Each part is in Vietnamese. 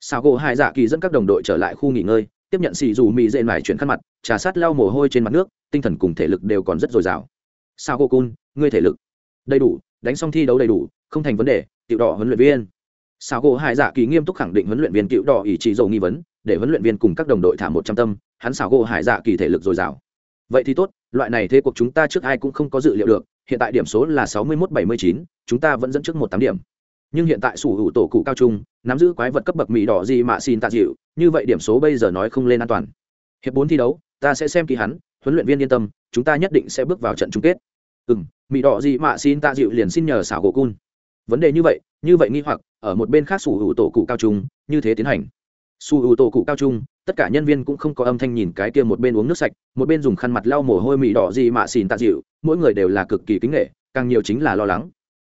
sao gỗ hải dạ kỳ dẫn các đồng đội trở lại khu nghỉ ngơi, tiếp nhận xì dù mì dễ mải chuyển khăn mặt, trà sát lau mồ hôi trên mặt nước, tinh thần cùng thể lực đều còn rất dồi dào. Sao gỗ cun, ngươi thể lực. Đầy đủ, đánh xong thi đấu đầy đủ, không thành vấn đề, tiểu đỏ huấn luyện viên. Sao gỗ hải dạ kỳ nghiêm túc khẳng định huấn luyện viên cựu đỏ ý chí dầu nghi vấn, để huấn luyện viên cùng các đồng đội thả một trăm tâm, hắn Sao gỗ hải dạ kỳ thể lực dồi dào. Vậy thì tốt, loại này thế cuộc chúng ta trước ai cũng không có dự liệu được, hiện tại điểm số là sáu mươi mốt bảy mươi chín, chúng ta vẫn dẫn trước một tám điểm. Nhưng hiện tại sủ hữu tổ cụ cao trung nắm giữ quái vật cấp bậc mỹ đỏ gì mà xin tạ dịu, như vậy điểm số bây giờ nói không lên an toàn. Hiệp bốn thi đấu, ta sẽ xem kỳ hắn, huấn luyện viên yên tâm, chúng ta nhất định sẽ bước vào trận chung kết. Ừ m mỹ đỏ gì mà xin tạ dịu liền xin nhờ xảo gỗ cun. Vấn đề như vậy như vậy nghi hoặc, ở một bên khác sủ hữu tổ cụ cao trung, như thế tiến hành. Sủ hữu tổ cụ cao trung, tất cả nhân viên cũng không có âm thanh nhìn cái kia một bên uống nước sạch, một bên dùng khăn mặt lau mồ hôi mị đỏ gì mà xìn tạ dịu, mỗi người đều là cực kỳ kính nghệ, càng nhiều chính là lo lắng.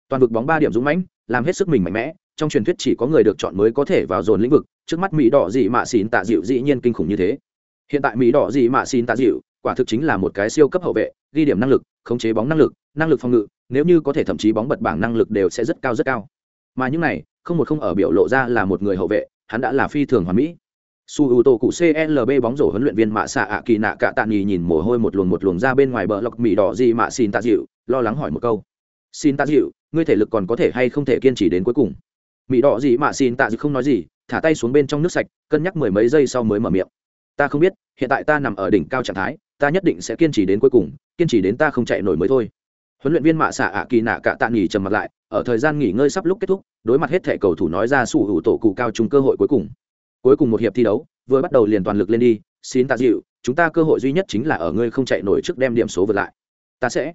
Toàn vực bóng ba điểm dũng mãnh, làm hết sức mình mạnh mẽ trong truyền thuyết chỉ có người được chọn mới có thể vào dồn lĩnh vực, trước mắt mỹ đỏ dị mạ xỉn tạ dịu dĩ nhiên kinh khủng như thế. Hiện tại mỹ đỏ dị mạ xỉn tạ dịu, quả thực chính là một cái siêu cấp hậu vệ, ghi điểm năng lực, khống chế bóng năng lực năng lực phòng ngự, nếu như có thể thậm chí bóng bật bảng năng lực đều sẽ rất cao rất cao. Mà những này, không một không ở biểu lộ ra là một người hậu vệ, hắn đã là phi thường hoàn mỹ. Su ưu tô cụ clb bóng rổ huấn luyện viên mạ xạ ạ kỳ nạ cạ tạ nghỉ nhìn mồ hôi một luồng một luồng ra bên ngoài bờ lọc mỹ đỏ gì mạ xin tạ dịu, lo lắng hỏi một câu. Xin tạ dịu, ngươi thể lực còn có thể hay không thể kiên trì đến cuối cùng? Mỹ đỏ gì mà xin tạ dịu không nói gì, thả tay xuống bên trong nước sạch, cân nhắc mười mấy giây sau mới mở miệng. Ta không biết, hiện tại ta nằm ở đỉnh cao trạng thái, ta nhất định sẽ kiên trì đến cuối cùng, kiên trì đến ta không chạy nổi mới thôi. Huấn luyện viên mạ xạ ạ kỳ nạ cả tạ nghỉ trầm mặt lại, ở thời gian nghỉ ngơi sắp lúc kết thúc, đối mặt hết thẻ cầu thủ nói ra sủ hữu tổ cụ cao trùng cơ hội cuối cùng. Cuối cùng một hiệp thi đấu, vừa bắt đầu liền toàn lực lên đi, xin tạ dịu, chúng ta cơ hội duy nhất chính là ở ngươi không chạy nổi trước đem điểm số vượt lại. Ta sẽ.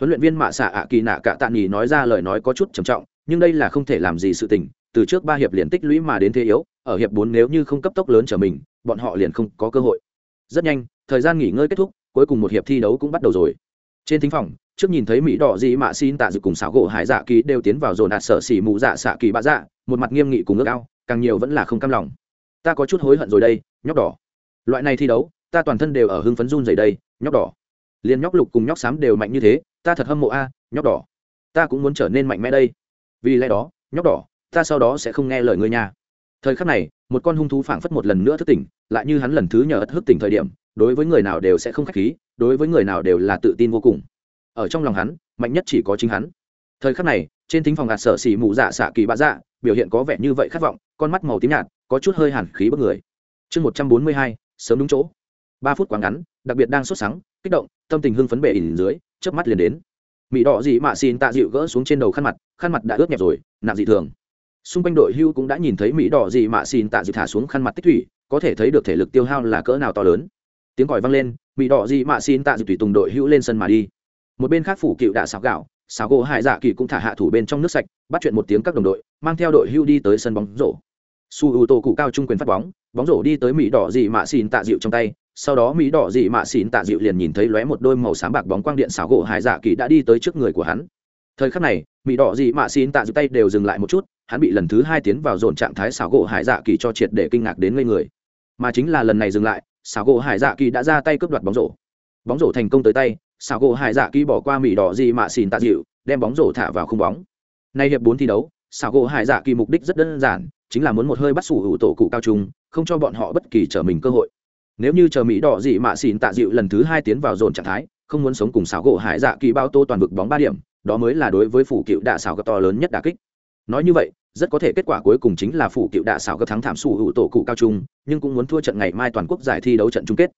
Huấn luyện viên mạ xạ ạ kỳ nạ cả tạ nghỉ nói ra lời nói có chút trầm trọng nhưng đây là không thể làm gì sự tình, từ trước ba hiệp liền tích lũy mà đến thế yếu, ở hiệp bốn nếu như không cấp tốc lớn trở mình, bọn họ liền không có cơ hội. Rất nhanh, thời gian nghỉ ngơi kết thúc, cuối cùng một hiệp thi đấu cũng bắt đầu rồi. Trên thính phòng, trước nhìn thấy mỹ đỏ dị mạ xin tạ dự cùng xảo gỗ hải dạ kỳ đều tiến vào dồn ạt sở xỉ mụ dạ xạ kỳ bạ dạ một mặt nghiêm nghị cùng ước ao, càng nhiều vẫn là không cam lòng. Ta có chút hối hận rồi đây, nhóc đỏ. Loại này thi đấu, ta toàn thân đều ở hưng phấn run dày đây, nhóc đỏ. Liền nhóc lục cùng nhóc xám đều mạnh như thế, ta thật hâm mộ a, nhóc đỏ. Ta cũng muốn trở nên mạnh mẽ đây vì lẽ đó, nhóc đỏ, ta sau đó sẽ không nghe lời ngươi nha. Thời khắc này, một con hung thú phảng phất một lần nữa thức tỉnh, lại như hắn lần thứ nhờ ất thức tỉnh thời điểm, đối với người nào đều sẽ không k h á c h khí, đối với người nào đều là tự tin vô cùng. Ở trong lòng hắn, mạnh nhất chỉ có chính hắn. Thời khắc này, trên thính phòng hạt sở xỉ mụ dạ xạ kỳ bạ dạ biểu hiện có vẻ như vậy khát vọng, con mắt màu tím nhạt, có chút hơi hẳn khí bất người. Chương một trăm bốn mươi hai, sớm đúng chỗ. Ba phút quá ngắn, đặc biệt đang sốt sắng, kích động, tâm tình hưng phấn bệ ỉn dưới, chớp mắt liền đến mỹ đỏ dị mạ xin tạ dịu gỡ xuống trên đầu khăn mặt khăn mặt đã ướt nhẹp rồi, nặng dị thường. Xung quanh đội hưu cũng đã nhìn thấy mỹ đỏ dị mạ xin tạ dịu thả xuống khăn mặt tích thủy, có thể thấy được thể lực tiêu hao là cỡ nào to lớn. Tiếng còi vang lên mỹ đỏ dị mạ xin tạ dịu tùy tùng đội hưu lên sân mà đi. Một bên khác phủ cựu đã xào gạo, xào gỗ hải dạ kỳ cũng thả hạ thủ bên trong nước sạch, bắt chuyện một tiếng các đồng đội, mang theo đội hưu đi tới sân bóng rổ. Su ưu tô cụ cao trung quyền phát bóng bóng rổ đi tới mỹ đỏ dị mạ xin tạ dịu trong tay sau đó mỹ đỏ dị mạ xỉn tạ dịu liền nhìn thấy lóe một đôi màu sáng bạc bóng quang điện xảo gỗ hải dạ kỳ đã đi tới trước người của hắn. Thời khắc này, mỹ đỏ dị mạ xỉn tạ dịu tay đều dừng lại một chút, hắn bị lần thứ hai tiến vào dồn trạng thái xảo gỗ hải dạ kỳ cho triệt để kinh ngạc đến ngây người. Mà chính là lần này dừng lại, xảo gỗ hải dạ kỳ đã ra tay cướp đoạt bóng rổ. Bóng rổ thành công tới tay, xảo gỗ hải dạ kỳ bỏ qua mỹ đỏ dị mạ xỉn tạ dịu, đem bóng rổ thả vào khung bóng. Nay hiệp bốn thi đấu, xảo gỗ hải dạ kỳ mục đích rất đơn giản, chính là muốn một hơi bắt sủ hữu tổ cụ cao trung, không cho bọn họ bất kỳ trở mình cơ hội nếu như chờ mỹ đỏ dị mạ xỉn tạ dịu lần thứ hai tiến vào dồn trạng thái, không muốn sống cùng xảo gỗ hải dạ kỳ bao tô toàn vực bóng ba điểm, đó mới là đối với phủ cựu đạ xảo gấp to lớn nhất đà kích. Nói như vậy, rất có thể kết quả cuối cùng chính là phủ cựu đạ xảo gấp thắng thảm sủ hữu tổ cụ cao trung, nhưng cũng muốn thua trận ngày mai toàn quốc giải thi đấu trận chung kết.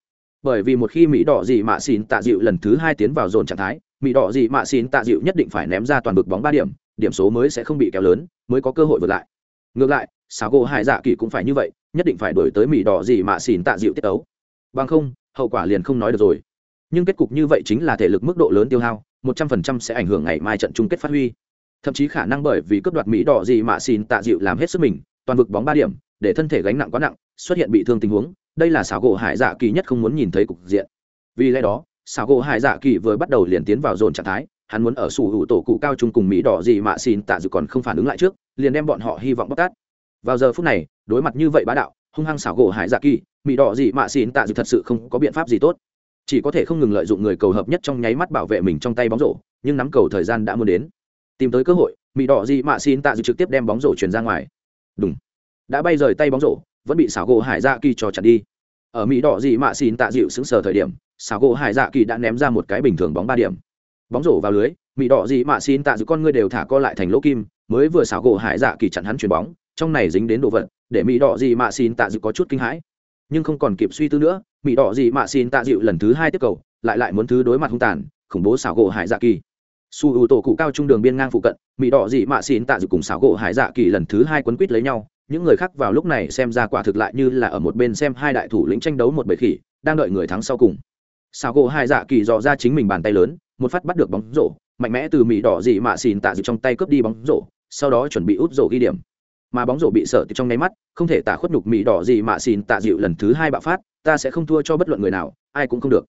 Bởi vì một khi mỹ đỏ dị mạ xỉn tạ dịu lần thứ hai tiến vào dồn trạng thái, mỹ đỏ dị mạ xỉn tạ dịu nhất định phải ném ra toàn vực bóng ba điểm điểm số mới sẽ không bị kéo lớn, mới có cơ hội vượt lại. Ngược lại, xảo gỗ hải dạ kỳ cũng phải như vậy, nhất định phải đổi tới mỹ đỏ dị mạ xỉn tạ dịu tiết ấu bằng không, hậu quả liền không nói được rồi. Nhưng kết cục như vậy chính là thể lực mức độ lớn tiêu hao, một trăm phần trăm sẽ ảnh hưởng ngày mai trận chung kết phát huy. Thậm chí khả năng bởi vì cướp đoạt mỹ đỏ gì mà xin tạ dịu làm hết sức mình, toàn vực bóng ba điểm, để thân thể gánh nặng quá nặng, xuất hiện bị thương tình huống, đây là xảo gỗ hải dạ kỳ nhất không muốn nhìn thấy cục diện. Vì lẽ đó, xảo gỗ hải dạ kỳ vừa bắt đầu liền tiến vào dồn trạng thái, hắn muốn ở sủ hữu tổ cụ cao trung cùng mỹ đỏ gì mà xin tạ dịu còn không phản ứng lại trước, liền đem bọn họ hy vọng bóc tát. Vào giờ phút này, đối mặt như vậy bá đạo, hung hăng xảo gỗ hải dạ kỳ mỹ đỏ gì mạ xin tạ dự thật sự không có biện pháp gì tốt. Chỉ có thể không ngừng lợi dụng người cầu hợp nhất trong nháy mắt bảo vệ mình trong tay bóng rổ, nhưng nắm cầu thời gian đã muốn đến. Tìm tới cơ hội mỹ đỏ gì mạ xin tạ dự trực tiếp đem bóng rổ chuyển ra ngoài. Đúng đã bay rời tay bóng rổ, vẫn bị xảo gỗ hải dạ kỳ cho chặn đi. Ở mỹ đỏ gì mạ xin tạ dịu xứng sờ thời điểm xảo gỗ hải dạ kỳ đã ném ra một cái bình thường bóng ba điểm. Bóng rổ vào lưới mỹ đỏ gì mạ xin tạ dịu con ngươi đều thả co lại thành lỗ kim, mới vừa xảo gỗ hải dạ kỳ chặn hắn chuyền bóng, trong này dính đến đồ vật, để mỹ đỏ gì mạ xin tạ dịu có chút kinh hãi nhưng không còn kịp suy tư nữa, mỹ đỏ dị mạ xin tạ dịu lần thứ hai tiếp cầu, lại lại muốn thứ đối mặt hung tàn, khủng bố xảo gỗ hải dạ kỳ. Su ưu tổ cụ cao trung đường biên ngang phụ cận, mỹ đỏ dị mạ xin tạ dịu cùng xảo gỗ hải dạ kỳ lần thứ hai quấn quýt lấy nhau. Những người khác vào lúc này xem ra quả thực lại như là ở một bên xem hai đại thủ lĩnh tranh đấu một bầy khỉ, đang đợi người thắng sau cùng. Xảo gỗ hải dạ kỳ dò ra chính mình bàn tay lớn, một phát bắt được bóng rổ, mạnh mẽ từ mỹ đỏ dị mạ xin tạ dịu trong tay cướp đi bóng rổ, sau đó chuẩn bị út rổ ghi điểm mà bóng rổ bị sợ từ trong nháy mắt, không thể tả khuất nhục mỹ đỏ gì mạ xin tạ dịu lần thứ hai bạo phát, ta sẽ không thua cho bất luận người nào, ai cũng không được.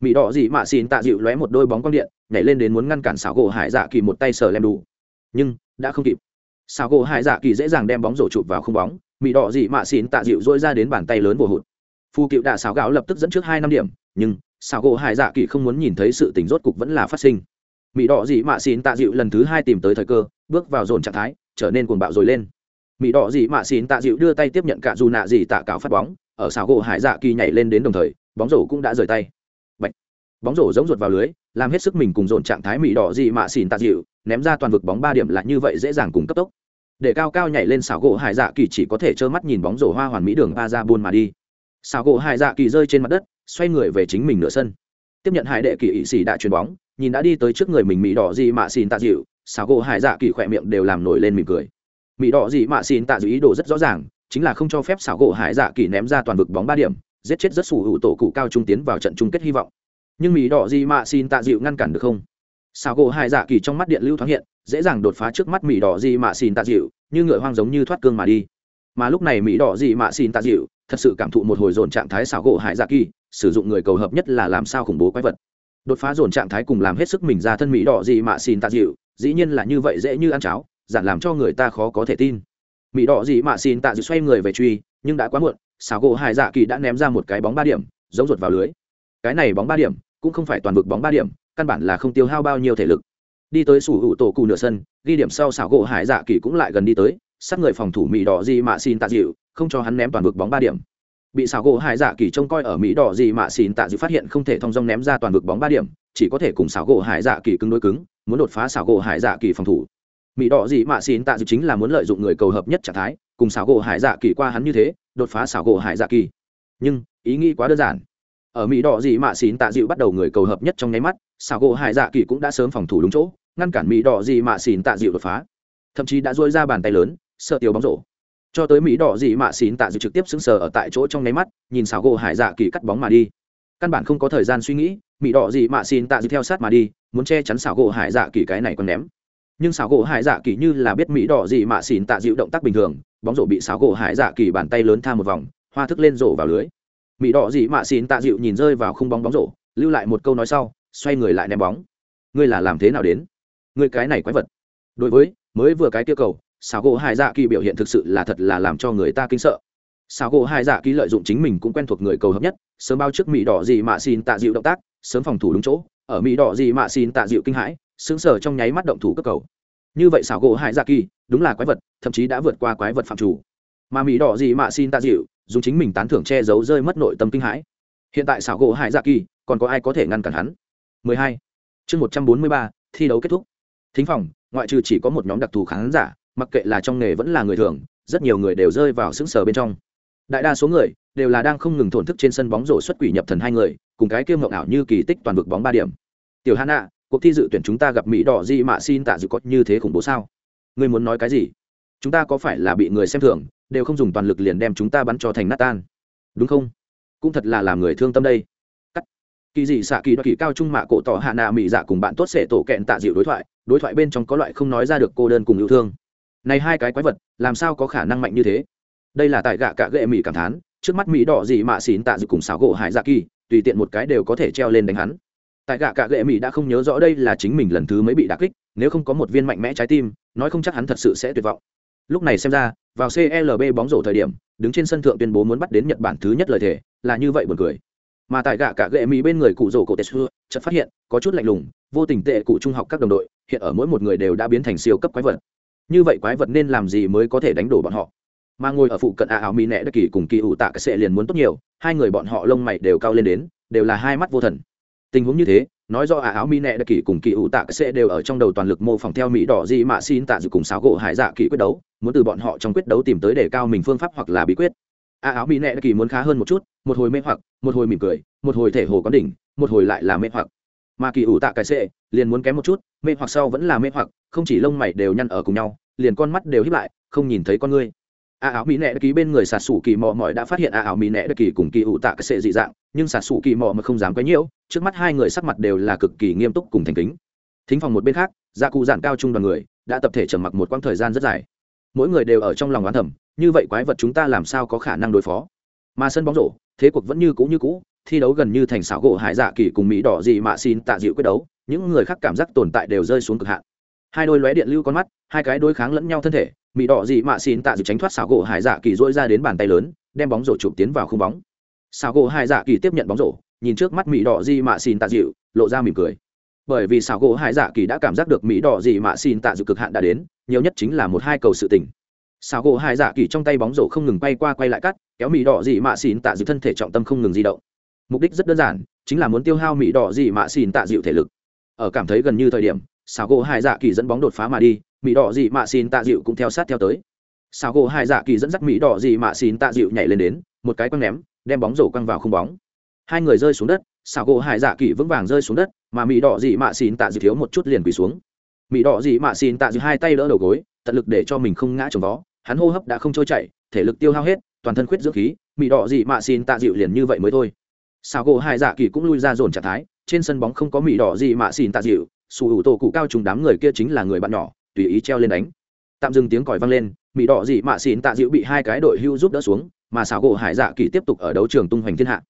Mỹ đỏ gì mạ xin tạ dịu lóe một đôi bóng quang điện, nhảy lên đến muốn ngăn cản xảo gỗ hải dạ kỳ một tay sờ lem đủ nhưng, đã không kịp. Xảo gỗ hải dạ kỳ dễ dàng đem bóng rổ chụp vào không bóng mỹ đỏ gì mạ xin tạ dịu dỗi ra đến bàn tay lớn vô hụt. Phu cựu đạ xảo gạo lập tức dẫn trước hai năm điểm, nhưng, xảo gỗ hải dạ kỳ không muốn nhìn thấy sự tình rốt cục vẫn là phát sinh. Mỹ đỏ gì mạ xin tạ dịu lần thứ hai tìm tới thời cơ, bước vào dồn trạng thái, trở nên cuồng bạo rồi lên mỹ đỏ gì mạ xin tạ dịu đưa tay tiếp nhận cả dù nạ gì tạ cào phát bóng, ở xào gỗ hải dạ kỳ nhảy lên đến đồng thời, bóng rổ cũng đã rời tay. Bạch. bóng rổ giống ruột vào lưới, làm hết sức mình cùng dồn trạng thái mỹ đỏ gì mạ xin tạ dịu, ném ra toàn vực bóng ba điểm là như vậy dễ dàng cùng cấp tốc. Để cao cao nhảy lên xào gỗ hải dạ kỳ chỉ có thể trơ mắt nhìn bóng rổ hoa hoàn mỹ đường ba ra buôn mà đi. Xào gỗ hải dạ kỳ rơi trên mặt đất, xoay người về chính mình nửa sân. Tiếp nhận hải đệ kỳ ỵ xì đã chuyền bóng, nhìn đã đi tới trước người mình mỹ đỏ gì mạ xin tạ dịu xào gỗ hải dạ kỳ khỏe miệng đều làm nổi lên mỉm cười mỹ đỏ gì mạ xin tạ dịu ý đồ rất rõ ràng, chính là không cho phép xảo gỗ hải dạ kỳ ném ra toàn vực bóng ba điểm, giết chết rất sủ hữu tổ cụ cao trung tiến vào trận chung kết hy vọng. Nhưng mỹ đỏ gì mạ xin tạ dịu ngăn cản được không? Xảo gỗ hải dạ kỳ trong mắt điện lưu thoáng hiện, dễ dàng đột phá trước mắt mỹ đỏ gì mạ xin tạ dịu như ngựa hoang giống như thoát cương mà đi. Mà lúc này mỹ đỏ gì mạ xin tạ dịu thật sự cảm thụ một hồi dồn trạng thái xảo gỗ hải dạ kỳ sử dụng người cầu hợp nhất là làm sao khủng bố quái vật. Đột phá dồn trạng thái cùng làm hết sức mình ra thân mỹ đỏ gì mạ xin tạ dịu dĩ nhiên là như vậy dễ như ăn cháo giản làm cho người ta khó có thể tin. Mỹ đỏ gì mạ xin tạ dự xoay người về truy, nhưng đã quá muộn xào gỗ hải dạ kỳ đã ném ra một cái bóng ba điểm, giống ruột vào lưới. Cái này bóng ba điểm, cũng không phải toàn vực bóng ba điểm, căn bản là không tiêu hao bao nhiêu thể lực. Đi tới sủ hữu tổ cụ nửa sân, ghi điểm sau xảo gỗ hải dạ kỳ cũng lại gần đi tới, sát người phòng thủ mỹ đỏ gì mạ xin tạ dịu không cho hắn ném toàn vực bóng ba điểm. Bị xảo gỗ hải dạ kỳ trông coi ở mỹ đỏ gì mạ xin tạ dịu phát hiện không thể thông dong ném ra toàn vực bóng ba điểm, chỉ có thể cùng xảo gỗ hải dạ kỳ cứng đối cứng, muốn đột phá xảo gỗ hải dạ kỳ phòng thủ mỹ đỏ gì mạ xin tạ dự chính là muốn lợi dụng người cầu hợp nhất trạng thái, cùng xảo gỗ hải dạ kỳ qua hắn như thế, đột phá xảo gỗ hải dạ kỳ. Nhưng, ý nghĩ quá đơn giản. Ở mỹ đỏ gì mạ xin tạ dịu bắt đầu người cầu hợp nhất trong nháy mắt, xảo gỗ hải dạ kỳ cũng đã sớm phòng thủ đúng chỗ, ngăn cản mỹ đỏ gì mạ xin tạ dịu đột phá. Thậm chí đã dôi ra bàn tay lớn, sợ tiêu bóng rổ. Cho tới mỹ đỏ gì mạ xin tạ dịu trực tiếp xứng sờ ở tại chỗ trong nháy mắt, nhìn xảo gỗ hải dạ kỳ cắt bóng mà đi. Căn bản không có thời gian suy nghĩ mỹ đỏ gì mạ xin tạ dịu theo sát mà đi, muốn che chắn xảo gỗ hải dạ kỳ cái này còn ném nhưng xảo gỗ hải dạ kỳ như là biết mỹ đỏ gì mà xin tạ dịu động tác bình thường, bóng rổ bị xảo gỗ hải dạ kỳ bàn tay lớn tha một vòng, hoa thức lên rổ vào lưới. Mỹ đỏ gì mà xin tạ dịu nhìn rơi vào khung bóng bóng rổ, lưu lại một câu nói sau, xoay người lại ném bóng. Ngươi là làm thế nào đến? Ngươi cái này quái vật. Đối với, mới vừa cái tiêu cầu xảo gỗ hải dạ kỳ biểu hiện thực sự là thật là làm cho người ta kinh sợ. Xảo gỗ hải dạ kỳ lợi dụng chính mình cũng quen thuộc người cầu hợp nhất, sớm bao trước mỹ đỏ gì mạ xin tạ dịu động tác, sớm phòng thủ đúng chỗ, ở mỹ đỏ gì mạ xin tạ dịu kinh hãi sững sờ trong nháy mắt động thủ cấp cầu. Như vậy xảo gỗ hải dạ kỳ đúng là quái vật thậm chí đã vượt qua quái vật phạm chủ. Mà mỹ đỏ gì mạ xin ta dịu dùng chính mình tán thưởng che giấu rơi mất nội tâm kinh hãi. Hiện tại xảo gỗ hải dạ kỳ còn có ai có thể ngăn cản hắn? 12. chương 143, thi đấu kết thúc. Thính phòng ngoại trừ chỉ có một nhóm đặc thù khán giả mặc kệ là trong nghề vẫn là người thường rất nhiều người đều rơi vào sững sờ bên trong. Đại đa số người đều là đang không ngừng thổn thức trên sân bóng rổ xuất quỷ nhập thần hai người cùng cái kiêm ngộng ảo như kỳ tích toàn vực bóng ba điểm. Tiểu hà nạ cuộc thi dự tuyển chúng ta gặp mỹ đỏ di mạ xin tạ dự có như thế khủng bố sao? Ngươi muốn nói cái gì? Chúng ta có phải là bị người xem thường, đều không dùng toàn lực liền đem chúng ta bắn cho thành nát tan? Đúng không? Cũng thật là làm người thương tâm đây. Cắt. Kỳ dị xạ kỳ đoạt kỳ cao trung mạ cổ tỏ hạ nạ mỹ dạ cùng bạn tốt sẽ tổ kẹn tạ dịu đối thoại đối thoại bên trong có loại không nói ra được cô đơn cùng yêu thương. Này hai cái quái vật, làm sao có khả năng mạnh như thế? Đây là tại gạ cả gệ mỹ cảm thán, trước mắt mỹ đỏ dị mạ xín tạ dịu cùng xáo gỗ hải dạ kỳ, tùy tiện một cái đều có thể treo lên đánh hắn tại gạ cả gệ mỹ đã không nhớ rõ đây là chính mình lần thứ mới bị đả kích, nếu không có một viên mạnh mẽ trái tim, nói không chắc hắn thật sự sẽ tuyệt vọng. Lúc này xem ra, vào clb bóng rổ thời điểm, đứng trên sân thượng tuyên bố muốn bắt đến nhật bản thứ nhất lời thề, là như vậy buồn cười. Mà tại gạ cả gệ mỹ bên người cụ rổ cổ tetsu chợt phát hiện, có chút lạnh lùng, vô tình tệ cụ trung học các đồng đội, hiện ở mỗi một người đều đã biến thành siêu cấp quái vật. Như vậy quái vật nên làm gì mới có thể đánh đổ bọn họ? Mà ngồi ở phụ cận a áo mỹ nẹ đất kỳ cùng kỳ ủ tạ cái sệ liền muốn tốt nhiều, hai người bọn họ lông mày đều cao lên đến, đều là hai mắt vô thần tình huống như thế, nói do ả áo mi nẹ đặc kỳ cùng kỳ ủ tạ sẽ đều ở trong đầu toàn lực mô phỏng theo mỹ đỏ gì mà xin tạ dự cùng sáo gỗ hải dạ kỳ quyết đấu, muốn từ bọn họ trong quyết đấu tìm tới để cao mình phương pháp hoặc là bí quyết. Ả áo mi nẹ đặc kỳ muốn khá hơn một chút, một hồi mê hoặc, một hồi mỉm cười, một hồi thể hồ có đỉnh, một hồi lại là mê hoặc. Mà kỳ ủ tạ cái sệ liền muốn kém một chút, mê hoặc sau vẫn là mê hoặc, không chỉ lông mày đều nhăn ở cùng nhau, liền con mắt đều hiếp lại, không nhìn thấy con ngươi a áo mỹ nẹ đặc kỳ bên người sạt sủ kỳ mò mỏi đã phát hiện a áo mỹ nẹ đặc kỳ cùng kỳ ủ tạ cái sệ dị dạng, nhưng sạt sủ kỳ mò mà không dám quấy nhiễu, trước mắt hai người sắc mặt đều là cực kỳ nghiêm túc cùng thành kính. Thính phòng một bên khác, gia cụ giản cao trung đoàn người đã tập thể trầm mặc một quãng thời gian rất dài. Mỗi người đều ở trong lòng oán thẩm như vậy quái vật chúng ta làm sao có khả năng đối phó? Mà sân bóng rổ, thế cuộc vẫn như cũ như cũ, thi đấu gần như thành xảo gỗ hải dạ kỳ cùng mỹ đỏ dị mạ xin tạ dịu quyết đấu, những người khác cảm giác tồn tại đều rơi xuống cực hạn hai đôi lóe điện lưu con mắt, hai cái đối kháng lẫn nhau thân thể mỹ đỏ dị mạ xin tạ dự tránh thoát xảo gỗ hải dạ kỳ dỗi ra đến bàn tay lớn, đem bóng rổ chụp tiến vào khung bóng. Xảo gỗ hải dạ kỳ tiếp nhận bóng rổ, nhìn trước mắt mỹ đỏ dị mạ xin tạ dịu lộ ra mỉm cười. Bởi vì xảo gỗ hải dạ kỳ đã cảm giác được mỹ đỏ dị mạ xin tạ dự cực hạn đã đến, nhiều nhất chính là một hai cầu sự tình. Xảo gỗ hải dạ kỳ trong tay bóng rổ không ngừng bay qua quay lại cắt, kéo mỹ đỏ dị mạ xin tạ dự thân thể trọng tâm không ngừng di động. Mục đích rất đơn giản, chính là muốn tiêu hao mỹ đỏ dị mạ xin tạ dịu thể lực. Ở cảm thấy gần như thời điểm xảo gỗ hải dạ kỳ dẫn bóng đột phá mà đi, mỹ đỏ dị mạ xin tạ dịu cũng theo sát theo tới. Xảo gỗ hải dạ kỳ dẫn dắt mỹ đỏ dị mạ xin tạ dịu nhảy lên đến, một cái quăng ném, đem bóng rổ quăng vào không bóng. Hai người rơi xuống đất, xảo gỗ hải dạ kỳ vững vàng rơi xuống đất, mà mỹ đỏ dị mạ xin tạ dịu thiếu một chút liền quỳ xuống. Mỹ đỏ dị mạ xin tạ dịu hai tay đỡ đầu gối, tận lực để cho mình không ngã trồng vó, hắn hô hấp đã không trôi chảy, thể lực tiêu hao hết, toàn thân khuyết dưỡng khí, mỹ đỏ dị mạ xin tạ dịu liền như vậy mới thôi. Xảo gỗ hải dạ kỳ cũng lui ra dồn trạng thái, trên sân bóng không có mỹ đỏ dị mạ xin tạ dịu sủ hữu tổ cụ cao trùng đám người kia chính là người bạn nhỏ, tùy ý treo lên đánh. Tạm dừng tiếng còi vang lên mỹ đỏ dị mạ xin tạ dịu bị hai cái đội hưu giúp đỡ xuống, mà xảo gỗ hải dạ kỳ tiếp tục ở đấu trường tung hoành thiên hạ.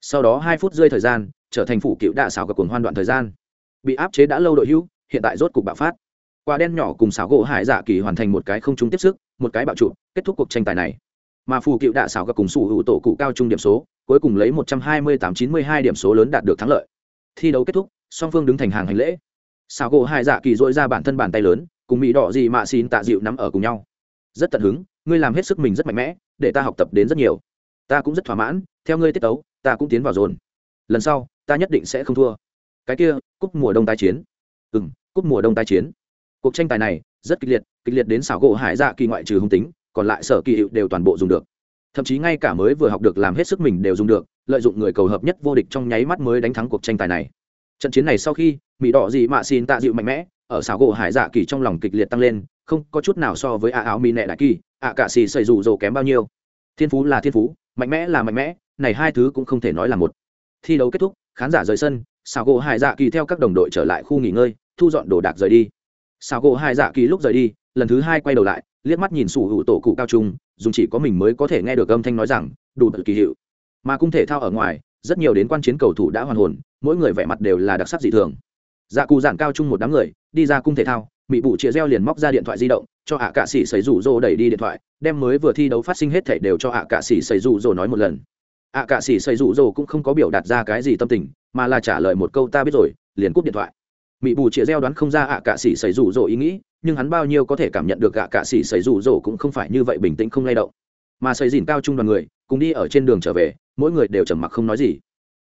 Sau đó hai phút rơi thời gian, trở thành phụ cựu đạ xảo กับ cuồng hoan đoạn thời gian. Bị áp chế đã lâu đội hưu, hiện tại rốt cục bạo phát. Quả đen nhỏ cùng xảo gỗ hải dạ kỳ hoàn thành một cái không trung tiếp sức, một cái bạo trụ, kết thúc cuộc tranh tài này. Mà phù cựu đạ xảo gặp cùng sủ hữu tổ cụ cao trung điểm số, cuối cùng lấy một trăm hai mươi tám chín mươi hai điểm số lớn đạt được thắng lợi. Thi đấu kết thúc, song phương đứng thành hàng hành lễ. Sao gỗ hải dạ kỳ dội ra bản thân bàn tay lớn, cùng mỹ đỏ gì mạ xin tạ dịu nắm ở cùng nhau. Rất tận hứng, ngươi làm hết sức mình rất mạnh mẽ, để ta học tập đến rất nhiều. Ta cũng rất thỏa mãn, theo ngươi tiết tấu, ta cũng tiến vào dồn. Lần sau, ta nhất định sẽ không thua. Cái kia, cúp mùa đông tái chiến. Ừ m cúp mùa đông tái chiến. Cuộc tranh tài này, rất kịch liệt kịch liệt đến xảo gỗ hải dạ kỳ ngoại trừ hung tính, còn lại sở kỳ hiệu đều toàn bộ dùng được. Thậm chí ngay cả mới vừa học được làm hết sức mình đều dùng được, lợi dụng người cầu hợp nhất vô địch trong nháy mắt mới đánh thắng cuộc tranh tài này. Trận chiến này sau khi mỹ đỏ gì mạ xin tạ dịu mạnh mẽ, ở xảo gỗ hải dạ kỳ trong lòng kịch liệt tăng lên, không có chút nào so với ạ áo mỹ nệ đại kỳ ạ cả xì xây rủ dồ kém bao nhiêu. Thiên phú là thiên phú, mạnh mẽ là mạnh mẽ, này hai thứ cũng không thể nói là một. Thi đấu kết thúc, khán giả rời sân, xảo gỗ hải dạ kỳ theo các đồng đội trở lại khu nghỉ ngơi, thu dọn đồ đạc rời đi. Xảo gỗ hải dạ kỳ lúc rời đi, lần thứ hai quay đầu lại, liếc mắt nhìn sủ hữu tổ cụ cao trung dùng chỉ có mình mới có thể nghe được âm thanh nói rằng, đủ bật kỳ hiệu. Mà cung thể thao ở ngoài, rất nhiều đến quan chiến cầu thủ đã hoàn hồn, mỗi người vẻ mặt đều là đặc sắc dị thường dạ cụ giản cao chung một đám người, đi ra cung thể thao mỹ bụ chĩa reo liền móc ra điện thoại di động, cho ạ cạ sĩ xảy rủ rô đẩy đi điện thoại, đem mới vừa thi đấu phát sinh hết thể đều cho ạ cạ sĩ xảy rủ rô nói một lần. ạ cạ sĩ xảy rủ rô cũng không có biểu đạt ra cái gì tâm tình, mà là trả lời một câu, ta biết rồi, liền cúp điện thoại. Mỹ bù chĩa reo đoán không ra ạ cạ sĩ xảy rủ rô ý nghĩ, nhưng hắn bao nhiêu có thể cảm nhận được ạ cạ sĩ xảy rủ rô cũng không phải như vậy bình tĩnh không lay động. Mà xảy dìn cao trung đoàn người, cùng đi ở trên đường trở về, mỗi người đều trầm mặc không nói gì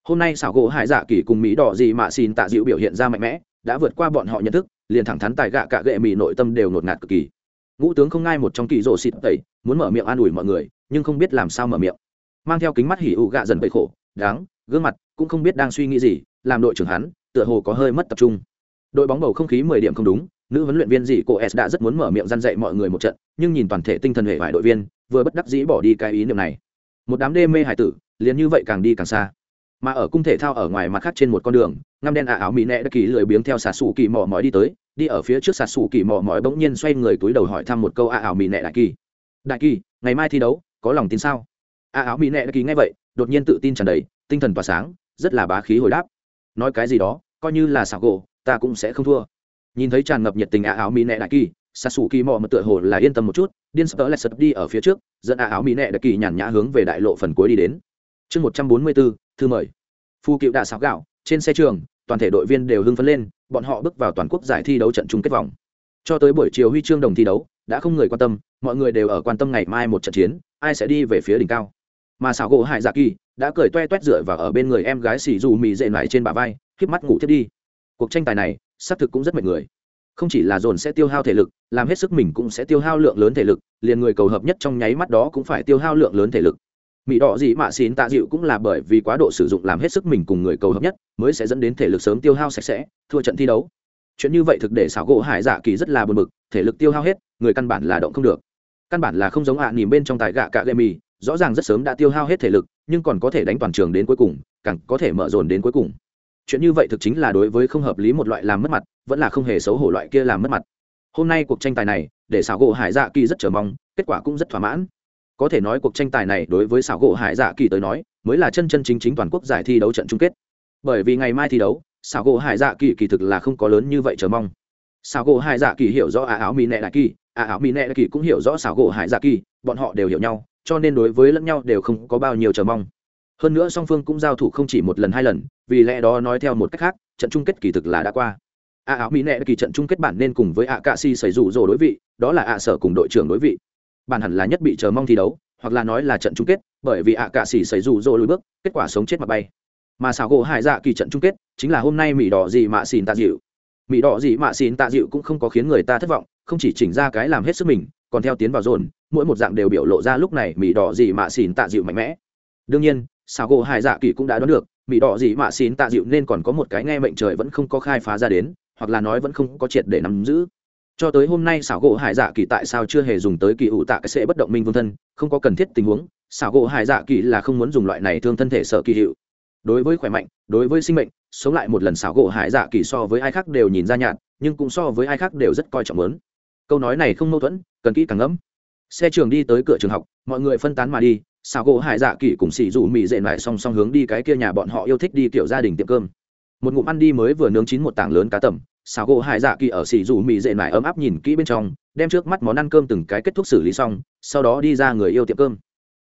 hôm nay xảo gỗ hải dạ kỳ cùng mỹ đỏ gì mà xin tạ dịu biểu hiện ra mạnh mẽ, đã vượt qua bọn họ nhận thức, liền thẳng thắn tài gạ cả gệ mỹ nội tâm đều ngột ngạt cực kỳ. Ngũ tướng không ngai một trong kỳ rộ xịt tẩy, muốn mở miệng an ủi mọi người, nhưng không biết làm sao mở miệng. Mang theo kính mắt hỉ ụ gạ dần bậy khổ, đáng, gương mặt, cũng không biết đang suy nghĩ gì, làm đội trưởng hắn, tựa hồ có hơi mất tập trung. Đội bóng bầu không khí mười điểm không đúng, nữ huấn luyện viên dì cô s đã rất muốn mở miệng răn dạy mọi người một trận, nhưng nhìn toàn thể tinh thần hệ vải đội viên, vừa bất đắc dĩ bỏ đi cái ý niệm này. Một đám đê mê hải tử, liền như vậy càng đi càng xa mà ở cung thể thao ở ngoài mặt khác trên một con đường, ngăm đen ả áo mỹ nẹ đã kỳ lười biếng theo xà xù kỳ mò mỏi đi tới, đi ở phía trước xà xù kỳ mò mỏi bỗng nhiên xoay người túi đầu hỏi thăm một câu ả áo mỹ nẹ đại kỳ? Đại kỳ, ngày mai thi đấu, có lòng tin sao? Ả áo mỹ nẹ đại kỳ nghe vậy, đột nhiên tự tin tràn đầy, tinh thần tỏa sáng, rất là bá khí hồi đáp. Nói cái gì đó, coi như là xảo gỗ ta cũng sẽ không thua. Nhìn thấy tràn ngập nhiệt tình ả áo mỹ nẹ đại kỳ, xà xù kỳ mò mà tựa hồ là yên tâm một chút, điên sập lại sập đi ở phía trước, dẫn ả áo mỹ nẹ đại kỳ nhàn nhã hướng về đại lộ phần cuối đi đến. Chương một trăm bốn mươi bốn thư mời. Phu cựu đạ xảo gạo, trên xe trường, toàn thể đội viên đều hưng phấn lên, bọn họ bước vào toàn quốc giải thi đấu trận chung kết vòng. Cho tới buổi chiều huy chương đồng thi đấu, đã không người quan tâm, mọi người đều ở quan tâm ngày mai một trận chiến, ai sẽ đi về phía đỉnh cao. Mà xảo gỗ hải dạ kỳ đã cười toe toét dựa và ở bên người em gái xì dù mì dệ lại trên bả vai k mắt ngủ thiết đi. Cuộc tranh tài này, xác thực cũng rất mệt người. Không chỉ là dồn sẽ tiêu hao thể lực, làm hết sức mình cũng sẽ tiêu hao lượng lớn thể lực, liền người cầu hợp nhất trong nháy mắt đó cũng phải tiêu hao lượng lớn thể lực mỹ đỏ gì mạ xín tạ dịu cũng là bởi vì quá độ sử dụng làm hết sức mình cùng người cầu hợp nhất mới sẽ dẫn đến thể lực sớm tiêu hao sạch sẽ thua trận thi đấu. Chuyện như vậy thực để xảo gỗ hải dạ kỳ rất là buồn bực thể lực tiêu hao hết người căn bản là động không được. Căn bản là không giống ạ à, nỉm bên trong tài gạ cạ gậy mì rõ ràng rất sớm đã tiêu hao hết thể lực nhưng còn có thể đánh toàn trường đến cuối cùng càng có thể mở dồn đến cuối cùng. Chuyện như vậy thực chính là đối với không hợp lý một loại làm mất mặt vẫn là không hề xấu hổ loại kia làm mất mặt. Hôm nay cuộc tranh tài này để xảo gỗ hải dạ kỳ rất chờ mong kết quả cũng rất thỏa mãn có thể nói cuộc tranh tài này đối với xảo gỗ hải dạ kỳ tới nói, mới là chân chân chính chính toàn quốc giải thi đấu trận chung kết. Bởi vì ngày mai thi đấu, xảo gỗ hải dạ kỳ kỳ thực là không có lớn như vậy chờ mong. Xảo gỗ hải dạ kỳ hiểu rõ ả áo mỹ nệ đại kỳ ả áo mỹ nệ đại kỳ cũng hiểu rõ xảo gỗ hải dạ kỳ, bọn họ đều hiểu nhau, cho nên đối với lẫn nhau đều không có bao nhiêu chờ mong. Hơn nữa song phương cũng giao thủ không chỉ một lần hai lần, vì lẽ đó nói theo một cách khác, trận chung kết kỳ thực là đã qua. A áo mỹ nệ kỳ trận chung kết bản nên cùng với ả cạ si xảy rủ rồ đối vị, đó là ả sở cùng đội trưởng đối vị bản hẳn là nhất bị chờ mong thi đấu, hoặc là nói là trận chung kết, bởi vì a cạ si xảy rủ rồ lùi bước, kết quả sống chết mà bay. Mà xảo gỗ hải dạ kỳ trận chung kết, chính là hôm nay mỹ đỏ gì mạ xỉn tạ dịu. Mỹ đỏ gì mạ xỉn tạ dịu cũng không có khiến người ta thất vọng, không chỉ chỉnh ra cái làm hết sức mình, còn theo tiến vào dồn, mỗi một dạng đều biểu lộ ra lúc này mỹ đỏ gì mạ xỉn tạ dịu mạnh mẽ. Đương nhiên, xảo gỗ hải dạ kỳ cũng đã đoán được mỹ đỏ gì mạ xỉn tạ dịu nên còn có một cái nghe mệnh trời vẫn không có khai phá ra đến, hoặc là nói vẫn không có triệt để nắm giữ cho tới hôm nay xảo gỗ hải dạ kỳ tại sao chưa hề dùng tới kỳ ủ tạ cái sẽ bất động minh vương thân, không có cần thiết tình huống, xảo gỗ hải dạ kỳ là không muốn dùng loại này thương thân thể sợ kỳ hiệu. Đối với khỏe mạnh, đối với sinh mệnh, sống lại một lần xảo gỗ hải dạ kỳ so với ai khác đều nhìn ra nhạt, nhưng cũng so với ai khác đều rất coi trọng lớn. Câu nói này không mâu thuẫn, cần kỹ càng ngẫm. Xe trường đi tới cửa trường học, mọi người phân tán mà đi, xảo gỗ hải dạ kỳ cùng xì rủ mì dệ lại song song hướng đi cái kia nhà bọn họ yêu thích đi kiểu gia đình tiệm cơm. Một ngụm ăn đi mới vừa nướng chín một tảng lớn cá tẩm xào gỗ hải dạ kỳ ở xì dù mì dệ mải ấm áp nhìn kỹ bên trong, đem trước mắt món ăn cơm từng cái kết thúc xử lý xong, sau đó đi ra người yêu tiệm cơm.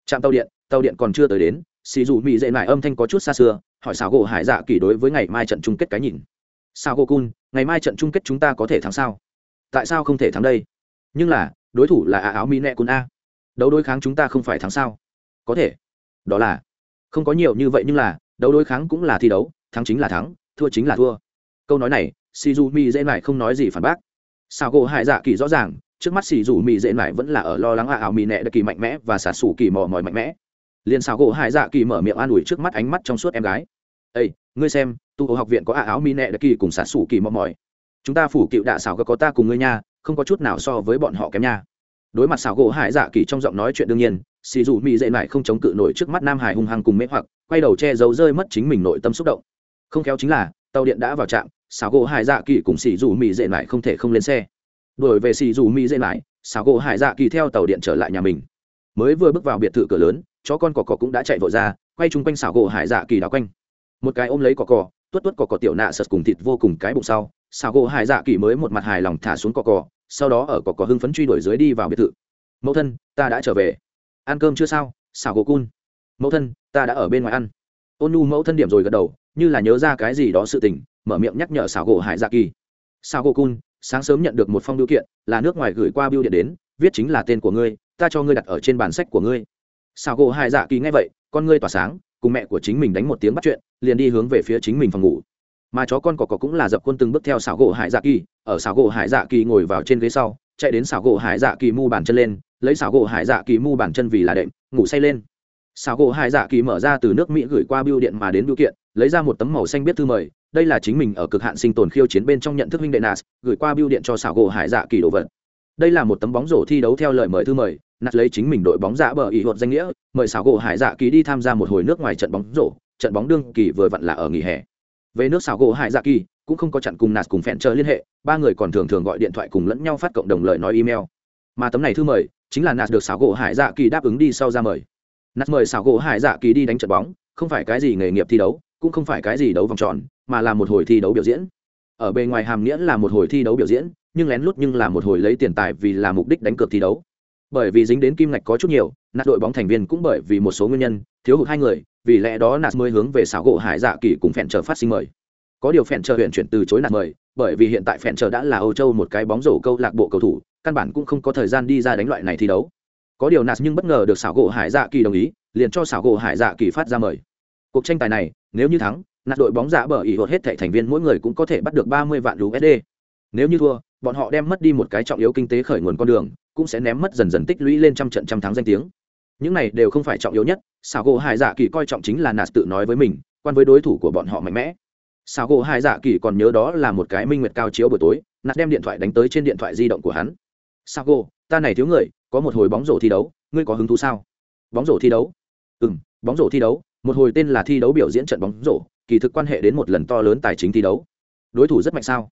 Trạm tàu điện tàu điện còn chưa tới đến xì dù mì dệ mải âm thanh có chút xa xưa, hỏi xào gỗ hải dạ kỳ đối với ngày mai trận chung kết cái nhìn. Sao gỗ cun, ngày mai trận chung kết chúng ta có thể thắng sao? Tại sao không thể thắng đây? Nhưng là, đối thủ là áo mỹ nẹ cun a. Đấu đối kháng chúng ta không phải thắng sao? Có thể. Đó là, không có nhiều như vậy nhưng là, đấu đối kháng cũng là thi đấu, thắng chính là thắng, thua chính là thua. Câu nói này xì dù mì dễ lại không nói gì phản bác. Sao gỗ hải dạ kỳ rõ ràng, trước mắt xì dù mì dễ lại vẫn là ở lo lắng ạ ảo mì nẹ đặc kỳ mạnh mẽ và xả sủ kỳ mò mỏi mạnh mẽ. Liền sao gỗ hải dạ kỳ mở miệng an ủi trước mắt ánh mắt trong suốt em gái. Ây ngươi xem tu hồ học viện có ạ áo mỹ nẹ đặc kỳ cùng xả sủ kỳ mò mỏi chúng ta phủ cựu đạ xảo có ta cùng ngươi nha, không có chút nào so với bọn họ kém nha. Đối mặt xảo gỗ hải dạ kỳ trong giọng nói chuyện đương nhiên xì dù mỹ dễ lại không chống cự nổi trước mắt nam hải hung hăng cùng mễ hoặc, quay đầu che giấu rơi mất chính mình nội tâm xúc động. Không khéo chính là, tàu điện đã vào trạm xảo gỗ hải dạ kỳ cùng xì dù mỹ dệ lại không thể không lên xe. Đổi về xì dù mỹ dệ lại xảo gỗ hải dạ kỳ theo tàu điện trở lại nhà mình. Mới vừa bước vào biệt thự cửa lớn, chó con cỏ cỏ cũng đã chạy vội ra, quay chung quanh xảo gỗ hải dạ kỳ đào quanh. Một cái ôm lấy cỏ cỏ tuất tuất cỏ cỏ tiểu nạ sật cùng thịt vô cùng cái bụng sau xảo gỗ hải dạ kỳ mới một mặt hài lòng thả xuống cỏ cỏ sau đó ở cỏ cỏ hưng phấn truy đuổi dưới đi vào biệt thự. Mẫu thân, ta đã trở về. Ăn cơm chưa sao? Xảo gỗ cun. Mẫu thân, ta đã ở bên ngoài ăn. Ôn nu mẫu thân điểm rồi gật đầu, như là nhớ ra cái gì đó sự tình mở miệng nhắc nhở xảo gỗ hải dạ kỳ. Xảo gỗ cun, sáng sớm nhận được một phong biểu kiện, là nước ngoài gửi qua biêu điện đến, viết chính là tên của ngươi, ta cho ngươi đặt ở trên bản sách của ngươi. Xảo gỗ hải dạ kỳ nghe vậy, con ngươi tỏa sáng, cùng mẹ của chính mình đánh một tiếng bắt chuyện, liền đi hướng về phía chính mình phòng ngủ. Mà chó con cỏ cỏ cũng là dập quân từng bước theo xảo gỗ hải dạ kỳ, ở xảo gỗ hải dạ kỳ ngồi vào trên ghế sau, chạy đến xảo gỗ hải dạ kỳ mu bàn chân lên, lấy xảo gỗ hải dạ kỳ mu bàn chân vì là đệm, ngủ say lên. Xảo gỗ hải dạ kỳ mở ra từ nước mỹ gửi qua biêu điện mà đến biêu kiện, lấy ra một tấm màu xanh biết thư mời đây là chính mình ở cực hạn sinh tồn khiêu chiến bên trong nhận thức minh đệ nas gửi qua biêu điện cho xảo gỗ hải dạ kỳ đồ vật. Đây là một tấm bóng rổ thi đấu theo lời mời thư mời nạt lấy chính mình đội bóng giả bờ ý hột danh nghĩa, mời xảo gỗ hải dạ kỳ đi tham gia một hồi nước ngoài trận bóng rổ, trận bóng đương kỳ vừa vặn là ở nghỉ hè. Về nước xảo gỗ hải dạ kỳ, cũng không có chặn cùng nạt cùng phèn chờ liên hệ, ba người còn thường thường gọi điện thoại cùng lẫn nhau phát cộng đồng lời nói email. Mà tấm này thư mời, chính là nạt được xảo gỗ hải dạ kỳ đáp ứng đi sau ra mời. Nạt mời xảo gỗ hải dạ kỳ đi đánh trận bóng, không phải cái gì nghề nghiệp thi đấu cũng không phải cái gì đấu vòng tròn, mà là một hồi thi đấu biểu diễn. Ở bề ngoài hàm nghĩa là một hồi thi đấu biểu diễn, nhưng lén lút nhưng là một hồi lấy tiền tài vì là mục đích đánh cược thi đấu. Bởi vì dính đến kim ngạch có chút nhiều, nạt đội bóng thành viên cũng bởi vì một số nguyên nhân, thiếu hụt hai người, vì lẽ đó nạt mới hướng về xảo gỗ hải dạ kỳ cùng phèn chờ phát sinh mời. Có điều phèn chờ huyện chuyển từ chối nạt mời, bởi vì hiện tại phèn chờ đã là âu châu một cái bóng rổ câu lạc bộ cầu thủ, căn bản cũng không có thời gian đi ra đánh loại này thi đấu. Có điều nạt nhưng bất ngờ được xảo gỗ hải dạ kỳ đồng ý, liền cho xảo gỗ hải dạ kỳ phát ra mời cuộc tranh tài này, nếu như thắng nạt đội bóng giả bờ ỉ hột hết thảy thành viên mỗi người cũng có thể bắt được ba mươi vạn usd nếu như thua, bọn họ đem mất đi một cái trọng yếu kinh tế khởi nguồn con đường, cũng sẽ ném mất dần dần tích lũy lên trăm trận trăm thắng danh tiếng. Những này đều không phải trọng yếu nhất xào gỗ hải dạ kỳ coi trọng chính là nạt tự nói với mình, quan với đối thủ của bọn họ mạnh mẽ. Xào gỗ hải dạ kỳ còn nhớ đó là một cái minh nguyệt cao chiếu buổi tối nạt đem điện thoại đánh tới trên điện thoại di động của hắn. Xảo gỗ ta này thiếu người, có một hồi bóng rổ thi đấu, ngươi có hứng thú sao? Bóng rổ thi đấu? Ừ m bóng rổ thi đấu một hồi tên là thi đấu biểu diễn trận bóng rổ kỳ thực quan hệ đến một lần to lớn tài chính thi đấu. Đối thủ rất mạnh sao?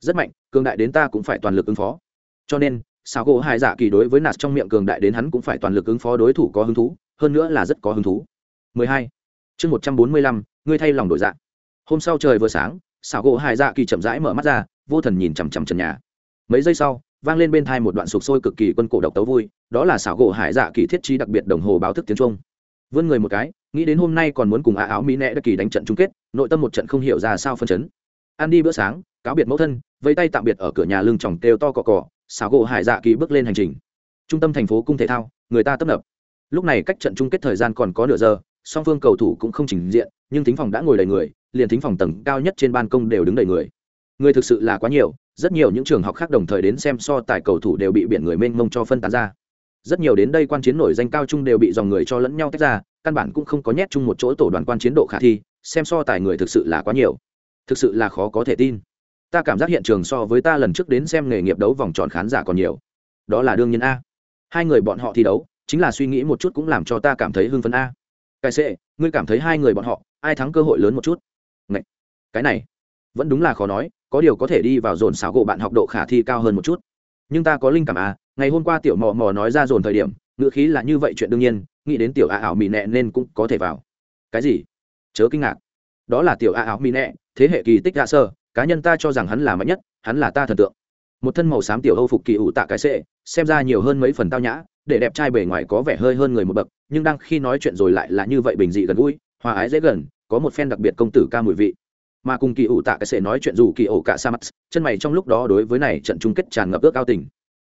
Rất mạnh cường đại đến ta cũng phải toàn lực ứng phó. Cho nên sao gỗ hai dạ kỳ đối với nạt trong miệng cường đại đến hắn cũng phải toàn lực ứng phó đối thủ có hứng thú hơn nữa là rất có hứng thú. 12. chương 145, ngươi thay lòng đổi dạ. Hôm sau trời vừa sáng sao gỗ hai dạ kỳ chậm rãi mở mắt ra vô thần nhìn chằm chằm trần nhà. Mấy giây sau vang lên bên thai một đoạn sục sôi cực kỳ quân cổ độc tấu vui đó là xảo gỗ hải dạ kỳ thiết trí đặc biệt đồng hồ báo thức tiếng trung vươn người một cái, nghĩ đến hôm nay còn muốn cùng á áo mỹ nẹ đất kỳ đánh trận chung kết, nội tâm một trận không hiểu ra sao phân chấn. Ăn đi bữa sáng, cáo biệt mẫu thân vây tay tạm biệt ở cửa nhà lưng chòng kêu to cọ cọ xảo gỗ hải dạ kỳ bước lên hành trình. Trung tâm thành phố cung thể thao, người ta tấp nập. Lúc này cách trận chung kết thời gian còn có nửa giờ, song phương cầu thủ cũng không trình diện, nhưng thính phòng đã ngồi đầy người, liền thính phòng tầng cao nhất trên ban công đều đứng đầy người. Người thực sự là quá nhiều, rất nhiều những trường học khác đồng thời đến xem so tài cầu thủ đều bị biển người mênh mông cho phân tán ra rất nhiều đến đây quan chiến nổi danh cao trung đều bị dòng người cho lẫn nhau tách ra, căn bản cũng không có nhét chung một chỗ tổ đoàn quan chiến độ khả thi, xem so tài người thực sự là quá nhiều. Thực sự là khó có thể tin. Ta cảm giác hiện trường so với ta lần trước đến xem nghề nghiệp đấu vòng tròn khán giả còn nhiều. Đó là đương nhiên a. Hai người bọn họ thi đấu, chính là suy nghĩ một chút cũng làm cho ta cảm thấy hưng phấn a. Cái sệ ngươi cảm thấy hai người bọn họ, ai thắng cơ hội lớn một chút? Ngậy! cái này, vẫn đúng là khó nói, có điều có thể đi vào dồn xảo gỗ bạn học độ khả thi cao hơn một chút. Nhưng ta có linh cảm a ngày hôm qua tiểu mò mò nói ra dồn thời điểm, ngữ khí là như vậy chuyện đương nhiên, nghĩ đến tiểu a ảo mỹ nẹ nên cũng có thể vào. Cái gì? Chớ kinh ngạc. Đó là tiểu a ảo mỹ nẹ, thế hệ kỳ tích hạ sơ, cá nhân ta cho rằng hắn là mạnh nhất, hắn là ta thần tượng. Một thân màu xám tiểu âu phục kỳ ủ tạ cái sệ, xem ra nhiều hơn mấy phần tao nhã, để đẹp trai bề ngoài có vẻ hơi hơn người một bậc, nhưng đang khi nói chuyện rồi lại là như vậy bình dị gần gũi, hòa ái dễ gần, có một phen đặc biệt công tử ca mùi vị. Mà cùng kỳ ủ tạ cái sệ nói chuyện dù kỳ ổ cả sa mắt chân mày trong lúc đó đối với này trận chung kết tràn ngập ước ao tình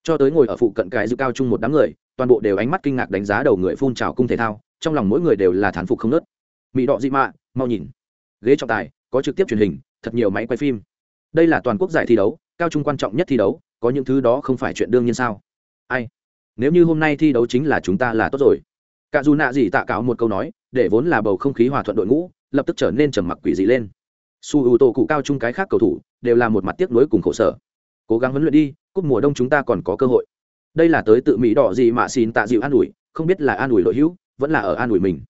cho tới ngồi ở phụ cận cái dự cao chung một đám người, toàn bộ đều ánh mắt kinh ngạc đánh giá đầu người phun trào cung thể thao, trong lòng mỗi người đều là thán phục không nớt. Mỹ đọ dị mạ, mau nhìn. Ghế trọng tài, có trực tiếp truyền hình, thật nhiều máy quay phim. Đây là toàn quốc giải thi đấu, cao trung quan trọng nhất thi đấu, có những thứ đó không phải chuyện đương nhiên sao? Ai? Nếu như hôm nay thi đấu chính là chúng ta là tốt rồi. Cả dù nạ gì tạ cáo một câu nói, để vốn là bầu không khí hòa thuận đội ngũ, lập tức trở nên trầm mặc quỷ dị lên. Su ưu tô cụ cao chung cái khác cầu thủ, đều là một mặt tiếc nuối cùng khổ sở cố gắng huấn luyện đi, cúp mùa đông chúng ta còn có cơ hội. Đây là tới tự mỹ đỏ gì mà xin tạ dịu an ủi, không biết là an ủi đội hữu, vẫn là ở an ủi mình.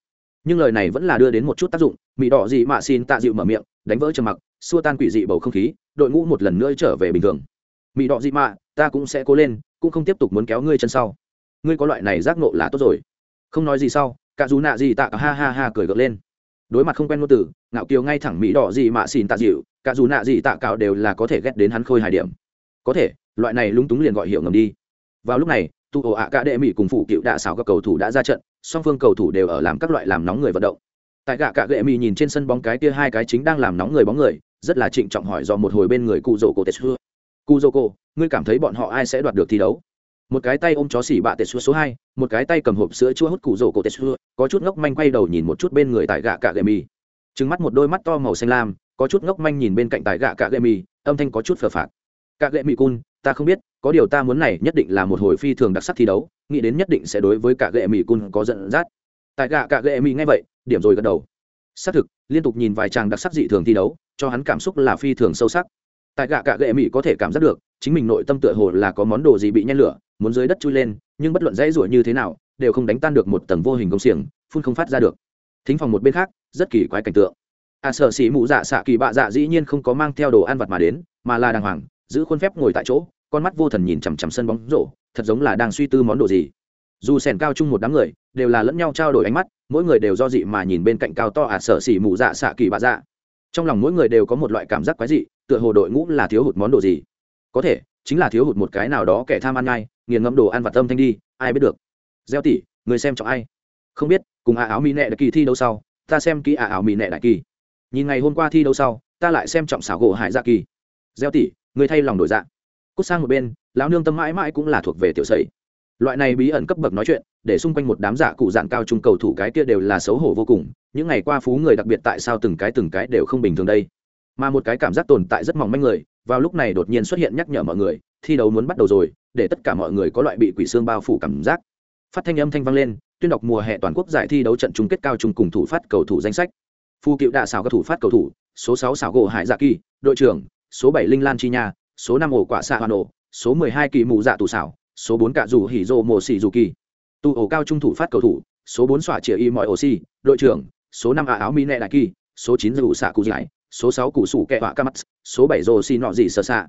Nhưng lời này vẫn là đưa đến một chút tác dụng, mỹ đỏ gì mà xin tạ dịu mở miệng, đánh vỡ trầm mặc, xua tan quỷ dị bầu không khí, đội ngũ một lần nữa trở về bình thường. Mỹ đỏ dị mạ ta cũng sẽ cố lên, cũng không tiếp tục muốn kéo ngươi chân sau. Ngươi có loại này giác nộ là tốt rồi. Không nói gì sau, cả dù nạ gì tạ, ha ha ha cười gật lên. Đối mặt không quen ngôn từ, ngạo kiều ngay thẳng mỹ đỏ gì mạ xin tạ dịu, cả dù nạ gì tạ cạo đều là có thể ghét đến hắn khôi hài điểm có thể, loại này lúng túng liền gọi hiệu ngầm đi. Vào lúc này tu ổ ạ cả đệ mỹ cùng phụ cựu đạ xảo các cầu thủ đã ra trận, song phương cầu thủ đều ở làm các loại làm nóng người vận động. Tại gạ cả gệ mỹ nhìn trên sân bóng cái kia hai cái chính đang làm nóng người bóng người, rất là trịnh trọng hỏi do một hồi bên người cụ rổ cổ tetsu cụ rổ cổ ngươi cảm thấy bọn họ ai sẽ đoạt được thi đấu? Một cái tay ôm chó xỉ bạ tetsu số hai, một cái tay cầm hộp sữa chua hút cụ rổ cổ tetsu có chút ngốc manh quay đầu nhìn một chút bên người tại gạ cả gệ mỹ. Trừng mắt một đôi mắt to màu xanh lam, có chút ngốc manh nhìn bên cạnh tại gạ cả gệ mỹ, âm thanh có chút phờ phạt cả lệ mỹ cun, ta không biết, có điều ta muốn này nhất định là một hồi phi thường đặc sắc thi đấu, nghĩ đến nhất định sẽ đối với cả gệ mỹ cun có giận dắt. Tại gạ, cả gệ mỹ nghe vậy, điểm rồi gật đầu. Xác thực, liên tục nhìn vài chàng đặc sắc dị thường thi đấu, cho hắn cảm xúc là phi thường sâu sắc. Tại gạ, cả gệ mỹ có thể cảm giác được, chính mình nội tâm tựa hồ là có món đồ gì bị nhen lửa, muốn dưới đất chui lên, nhưng bất luận dãy ruổi như thế nào, đều không đánh tan được một tầng vô hình công xiềng, phun không phát ra được. Thính phòng một bên khác, rất kỳ quái cảnh tượng. À sở sĩ mụ dạ xạ kỳ bạ dạ dĩ nhiên không có mang theo đồ ăn vặt mà đến, mà là đàng hoàng giữ khuôn phép ngồi tại chỗ, con mắt vô thần nhìn chằm chằm sân bóng rổ, thật giống là đang suy tư món đồ gì. Dù sèn cao chung một đám người, đều là lẫn nhau trao đổi ánh mắt, mỗi người đều do dị mà nhìn bên cạnh cao to ạt à sở xỉ mù dạ xạ kỳ bạ dạ. Trong lòng mỗi người đều có một loại cảm giác quái dị, tựa hồ đội ngũ là thiếu hụt món đồ gì. Có thể, chính là thiếu hụt một cái nào đó kẻ tham ăn ngay, nghiền ngẫm đồ ăn và tâm thanh đi, ai biết được. Gieo tỉ người xem trọng ai? Không biết, cùng ả áo mỹ nệ đại kỳ thi đấu sau, ta xem kỹ ả áo mỹ nệ đại kỳ. Nhìn ngày hôm qua thi đấu sau, ta lại xem trọng xảo gỗ hải dạ kỳ. Gieo tỉ người thay lòng đổi dạ. Cút sang một bên, lão nương tâm mãi mãi cũng là thuộc về tiểu sầy loại này bí ẩn cấp bậc nói chuyện, để xung quanh một đám giả cụ dạng cao trung cầu thủ cái kia đều là xấu hổ vô cùng, những ngày qua phú người đặc biệt tại sao từng cái từng cái đều không bình thường đây. Mà một cái cảm giác tồn tại rất mỏng manh người, vào lúc này đột nhiên xuất hiện nhắc nhở mọi người, thi đấu muốn bắt đầu rồi, để tất cả mọi người có loại bị quỷ xương bao phủ cảm giác. Phát thanh âm thanh vang lên, tuyên đọc mùa hè toàn quốc giải thi đấu trận chung kết cao trung cùng thủ phát cầu thủ danh sách. Phu cựu đạ xào các thủ phát cầu thủ, số sáu xảo gỗ hải dạ kỳ, đội trưởng số bảy linh lan chi nha số năm ổ quả xạ hoàn ổ, số mười hai kỳ mù dạ tù xảo số bốn cạ dù hỉ rô mồ xỉ dù kỳ. Tù ổ cao trung thủ phát cầu thủ số bốn xỏa chĩa y mọi ổ xi, đội trưởng số năm ả áo mỹ nẹ đại kỳ số chín dù xạ cụ giải số sáu cụ sủ kẹ họa ca mắt số bảy rồ xì nọ gì sơ xạ.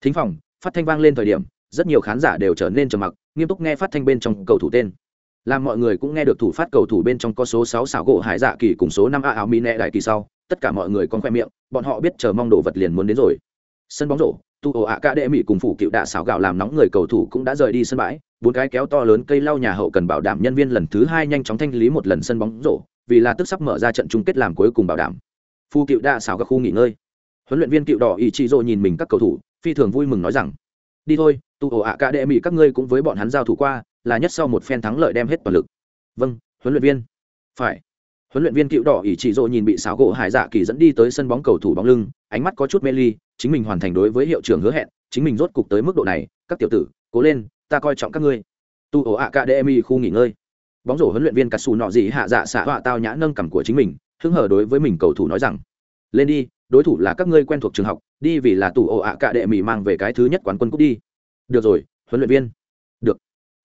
Thính phòng phát thanh vang lên thời điểm rất nhiều khán giả đều trở nên trầm mặc nghiêm túc nghe phát thanh bên trong cầu thủ tên. Làm mọi người cũng nghe được thủ phát cầu thủ bên trong có số sáu xảo gỗ hải dạ kỳ cùng số năm a áo mỹ nẹ đại kỳ sau tất cả mọi người còn khoe miệng, bọn họ biết chờ mong đồ vật liền muốn đến rồi. Sân bóng rổ, tu ổ ạ ca đệ mỹ cùng phủ cựu đạ xảo gạo làm nóng người cầu thủ cũng đã rời đi sân bãi. Bốn cái kéo to lớn cây lau nhà hậu cần bảo đảm nhân viên lần thứ hai nhanh chóng thanh lý một lần sân bóng rổ, vì là tức sắp mở ra trận chung kết làm cuối cùng bảo đảm. Phu cựu đạ xảo các khu nghỉ ngơi. Huấn luyện viên cựu đỏ ý chị rồi nhìn mình các cầu thủ, phi thường vui mừng nói rằng, đi thôi, tu ổ ạ ca đệ mỹ các ngươi cũng với bọn hắn giao thủ qua, là nhất sau một phen thắng lợi đem hết toàn lực. Vâng huấn luyện viên. Phải huấn luyện viên cựu đỏ ỷ trị rộ nhìn bị xáo gỗ hải dạ kỳ dẫn đi tới sân bóng cầu thủ bóng lưng, ánh mắt có chút mê ly, chính mình hoàn thành đối với hiệu trưởng hứa hẹn, chính mình rốt cục tới mức độ này, các tiểu tử, cố lên, ta coi trọng các ngươi. Tu ổ ạ academy khu nghỉ ngơi. Bóng rổ huấn luyện viên cà xù nọ gì hạ dạ xạ họa tao nhã nâng cằm của chính mình, hứng hở đối với mình cầu thủ nói rằng, lên đi, đối thủ là các ngươi quen thuộc trường học, đi vì là tủ ổ ạ cả đệ mỹ mang về cái thứ nhất quán quân cúp đi. Được rồi, huấn luyện viên. Được.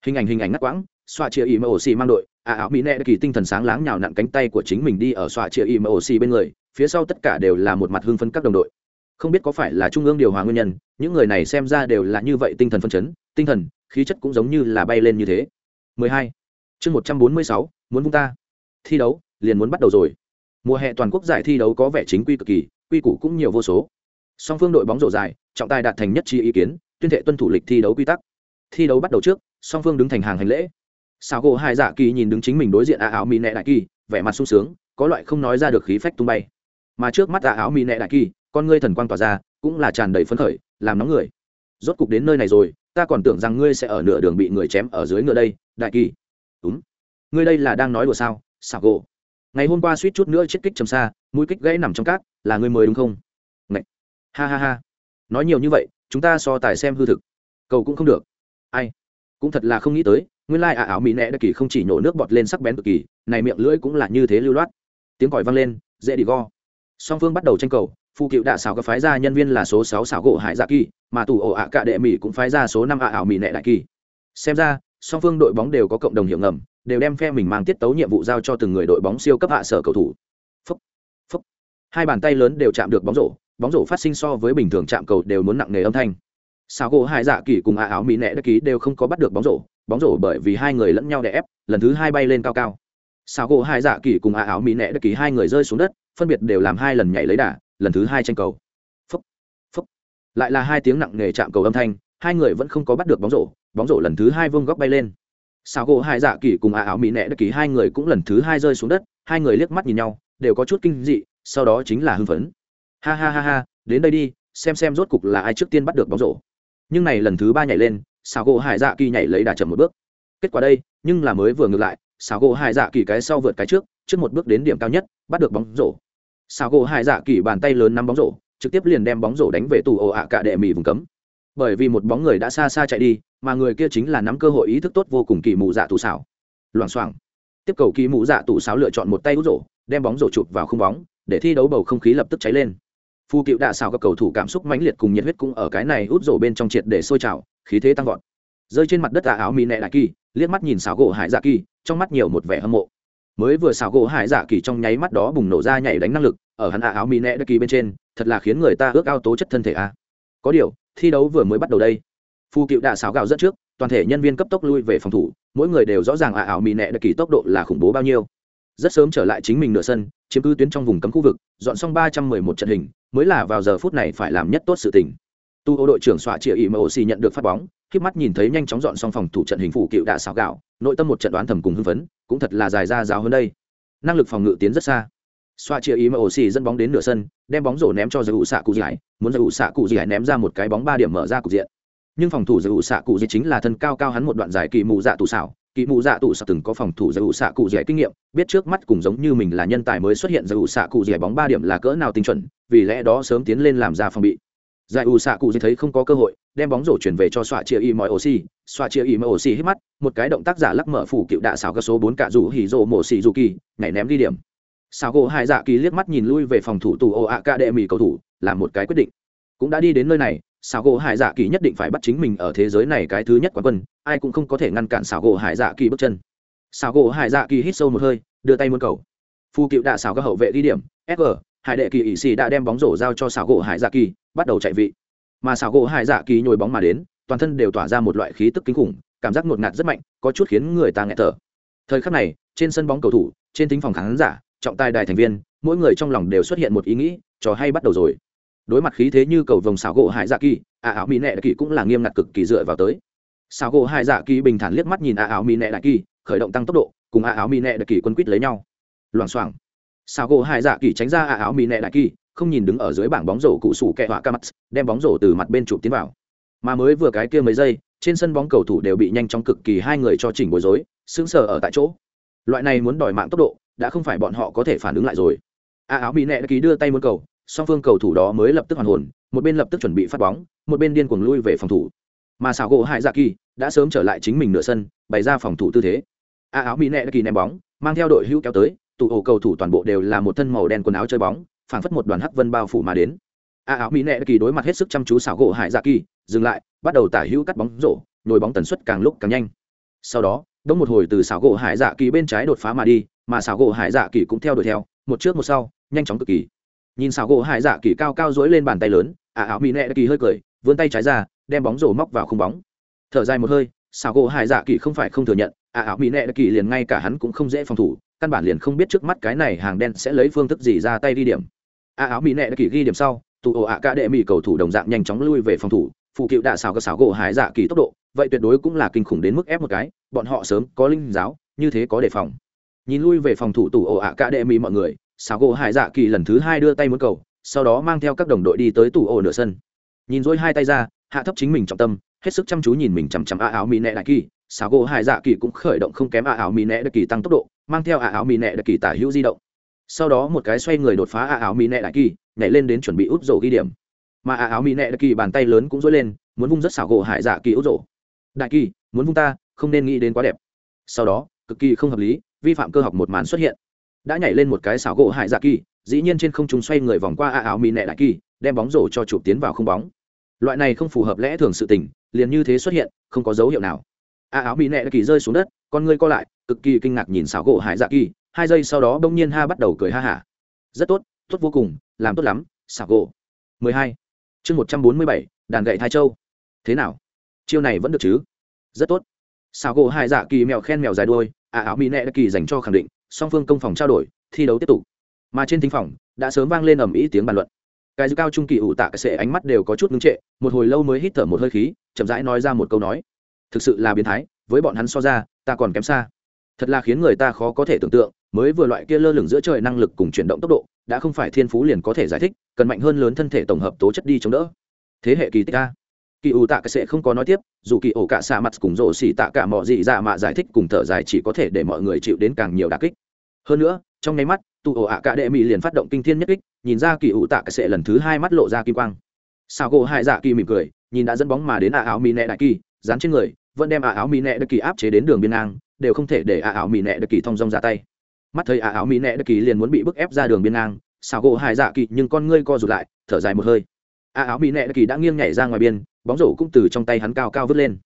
Hình ảnh hình ảnh ngắt quãng xoa chia ý mà ổ xì mang đội à áo mỹ nẹ kỳ tinh thần sáng láng nhào nặn cánh tay của chính mình đi ở xoa chia ý mà ổ xì bên người phía sau tất cả đều là một mặt hưng phấn các đồng đội. Không biết có phải là trung ương điều hòa nguyên nhân những người này xem ra đều là như vậy tinh thần phân chấn tinh thần khí chất cũng giống như là bay lên như thế. 12. chương 146, muốn vung ta. Thi đấu liền muốn bắt đầu rồi. Mùa hè toàn quốc giải thi đấu có vẻ chính quy cực kỳ quy củ cũng nhiều vô số. Song phương đội bóng rổ dài trọng tài đạt thành nhất trí ý kiến tuyên thệ tuân thủ lịch thi đấu quy tắc. Thi đấu bắt đầu trước song phương đứng thành hàng hành lễ sao gỗ hai dạ kỳ nhìn đứng chính mình đối diện a áo mỹ nệ đại kỳ, vẻ mặt sung sướng, có loại không nói ra được khí phách tung bay. Mà trước mắt a áo mỹ nệ đại kỳ, con ngươi thần quang tỏa ra, cũng là tràn đầy phấn khởi, làm nóng người. Rốt cục đến nơi này rồi, ta còn tưởng rằng ngươi sẽ ở nửa đường bị người chém ở dưới ngựa đây, đại kỳ. Đúng. Ngươi đây là đang nói đùa sao sao gỗ? Ngày hôm qua suýt chút nữa chết kích trầm xa, mũi kích gãy nằm trong cát, là ngươi mời đúng không? Ngậy. ha ha ha. Nói nhiều như vậy, chúng ta so tài xem hư thực. Cầu cũng không được. Ai? Cũng thật là không nghĩ tới nguyên lai ả áo mỹ nẹ đặc kỳ không chỉ nhổ nước bọt lên sắc bén cực kỳ này miệng lưỡi cũng là như thế lưu loát. Tiếng còi vang lên dễ đi go. Song phương bắt đầu tranh cầu phụ cựu đạ xảo các phái ra nhân viên là số sáu xảo gỗ hải dạ kỳ mà tủ ổ ạ cạ đệ mỹ cũng phái ra số năm ạ ảo mỹ nẹ đại kỳ. Xem ra song phương đội bóng đều có cộng đồng hiệu ngầm đều đem phe mình mang tiết tấu nhiệm vụ giao cho từng người đội bóng siêu cấp hạ sở cầu thủ. Phúc, phúc. hai bàn tay lớn đều chạm được bóng rổ bóng rổ phát sinh so với bình thường chạm cầu đều muốn nặng nề âm thanh. Sao gỗ hải dạ kỳ cùng ạ áo mỹ nẹ đại kỳ đều không có bắt được bóng rổ bóng rổ bởi vì hai người lẫn nhau đè ép, lần thứ hai bay lên cao cao. Sao gỗ hai dạ kỳ cùng a áo mỹ nẹ đất kỳ hai người rơi xuống đất, phân biệt đều làm hai lần nhảy lấy đà, lần thứ hai tranh cầu. Phúc phúc. Lại là hai tiếng nặng nề chạm cầu âm thanh, hai người vẫn không có bắt được bóng rổ bóng rổ lần thứ hai vương góc bay lên. Sao gỗ hai dạ kỳ cùng a áo mỹ nẹ đất kỳ hai người cũng lần thứ hai rơi xuống đất, hai người liếc mắt nhìn nhau, đều có chút kinh dị, sau đó chính là hưng phấn. Ha ha ha ha, đến đây đi, xem xem rốt cục là ai trước tiên bắt được bóng rổ. Nhưng này lần thứ ba nhảy lên xào gỗ hải dạ kỳ nhảy lấy đà chậm một bước. Kết quả đây, nhưng là mới vừa ngược lại xào gỗ hải dạ kỳ cái sau vượt cái trước trước một bước đến điểm cao nhất, bắt được bóng rổ. Xào gỗ hải dạ kỳ bàn tay lớn nắm bóng rổ, trực tiếp liền đem bóng rổ đánh về tù ồ ạ cả đệ mì vùng cấm. Bởi vì một bóng người đã xa xa chạy đi, mà người kia chính là nắm cơ hội ý thức tốt vô cùng kỳ mù dạ tù xảo loảng xoảng. Tiếp cầu kỳ mù dạ tù xảo lựa chọn một tay út rổ, đem bóng rổ chụp vào không bóng, để thi đấu bầu không khí lập tức cháy lên. Phu cựu đạ xào các cầu thủ cảm xúc mãnh liệt cùng nhiệt huyết cũng ở cái này hút rổ bên trong triệt để sôi trào khí thế tăng vọt. Rơi trên mặt đất tà áo mỹ nệ đại kỳ, liếc mắt nhìn xào gỗ hải dạ kỳ, trong mắt nhiều một vẻ hâm mộ. Mới vừa xào gỗ hải dạ kỳ trong nháy mắt đó bùng nổ ra nhảy đánh năng lực, ở hắn ả áo mỹ nệ đại kỳ bên trên, thật là khiến người ta ước ao tố chất thân thể a. Có điều, thi đấu vừa mới bắt đầu đây, phu cựu đạ xảo gạo dẫn trước, toàn thể nhân viên cấp tốc lui về phòng thủ, mỗi người đều rõ ràng ả áo mì đại kỳ tốc độ là khủng bố bao nhiêu. Rất sớm trở lại chính mình nửa sân, chiếm cứ tuyến trong vùng cấm khu vực, dọn xong ba trăm mười một trận hình, mới là vào giờ phút này phải làm nhất tốt sự tình tu ô đội trưởng xoa chĩa ý mà xì nhận được phát bóng khi mắt nhìn thấy nhanh chóng dọn xong phòng thủ trận hình phủ cựu đạ xào gạo, nội tâm một trận đoán thầm cùng hưng phấn, cũng thật là dài ra giáo hơn đây. Năng lực phòng ngự tiến rất xa. Xoa chia ý mà xì dẫn bóng đến nửa sân, đem bóng rổ ném cho giải ủ xạ cụ giải muốn giải ủ xạ cụ giải ném ra một cái bóng ba điểm mở ra cục diện. Nhưng phòng thủ giải ủ xạ cụ giải chính là thân cao cao hắn một đoạn giải kỳ mù dạ tù xảo, kỳ mù dạ tù xảo từng có phòng thủ giải ủ xạ cụ dẻ kinh nghiệm, biết trước mắt cùng giống như mình là nhân tài mới xuất hiện giải ủ xạ cụ dẻ bóng ba điểm là cỡ nào tinh chuẩn, vì lẽ đó sớm tiến lên làm ra phòng bị giải ủ xạ cụ dẻ thấy không có cơ hội đem bóng rổ chuyển về cho xoa chia y mọi oxy xoa chia y mọi oxy hít mắt một cái động tác giả lắc mở phủ cựu đạ xảo các số bốn cả rủ hỉ rộ mổ xì dù kỳ nhảy ném đi điểm. Xảo gỗ hai dạ kỳ liếc mắt nhìn lui về phòng thủ tù ô ạ ca đệ mỹ cầu thủ làm một cái quyết định. Cũng đã đi đến nơi này xảo gỗ hải dạ kỳ nhất định phải bắt chính mình ở thế giới này cái thứ nhất quán quân ai cũng không có thể ngăn cản xảo gỗ hải dạ kỳ bước chân. Xảo gỗ hải dạ kỳ hít sâu một hơi đưa tay muôn cầu. Phu cựu đạ xảo các hậu vệ đi điểm Fg, hải đệ kỳ ỵ xì đã đem bóng rổ giao cho xảo gỗ hải dạ kỳ bắt đầu chạy vị. Mà xảo gỗ hải dạ kỳ nhồi bóng mà đến, toàn thân đều tỏa ra một loại khí tức kinh khủng, cảm giác ngột ngạt rất mạnh, có chút khiến người ta nghẹt thở. Thời khắc này, trên sân bóng cầu thủ, trên tính phòng khán giả, trọng tài đài thành viên, mỗi người trong lòng đều xuất hiện một ý nghĩ, trò hay bắt đầu rồi. Đối mặt khí thế như cầu vồng xảo gỗ hải dạ kỳ, a áo mỹ nệ đại kỳ cũng là nghiêm ngặt cực kỳ dựa vào tới. Xảo gỗ hải dạ kỳ bình thản liếc mắt nhìn a áo mỹ nệ đại kỳ, khởi động tăng tốc độ, cùng a áo mỹ nệ đại kỳ quân quýt lấy nhau. Loảng xoảng. Sao gỗ hải dạ kỳ tránh ra a áo mì nẹ đại kỳ, không nhìn đứng ở dưới bảng bóng rổ cụ sủ kẹ họa ca mắt đem bóng rổ từ mặt bên chụp tiến vào. Mà mới vừa cái kia mấy giây, trên sân bóng cầu thủ đều bị nhanh chóng cực kỳ hai người cho chỉnh bối rối, sững sờ ở tại chỗ. Loại này muốn đòi mạng tốc độ, đã không phải bọn họ có thể phản ứng lại rồi. A áo mỹ nẹ đã ký đưa tay muốn cầu, song phương cầu thủ đó mới lập tức hoàn hồn, một bên lập tức chuẩn bị phát bóng, một bên điên cuồng lui về phòng thủ. Mà xảo gỗ hải dạ kỳ đã sớm trở lại chính mình nửa sân, bày ra phòng thủ tư thế. A áo mỹ nẹ đã kỳ ném bóng, mang theo đội hữu kéo tới tụ ổ cầu thủ toàn bộ đều là một thân màu đen quần áo chơi bóng, phảng phất một đoàn hắc vân bao phủ mà đến. A áo mỹ nệ kỳ đối mặt hết sức chăm chú xảo gỗ hải dạ kỳ, dừng lại, bắt đầu tả hữu cắt bóng rổ, nhồi bóng tần suất càng lúc càng nhanh. Sau đó đống một hồi từ xảo gỗ hải dạ kỳ bên trái đột phá mà đi, mà xảo gỗ hải dạ kỳ cũng theo đuổi theo, một trước một sau, nhanh chóng cực kỳ. Nhìn xảo gỗ hải dạ kỳ cao cao dối lên bàn tay lớn ả áo mỹ nệ kỳ hơi cười, vươn tay trái ra, đem bóng rổ móc vào khung bóng. Thở dài một hơi xảo gỗ hải dạ kỳ không phải không thừa nhận à, ả áo mỹ nệ kỳ liền ngay cả hắn cũng không dễ phòng thủ, căn bản liền không biết trước mắt cái này hàng đen sẽ lấy phương thức gì ra tay đi điểm. À, ả áo mỹ nệ kỳ ghi điểm sau, tụ ổ ạ cả đệ mỹ cầu thủ đồng dạng nhanh chóng lui về phòng thủ, phụ cựu đạ xảo cơ xảo gỗ hải dạ kỳ tốc độ, vậy tuyệt đối cũng là kinh khủng đến mức ép một cái, bọn họ sớm có linh giáo, như thế có đề phòng. Nhìn lui về phòng thủ tủ ổ ạ cả đệ mỹ mọi người, xảo gỗ hải dạ kỳ lần thứ hai đưa tay muốn cầu, sau đó mang theo các đồng đội đi tới tủ ổ nửa sân. Nhìn dối hai tay ra, hạ thấp chính mình trọng tâm hết sức chăm chú nhìn mình chằm chằm a áo mỹ nẹ đại kỳ. Xảo gỗ hải dạ kỳ cũng khởi động không kém a áo mỹ nẹ đại kỳ tăng tốc độ, mang theo a áo mỹ nẹ đại kỳ tả hữu di động. Sau đó một cái xoay người đột phá a áo mỹ nẹ đại kỳ, nhảy lên đến chuẩn bị út rổ ghi điểm. Mà a áo mỹ nẹ đại kỳ bàn tay lớn cũng dối lên, muốn vung rất xảo gỗ hải dạ kỳ út rổ. Đại kỳ, muốn vung ta, không nên nghĩ đến quá đẹp. Sau đó, cực kỳ không hợp lý, vi phạm cơ học một màn xuất hiện. Đã nhảy lên một cái xảo gỗ hải dạ kỳ, dĩ nhiên trên không trung xoay người vòng qua a áo mỹ nẹ đại kỳ, đem bóng rổ cho chụp tiến vào không bóng loại này không phù hợp lẽ thường sự tình, liền như thế xuất hiện, không có dấu hiệu nào. A áo mỹ nẹ kỳ rơi xuống đất, con ngươi co lại, cực kỳ kinh ngạc nhìn xảo gỗ hải dạ kỳ, hai giây sau đó bỗng nhiên ha bắt đầu cười ha hả. Rất tốt tốt vô cùng, làm tốt lắm, xảo gỗ. Mười hai. Chương một trăm bốn mươi bảy, đàn gậy thái châu. Thế nào? Chiêu này vẫn được chứ? Rất tốt. Xảo gỗ hải dạ kỳ mèo khen mèo dài đuôi, a áo mỹ nẹ kỳ dành cho khẳng định, song phương công phòng trao đổi, thi đấu tiếp tục. Mà trên thính phòng, đã sớm vang lên ầm ĩ tiếng bàn luận cái dư cao trung kỳ ủ tạ cái sệ ánh mắt đều có chút ngưng trệ, một hồi lâu mới hít thở một hơi khí, chậm rãi nói ra một câu nói. Thực sự là biến thái, với bọn hắn so ra, ta còn kém xa. Thật là khiến người ta khó có thể tưởng tượng, mới vừa loại kia lơ lửng giữa trời năng lực cùng chuyển động tốc độ, đã không phải thiên phú liền có thể giải thích, cần mạnh hơn lớn thân thể tổng hợp tố chất đi chống đỡ. Thế hệ kỳ tích a. Kỳ ủ tạ cái sệ không có nói tiếp, dù kỳ ổ cả xa mặt cùng rổ xỉ tạ cả mọi gì ra mạ giải thích cùng thở dài chỉ có thể để mọi người chịu đến càng nhiều đà kích. Hơn nữa, trong nháy mắt tụ ổ ạ cả đệ mỹ liền phát động kinh thiên nhất kích, nhìn ra kỳ ủ tạ cái sệ lần thứ hai mắt lộ ra kim quang. Sao gỗ hai dạ kỳ mỉm cười, nhìn đã dẫn bóng mà đến ạ áo mỹ nẹ đại kỳ, dán trên người, vẫn đem ạ áo mỹ nẹ đại kỳ áp chế đến đường biên ngang, đều không thể để ạ áo mỹ nẹ đại kỳ thong dong ra tay. Mắt thấy ạ áo mỹ nẹ đại kỳ liền muốn bị bức ép ra đường biên ngang, sao gỗ hai dạ kỳ, nhưng con ngươi co rụt lại, thở dài một hơi. Ạ áo mỹ nẹ đại kỳ đã nghiêng nhảy ra ngoài biên, bóng rổ cũng từ trong tay hắn cao cao vứt lên.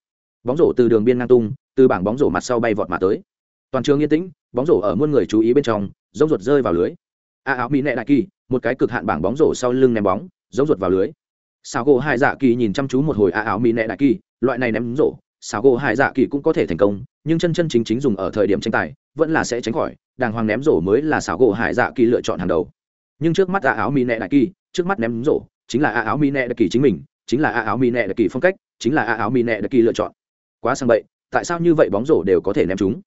Bóng rổ từ đường biên ngang tung, từ bảng bóng rổ mặt sau bay vọt mà tới. Toàn trường yên tĩnh, bóng rổ ở muôn người chú ý bên trong giống ruột rơi vào lưới. A áo mỹ nệ đại kỳ, một cái cực hạn bảng bóng rổ sau lưng ném bóng, giống ruột vào lưới. Sao gỗ hai dạ kỳ nhìn chăm chú một hồi a áo mỹ nệ đại kỳ, loại này ném rổ sao gỗ hai dạ kỳ cũng có thể thành công, nhưng chân chân chính chính dùng ở thời điểm tranh tài, vẫn là sẽ tránh khỏi, đàng hoàng ném rổ mới là sao gỗ hai dạ kỳ lựa chọn hàng đầu. Nhưng trước mắt a áo mỹ nệ đại kỳ, trước mắt ném rổ, chính là a áo mỹ nệ đại kỳ chính mình, chính là a áo mỹ nệ đại kỳ phong cách, chính là a áo mỹ nệ đại kỳ lựa chọn. Quá sang bậy, tại sao như vậy bóng rổ đều có thể ném chúng?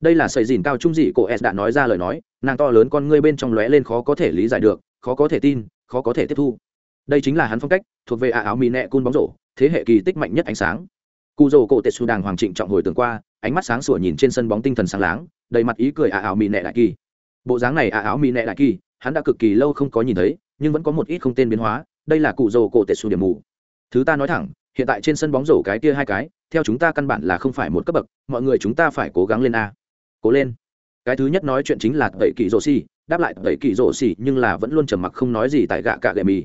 Đây là sợi dìn cao trung dị cô s đã nói ra lời nói, nàng to lớn con ngươi bên trong lóe lên khó có thể lý giải được, khó có thể tin, khó có thể tiếp thu. Đây chính là hắn phong cách, thuộc về ả áo mì nẹ cun bóng rổ, thế hệ kỳ tích mạnh nhất ánh sáng. Cụ rổ cổ tetsu đàng hoàng trịnh trọng hồi tưởng qua, ánh mắt sáng sủa nhìn trên sân bóng tinh thần sáng láng, đầy mặt ý cười ả áo mì nẹ đại kỳ. Bộ dáng này ả áo mì nẹ đại kỳ, hắn đã cực kỳ lâu không có nhìn thấy, nhưng vẫn có một ít không tên biến hóa, đây là cụ rổ cổ tetsu điểm mù. Thứ ta nói thẳng, hiện tại trên sân bóng rổ cái kia hai cái, theo chúng ta căn bản là không phải một cấp bậc, mọi người chúng ta phải cố gắng lên a cố lên. Cái thứ nhất nói chuyện chính là tẩy kỳ rổ xì, đáp lại tẩy kỳ rổ xì nhưng là vẫn luôn trầm mặc không nói gì tại gạ cạ gệ mì.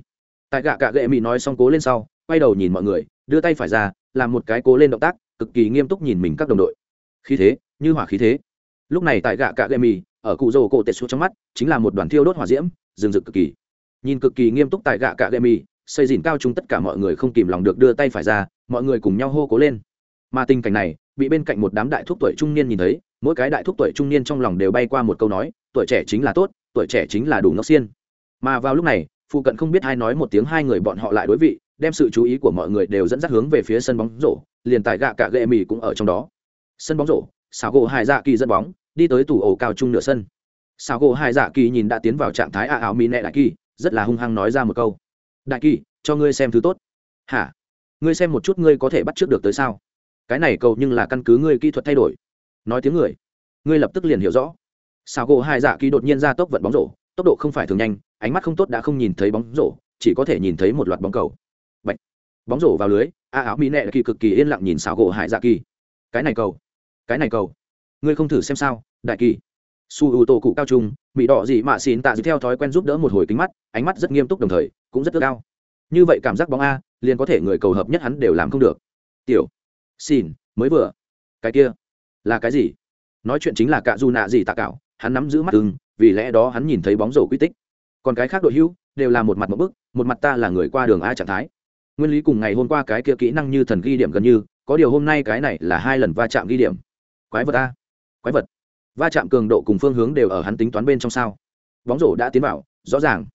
Tại gạ cạ gệ mì nói xong cố lên sau, quay đầu nhìn mọi người, đưa tay phải ra, làm một cái cố lên động tác, cực kỳ nghiêm túc nhìn mình các đồng đội. Khí thế, như hỏa khí thế. Lúc này tại gạ cạ gệ mì, ở cụ rổ cổ tệ xuống trong mắt, chính là một đoàn thiêu đốt hỏa diễm, rừng rực cực kỳ. Nhìn cực kỳ nghiêm túc tại gạ cạ gệ mì, xây dìn cao chung tất cả mọi người không kìm lòng được đưa tay phải ra, mọi người cùng nhau hô cố lên. Mà tình cảnh này, bị bên cạnh một đám đại thúc tuổi trung niên nhìn thấy mỗi cái đại thúc tuổi trung niên trong lòng đều bay qua một câu nói, tuổi trẻ chính là tốt, tuổi trẻ chính là đủ ngốc xiên. Mà vào lúc này, phụ cận không biết ai nói một tiếng hai người bọn họ lại đối vị, đem sự chú ý của mọi người đều dẫn dắt hướng về phía sân bóng rổ, liền tại gạ cả gệ mì cũng ở trong đó. Sân bóng rổ xào gỗ hai dạ kỳ dẫn bóng, đi tới tủ ổ cao trung nửa sân. Xào gỗ hai dạ kỳ nhìn đã tiến vào trạng thái a áo mỹ nẹ đại kỳ, rất là hung hăng nói ra một câu. Đại kỳ, cho ngươi xem thứ tốt. Hả? Ngươi xem một chút ngươi có thể bắt trước được tới sao? Cái này cầu nhưng là căn cứ ngươi kỹ thuật thay đổi nói tiếng người. Ngươi lập tức liền hiểu rõ. Sao gỗ hai dạ kỳ đột nhiên ra tốc vận bóng rổ, tốc độ không phải thường nhanh, ánh mắt không tốt đã không nhìn thấy bóng rổ, chỉ có thể nhìn thấy một loạt bóng cầu. Bạch. bóng rổ vào lưới, a áo mỹ nệ kỳ cực kỳ yên lặng nhìn xảo gỗ hải dạ kỳ cái này cầu. Cái này cầu. Ngươi không thử xem sao, đại kỳ. Su ưu tô cụ cao trung, mỹ đỏ gì mạ xin tạ dư theo thói quen giúp đỡ một hồi kính mắt, ánh mắt rất nghiêm túc đồng thời, cũng rất ước cao như vậy cảm giác bóng a, liền có thể người cầu hợp nhất hắn đều làm không được. Tiểu. Xin, mới vừa. Cái kia là cái gì? Nói chuyện chính là cạ du nạ gì tạ cạo, hắn nắm giữ mắt ưng, vì lẽ đó hắn nhìn thấy bóng rổ quy tích. Còn cái khác đội hữu, đều là một mặt một bức, một mặt ta là người qua đường a trạng thái. Nguyên lý cùng ngày hôm qua cái kia kỹ năng như thần ghi điểm gần như, có điều hôm nay cái này là hai lần va chạm ghi điểm. Quái vật a. Quái vật. Va chạm cường độ cùng phương hướng đều ở hắn tính toán bên trong sao. Bóng rổ đã tiến vào, rõ ràng.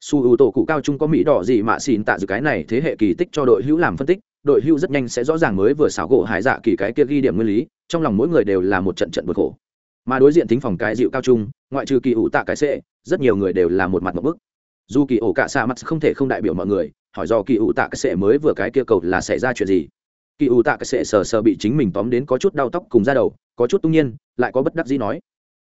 Su ưu tổ cụ cao trung có mỹ đỏ gì mà xịn tạ dự cái này thế hệ kỳ tích cho đội hữu làm phân tích đội hưu rất nhanh sẽ rõ ràng mới vừa xảo gỗ hải dạ kỳ cái kia ghi điểm nguyên lý, trong lòng mỗi người đều là một trận trận bực khổ. Mà đối diện thính phòng cái dịu cao trung, ngoại trừ kỳ ủ tạ cái sệ rất nhiều người đều là một mặt một bức. Dù kỳ ổ cả xa mắt không thể không đại biểu mọi người, hỏi do kỳ ủ tạ cái sệ mới vừa cái kia cầu là xảy ra chuyện gì? Kỳ ủ tạ cái sệ sờ sờ bị chính mình tóm đến có chút đau tóc cùng ra đầu, có chút tung nhiên, lại có bất đắc dĩ nói.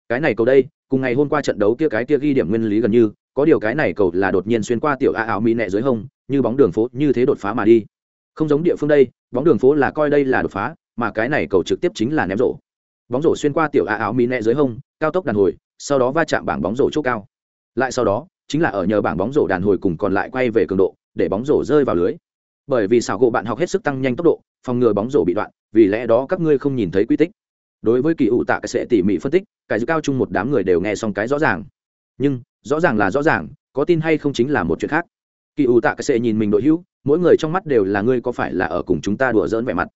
Cái này cầu đây, cùng ngày hôm qua trận đấu kia cái kia ghi điểm nguyên lý gần như, có điều cái này cầu là đột nhiên xuyên qua tiểu a áo mỹ nẹ dưới hông, như bóng đường phố, như thế đột phá mà đi không giống địa phương đây, bóng đường phố là coi đây là đột phá, mà cái này cầu trực tiếp chính là ném rổ. Bóng rổ xuyên qua tiểu a áo mỹ nẹ dưới hông, cao tốc đàn hồi, sau đó va chạm bảng bóng rổ chỗ cao. Lại sau đó, chính là ở nhờ bảng bóng rổ đàn hồi cùng còn lại quay về cường độ, để bóng rổ rơi vào lưới. Bởi vì xảo gỗ bạn học hết sức tăng nhanh tốc độ, phòng ngừa bóng rổ bị đoạn, vì lẽ đó các ngươi không nhìn thấy quy tích. Đối với kỳ ủ tạ cái sẽ tỉ mỉ phân tích, cái dư cao chung một đám người đều nghe xong cái rõ ràng. Nhưng, rõ ràng là rõ ràng, có tin hay không chính là một chuyện khác. Kỳ ủ tạ cái sẽ nhìn mình đội hữu mỗi người trong mắt đều là ngươi có phải là ở cùng chúng ta đùa dỡn vẻ mặt?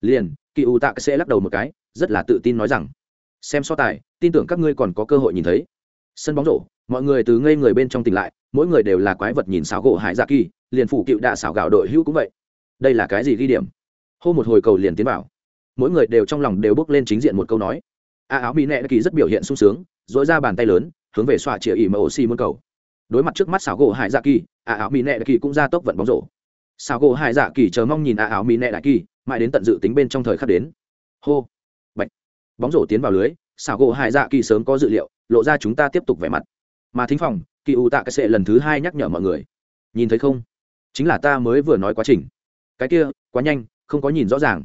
Liền, kỳ u tạ sẽ lắc đầu một cái, rất là tự tin nói rằng, xem so tài, tin tưởng các ngươi còn có cơ hội nhìn thấy. Sân bóng rổ, mọi người từ ngây người bên trong tỉnh lại, mỗi người đều là quái vật nhìn xáo gỗ hải dạ kỳ, liền phủ cựu đạ xảo gạo đội hữu cũng vậy. Đây là cái gì ghi điểm? Hô một hồi cầu liền tiến vào. Mỗi người đều trong lòng đều bước lên chính diện một câu nói. A áo mỹ nẹ kỳ rất biểu hiện sung sướng dỗi ra bàn tay lớn, hướng về xoa chĩa ỉ mà xi muốn cầu. Đối mặt trước mắt xảo gỗ hải dạ kỳ, a áo mỹ nẹ kỳ cũng ra tốc vận bóng rổ sao gỗ hải dạ kỳ chờ mong nhìn a áo mỹ nẹ đại kỳ mãi đến tận dự tính bên trong thời khắc đến. Hô. Bạch. Bóng rổ tiến vào lưới sao gỗ hải dạ kỳ sớm có dự liệu lộ ra chúng ta tiếp tục vẻ mặt. Mà thính phòng kỳ u tạ cái sệ lần thứ hai nhắc nhở mọi người. Nhìn thấy không? Chính là ta mới vừa nói quá trình. Cái kia quá nhanh không có nhìn rõ ràng.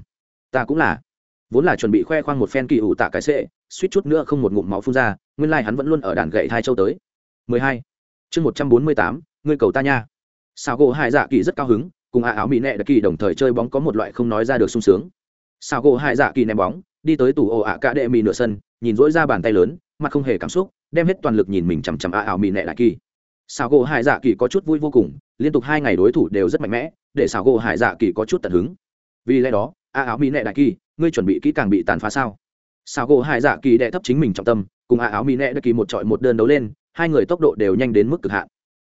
Ta cũng là. Vốn là chuẩn bị khoe khoang một phen kỳ ủ tạ cái sệ suýt chút nữa không một ngụm máu phun ra nguyên lai hắn vẫn luôn ở đàn gậy hai châu tới. 12. chương 148, ngươi cầu ta nha. Sao gỗ hai dạ kỳ rất cao hứng cùng a áo mỹ nệ đặc kỳ đồng thời chơi bóng có một loại không nói ra được sung sướng. Sao gỗ hai dạ kỳ ném bóng, đi tới tủ ổ ạ cả đệ mỹ nửa sân, nhìn dỗi ra bàn tay lớn, mặt không hề cảm xúc, đem hết toàn lực nhìn mình chằm chằm a áo mỹ nệ đại kỳ. Sao gỗ hải dạ kỳ có chút vui vô cùng, liên tục hai ngày đối thủ đều rất mạnh mẽ, để sao gỗ hải dạ kỳ có chút tận hứng. Vì lẽ đó a áo mỹ nệ đại kỳ, ngươi chuẩn bị kỹ càng bị tàn phá sao? Sao gỗ hải dạ kỳ đệ thấp chính mình trọng tâm, cùng a áo mỹ nệ đại kỳ một trọi một đơn đấu lên, hai người tốc độ đều nhanh đến mức cực hạn.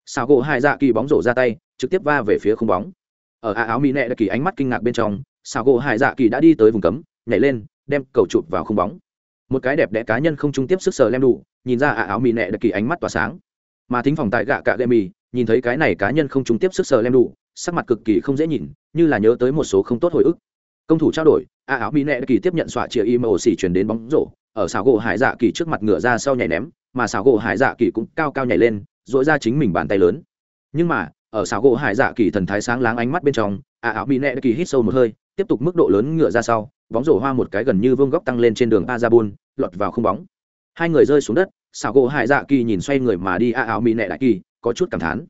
Sao gỗ hải dạ kỳ bóng rổ ra tay, trực tiếp va về phía không bóng ở a áo mỹ nệ đã kỳ ánh mắt kinh ngạc bên trong, xào gỗ hải dạ kỳ đã đi tới vùng cấm, nhảy lên, đem cầu chụp vào không bóng. Một cái đẹp đẽ cá nhân không trung tiếp sức sờ lem đủ, nhìn ra a áo mỹ nệ đã kỳ ánh mắt tỏa sáng. Mà thính phòng tại gạ cạ gậy mì nhìn thấy cái này cá nhân không trung tiếp sức sờ lem đủ, sắc mặt cực kỳ không dễ nhìn, như là nhớ tới một số không tốt hồi ức. Công thủ trao đổi, a áo mỹ nệ kỳ tiếp nhận xọa chia im ổ xỉ chuyển đến bóng rổ, ở xào gỗ hải dạ kỳ trước mặt ngựa ra sau nhảy ném, mà xào gỗ hải dạ kỳ cũng cao cao nhảy lên dội ra chính mình bàn tay lớn. Nhưng mà ở xào gỗ hải dạ kỳ thần thái sáng láng ánh mắt bên trong a áo mỹ nệ kỳ hít sâu một hơi, tiếp tục mức độ lớn ngựa ra sau, bóng rổ hoa một cái gần như vương góc tăng lên trên đường a ra bun lọt vào không bóng. Hai người rơi xuống đất xào gỗ hải dạ kỳ nhìn xoay người mà đi a áo mỹ nệ đại kỳ, có chút cảm thán.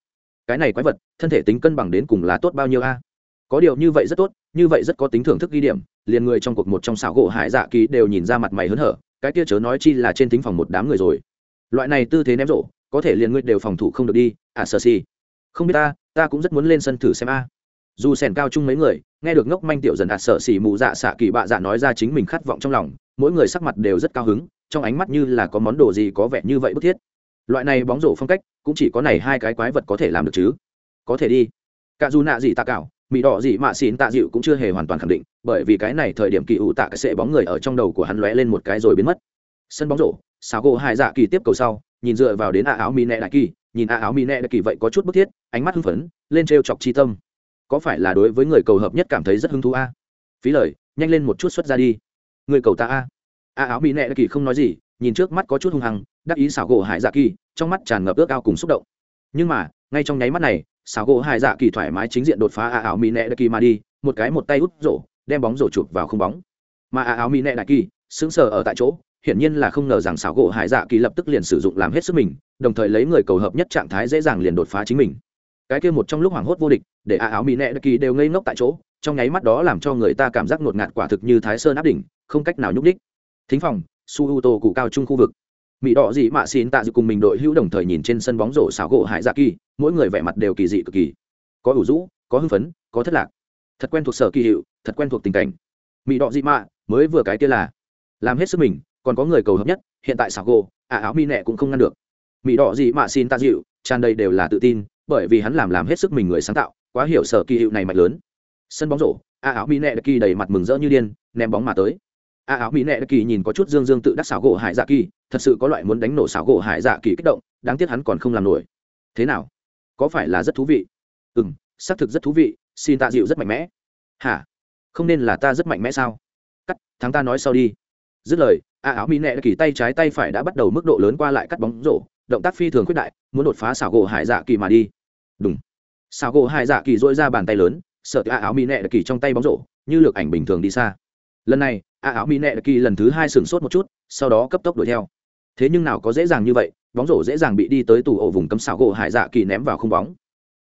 Cái này quái vật, thân thể tính cân bằng đến cùng là tốt bao nhiêu a? Có điều như vậy rất tốt, như vậy rất có tính thưởng thức ghi điểm, liền người trong cuộc một trong xảo gỗ hải dạ kỳ đều nhìn ra mặt mày hớn hở, cái kia chớ nói chi là trên tính phòng một đám người rồi. Loại này tư thế ném rổ, có thể liền ngươi đều phòng thủ không được đi à sơ si không biết ta ta cũng rất muốn lên sân thử xem a. Dù sèn cao chung mấy người, nghe được ngốc manh tiểu dần ạt sợ xỉ mù dạ xạ kỳ bạ dạ nói ra chính mình khát vọng trong lòng, mỗi người sắc mặt đều rất cao hứng, trong ánh mắt như là có món đồ gì có vẻ như vậy bức thiết. Loại này bóng rổ phong cách, cũng chỉ có này hai cái quái vật có thể làm được chứ. Có thể đi. Cả dù nạ gì ta cảo mỹ đỏ gì mạ xỉn tạ dịu cũng chưa hề hoàn toàn khẳng định, bởi vì cái này thời điểm kỳ ủ tạ cái sệ bóng người ở trong đầu của hắn lóe lên một cái rồi biến mất. Sân bóng rổ xào gỗ hai dạ kỳ tiếp cầu sau, nhìn dựa vào đến a áo mỹ nẹ đại kỳ nhìn a áo mỹ nẹ đã kỳ vậy có chút bức thiết, ánh mắt hưng phấn, lên t chọc chi tâm. Có phải là đối với người cầu hợp nhất cảm thấy rất hứng thú a? Phí lời, nhanh lên một chút xuất ra đi. Người cầu ta a? A áo mỹ nẹ đã kỳ không nói gì, nhìn trước mắt có chút hung hăng, đắc ý xảo gỗ hải dạ kỳ, trong mắt tràn ngập ước ao cùng xúc động. Nhưng mà, ngay trong nháy mắt này, xảo gỗ hải dạ kỳ thoải mái chính diện đột phá a áo mỹ nẹ đã kỳ mà đi, một cái một tay út rổ, đem bóng rổ chụp vào không bóng. Mà a áo mỹ nẹ đã kỳ, sững sờ ở tại chỗ hiển nhiên là không ngờ rằng xảo gỗ hải dạ kỳ lập tức liền sử dụng làm hết sức mình, đồng thời lấy người cầu hợp nhất trạng thái dễ dàng liền đột phá chính mình. Cái kia một trong lúc hoảng hốt vô địch, để a áo mỹ nẹ kỳ đều ngây ngốc tại chỗ, trong nháy mắt đó làm cho người ta cảm giác ngột ngạt quả thực như thái sơn áp đỉnh, không cách nào nhúc đích thính phòng, su u tô cụ cao trung khu vực. Mỹ đỏ dị mạ xin tạ dự cùng mình đội hữu đồng thời nhìn trên sân bóng rổ xảo gỗ hải dạ kỳ, mỗi người vẻ mặt đều kỳ dị cực kỳ. Có ủ rũ, có hưng phấn, có thất lạc. Thật quen thuộc sở kỳ hiệu, thật quen thuộc tình cảnh. Mỹ đỏ dị mạ, mới vừa cái kia là, làm hết sức mình còn có người cầu hợp nhất, hiện tại xảo gỗ ả áo mi nẹ cũng không ngăn được. Mỹ đỏ gì mà xin ta dịu, tràn đầy đều là tự tin, bởi vì hắn làm làm hết sức mình người sáng tạo, quá hiểu sở kỳ hiệu này mạnh lớn. Sân bóng rổ ả áo mi nẹ kỳ đầy mặt mừng rỡ như điên, ném bóng mà tới. A áo mỹ nệ kỳ nhìn có chút dương dương tự đắc xảo gỗ hải dạ kỳ, thật sự có loại muốn đánh nổ xảo gỗ hải dạ kỳ kích động, đáng tiếc hắn còn không làm nổi. Thế nào? Có phải là rất thú vị? Ừ m xác thực rất thú vị, xin tạ dịu rất mạnh mẽ. Hả? Không nên là ta rất mạnh mẽ sao? Cắt, thắng ta nói sau đi. Dứt lời a áo mỹ nệ kỳ tay trái tay phải đã bắt đầu mức độ lớn qua lại cắt bóng rổ, động tác phi thường quyết đại, muốn đột phá xảo gỗ hải dạ kỳ mà đi. Đúng xảo gỗ hải dạ kỳ dỗi ra bàn tay lớn, sợ a áo mỹ nệ kỳ trong tay bóng rổ, như lược ảnh bình thường đi xa. Lần này, a áo mỹ nệ kỳ lần thứ hai sừng sốt một chút, sau đó cấp tốc đuổi theo. Thế nhưng nào có dễ dàng như vậy, bóng rổ dễ dàng bị đi tới tủ ổ vùng cấm xảo gỗ hải dạ kỳ ném vào không bóng.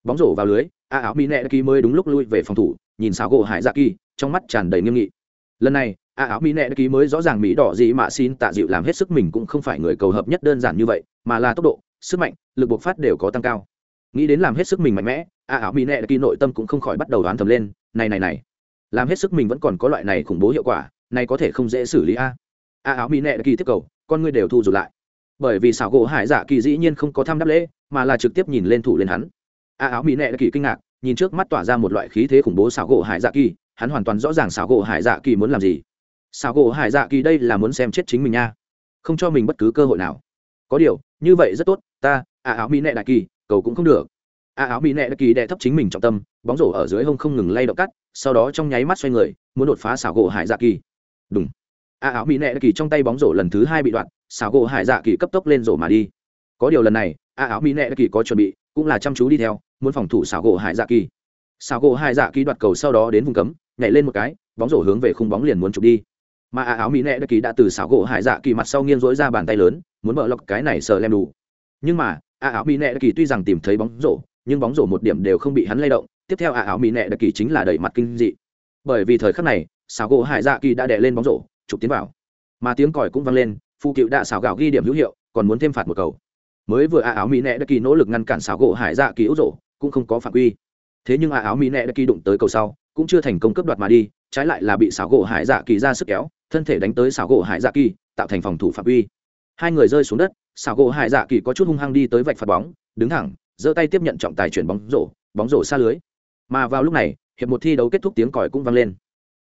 Bóng rổ vào lưới, a áo mỹ nệ kỳ mới đúng lúc lui về phòng thủ, nhìn xảo gỗ hải dạ kỳ, trong mắt tràn đầy nghiêm nghị lần này, a áo mỹ nệ ký mới rõ ràng mỹ đỏ gì mà xin tạ dịu làm hết sức mình cũng không phải người cầu hợp nhất đơn giản như vậy, mà là tốc độ, sức mạnh, lực bộc phát đều có tăng cao. Nghĩ đến làm hết sức mình mạnh mẽ, a áo mỹ nệ ký nội tâm cũng không khỏi bắt đầu đoán thầm lên, này này này, làm hết sức mình vẫn còn có loại này khủng bố hiệu quả, này có thể không dễ xử lý a? A áo mỹ nệ ký tiếp cầu, con ngươi đều thu rụt lại. Bởi vì xảo gỗ hải dạ kỳ dĩ nhiên không có tham đáp lễ, mà là trực tiếp nhìn lên thủ lên hắn. A áo mỹ nệ kỳ kinh ngạc, nhìn trước mắt tỏa ra một loại khí thế khủng bố xảo gỗ hải dạ kỳ hắn hoàn toàn rõ ràng xảo gỗ hải dạ kỳ muốn làm gì. Xảo gỗ hải dạ kỳ đây là muốn xem chết chính mình nha. Không cho mình bất cứ cơ hội nào. Có điều, như vậy rất tốt, ta a áo mỹ nệ đại kỳ, cầu cũng không được. A áo mỹ nệ đại kỳ đệ thấp chính mình trọng tâm, bóng rổ ở dưới hông không ngừng lay động cắt, sau đó trong nháy mắt xoay người, muốn đột phá xảo gỗ hải dạ kỳ. Đúng a à, áo mỹ nệ đại kỳ trong tay bóng rổ lần thứ hai bị đoạn, xảo gỗ hải dạ kỳ cấp tốc lên rổ mà đi. Có điều lần này a áo mỹ nệ đại kỳ có chuẩn bị, cũng là chăm chú đi theo, muốn phòng thủ xảo gỗ hải dạ kỳ. Xảo gỗ hải dạ kỳ đoạt cầu sau đó đến vùng cấm nhảy lên một cái, bóng rổ hướng về khung bóng liền muốn chụp đi. Mà a áo mỹ nệ kỳ đã từ xảo gỗ hải dạ kỳ mặt sau nghiêng rỗi ra bàn tay lớn, muốn mở lọc cái này sờ lem đủ. Nhưng mà a áo mỹ nệ kỳ tuy rằng tìm thấy bóng rổ, nhưng bóng rổ một điểm đều không bị hắn lay động. Tiếp theo a áo mỹ nệ kỳ chính là đẩy mặt kinh dị. Bởi vì thời khắc này, xảo gỗ hải dạ kỳ đã đè lên bóng rổ, chụp tiến vào. Mà tiếng còi cũng vang lên phụ cựu đã xảo gạo ghi điểm hữu hiệu, còn muốn thêm phạt một cầu. Mới vừa a áo mỹ nẹ đã kỳ nỗ lực ngăn cản xảo gỗ hải dạ kỳ ấu rổ, cũng không có phạm quy thế nhưng a áo mỹ nẹ đã kỳ đụng tới cầu sau, cũng chưa thành công cướp đoạt mà đi, trái lại là bị xảo gỗ hải dạ kỳ ra sức kéo, thân thể đánh tới xảo gỗ hải dạ kỳ, tạo thành phòng thủ phạm uy hai người rơi xuống đất, xảo gỗ hải dạ kỳ có chút hung hăng đi tới vạch phạt bóng, đứng thẳng, giơ tay tiếp nhận trọng tài chuyển bóng rổ bóng rổ xa lưới. Mà vào lúc này, hiệp một thi đấu kết thúc tiếng còi cũng vang lên.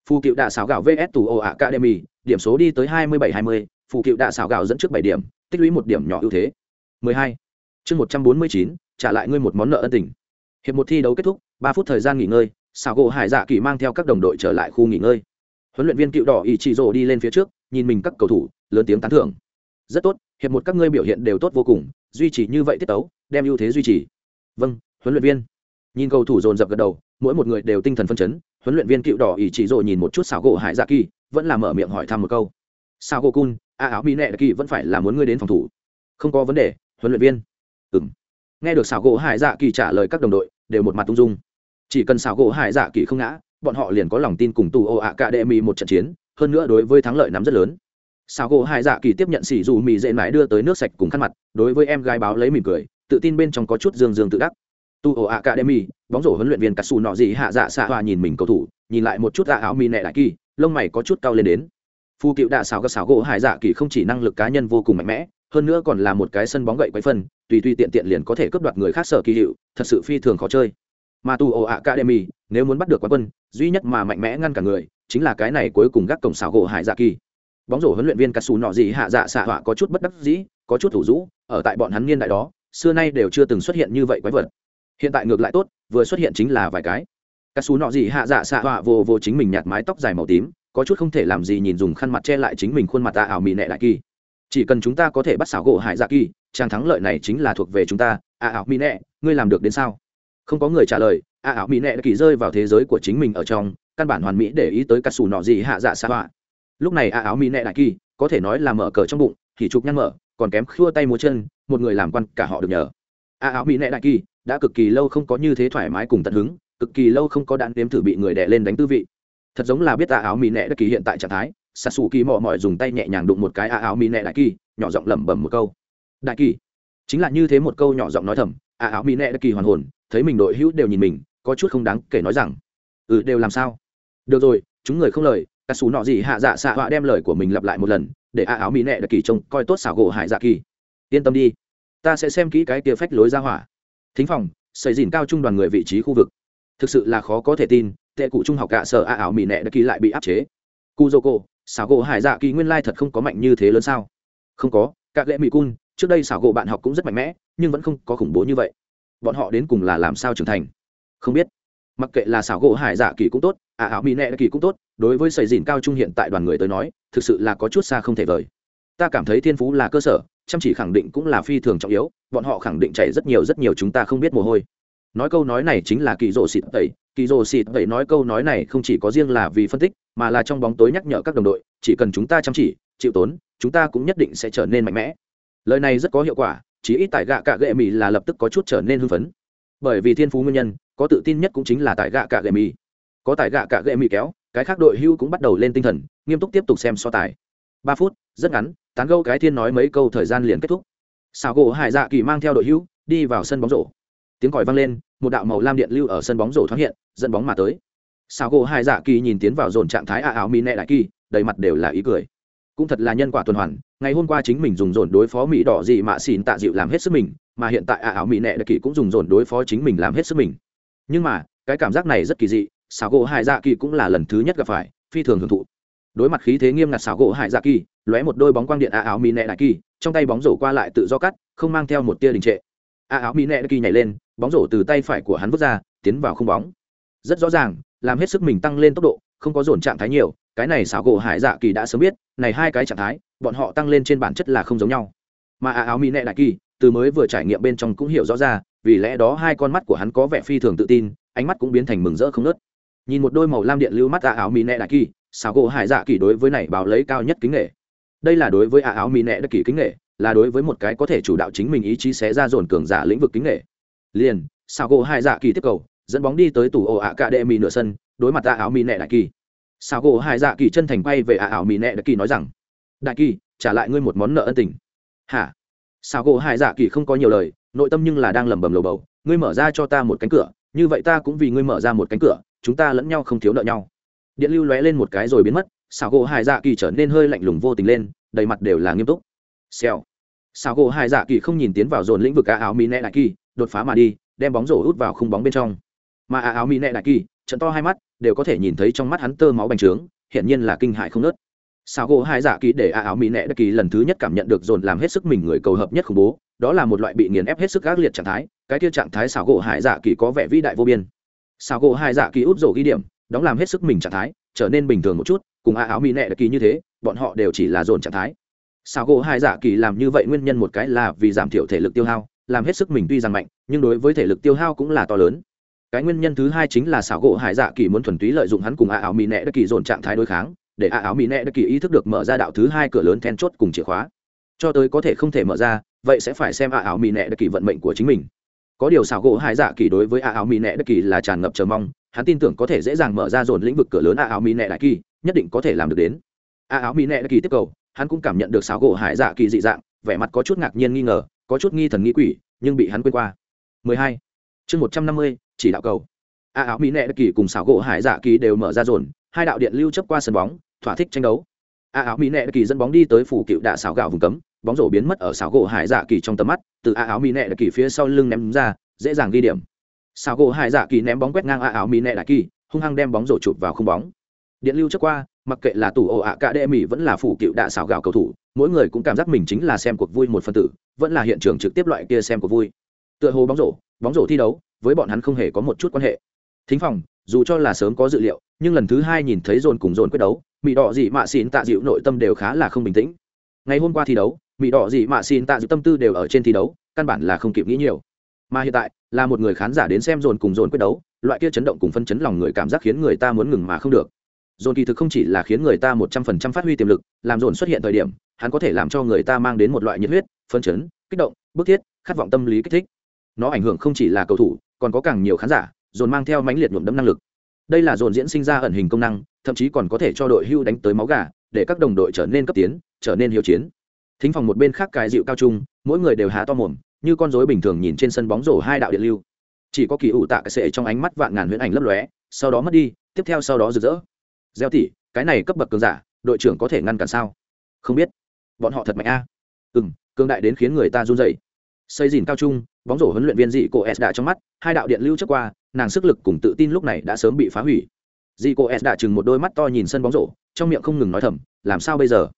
Phù cựu đạ xảo gạo vs tù ô academy, điểm số đi tới hai mươi bảy hai mươi, phù cựu đạ xảo gạo dẫn trước bảy điểm, tích lũy một điểm nhỏ ưu thế. 12. chương một trăm bốn mươi chín, trả lại ngươi một món nợ ân tình hiệp một thi đấu kết thúc, ba phút thời gian nghỉ ngơi xảo gỗ hải dạ kỳ mang theo các đồng đội trở lại khu nghỉ ngơi. Huấn luyện viên cựu đỏ ý chị rồ đi lên phía trước, nhìn mình các cầu thủ, lớn tiếng tán thưởng. Rất tốt, hiệp một các ngươi biểu hiện đều tốt vô cùng, duy trì như vậy tiết tấu, đem ưu thế duy trì. Vâng huấn luyện viên. Nhìn cầu thủ dồn dập gật đầu, mỗi một người đều tinh thần phân chấn. Huấn luyện viên cựu đỏ ý chị rồ nhìn một chút xảo gỗ hải dạ kỳ, vẫn là mở miệng hỏi thăm một câu. Sao gỗ cun a áo mỹ nệ kỳ vẫn phải là muốn ngươi đến phòng thủ. Không có vấn đề, huấn luyện viên. Ừng nghe được xảo gỗ hải dạ kỳ trả lời các đồng đội đều một mặt tung dung. Chỉ cần xảo gỗ hải dạ kỳ không ngã, bọn họ liền có lòng tin cùng tù ô ạ cả đệ mỹ một trận chiến, hơn nữa đối với thắng lợi nắm rất lớn. Xảo gỗ hải dạ kỳ tiếp nhận xỉ dù mì dễ mãi đưa tới nước sạch cùng khăn mặt, đối với em gái báo lấy mỉm cười, tự tin bên trong có chút dương dương tự đắc. Tu ổ ạ cả đệ mỹ bóng rổ huấn luyện viên cà xù nọ gì hạ dạ xạ hoa nhìn mình cầu thủ, nhìn lại một chút dạ áo mì nẹ đại kỳ, lông mày có chút cao lên đến. Phu cựu đạ xảo các xảo gỗ hải dạ kỳ không chỉ năng lực cá nhân vô cùng mạnh mẽ, hơn nữa còn là một cái sân bóng gậy quấy phân tùy tùy tiện tiện liền có thể cướp đoạt người khác sở kỳ hiệu, thật sự phi thường khó chơi. Mà tu ồ academy, nếu muốn bắt được quán quân, duy nhất mà mạnh mẽ ngăn cả người, chính là cái này cuối cùng gác cổng xảo gỗ hải dạ kỳ. Bóng rổ huấn luyện viên cà xù nọ gì hạ dạ xạ họa có chút bất đắc dĩ, có chút thủ rũ ở tại bọn hắn niên đại đó, xưa nay đều chưa từng xuất hiện như vậy quái vật. Hiện tại ngược lại tốt, vừa xuất hiện chính là vài cái. Cà xù nọ gì hạ dạ xạ họa vô vô chính mình nhạt mái tóc dài màu tím, có chút không thể làm gì nhìn dùng khăn mặt che lại chính mình khuôn mặt tạ ảo mị nẹ đại kỳ chỉ cần chúng ta có thể bắt xảo gỗ hải dạ kỳ trang thắng lợi này chính là thuộc về chúng ta. A ảo mỹ nẹ ngươi làm được đến sao? Không có người trả lời. A ảo mỹ nẹ đại kỳ rơi vào thế giới của chính mình ở trong, căn bản hoàn mỹ để ý tới cà xù nọ gì hạ dạ xa họa. Lúc này a ảo mỹ nẹ đại kỳ, có thể nói là mở cờ trong bụng, thì chụp nhăn mở, còn kém khua tay múa chân, một người làm quan cả họ được nhờ. A áo mỹ nẹ đại kỳ, đã cực kỳ lâu không có như thế thoải mái cùng tận hứng, cực kỳ lâu không có đạn đếm thử bị người đè lên đánh tư vị. Thật giống là biết a áo mỹ nẹ đại kỳ hiện tại trạng thái s a s u kỳ mò mỏi dùng tay nhẹ nhàng đụng một cái a áo mỹ nẹ đại kỳ nhỏ giọng lẩm bẩm một câu. Đại kỳ chính là như thế một câu nhỏ giọng nói thầm a áo mỹ nẹ đại kỳ hoàn hồn, thấy mình đội hữu đều nhìn mình, có chút không đáng kể nói rằng ừ đều làm sao? Được rồi, chúng người không lời. Các xù nọ gì hạ dạ xạ họa đem lời của mình lặp lại một lần, để a áo mỹ nẹ đại kỳ trông coi tốt xảo gỗ hải dạ kỳ. Yên tâm đi, ta sẽ xem kỹ cái kia phách lối ra hỏa. Thính phòng, xây dìn cao trung đoàn người vị trí khu vực. Thực sự là khó có thể tin, tệ cụ trung học cả sở a áo mỹ nẹ đặc kỳ lại bị áp chế. Cu dô cô xảo gỗ hải dạ kỳ nguyên lai thật không có mạnh như thế lớn sao? Không có các lễ mỹ cun, trước đây xảo gỗ bạn học cũng rất mạnh mẽ, nhưng vẫn không có khủng bố như vậy. Bọn họ đến cùng là làm sao trưởng thành? Không biết. Mặc kệ là xảo gỗ hải dạ kỳ cũng tốt à, à ảo mỹ nẹ kỳ cũng tốt, đối với sầy dìn cao trung hiện tại đoàn người tới nói, thực sự là có chút xa không thể vời. Ta cảm thấy thiên phú là cơ sở, chăm chỉ khẳng định cũng là phi thường trọng yếu, bọn họ khẳng định chảy rất nhiều rất nhiều chúng ta không biết mồ hôi. Nói câu nói này chính là kỳ rộ xịt tẩy kỳ rồ xịt vậy nói câu nói này không chỉ có riêng là vì phân tích, mà là trong bóng tối nhắc nhở các đồng đội, chỉ cần chúng ta chăm chỉ, chịu tốn, chúng ta cũng nhất định sẽ trở nên mạnh mẽ. Lời này rất có hiệu quả chỉ ít tại gạ cạ gệ mì là lập tức có chút trở nên hưng phấn. Bởi vì thiên phú nguyên nhân, có tự tin nhất cũng chính là tại gạ cạ gệ mì. Có tại gạ cạ gệ mì kéo, cái khác đội hưu cũng bắt đầu lên tinh thần, nghiêm túc tiếp tục xem so tài. Ba phút, rất ngắn, tán gâu cái thiên nói mấy câu thời gian liền kết thúc. Xào gỗ hải dạ kỳ mang theo đội hưu, đi vào sân bóng rổ. Tiếng còi vang lên một đạo màu lam điện lưu ở sân bóng rổ thoáng hiện, dẫn bóng mà tới. Sào gỗ hai dạ kỳ nhìn tiến vào dồn trạng thái a áo mi nẹ đại kỳ, đầy mặt đều là ý cười. Cũng thật là nhân quả tuần hoàn, ngày hôm qua chính mình dùng dồn đối phó mỹ đỏ gì mà xỉn tạ dịu làm hết sức mình, mà hiện tại a áo mỹ nẹ đại kỳ cũng dùng dồn đối phó chính mình làm hết sức mình. Nhưng mà, cái cảm giác này rất kỳ dị, sào gỗ hai dạ kỳ cũng là lần thứ nhất gặp phải, phi thường hưởng thụ. Đối mặt khí thế nghiêm ngặt xảo gỗ hải dạ kỳ, lóe một đôi bóng quang điện a áo mỹ nẹ đại kỳ, trong tay bóng rổ qua lại tự do cắt, không mang theo một tia đình trệ a áo mỹ nẹ đại kỳ nhảy lên, bóng rổ từ tay phải của hắn vứt ra, tiến vào không bóng. Rất rõ ràng, làm hết sức mình tăng lên tốc độ, không có dồn trạng thái nhiều, cái này xảo gỗ hải dạ kỳ đã sớm biết, này hai cái trạng thái, bọn họ tăng lên trên bản chất là không giống nhau. Mà a áo mỹ nẹ đại kỳ, từ mới vừa trải nghiệm bên trong cũng hiểu rõ ra, vì lẽ đó hai con mắt của hắn có vẻ phi thường tự tin, ánh mắt cũng biến thành mừng rỡ không nớt nhìn một đôi màu lam điện lưu mắt a áo mỹ nẹ đại kỳ, xảo gỗ hải dạ kỳ đối với này báo lấy cao nhất kính nghệ đây là đối với a áo mỹ nẹ đại kỳ kính nghệ là đối với một cái có thể chủ đạo chính mình ý chí xé ra dồn cường giả lĩnh vực kính nghệ. Liền sao gỗ hải dạ kỳ tiếp cầu, dẫn bóng đi tới tủ ổ ạ cạ đệ mì nửa sân, đối mặt a áo mì nẹ đại kỳ. Sao gỗ hải dạ kỳ chân thành quay về ạ áo mì nẹ đại kỳ nói rằng, đại kỳ, trả lại ngươi một món nợ ân tình. Hả? Sao gỗ hải dạ kỳ không có nhiều lời, nội tâm nhưng là đang lẩm bẩm lầu bầu, ngươi mở ra cho ta một cánh cửa, như vậy ta cũng vì ngươi mở ra một cánh cửa, chúng ta lẫn nhau không thiếu nợ nhau. Điện lưu lóe lên một cái rồi biến mất xào gỗ hải dạ kỳ trở nên hơi lạnh lùng vô tình lên, đầy mặt đều là nghiêm túc xèo. Xào gỗ hai dạ kỳ không nhìn tiến vào dồn lĩnh vực a áo mỹ nẹ đại kỳ, đột phá mà đi, đem bóng rổ hút vào khung bóng bên trong. Mà a áo mỹ nẹ đại kỳ, trận to hai mắt, đều có thể nhìn thấy trong mắt hắn tơ máu bành trướng hiện nhiên là kinh hại không nớt. Sao gỗ hai dạ kỳ để a áo mỹ nẹ đại kỳ lần thứ nhất cảm nhận được dồn làm hết sức mình người cầu hợp nhất khủng bố, đó là một loại bị nghiền ép hết sức ác liệt trạng thái, cái kia trạng thái xào gỗ hải dạ kỳ có vẻ vĩ đại vô biên. Xào gỗ hải dạ kỳ út rổ ghi điểm, đóng làm hết sức mình trạng thái, trở nên bình thường một chút, cùng a áo mỹ nẹ đại kỳ như thế, bọn họ đều chỉ là dồn trạng thái xảo gỗ hải dạ kỳ làm như vậy nguyên nhân một cái là vì giảm thiểu thể lực tiêu hao, làm hết sức mình tuy rằng mạnh, nhưng đối với thể lực tiêu hao cũng là to lớn. Cái nguyên nhân thứ hai chính là xảo gỗ hải dạ kỳ muốn thuần túy lợi dụng hắn cùng a áo mỹ nẹ đất kỳ dồn trạng thái đối kháng, để a áo mỹ nẹ đất kỳ ý thức được mở ra đạo thứ hai cửa lớn then chốt cùng chìa khóa. Cho tới có thể không thể mở ra, vậy sẽ phải xem a áo mỹ nẹ đất kỳ vận mệnh của chính mình. Có điều xảo gỗ hải dạ kỳ đối với a áo mỹ nẹ đất kỳ là tràn ngập chờ mong, hắn tin tưởng có thể dễ dàng mở ra dồn lĩnh vực cửa lớn a áo mỹ nẹ đại kỳ, nhất định có thể làm được đến. A áo mỹ nẹ đại kỳ tiếp cầu hắn cũng cảm nhận được sáo gỗ hải dạ kỳ dị dạng vẻ mặt có chút ngạc nhiên nghi ngờ có chút nghi thần nghi quỷ nhưng bị hắn quên qua. 12. chương 150, chỉ đạo cầu. A áo mỹ nẹ đại kỳ cùng xảo gỗ hải dạ kỳ đều mở ra dồn hai đạo điện lưu chấp qua sân bóng thỏa thích tranh đấu. A áo mỹ nẹ đại kỳ dẫn bóng đi tới phủ cựu đạ xảo gạo vùng cấm bóng rổ biến mất ở xảo gỗ hải dạ kỳ trong tầm mắt từ a áo mỹ nẹ đại kỳ phía sau lưng ném ra dễ dàng ghi điểm. Xảo gỗ hải dạ kỳ ném bóng quét ngang a áo mỹ nẹ đại kỳ hung hăng đem bóng rổ chụp vào không bóng. Điện lưu chấp qua mặc kệ là tủ ổ ạ cả đệ mỹ vẫn là phủ cựu đạ xảo gạo cầu thủ, mỗi người cũng cảm giác mình chính là xem cuộc vui một phần tử, vẫn là hiện trường trực tiếp loại kia xem cuộc vui. Tựa hồ bóng rổ bóng rổ thi đấu, với bọn hắn không hề có một chút quan hệ. Thính phòng, dù cho là sớm có dự liệu, nhưng lần thứ hai nhìn thấy dồn cùng dồn quyết đấu mỹ đỏ dị mạ xin tạ dịu nội tâm đều khá là không bình tĩnh. Ngày hôm qua thi đấu mỹ đỏ dị mạ xin tạ dịu tâm tư đều ở trên thi đấu, căn bản là không kịp nghĩ nhiều. Mà hiện tại, là một người khán giả đến xem dồn cùng dồn quyết đấu, loại kia chấn động cùng phân chấn lòng người cảm giác khiến người ta muốn ngừng mà không được dồn kỳ thực không chỉ là khiến người ta một trăm phần trăm phát huy tiềm lực, làm dồn xuất hiện thời điểm, hắn có thể làm cho người ta mang đến một loại nhiệt huyết phân chấn, kích động, bức thiết, khát vọng tâm lý kích thích. Nó ảnh hưởng không chỉ là cầu thủ, còn có càng nhiều khán giả, dồn mang theo mãnh liệt nhuộm đấm năng lực. Đây là dồn diễn sinh ra ẩn hình công năng, thậm chí còn có thể cho đội hưu đánh tới máu gà, để các đồng đội trở nên cấp tiến, trở nên hiếu chiến. Thính phòng một bên khác cài dịu cao trung, mỗi người đều há to mồm, như con rối bình thường nhìn trên sân bóng rổ hai đạo điện lưu. Chỉ có kỳ ủ tạ cái sệ trong ánh mắt vạn ngàn huyễn ảnh lấp lóe, sau đó mất đi, tiếp theo sau đó rực rỡ gieo tỉ cái này cấp bậc cường giả, đội trưởng có thể ngăn cản sao? Không biết. Bọn họ thật mạnh a. À? ừ m cường đại đến khiến người ta run dậy xây dìn cao trung, bóng rổ huấn luyện viên dị cô s đã trong mắt, hai đạo điện lưu trước qua, nàng sức lực cùng tự tin lúc này đã sớm bị phá hủy. Dị cô s đã chừng một đôi mắt to nhìn sân bóng rổ, trong miệng không ngừng nói thầm, làm sao bây giờ?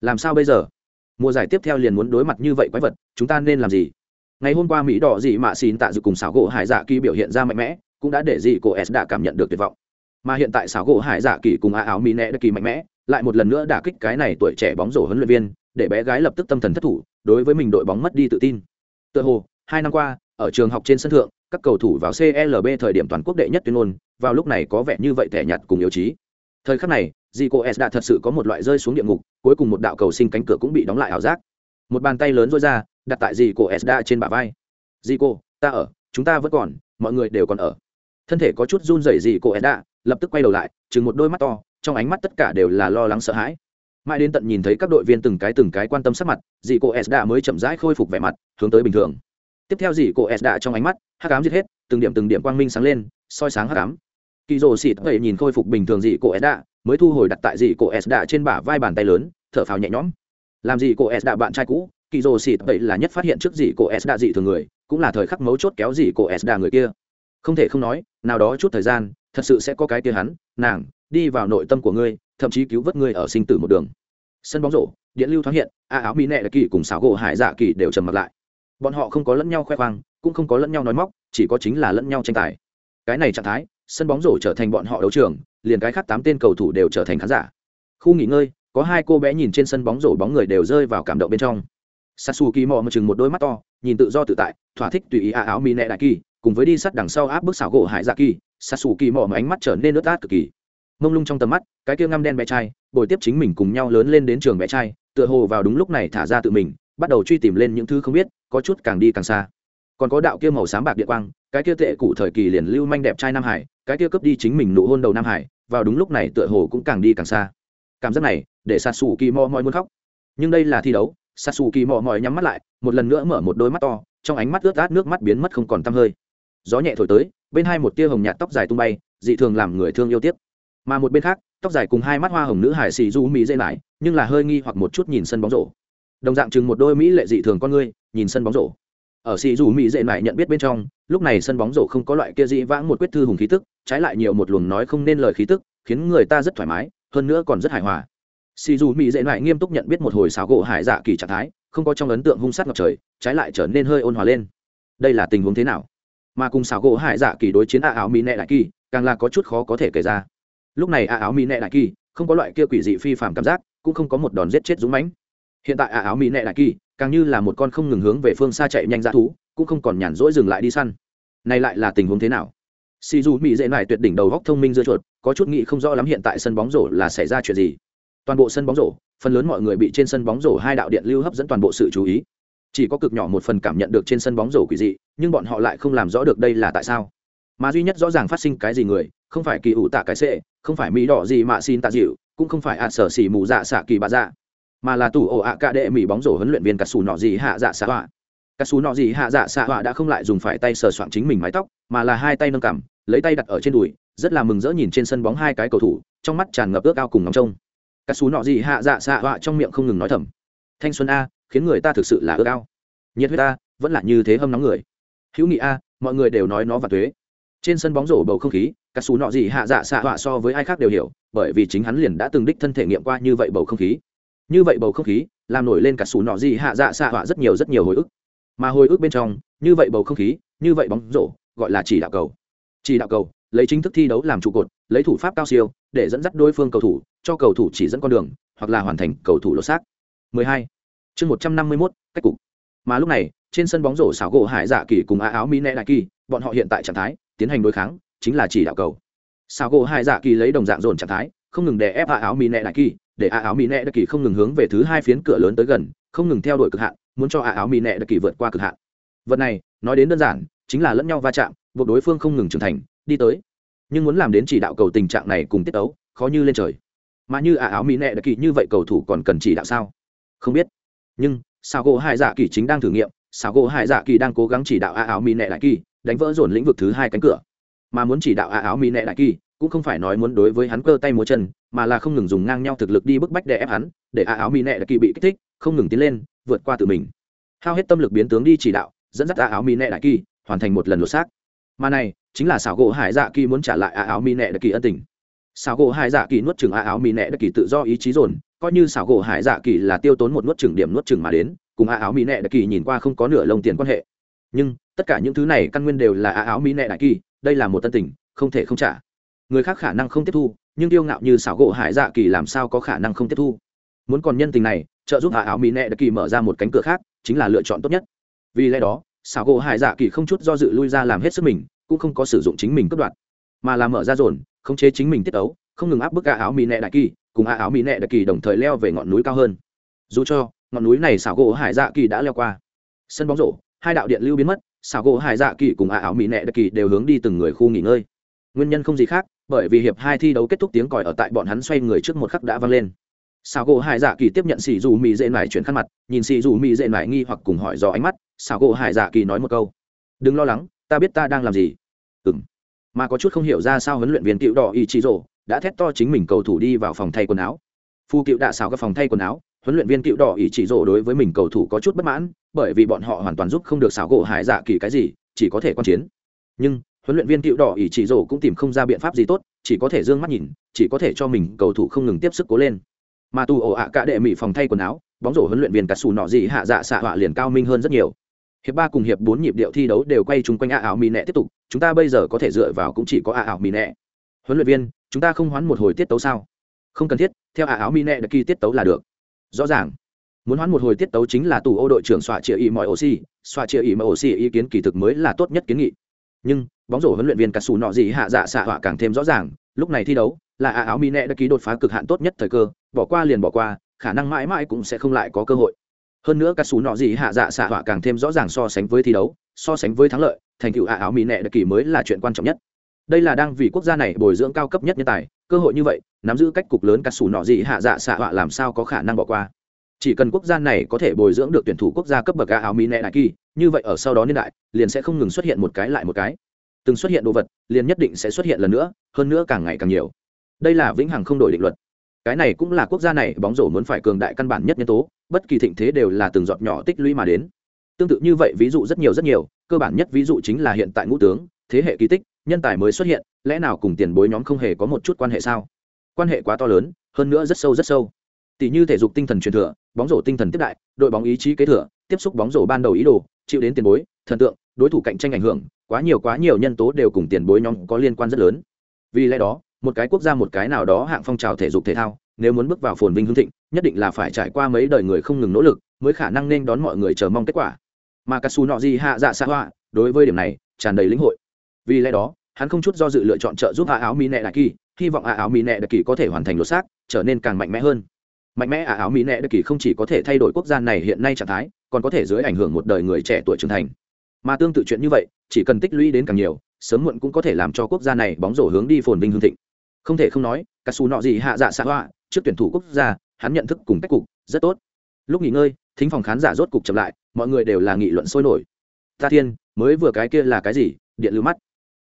Làm sao bây giờ? Mùa giải tiếp theo liền muốn đối mặt như vậy quái vật, chúng ta nên làm gì? Ngày hôm qua mỹ đỏ dị mạ xin tạ dự cùng xảo gỗ hải dạ kỳ biểu hiện ra mạnh mẽ, cũng đã để dị cô s đã cảm nhận được tuyệt vọng mà hiện tại xảo gỗ hải dạ kỳ cùng a áo mỹ nẹ đã kỳ mạnh mẽ lại một lần nữa đả kích cái này tuổi trẻ bóng rổ huấn luyện viên để bé gái lập tức tâm thần thất thủ đối với mình đội bóng mất đi tự tin tựa hồ hai năm qua ở trường học trên sân thượng các cầu thủ vào clb thời điểm toàn quốc đệ nhất tuyên ngôn vào lúc này có vẻ như vậy thẻ nhặt cùng yếu trí thời khắc này Zico S đã thật sự có một loại rơi xuống địa ngục, cuối cùng một đạo cầu sinh cánh cửa cũng bị đóng lại ảo giác. Một bàn tay lớn rối ra, đặt tại Zico S đã trên bả vai. Zico, ta ở, chúng ta vẫn còn, mọi người đều còn ở. Thân thể có chút run rẩy gì cô edda lập tức quay đầu lại, trừng một đôi mắt to, trong ánh mắt tất cả đều là lo lắng sợ hãi. Mãi đến tận nhìn thấy các đội viên từng cái từng cái quan tâm sắc mặt, Zico S đã mới chậm rãi khôi phục vẻ mặt, hướng tới bình thường. Tiếp theo gì cô s đã trong ánh mắt hắc ám giết hết từng điểm từng điểm quang minh sáng lên soi sáng hắc ám. Kỳ rồ xịt vậy nhìn khôi phục bình thường dị cô s đã mới thu hồi đặt tại dị cô s đã trên bả vai bàn tay lớn thở phào nhẹ nhõm. Làm gì cô s đã bạn trai cũ kỳ rồ xịt vậy là nhất phát hiện trước dị cô s đã dị thường người cũng là thời khắc mấu chốt kéo dị cô s đã người kia không thể không nói nào đó chút thời gian thật sự sẽ có cái kia hắn nàng đi vào nội tâm của ngươi thậm chí cứu vớt ngươi ở sinh tử một đường. Sân bóng rổ điện lưu thoáng hiện a áo mỹ nệ kỳ cùng xảo gỗ hải dạ kỳ đều trầm mặt lại. Bọn họ không có lẫn nhau khoe khoang cũng không có lẫn nhau nói móc chỉ có chính là lẫn nhau tranh tài. Cái này trạng thái sân bóng rổ trở thành bọn họ đấu trường liền cái khác tám tên cầu thủ đều trở thành khán giả. Khu nghỉ ngơi có hai cô bé nhìn trên sân bóng rổ bóng người đều rơi vào cảm động bên trong. Satsuki mò mà chừng một đôi mắt to, nhìn tự do tự tại, thỏa thích tùy ý a áo mi nẹ đại kỳ, cùng với đi sát đằng sau áp bức xảo gỗ hải dạ kỳ, sasuki mỏ mà ánh mắt trở nên ướt át cực kỳ. Mông lung trong tầm mắt, cái kia ngăm đen bé trai, bồi tiếp chính mình cùng nhau lớn lên đến trường bé trai, tựa hồ vào đúng lúc này thả ra tự mình, bắt đầu truy tìm lên những thứ không biết có chút càng đi càng xa. Còn có đạo kia màu xám bạc địa quang cái kia tệ cụ thời kỳ liền lưu manh đẹp trai nam hải cái kia cướp đi chính mình nụ hôn đầu nam hải vào đúng lúc này tựa hồ cũng càng đi càng xa. Cảm giác này để xa xù kỳ mò mọi muốn khóc. Nhưng đây là thi đấu xa xù kỳ mò mọi nhắm mắt lại một lần nữa mở một đôi mắt to trong ánh mắt ướt át nước mắt biến mất không còn t hơi gió nhẹ thổi tới, bên hai một tia hồng nhạt tóc dài tung bay, dị thường làm người thương yêu tiếc. Mà một bên khác, tóc dài cùng hai mắt hoa hồng nữ hải xì du mỹ dây lại nhưng là hơi nghi hoặc một chút nhìn sân bóng rổ. Đồng dạng chừng một đôi mỹ lệ dị thường con ngươi, nhìn sân bóng rổ. Ở xì du mỹ dễ lại nhận biết bên trong, lúc này sân bóng rổ không có loại kia dị vãng một quyết thư hùng khí tức, trái lại nhiều một luồng nói không nên lời khí tức, khiến người ta rất thoải mái, hơn nữa còn rất hài hòa. Xì du mỹ dễ lại nghiêm túc nhận biết một hồi xáo gỗ hải dạ kỳ trạng thái, không có trong ấn tượng hung sát ngập trời, trái lại trở nên hơi ôn hòa lên. Đây là tình huống thế nào? Mà cùng xảo gỗ hải dạ kỳ đối chiến a áo mỹ nệ đại kỳ, càng là có chút khó có thể kể ra. Lúc này a áo mỹ nệ đại kỳ không có loại kia quỷ dị phi phạm cảm giác, cũng không có một đòn giết chết dũng mãnh. Hiện tại a áo mỹ nệ đại kỳ càng như là một con không ngừng hướng về phương xa chạy nhanh ra thú, cũng không còn nhàn rỗi dừng lại đi săn. Này lại là tình huống thế nào? Xì dù mỹ dễ lại tuyệt đỉnh đầu góc thông minh dưa chuột, có chút nghĩ không rõ lắm hiện tại sân bóng rổ là xảy ra chuyện gì. Toàn bộ sân bóng rổ, phần lớn mọi người bị trên sân bóng rổ hai đạo điện lưu hấp dẫn toàn bộ sự chú ý chỉ có cực nhỏ một phần cảm nhận được trên sân bóng rổ quỷ dị, nhưng bọn họ lại không làm rõ được đây là tại sao. Mà duy nhất rõ ràng phát sinh cái gì người, không phải kỳ ủ tạ cái sệ không phải mỹ đỏ gì mà xin tạ dịu, cũng không phải ạ sở xỉ mù dạ xạ kỳ bà dạ mà là tủ ổ ạ ca đệ mỹ bóng rổ huấn luyện viên cà xù nọ gì hạ dạ xạ họa. Cà xù nọ gì hạ dạ xạ họa đã không lại dùng phải tay sờ soạn chính mình mái tóc, mà là hai tay nâng cằm, lấy tay đặt ở trên đùi, rất là mừng rỡ nhìn trên sân bóng hai cái cầu thủ, trong mắt tràn ngập ước ao cùng ngóng trông. Cà xù nọ gì hạ dạ xạ họa trong miệng không ngừng nói thầm. Thanh xuân a khiến người ta thực sự là ước ao. Nhiệt huyết ta vẫn là như thế hâm nóng người. Hữu nghị a, mọi người đều nói nó và thuế. Trên sân bóng rổ bầu không khí cà xù nọ gì hạ dạ xạ họa so với ai khác đều hiểu, bởi vì chính hắn liền đã từng đích thân thể nghiệm qua như vậy bầu không khí. Như vậy bầu không khí, làm nổi lên cà xù nọ gì hạ dạ xạ họa rất nhiều rất nhiều hồi ức. Mà hồi ức bên trong, như vậy bầu không khí, như vậy bóng rổ, gọi là chỉ đạo cầu. Chỉ đạo cầu, lấy chính thức thi đấu làm trụ cột, lấy thủ pháp cao siêu, để dẫn dắt đối phương cầu thủ, cho cầu thủ chỉ dẫn con đường, hoặc là hoàn thành cầu thủ lột xác. 12 chương 151, cách cục. Mà lúc này trên sân bóng rổ xảo gỗ hải dạ kỳ cùng á áo mỹ nẹ đại kỳ bọn họ hiện tại trạng thái tiến hành đối kháng chính là chỉ đạo cầu. Xảo gỗ hải dạ kỳ lấy đồng dạng dồn trạng thái không ngừng đè ép á áo mỹ nẹ đại kỳ để a áo mỹ nẹ đại kỳ không ngừng hướng về thứ hai phiến cửa lớn tới gần không ngừng theo đuổi cực hạn muốn cho a áo mỹ nẹ đại kỳ vượt qua cực hạn. Vật này nói đến đơn giản chính là lẫn nhau va chạm buộc đối phương không ngừng trưởng thành đi tới. Nhưng muốn làm đến chỉ đạo cầu tình trạng này cùng tiết ấu khó như lên trời. Mà như a áo mỹ nẹ đặc kỳ như vậy cầu thủ còn cần chỉ đạo sao? Không biết nhưng xào gỗ Hải dạ kỳ chính đang thử nghiệm xào gỗ Hải dạ kỳ đang cố gắng chỉ đạo a áo mỹ Nệ đại kỳ đánh vỡ dồn lĩnh vực thứ hai cánh cửa. Mà muốn chỉ đạo a áo mỹ Nệ đại kỳ cũng không phải nói muốn đối với hắn cơ tay múa chân, mà là không ngừng dùng ngang nhau thực lực đi bức bách để ép hắn, để a áo mỹ Nệ Đại kỳ bị kích thích, không ngừng tiến lên, vượt qua tự mình. Hao hết tâm lực biến tướng đi chỉ đạo, dẫn dắt a áo mỹ Nệ đại kỳ hoàn thành một lần lột xác. Mà này, chính là xảo gỗ hải dạ kỳ muốn trả lại a áo mỹ Nệ đại kỳ ân tình. Xảo gỗ hải dạ kỳ nuốt chừng a áo mỹ Nệ đại kỳ tự do ý chí dồn coi như xảo gỗ hải dạ kỳ là tiêu tốn một nuốt trừng điểm nuốt trừng mà đến, cùng a áo mỹ nệ đại kỳ nhìn qua không có nửa lông tiền quan hệ. Nhưng, tất cả những thứ này căn nguyên đều là a áo mỹ nệ đại kỳ, đây là một tân tình, không thể không trả. Người khác khả năng không tiếp thu, nhưng tiêu ngạo như xảo gỗ hải dạ kỳ làm sao có khả năng không tiếp thu? Muốn còn nhân tình này, trợ giúp a áo mỹ nệ đại kỳ mở ra một cánh cửa khác, chính là lựa chọn tốt nhất. Vì lẽ đó, xảo gỗ hải dạ kỳ không chút do dự lui ra làm hết sức mình, cũng không có sử dụng chính mình cất đoạn mà là mở ra dồn, khống chế chính mình tiết ấu, không ngừng áp bức a áo mỹ nệ đại kỳ cùng a áo mỹ nệ đặc kỳ đồng thời leo về ngọn núi cao hơn. Dù cho, ngọn núi này xảo gỗ hải dạ kỳ đã leo qua. Sân bóng rổ, hai đạo điện lưu biến mất, xảo gỗ hải dạ kỳ cùng a áo mỹ nệ đặc kỳ đều hướng đi từng người khu nghỉ ngơi. Nguyên nhân không gì khác, bởi vì hiệp hai thi đấu kết thúc tiếng còi ở tại bọn hắn xoay người trước một khắc đã vang lên. Xảo gỗ hải dạ kỳ tiếp nhận xì dù mỹ dễ mải chuyển khăn mặt, nhìn xì dù mỹ dễ mải nghi hoặc cùng hỏi do ánh mắt, xảo gỗ hải dạ kỳ nói một câu. Đừng lo lắng, ta biết ta đang làm gì. Ừng mà có chút không hiểu ra sao huấn luyện viên cựu đỏ y chí rổ đã thét to chính mình cầu thủ đi vào phòng thay quần áo. Phu cựu đã xào các phòng thay quần áo, huấn luyện viên cựu đỏ ý chỉ rổ đối với mình cầu thủ có chút bất mãn, bởi vì bọn họ hoàn toàn giúp không được xảo gỗ hải dạ kỳ cái gì, chỉ có thể quan chiến. Nhưng, huấn luyện viên cựu đỏ ý chỉ rổ cũng tìm không ra biện pháp gì tốt, chỉ có thể d ư ơ n g mắt nhìn, chỉ có thể cho mình cầu thủ không ngừng tiếp sức cố lên. Mà tù ổ ạ cả đệ mỹ phòng thay quần áo, bóng rổ huấn luyện viên cà xù nọ gì hạ dạ xạ họa liền cao minh hơn rất nhiều. Hiệp ba cùng hiệp bốn nhịp điệu thi đấu đều quay chung quanh a ảo mỹ nẹ tiếp tục, chúng ta bây giờ có thể dựa vào cũng chỉ có a ảo mỹ nẹ. Huấn luyện viên chúng ta không hoán một hồi tiết tấu sao? Không cần thiết, theo à áo mi nẹ đã kỳ tiết tấu là được. Rõ ràng. Muốn hoán một hồi tiết tấu chính là tù ô đội trưởng xoa chia ý mọi oxy xoa chia ý mọi oxy ý kiến kỳ thực mới là tốt nhất kiến nghị. Nhưng, bóng rổ huấn luyện viên cà xù nọ gì hạ dạ xạ họa càng thêm rõ ràng, lúc này thi đấu là à áo mi nẹ đã ký đột phá cực hạn tốt nhất thời cơ, bỏ qua liền bỏ qua, khả năng mãi mãi cũng sẽ không lại có cơ hội. Hơn nữa cà xù nọ gì hạ dạ xạ họa càng thêm rõ ràng so sánh với thi đấu, so sánh với thắng lợi, thành tựu à áo mi nẹ đã kỳ mới là chuyện quan trọng nhất đây là đang vì quốc gia này bồi dưỡng cao cấp nhất nhân tài, cơ hội như vậy, nắm giữ cách cục lớn cà sủ nọ gì hạ dạ xạ họa làm sao có khả năng bỏ qua. Chỉ cần quốc gia này có thể bồi dưỡng được tuyển thủ quốc gia cấp bậc ga áo mỹ nẹ đại kỳ, như vậy ở sau đó niên đại, liền sẽ không ngừng xuất hiện một cái lại một cái. Từng xuất hiện đồ vật, liền nhất định sẽ xuất hiện lần nữa, hơn nữa càng ngày càng nhiều. Đây là vĩnh hằng không đổi định luật. Cái này cũng là quốc gia này bóng rổ muốn phải cường đại căn bản nhất nhân tố, bất kỳ thịnh thế đều là từng giọt nhỏ tích lũy mà đến. Tương tự như vậy, ví dụ rất nhiều rất nhiều, cơ bản nhất ví dụ chính là hiện tại ngũ tướng, thế hệ kỳ tích nhân tài mới xuất hiện, lẽ nào cùng tiền bối nhóm không hề có một chút quan hệ sao? Quan hệ quá to lớn, hơn nữa rất sâu rất sâu. Tỷ như thể dục tinh thần truyền thừa, bóng rổ tinh thần tiếp đại, đội bóng ý chí kế thừa, tiếp xúc bóng rổ ban đầu ý đồ, chịu đến tiền bối, thần tượng, đối thủ cạnh tranh ảnh hưởng, quá nhiều quá nhiều nhân tố đều cùng tiền bối nhóm có liên quan rất lớn. Vì lẽ đó, một cái quốc gia một cái nào đó hạng phong trào thể dục thể thao, nếu muốn bước vào phồn vinh hương thịnh, nhất định là phải trải qua mấy đời người không ngừng nỗ lực mới khả năng nên đón mọi người chờ mong kết quả. Mà cà su nọ gì hạ dạ xã hoa đối với điểm này, tràn đầy lĩnh hội vì lẽ đó, hắn không chút do dự lựa chọn trợ giúp a áo mỹ nệ đại kỳ, hy vọng a áo mỹ nệ đại kỳ có thể hoàn thành lột xác, trở nên càng mạnh mẽ hơn. Mạnh mẽ a áo mỹ nệ đại kỳ không chỉ có thể thay đổi quốc gia này hiện nay trạng thái, còn có thể dưới ảnh hưởng một đời người trẻ tuổi trưởng thành. Mà tương tự chuyện như vậy, chỉ cần tích lũy đến càng nhiều, sớm muộn cũng có thể làm cho quốc gia này bóng rổ hướng đi phồn vinh hương thịnh. Không thể không nói, cà xù nọ gì hạ dạ xạ hoa trước tuyển thủ quốc gia, hắn nhận thức cùng cách cục, rất tốt. Lúc nghỉ ngơi, thính phòng khán giả rốt cục chậm lại, mọi người đều là nghị luận sôi nổi. Ta thiên, mới vừa cái kia là cái gì? Điện lưu mắt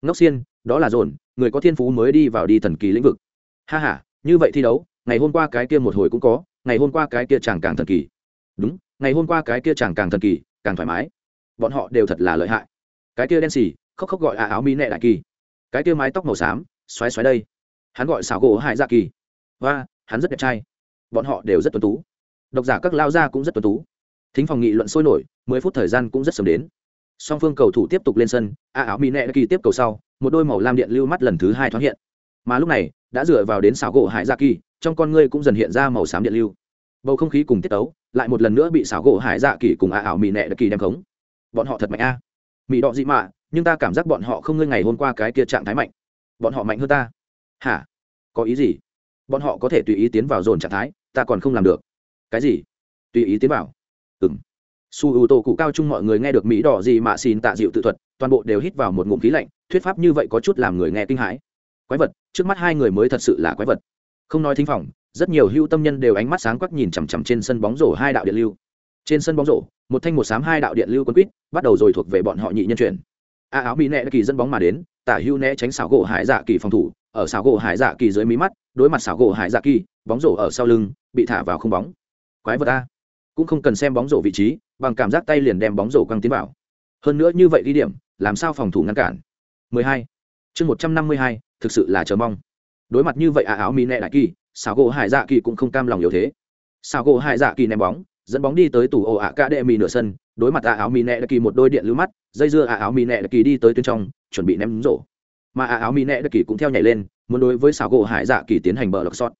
ngốc xiên, đó là dồn, người có thiên phú mới đi vào đi thần kỳ lĩnh vực. Ha h a như vậy thi đấu, ngày hôm qua cái kia một hồi cũng có, ngày hôm qua cái kia chàng càng thần kỳ. Đúng, ngày hôm qua cái kia chàng càng thần kỳ, càng thoải mái. Bọn họ đều thật là lợi hại. Cái kia đen xì, khóc khóc gọi à áo mi nẹ đại kỳ. Cái kia mái tóc màu xám, xoáy xoáy đây. Hắn gọi xảo gỗ hại dạ kỳ. Và hắn rất đẹp trai. Bọn họ đều rất tuân tú. Độc giả các lao gia cũng rất tuân tú. Thính phòng nghị luận sôi nổi, mười phút thời gian cũng rất sớm đến song phương cầu thủ tiếp tục lên sân, a áo mỹ nẹ kỳ tiếp cầu sau, một đôi màu lam điện lưu mắt lần thứ hai thoáng hiện. Mà lúc này, đã dựa vào đến xảo gỗ hải dạ kỳ, trong con ngươi cũng dần hiện ra màu xám điện lưu. Bầu không khí cùng tiết tấu, lại một lần nữa bị xảo gỗ hải dạ kỳ cùng a ảo mỹ nẹ kỳ đem khống. Bọn họ thật mạnh a. Mỹ đọ dị mạ, nhưng ta cảm giác bọn họ không ngơi ngày hôm qua cái kia trạng thái mạnh. Bọn họ mạnh hơn ta. Hả? Có ý gì? Bọn họ có thể tùy ý tiến vào dồn trạng thái, ta còn không làm được. Cái gì? Tùy ý tiến vào. Ừng su ưu tô cụ cao chung mọi người nghe được mỹ đỏ gì mà xin tạ dịu tự thuật, toàn bộ đều hít vào một ngụm khí lạnh, thuyết pháp như vậy có chút làm người nghe kinh hãi. Quái vật, trước mắt hai người mới thật sự là quái vật. Không nói thính phòng, rất nhiều hưu tâm nhân đều ánh mắt sáng quắc nhìn chằm chằm trên sân bóng rổ hai đạo điện lưu. Trên sân bóng rổ, một thanh một xám hai đạo điện lưu quân quýt, bắt đầu rồi thuộc về bọn họ nhị nhân chuyển. A áo mỹ nẹ kỳ dẫn bóng mà đến, tả hưu né tránh xảo gỗ hải dạ kỳ phòng thủ, ở xảo gỗ hải dạ kỳ dưới mí mắt, đối mặt xảo gỗ hải dạ kỳ, bóng rổ ở sau lưng, bị thả vào không bóng. Quái vật a. Cũng không cần xem bóng rổ vị trí bằng cảm giác tay liền đem bóng rổ quăng tiến vào. Hơn nữa như vậy ghi điểm làm sao phòng thủ ngăn cản? 12. chương 152, thực sự là chờ mong. Đối mặt như vậy à áo mỹ nẹ đại kỳ Sào gỗ hải dạ kỳ cũng không cam lòng yếu thế. Sào gỗ hải dạ kỳ ném bóng dẫn bóng đi tới tủ ổ ạ ca đệ mì nửa sân đối mặt à áo mỹ nẹ đại kỳ một đôi điện lưu mắt dây dưa à áo mỹ nẹ đại kỳ đi tới tuyến trong chuẩn bị ném rổ. Mà à áo mỹ nẹ đại kỳ cũng theo nhảy lên muốn đối với Sào gỗ hải dạ kỳ tiến hành bờ lọc sót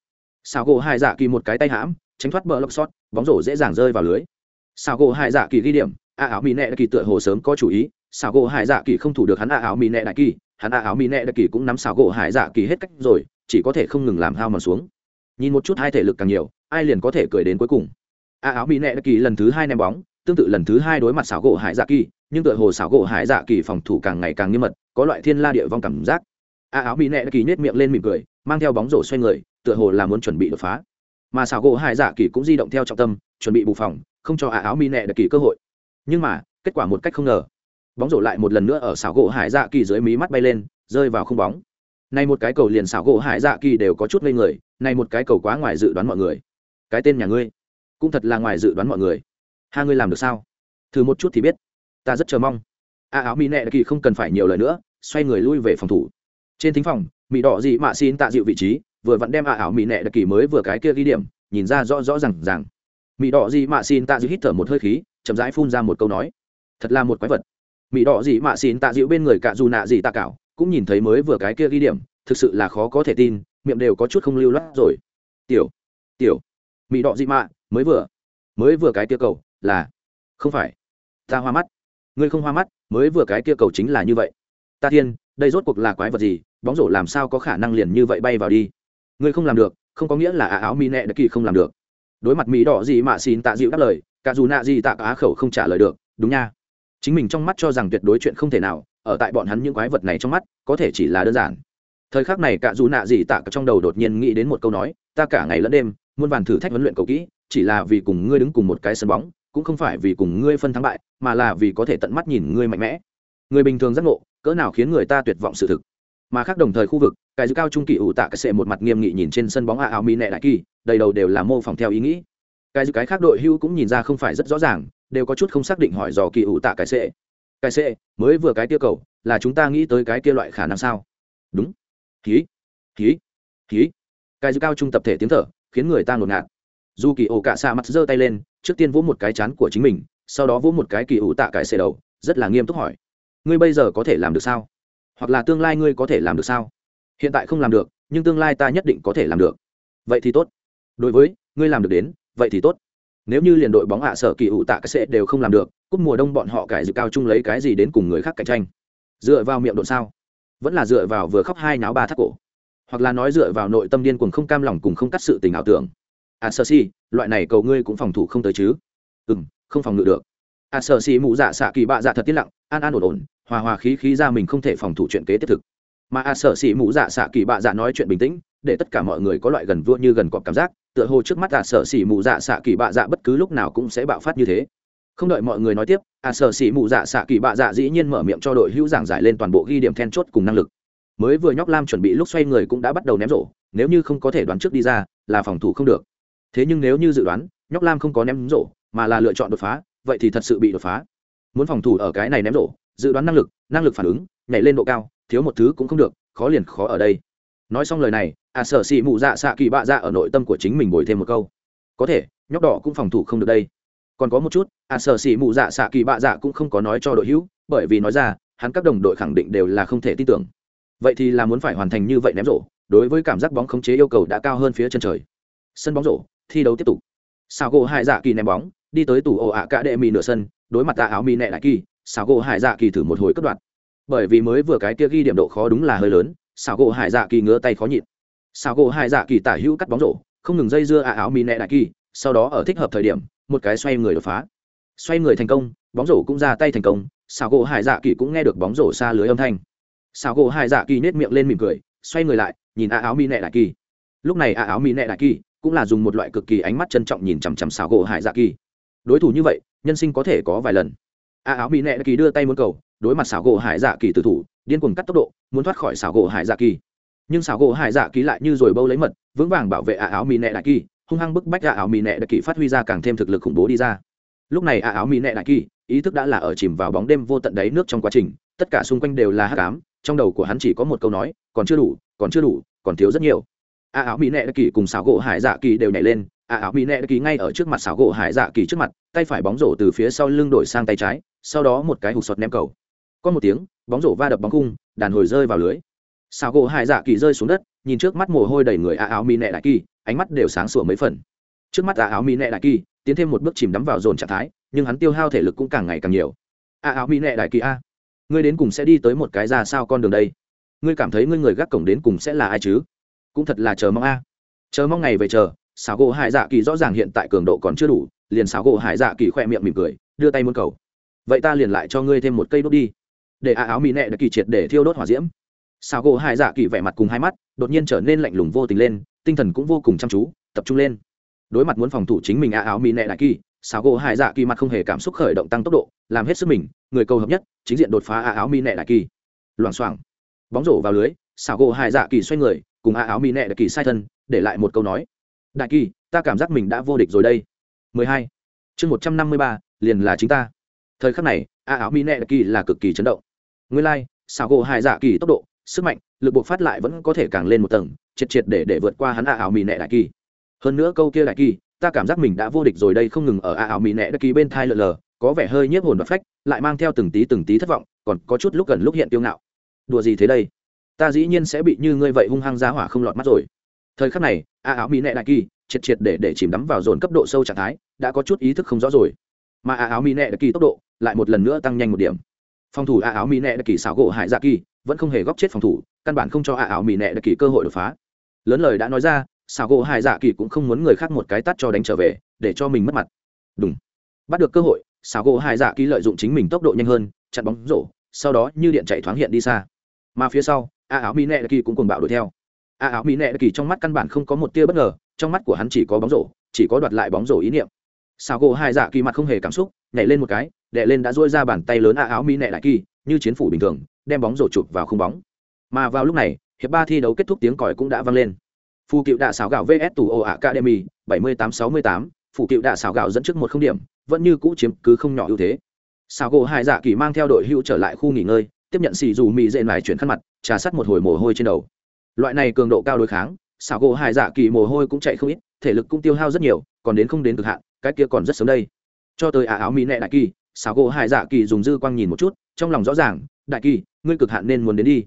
Sào gỗ hải dạ kỳ một cái tay hãm tránh thoát bờ lọc sót bóng rổ dễ dàng rơi vào lưới xảo gỗ hải dạ kỳ ghi điểm, a áo mỹ nệ đại kỳ tựa hồ sớm có chủ ý, xảo gỗ hải dạ kỳ không thủ được hắn a áo mỹ nệ đại kỳ, hắn a áo mỹ nệ đại kỳ cũng nắm xảo gỗ hải dạ kỳ hết cách rồi, chỉ có thể không ngừng làm hao mà xuống. Nhìn một chút hai thể lực càng nhiều, ai liền có thể cười đến cuối cùng. A áo mỹ nệ đại kỳ lần thứ hai ném bóng, tương tự lần thứ hai đối mặt xảo gỗ hải dạ kỳ, nhưng tựa hồ xảo gỗ hải dạ kỳ phòng thủ càng ngày càng nghiêm mật, có loại thiên la địa vong cảm giác. A áo mỹ nệ đại kỳ nhếch miệng lên mỉm cười, mang theo bóng rổ xoay người, tựa hồ là muốn chuẩn bị đột phá. Mà xảo gỗ hải dạ kỳ cũng di động theo trọng tâm, chuẩn bị bù phòng không cho a áo mỹ nẹ đại kỳ cơ hội. Nhưng mà, kết quả một cách không ngờ. Bóng rổ lại một lần nữa ở xảo gỗ hải dạ kỳ dưới mí mắt bay lên, rơi vào không bóng. Nay một cái cầu liền xảo gỗ hải dạ kỳ đều có chút ngây người nay một cái cầu quá ngoài dự đoán mọi người. Cái tên nhà ngươi, cũng thật là ngoài dự đoán mọi người. Hai ngươi làm được sao? Thử một chút thì biết. Ta rất chờ mong. A áo mỹ nẹ kỳ không cần phải nhiều lời nữa, xoay người lui về phòng thủ. Trên thính phòng mỹ đỏ dị mạ xin tạ dịu vị trí, vừa vặn đem a áo mỹ nẹ kỳ mới vừa cái kia ghi điểm, nhìn ra rõ rõ r à n g rằng mỹ đỏ dị mạ xin tạ dịu hít thở một hơi khí, chậm rãi phun ra một câu nói. Thật là một quái vật. Mỹ đỏ dị mạ xin tạ dịu bên người cạ dù nạ dị tạ cảo, cũng nhìn thấy mới vừa cái kia ghi điểm, thực sự là khó có thể tin, miệng đều có chút không lưu loát rồi. Tiểu tiểu mỹ đỏ dị mạ, mới vừa mới vừa cái kia cầu là, không phải, ta hoa mắt. Ngươi không hoa mắt, mới vừa cái kia cầu chính là như vậy. Ta thiên, đây rốt cuộc là quái vật gì, bóng rổ làm sao có khả năng liền như vậy bay vào đi? Ngươi không làm được, không có nghĩa là áo mi nẹ đã kỳ không làm được đối mặt mỹ đỏ gì mạ xin tạ dịu đáp lời, cả dù nạ gì tạ á khẩu không trả lời được, đúng nha. Chính mình trong mắt cho rằng tuyệt đối chuyện không thể nào, ở tại bọn hắn những quái vật này trong mắt, có thể chỉ là đơn giản. Thời khắc này cả dù nạ gì tạ trong đầu đột nhiên nghĩ đến một câu nói, ta cả ngày lẫn đêm, muôn vàn thử thách huấn luyện cầu kỹ, chỉ là vì cùng ngươi đứng cùng một cái sân bóng, cũng không phải vì cùng ngươi phân thắng bại, mà là vì có thể tận mắt nhìn ngươi mạnh mẽ. Người bình thường giác ngộ, cỡ nào khiến người ta tuyệt vọng sự thực mà khác đồng thời khu vực, cái dư cao trung kỳ ủ tạ cái sệ một mặt nghiêm nghị nhìn trên sân bóng a áo mỹ nệ đại kỳ, đầy đầu đều là mô phỏng theo ý nghĩ. Cái dư cái khác đội hưu cũng nhìn ra không phải rất rõ ràng, đều có chút không xác định hỏi dò kỳ ủ tạ cái sệ cái sệ mới vừa cái kia cầu, là chúng ta nghĩ tới cái kia loại khả năng sao? Đúng. Khí khí khí cái dư cao trung tập thể tiếng thở, khiến người ta ngột ngạt. Dù kỳ ổ cả xa mặt giơ tay lên, trước tiên vỗ một cái chán của chính mình, sau đó vỗ một cái kỳ ủ tạ cái sệ đầu, rất là nghiêm túc hỏi. Ngươi bây giờ có thể làm được sao? Hoặc là tương lai ngươi có thể làm được sao? Hiện tại không làm được, nhưng tương lai ta nhất định có thể làm được. Vậy thì tốt. Đối với, ngươi làm được đến, vậy thì tốt. Nếu như liền đội bóng hạ sở kỳ ủ tạ cái sẽ đều không làm được, cúp mùa đông bọn họ cải dự cao chung lấy cái gì đến cùng người khác cạnh tranh? Dựa vào miệng độn sao? Vẫn là dựa vào vừa khóc hai náo ba thắt cổ. Hoặc là nói dựa vào nội tâm điên cuồng không cam lòng cùng không cắt sự tình ảo tưởng. À sơ si loại này cầu ngươi cũng phòng thủ không tới chứ? Ừ m không phòng ngự được à sợ xì mụ dạ xạ kỳ bạ dạ thật tiết lặng, an an ổn ổn, hòa hòa khí khí ra mình không thể phòng thủ chuyện kế tiếp thực. Mà à sợ xỉ mụ dạ xạ kỳ bạ dạ nói chuyện bình tĩnh, để tất cả mọi người có loại gần vua như gần cọp cảm giác, tựa hồ trước mắt à sợ xỉ mụ dạ xạ kỳ bạ dạ bất cứ lúc nào cũng sẽ bạo phát như thế. Không đợi mọi người nói tiếp à sở xỉ mụ dạ xạ kỳ bạ dạ dĩ nhiên mở miệng cho đội hữu giảng giải lên toàn bộ ghi điểm then chốt cùng năng lực. Mới vừa nhóc lam chuẩn bị lúc xoay người cũng đã bắt đầu ném rổ, nếu như không có thể đoán trước đi ra, là phòng thủ không được. Thế nhưng nếu như dự đoán, nhóc lam không có ném rổ, mà là lựa chọn đột phá vậy thì thật sự bị đột phá. Muốn phòng thủ ở cái này ném rổ, dự đoán năng lực năng lực phản ứng, nhảy lên độ cao, thiếu một thứ cũng không được, khó liền khó ở đây. Nói xong lời này à sở xị mụ dạ xạ kỳ bạ dạ ở nội tâm của chính mình bồi thêm một câu. Có thể, nhóc đỏ cũng phòng thủ không được đây. Còn có một chút à sở xị mụ dạ xạ kỳ bạ dạ cũng không có nói cho đội hữu, bởi vì nói ra, hắn các đồng đội khẳng định đều là không thể tin tưởng. Vậy thì là muốn phải hoàn thành như vậy ném rổ, đối với cảm giác bóng khống chế yêu cầu đã cao hơn phía chân trời. Sân bóng rổ, thi đấu tiếp tục. Sao gỗ hai dạ kỳ ném bóng đi tới tủ ổ ạ cả đệ mì nửa sân, đối mặt tạ áo mì nẹ đại kỳ sao gỗ hải dạ kỳ thử một hồi cất đoạn bởi vì mới vừa cái kia ghi điểm độ khó đúng là hơi lớn sao gỗ hải dạ kỳ ngứa tay khó nhịn. Sao gỗ hải dạ kỳ tả hữu cắt bóng rổ, không ngừng dây dưa ạ áo mì nẹ đại kỳ, sau đó ở thích hợp thời điểm, một cái xoay người đột phá. Xoay người thành công, bóng rổ cũng ra tay thành công sao gỗ hải dạ kỳ cũng nghe được bóng rổ xa lưới âm thanh. Sao gỗ hải dạ kỳ nết miệng lên mỉm cười, xoay người lại, nhìn ạ áo mì nẹ đại kỳ. Lúc này ạ áo mì nẹ đại kỳ cũng là dùng một loại cực kỳ ánh mắt trân trọng nhìn chằm chằm xảo gỗ hải dạ kỳ đối thủ như vậy, nhân sinh có thể có vài lần. A áo mỹ nẹ kỳ đưa tay muốn cầu, đối mặt xảo gỗ hải dạ kỳ tử thủ, điên cuồng cắt tốc độ, muốn thoát khỏi xảo gỗ hải dạ kỳ. Nhưng xảo gỗ hải dạ kỳ lại như rồi bâu lấy mật, vững vàng bảo vệ a áo mỹ nẹ đại kỳ, hung hăng bức bách a áo mỹ nẹ đại kỳ phát huy ra càng thêm thực lực khủng bố đi ra. Lúc này a áo mỹ nẹ đại kỳ, ý thức đã là ở chìm vào bóng đêm vô tận đáy nước trong quá trình, tất cả xung quanh đều là hắc ám, trong đầu của hắn chỉ có một câu nói, còn chưa đủ, còn chưa đủ, còn thiếu rất nhiều a áo mỹ nẹ đại kỳ cùng xảo gỗ hải dạ kỳ đều nhảy lên. A áo mỹ nẹ đại kỳ ngay ở trước mặt xảo gỗ hải dạ kỳ trước mặt, tay phải bóng rổ từ phía sau lưng đổi sang tay trái, sau đó một cái hụt sọt ném cầu. Có một tiếng, bóng rổ va đập bóng cung đàn hồi rơi vào lưới. Xảo gỗ hải dạ kỳ rơi xuống đất, nhìn trước mắt mồ hôi đầy người a áo mỹ nệ đại kỳ, ánh mắt đều sáng sủa mấy phần. Trước mắt a áo mỹ nệ đại kỳ, tiến thêm một bước chìm đắm vào dồn trạng thái, nhưng hắn tiêu hao thể lực cũng càng ngày càng nhiều. A áo mỹ nệ đại kỳ a, ngươi đến cùng sẽ đi tới một cái ra sao con đường đây? Ngươi cảm thấy ngươi người gác cổng đến cùng sẽ là ai chứ? Cũng thật là chờ mong a. Chờ mong ngày về chờ, xảo gỗ hải dạ kỳ rõ ràng hiện tại cường độ còn chưa đủ, liền xảo gỗ hải dạ kỳ khoe miệng mỉm cười, đưa tay muốn cầu. Vậy ta liền lại cho ngươi thêm một cây đốt đi. Để a áo mỹ nẹ đã kỳ triệt để thiêu đốt hỏa diễm. Xảo gỗ hải dạ kỳ vẻ mặt cùng hai mắt, đột nhiên trở nên lạnh lùng vô tình lên, tinh thần cũng vô cùng chăm chú, tập trung lên. Đối mặt muốn phòng thủ chính mình a áo mỹ nẹ đại kỳ, xảo gỗ hải dạ kỳ mặt không hề cảm xúc khởi động tăng tốc độ, làm hết sức mình, người cầu hợp nhất, chính diện đột phá a áo mỹ nẹ đại kỳ. Loảng xoảng, bóng rổ vào lưới, xảo gỗ hải dạ kỳ xoay người cùng a áo mỹ nệ đại kỳ sai thân để lại một câu nói. Đại kỳ ta cảm giác mình đã vô địch rồi đây. 12. chương 153, liền là chính ta. Thời khắc này a áo mỹ nệ kỳ là cực kỳ chấn động. Nguyên lai、like, xào gỗ hai dạ kỳ tốc độ sức mạnh lực buộc phát lại vẫn có thể càng lên một tầng triệt triệt để để vượt qua hắn a áo mỹ nệ đại kỳ. Hơn nữa câu kia đại kỳ ta cảm giác mình đã vô địch rồi đây không ngừng ở a áo mỹ nệ đại kỳ bên thai lờ lờ có vẻ hơi nhiếp hồn và phách lại mang theo từng tí từng tí thất vọng còn có chút lúc gần lúc hiện tiêu ngạo. Đùa gì thế đây? Ta dĩ nhiên sẽ bị như ngươi vậy hung hăng giá hỏa không lọt mắt rồi. Thời khắc này, a áo mỹ nệ đại kỳ triệt triệt để để chìm đắm vào dồn cấp độ sâu trạng thái, đã có chút ý thức không rõ rồi. Mà a áo mỹ nệ đại kỳ tốc độ lại một lần nữa tăng nhanh một điểm. Phòng thủ a áo mỹ nệ đại kỳ xảo gỗ hải dạ kỳ vẫn không hề góp chết phòng thủ, căn bản không cho a áo mỹ nệ đại kỳ cơ hội đột phá. Lớn lời đã nói ra, xảo gỗ hải dạ kỳ cũng không muốn người khác một cái tắt cho đánh trở về, để cho mình mất mặt. Đúng bắt được cơ hội, xảo gỗ hải dạ kỳ lợi dụng chính mình tốc độ nhanh hơn, chặn bóng rổ, sau đó như điện chạy thoáng hiện đi xa. Mà phía sau a áo mỹ nệ kỳ cũng cùng bạo đuổi theo. A áo mỹ nệ kỳ trong mắt căn bản không có một tia bất ngờ, trong mắt của hắn chỉ có bóng rổ, chỉ có đoạt lại bóng rổ ý niệm. Sao gỗ hai dạ kỳ mặt không hề cảm xúc, nhảy lên một cái đệ lên đã dôi ra bàn tay lớn a áo mỹ nệ đại kỳ, như chiến phủ bình thường, đem bóng rổ chụp vào không bóng. Mà vào lúc này, hiệp ba thi đấu kết thúc tiếng còi cũng đã vang lên. Phù cựu đạ xảo gạo vs tù ồ academy, bảy mươi tám sáu mươi tám, phù cựu đạ xảo gạo dẫn trước một không điểm, vẫn như cũ chiếm cứ không nhỏ ưu thế. Xảo gỗ hai dạ kỳ mang theo đội hữu trở lại khu nghỉ ngơi, tiếp nhận xì dù mì dệ mải chuyển khăn mặt trà sắt một hồi mồ hôi trên đầu. Loại này cường độ cao đối kháng, xảo gỗ hai dạ kỳ mồ hôi cũng chạy không ít, thể lực cũng tiêu hao rất nhiều, còn đến không đến cực hạn, cái kia còn rất sớm đây. Cho tới ả áo mỹ nệ đại kỳ, xảo gỗ hải dạ kỳ dùng dư quang nhìn một chút, trong lòng rõ ràng, đại kỳ, ngươi cực hạn nên muốn đến đi.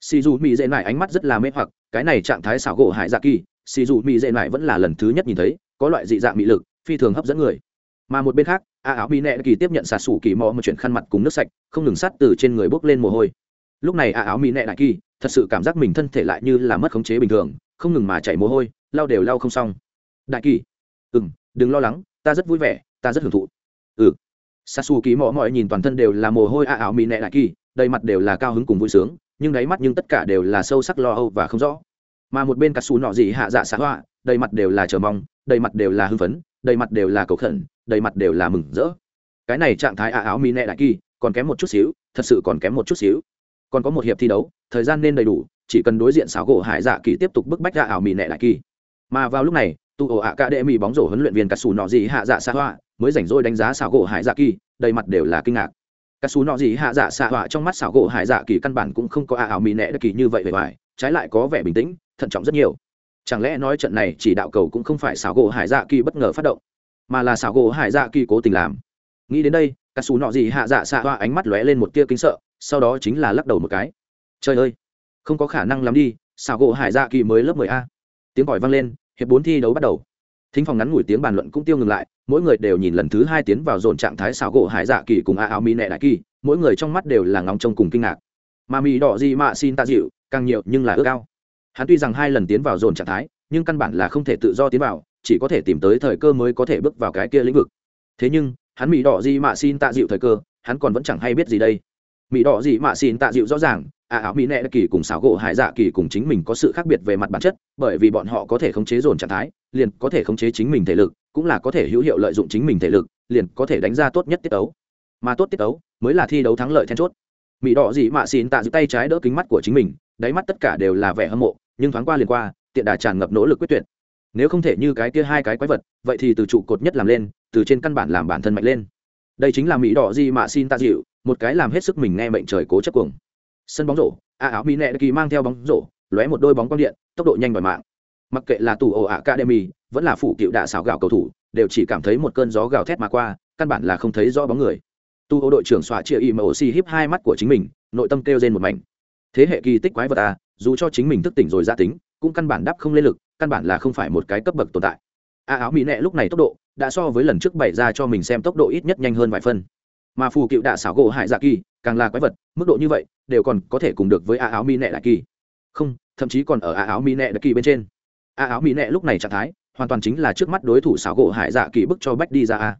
Xì dù mỹ dễ lại ánh mắt rất là mê hoặc, cái này trạng thái xảo gỗ hải dạ kỳ, xì dù mỹ dễ lại vẫn là lần thứ nhất nhìn thấy, có loại dị dạng mỹ lực, phi thường hấp dẫn người. Mà một bên khác a áo mỹ nệ kỳ tiếp nhận xà sủ kỳ mò một chuyện khăn mặt cùng nước sạch, không ngừng sát từ trên người bốc lên mồ hôi lúc này a áo mỹ nệ đại kỳ, thật sự cảm giác mình thân thể lại như là mất khống chế bình thường, không ngừng mà chảy mồ hôi, lau đều lau không xong. Đại kỳ ừ m đừng lo lắng, ta rất vui vẻ, ta rất hưởng thụ. Ừ. S a s u mọi nhìn toàn thân đều là mồ hôi a áo mỹ nệ đại kỳ, đầy mặt đều là cao hứng cùng vui sướng, nhưng đáy mắt nhưng tất cả đều là sâu sắc lo âu và không rõ. Mà một bên cà xù nọ gì hạ dạ xã họa đầy mặt đều là chờ mong, đầy mặt đều là hưng phấn, đầy mặt đều là cầu khẩn, đầy mặt đều là mừng rỡ. Cái này trạng thái ả áo mỹ nệ đại kỳ, còn kém một chút xíu, thật sự còn kém một chút xíu còn có một hiệp thi đấu, thời gian nên đầy đủ, chỉ cần đối diện xảo gỗ hải dạ kỳ tiếp tục bức bách ra ảo mỹ nệ đại kỳ. Mà vào lúc này, tụ ổ ạ cả đệ mỹ bóng rổ huấn luyện viên cà sù nọ gì hạ dạ xã họa mới rảnh rỗi đánh giá xảo gỗ hải dạ kỳ, đầy mặt đều là kinh ngạc. Cà sù nọ gì hạ dạ xạ họa trong mắt xảo gỗ hải dạ kỳ căn bản cũng không có ảo áo mỹ nệ đại kỳ như vậy vẻ vải trái lại có vẻ bình tĩnh, thận trọng rất nhiều. Chẳng lẽ nói trận này chỉ đạo cầu cũng không phải xảo gỗ hải dạ kỳ bất ngờ phát động, mà là xảo gỗ hải dạ kỳ cố tình làm? Nghĩ đến đây cà sù nọ gì hạ dạ xạ hoa ánh mắt lóe lên một tia kinh sợ sau đó chính là lắc đầu một cái. Trời ơi, không có khả năng lắm đi, xảo gỗ hải dạ kỳ mới lớp mười a. Tiếng còi vang lên, hiệp bốn thi đấu bắt đầu. Thính phòng ngắn ngủi tiếng bàn luận cũng tiêu ngừng lại, mỗi người đều nhìn lần thứ hai tiến vào dồn trạng thái xảo gỗ hải dạ kỳ cùng a áo mỹ nệ đại kỳ, mỗi người trong mắt đều là ngóng trông cùng kinh ngạc. Mà mỹ đỏ gì mạ xin ta dịu, càng nhiều nhưng là ước cao hắn tuy rằng hai lần tiến vào dồn trạng thái, nhưng căn bản là không thể tự do tiến vào, chỉ có thể tìm tới thời cơ mới có thể bước vào cái kia lĩnh vực. Thế nhưng, hắn mỹ đỏ gì mạ xin tạ dịu thời cơ, hắn còn vẫn chẳng hay biết gì đây mỹ đỏ gì mạ xin tạ dịu rõ ràng à áo mỹ nẹ kỳ cùng xảo gỗ hải dạ kỳ cùng chính mình có sự khác biệt về mặt bản chất, bởi vì bọn họ có thể khống chế dồn trạng thái, liền có thể khống chế chính mình thể lực, cũng là có thể hữu hiệu lợi dụng chính mình thể lực, liền có thể đánh ra tốt nhất tiết tấu. Mà tốt tiết tấu mới là thi đấu thắng lợi then chốt. Mỹ đỏ gì mạ xin tạ giữ tay trái đỡ kính mắt của chính mình, đáy mắt tất cả đều là vẻ hâm mộ, nhưng thoáng qua liền qua, tiện đà tràn ngập nỗ lực quyết tuyệt. Nếu không thể như cái kia hai cái quái vật, vậy thì từ trụ cột nhất làm lên, từ trên căn bản làm bản thân mạnh lên. Đây chính là mỹ đỏ gì mà xin tạ dịu một cái làm hết sức mình nghe mệnh trời cố chấp cuồng. Sân bóng rổ, a áo mỹ nẹ kỳ mang theo bóng rổ, lóe một đôi bóng quang điện, tốc độ nhanh đòi mạng. Mặc kệ là tù ổ academy, vẫn là phụ cựu đạ xảo gạo cầu thủ, đều chỉ cảm thấy một cơn gió gào thét mà qua, căn bản là không thấy rõ bóng người. Tu ổ đội trưởng xoa chia imoc híp hai mắt của chính mình, nội tâm kêu rên một mảnh. Thế hệ kỳ tích quái vật à dù cho chính mình thức tỉnh rồi gia tính, cũng căn bản đáp không lên lực, căn bản là không phải một cái cấp bậc tồn tại. A áo mỹ nẹ lúc này tốc độ, đã so với lần trước bày ra cho mình xem tốc độ ít nhất nhanh hơn vài phân mà phù cựu đạ xảo gỗ hải dạ kỳ, càng là quái vật, mức độ như vậy, đều còn có thể cùng được với a áo mỹ nẹ đại kỳ. Không, thậm chí còn ở a áo mỹ nẹ đại kỳ bên trên. A áo mỹ nẹ lúc này trạng thái, hoàn toàn chính là trước mắt đối thủ xảo gỗ hải dạ kỳ bức cho bách đi ra a.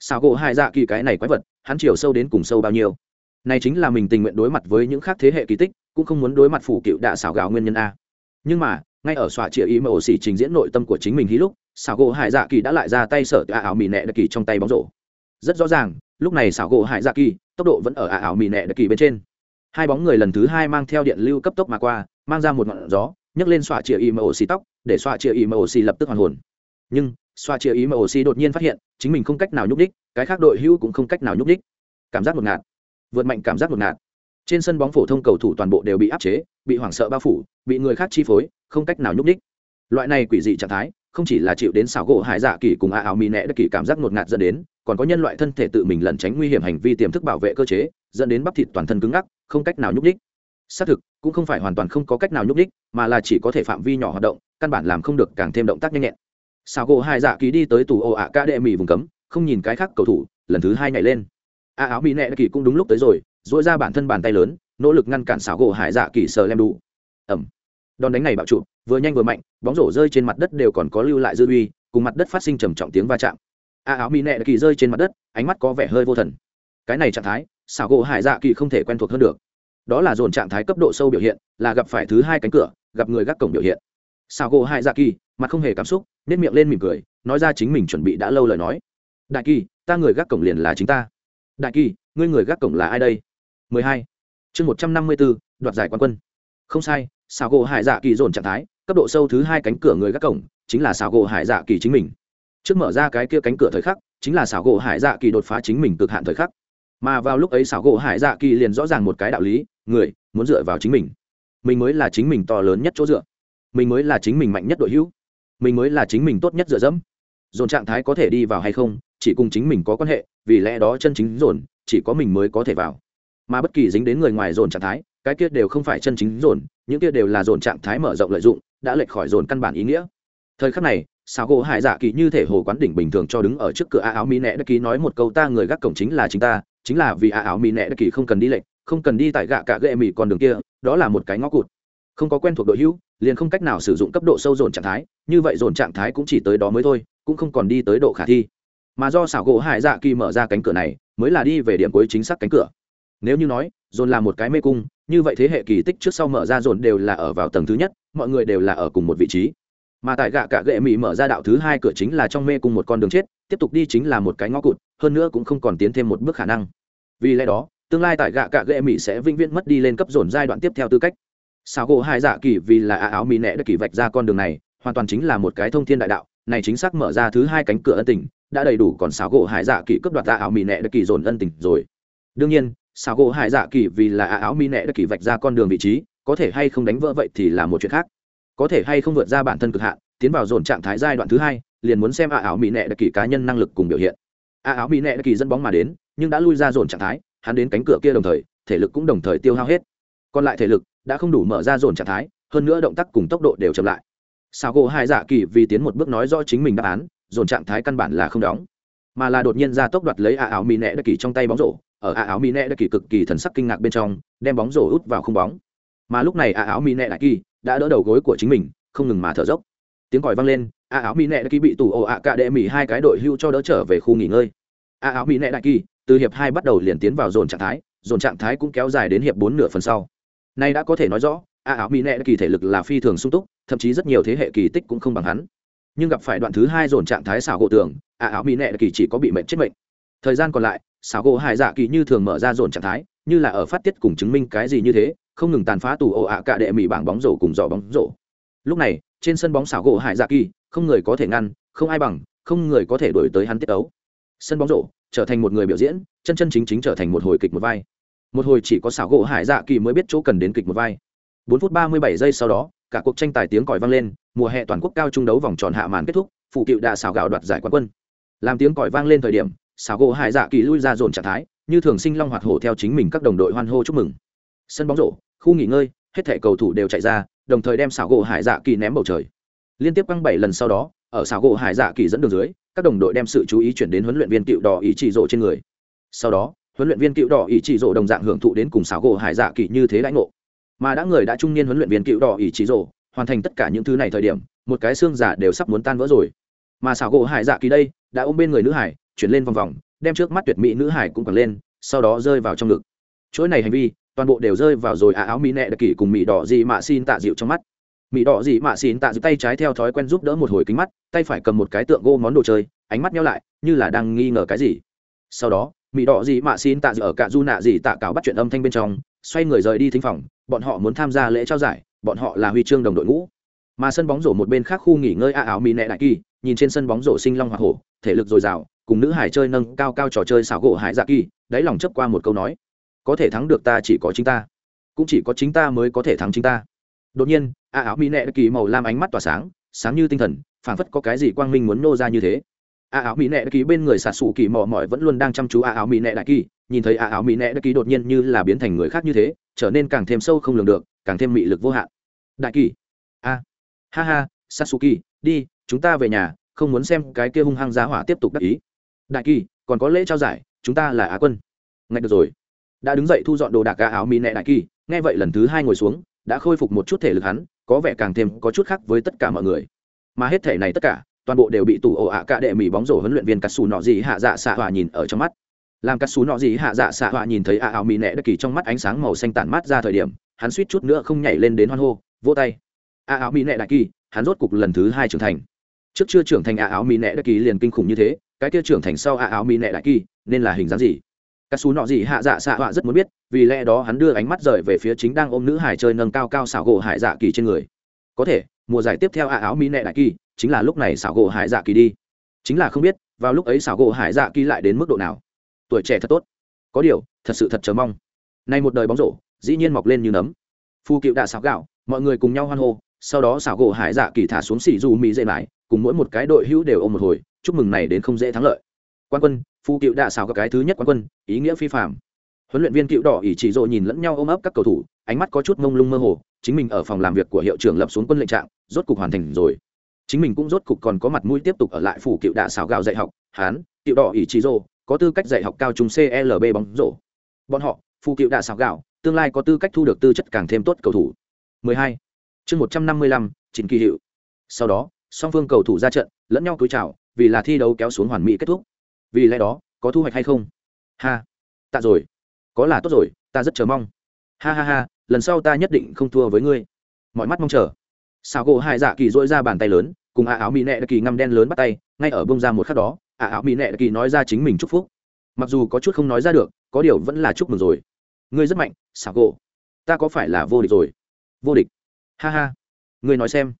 Xảo gỗ hải dạ kỳ cái này quái vật, hắn chiều sâu đến cùng sâu bao nhiêu? Này chính là mình tình nguyện đối mặt với những khác thế hệ kỳ tích, cũng không muốn đối mặt phủ cựu đạ xảo gạo nguyên nhân a. Nhưng mà, ngay ở xòa chĩa ý mà ổ xỉ trình diễn nội tâm của chính mình hí lúc, xảo gỗ hải dạ kỳ đã lại ra tay sở a áo mỹ nẹ đại kỳ trong tay bóng rổ. Rất rõ ràng lúc này xảo gỗ hải dạ kỳ, tốc độ vẫn ở ả ảo mì nẹ đặc kỳ bên trên. Hai bóng người lần thứ hai mang theo điện lưu cấp tốc mà qua, mang ra một ngọn gió, nhấc lên xoa chĩa ý mà ổ tóc, để xoa chĩa ý mà ổ lập tức hoàn hồn. Nhưng xoa chĩa ý mà ổ đột nhiên phát hiện, chính mình không cách nào nhúc đích cái khác đội hữu cũng không cách nào nhúc đích cảm giác ngột ngạt. Vượt mạnh cảm giác ngột ngạt. Trên sân bóng phổ thông cầu thủ toàn bộ đều bị áp chế, bị hoảng sợ bao phủ, bị người khác chi phối, không cách nào nhúc đích loại này quỷ dị trạng thái, không chỉ là chịu đến xảo gỗ hải dạ kỳ cùng a áo mì nẹ đất kỳ cảm giác ngột ngạt dẫn đến còn có nhân loại thân thể tự mình lẩn tránh nguy hiểm hành vi tiềm thức bảo vệ cơ chế, dẫn đến bắp thịt toàn thân cứng ngắc, không cách nào nhúc ních xác thực, cũng không phải hoàn toàn không có cách nào nhúc ních mà là chỉ có thể phạm vi nhỏ hoạt động, căn bản làm không được càng thêm động tác nhanh nhẹn. Sao gỗ hải dạ kỳ đi tới tủ ồ ạ ca đệ mỹ vùng cấm, không nhìn cái khác cầu thủ, lần thứ hai nhảy lên. A áo mỹ nẹ kỳ cũng đúng lúc tới rồi dỗi ra bản thân bàn tay lớn, nỗ lực ngăn cản xảo gỗ hải dạ kỳ sờ lem đủ ẩm. Đòn đánh này bạo trụ, vừa nhanh vừa mạnh, bóng rổ rơi trên mặt đất đều còn có lưu lại dư uy, cùng mặt đất phát sinh trầm trọng tiếng va chạm a áo mỹ nệ kỳ rơi trên mặt đất ánh mắt có vẻ hơi vô thần. Cái này trạng thái xảo gỗ hải dạ kỳ không thể quen thuộc hơn được. Đó là dồn trạng thái cấp độ sâu biểu hiện là gặp phải thứ hai cánh cửa gặp người gác cổng biểu hiện. Xảo gỗ hải dạ kỳ mặt không hề cảm xúc nếp miệng lên mỉm cười nói ra chính mình chuẩn bị đã lâu lời nói. Đại kỳ ta người gác cổng liền là chính ta. Đại kỳ ngươi người gác cổng là ai đây? 12. chương 154, đoạt giải quán quân. Không sai xảo gỗ hải dạ kỳ dồn trạng thái cấp độ sâu thứ hai cánh cửa người gác cổng chính là xảo gỗ hải dạ kỳ chính mình trước mở ra cái kia cánh cửa thời khắc, chính là xảo gỗ hải dạ kỳ đột phá chính mình cực hạn thời khắc. Mà vào lúc ấy xảo gỗ hải dạ kỳ liền rõ ràng một cái đạo lý, người muốn dựa vào chính mình. Mình mới là chính mình to lớn nhất chỗ dựa. Mình mới là chính mình mạnh nhất đội hữu. Mình mới là chính mình tốt nhất dựa dẫm. Dồn trạng thái có thể đi vào hay không, chỉ cùng chính mình có quan hệ, vì lẽ đó chân chính dồn, chỉ có mình mới có thể vào. Mà bất kỳ dính đến người ngoài dồn trạng thái, cái kia đều không phải chân chính dồn, những kia đều là dồn trạng thái mở rộng lợi dụng, đã lệch khỏi dồn căn bản ý nghĩa thời khắc này xào gỗ hải dạ kỳ như thể hồ quán đỉnh bình thường cho đứng ở trước cửa a áo mỹ nẹ đất kỳ nói một câu, ta người gác cổng chính là chính ta, chính là vì a áo mỹ nẹ đất kỳ không cần đi lệnh, không cần đi tại gạ cả ghệ mỹ con đường kia, đó là một cái ngõ cụt. Không có quen thuộc đội hữu, liền không cách nào sử dụng cấp độ sâu dồn trạng thái, như vậy dồn trạng thái cũng chỉ tới đó mới thôi, cũng không còn đi tới độ khả thi. Mà do xảo gỗ hải dạ kỳ mở ra cánh cửa này, mới là đi về điểm cuối chính xác cánh cửa. Nếu như nói, dồn là một cái mê cung, như vậy thế hệ kỳ tích trước sau mở ra dồn đều là ở vào tầng thứ nhất, mọi người đều là ở cùng một vị trí mà tại gạ cả gệ mỹ mở ra đạo thứ hai cửa chính là trong mê cung một con đường chết, tiếp tục đi chính là một cái ngõ cụt, hơn nữa cũng không còn tiến thêm một bước khả năng. Vì lẽ đó, tương lai tại gạ cả gệ mỹ sẽ vĩnh viễn mất đi lên cấp dồn giai đoạn tiếp theo tư cách. Sao gỗ hai dạ kỳ vì là áo mỹ nẹ đã kỳ vạch ra con đường này, hoàn toàn chính là một cái thông thiên đại đạo, này chính xác mở ra thứ hai cánh cửa ân tình, đã đầy đủ còn xảo gỗ hải dạ kỳ cấp đoạt ra áo mỹ nẹ đã kỳ dồn ân tình rồi. Đương nhiên xảo gỗ hải dạ kỳ vì là áo mỹ nẹ đã kỳ vạch ra con đường vị trí, có thể hay không đánh vỡ vậy thì là một chuyện khác có thể hay không vượt ra bản thân cực hạn, tiến vào dồn trạng thái giai đoạn thứ hai, liền muốn xem a áo mỹ nệ đặc kỳ cá nhân năng lực cùng biểu hiện. A áo mỹ nệ đặc kỳ dẫn bóng mà đến, nhưng đã lui ra dồn trạng thái, hắn đến cánh cửa kia đồng thời, thể lực cũng đồng thời tiêu hao hết. Còn lại thể lực đã không đủ mở ra dồn trạng thái, hơn nữa động tác cùng tốc độ đều chậm lại. Sao gỗ hai dạ kỳ vì tiến một bước nói rõ chính mình đáp án, dồn trạng thái căn bản là không đóng, mà là đột nhiên ra tốc đoạt lấy a áo mỹ nệ đặc kỳ trong tay bóng rổ. Ở a áo mỹ nệ đặc kỳ cực kỳ thần sắc kinh ngạc bên trong, đem bóng rổ út vào không bóng. Mà lúc này a áo mỹ nệ đặc kỳ đã đỡ đầu gối của chính mình, không ngừng mà thở dốc. Tiếng còi vang lên, a áo mỹ nẹ Đại kỳ bị tù ồ ạ cả đệ mỹ hai cái đội hưu cho đỡ trở về khu nghỉ ngơi. A áo mỹ nẹ đại kỳ, từ hiệp hai bắt đầu liền tiến vào dồn trạng thái, dồn trạng thái cũng kéo dài đến hiệp bốn nửa phần sau. Nay đã có thể nói rõ, a áo mỹ nẹ kỳ thể lực là phi thường sung túc, thậm chí rất nhiều thế hệ kỳ tích cũng không bằng hắn. Nhưng gặp phải đoạn thứ hai dồn trạng thái xảo gỗ tường, a áo mỹ nẹ kỳ chỉ có bị mệnh chết mệnh. Thời gian còn lại, xảo gỗ hải dạ kỳ như thường mở ra dồn trạng thái, như là ở phát tiết cùng chứng minh cái gì như thế không ngừng tàn phá tù ổ ạ cả đệ mỹ bảng bóng rổ cùng dò bóng rổ. Lúc này, trên sân bóng xảo gỗ hải dạ kỳ, không người có thể ngăn, không ai bằng, không người có thể đổi tới hắn tiết ấu. Sân bóng rổ trở thành một người biểu diễn, chân chân chính chính trở thành một hồi kịch một vai. Một hồi chỉ có xảo gỗ hải dạ kỳ mới biết chỗ cần đến kịch một vai. Bốn phút ba mươi bảy giây sau đó, cả cuộc tranh tài tiếng còi vang lên, mùa hè toàn quốc cao trung đấu vòng tròn hạ màn kết thúc, phụ cựu đã xảo gạo đoạt giải quán quân. Làm tiếng còi vang lên thời điểm, xảo gỗ hải dạ kỳ lui ra dồn trạng thái, như thường sinh long hoạt hổ theo chính mình các đồng đội hoan hô chúc mừng. Sân bóng rổ khu nghỉ ngơi, hết thẻ cầu thủ đều chạy ra, đồng thời đem xảo gỗ hải dạ kỳ ném bầu trời. Liên tiếp quăng bảy lần sau đó, ở xảo gỗ hải dạ kỳ dẫn đường dưới, các đồng đội đem sự chú ý chuyển đến huấn luyện viên cựu đỏ ý chỉ rộ trên người. Sau đó, huấn luyện viên cựu đỏ ý chỉ rộ đồng dạng hưởng thụ đến cùng xảo gỗ hải dạ kỳ như thế lãnh ngộ. Mà đã người đã trung niên huấn luyện viên cựu đỏ ý chỉ rộ, hoàn thành tất cả những thứ này thời điểm, một cái xương giả đều sắp muốn tan vỡ rồi. Mà xảo gỗ hải dạ kỳ đây, đã ôm bên người nữ hải, chuyển lên vòng vòng, đem trước mắt tuyệt mỹ nữ hải cũng còn lên, sau đó rơi vào trong ngực. Chuỗi này hành vi toàn bộ đều rơi vào rồi à áo mỹ nệ đặc kỷ cùng mỹ đỏ gì mà xin tạ dịu trong mắt. Mỹ đỏ gì mà xin tạ dịu tay trái theo thói quen giúp đỡ một hồi kính mắt, tay phải cầm một cái tượng gỗ món đồ chơi, ánh mắt nhau lại, như là đang nghi ngờ cái gì. Sau đó, mỹ đỏ gì mà xin tạ dịu ở cả du nạ gì tạ cáo bắt chuyện âm thanh bên trong, xoay người rời đi thính phòng, bọn họ muốn tham gia lễ trao giải, bọn họ là huy chương đồng đội ngũ. Mà sân bóng rổ một bên khác khu nghỉ ngơi a áo mỹ nệ đại kỳ, nhìn trên sân bóng rổ sinh long hoa hổ, thể lực dồi dào, cùng nữ hải chơi nâng cao cao trò chơi xảo gỗ hải dạ kỳ, đáy lòng chấp qua một câu nói có thể thắng được ta chỉ có chính ta. Cũng chỉ có chính ta mới có thể thắng chính ta. Đột nhiên, a áo mỹ nệ đại kỳ màu lam ánh mắt tỏa sáng sáng như tinh thần, phảng phất có cái gì quang minh muốn nô ra như thế. A áo mỹ nệ đại kỳ bên người xà xù kỳ mò mỏi vẫn luôn đang chăm chú a áo mỹ nệ đại kỳ, nhìn thấy a áo mỹ nệ đại kỳ đột nhiên như là biến thành người khác như thế, trở nên càng thêm sâu không lường được, càng thêm mị lực vô hạn. Đại kỳ, a, ha ha sasuki đi, chúng ta về nhà, không muốn xem cái kia hung hăng giá hỏa tiếp tục đắc ý. Đại kỳ, còn có lễ trao giải, chúng ta là á quân. Ngay được rồi đã đứng dậy thu dọn đồ đạc gà áo mỹ nẹ đại kỳ, nghe vậy lần thứ hai ngồi xuống, đã khôi phục một chút thể lực hắn, có vẻ càng thêm có chút khác với tất cả mọi người. Mà hết thể này tất cả, toàn bộ đều bị tủ ổ ạ cả đệ mỹ bóng rổ huấn luyện viên cắt xù nọ gì hạ dạ xạ hòa nhìn ở trong mắt. Làm cắt xù nọ gì hạ dạ xạ hòa nhìn thấy a áo mỹ nẹ đại kỳ trong mắt ánh sáng màu xanh tản mát ra thời điểm, hắn suýt chút nữa không nhảy lên đến hoan hô, vỗ tay. A áo mỹ nẹ đại kỳ, hắn rốt cục lần thứ hai trưởng thành. Trước chưa trưởng thành ạ áo mỹ nẹ đại kỳ liền kinh khủng như thế, cái kia trưởng thành sau ạ áo mỹ nẹ đại kỳ, nên là hình dáng gì? Các xú nọ gì hạ dạ xạ họa rất muốn biết, vì lẽ đó hắn đưa ánh mắt rời về phía chính đang ôm nữ hải chơi nâng cao cao xảo gỗ hải dạ kỳ trên người. Có thể, mùa giải tiếp theo a áo mỹ nệ đại kỳ, chính là lúc này xảo gỗ hải dạ kỳ đi. Chính là không biết, vào lúc ấy xảo gỗ hải dạ kỳ lại đến mức độ nào. Tuổi trẻ thật tốt. Có điều, thật sự thật chờ mong. Nay một đời bóng rổ, dĩ nhiên mọc lên như nấm. Phu cựu đã xảo gạo, mọi người cùng nhau hoan hô, sau đó xảo gỗ hải dạ kỳ thả xuống xì dù mỹ dễ lại, cùng mỗi một cái đội hữu đều ôm một hồi, chúc mừng này đến không dễ thắng lợi quan quân phu cựu đạ xào các cái thứ nhất quan quân ý nghĩa phi phạm huấn luyện viên cựu đỏ ỷ chỉ rộ nhìn lẫn nhau ôm ấp các cầu thủ ánh mắt có chút mông lung mơ hồ chính mình ở phòng làm việc của hiệu trưởng lập xuống quân lệnh trạng rốt cục hoàn thành rồi. Chính mình cũng rốt cục còn có mặt mũi tiếp tục ở lại phủ cựu đạ xào gạo dạy học hán cựu đỏ ỷ chỉ rộ có tư cách dạy học cao trung clb bóng rổ. Bọn họ phụ cựu đạ xào gạo tương lai có tư cách thu được tư chất càng thêm tốt cầu thủ. 12. chương 155, chỉnh kỳ hiệu. Sau đó song phương cầu thủ ra trận lẫn nhau cúi chào vì là thi đấu kéo xuống hoàn mỹ kết thúc vì lẽ đó, có thu hoạch hay không? Ha, tạ rồi. Có là tốt rồi, ta rất chờ mong. Ha ha ha, lần sau ta nhất định không thua với ngươi. Mọi mắt mong chờ. Sao gỗ hai dạ kỳ dỗi ra bàn tay lớn, cùng ả áo mỹ nệ kỳ ngăm đen lớn bắt tay, ngay ở bông ra một khắc đó ả áo mỹ nệ kỳ nói ra chính mình chúc phúc. Mặc dù có chút không nói ra được, có điều vẫn là chúc mừng rồi. Ngươi rất mạnh sao gỗ. Ta có phải là vô địch rồi? Vô địch. Ha ha. Ngươi nói xem.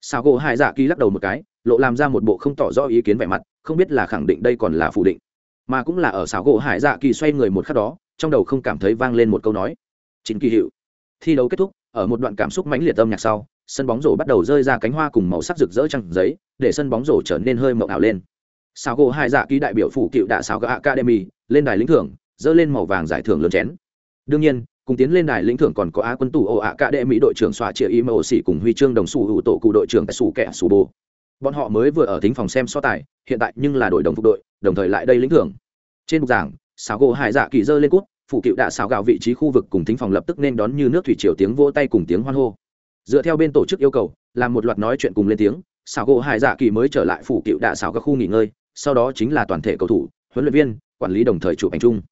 Sao gỗ hai dạ kỳ lắc đầu một cái, lộ làm ra một bộ không tỏ rõ ý kiến vẻ mặt không biết là khẳng định đây còn là phủ định, mà cũng là ở xảo gỗ hải dạ kỳ xoay người một khắc đó, trong đầu không cảm thấy vang lên một câu nói. Chính kỳ hiệu. Thi đấu kết thúc, ở một đoạn cảm xúc mãnh liệt âm nhạc sau, sân bóng rổ bắt đầu rơi ra cánh hoa cùng màu sắc rực rỡ trăng giấy, để sân bóng rổ trở nên hơi mộng ảo lên. Xảo gỗ Hải dạ Kỳ đại biểu phủ cựu đạ xảo gạ academy, lên đài lĩnh thưởng, dơ lên màu vàng giải thưởng lớn chén. Đương nhiên, cùng tiến lên đài lĩnh thưởng còn có á quân tù ồ ạ cả đệ mỹ đội trưởng xoa chia ý mô xỉ cùng huy chương đồng xù hữu tổ cụ đội trưởng sù kẻ sù bồ bọn họ mới vừa ở thính phòng xem so tài, hiện tại nhưng là đội đồng phục đội, đồng thời lại đây lĩnh thưởng. Trên bục giảng xào gỗ hải dạ kỳ dơ lên cút phụ cựu đã xào gạo vị trí khu vực cùng thính phòng lập tức nên đón như nước thủy triều tiếng vô tay cùng tiếng hoan hô. Dựa theo bên tổ chức yêu cầu, làm một loạt nói chuyện cùng lên tiếng xào gỗ hải dạ kỳ mới trở lại phụ cựu đạ xào các khu nghỉ ngơi, sau đó chính là toàn thể cầu thủ, huấn luyện viên, quản lý đồng thời chụp ảnh chung.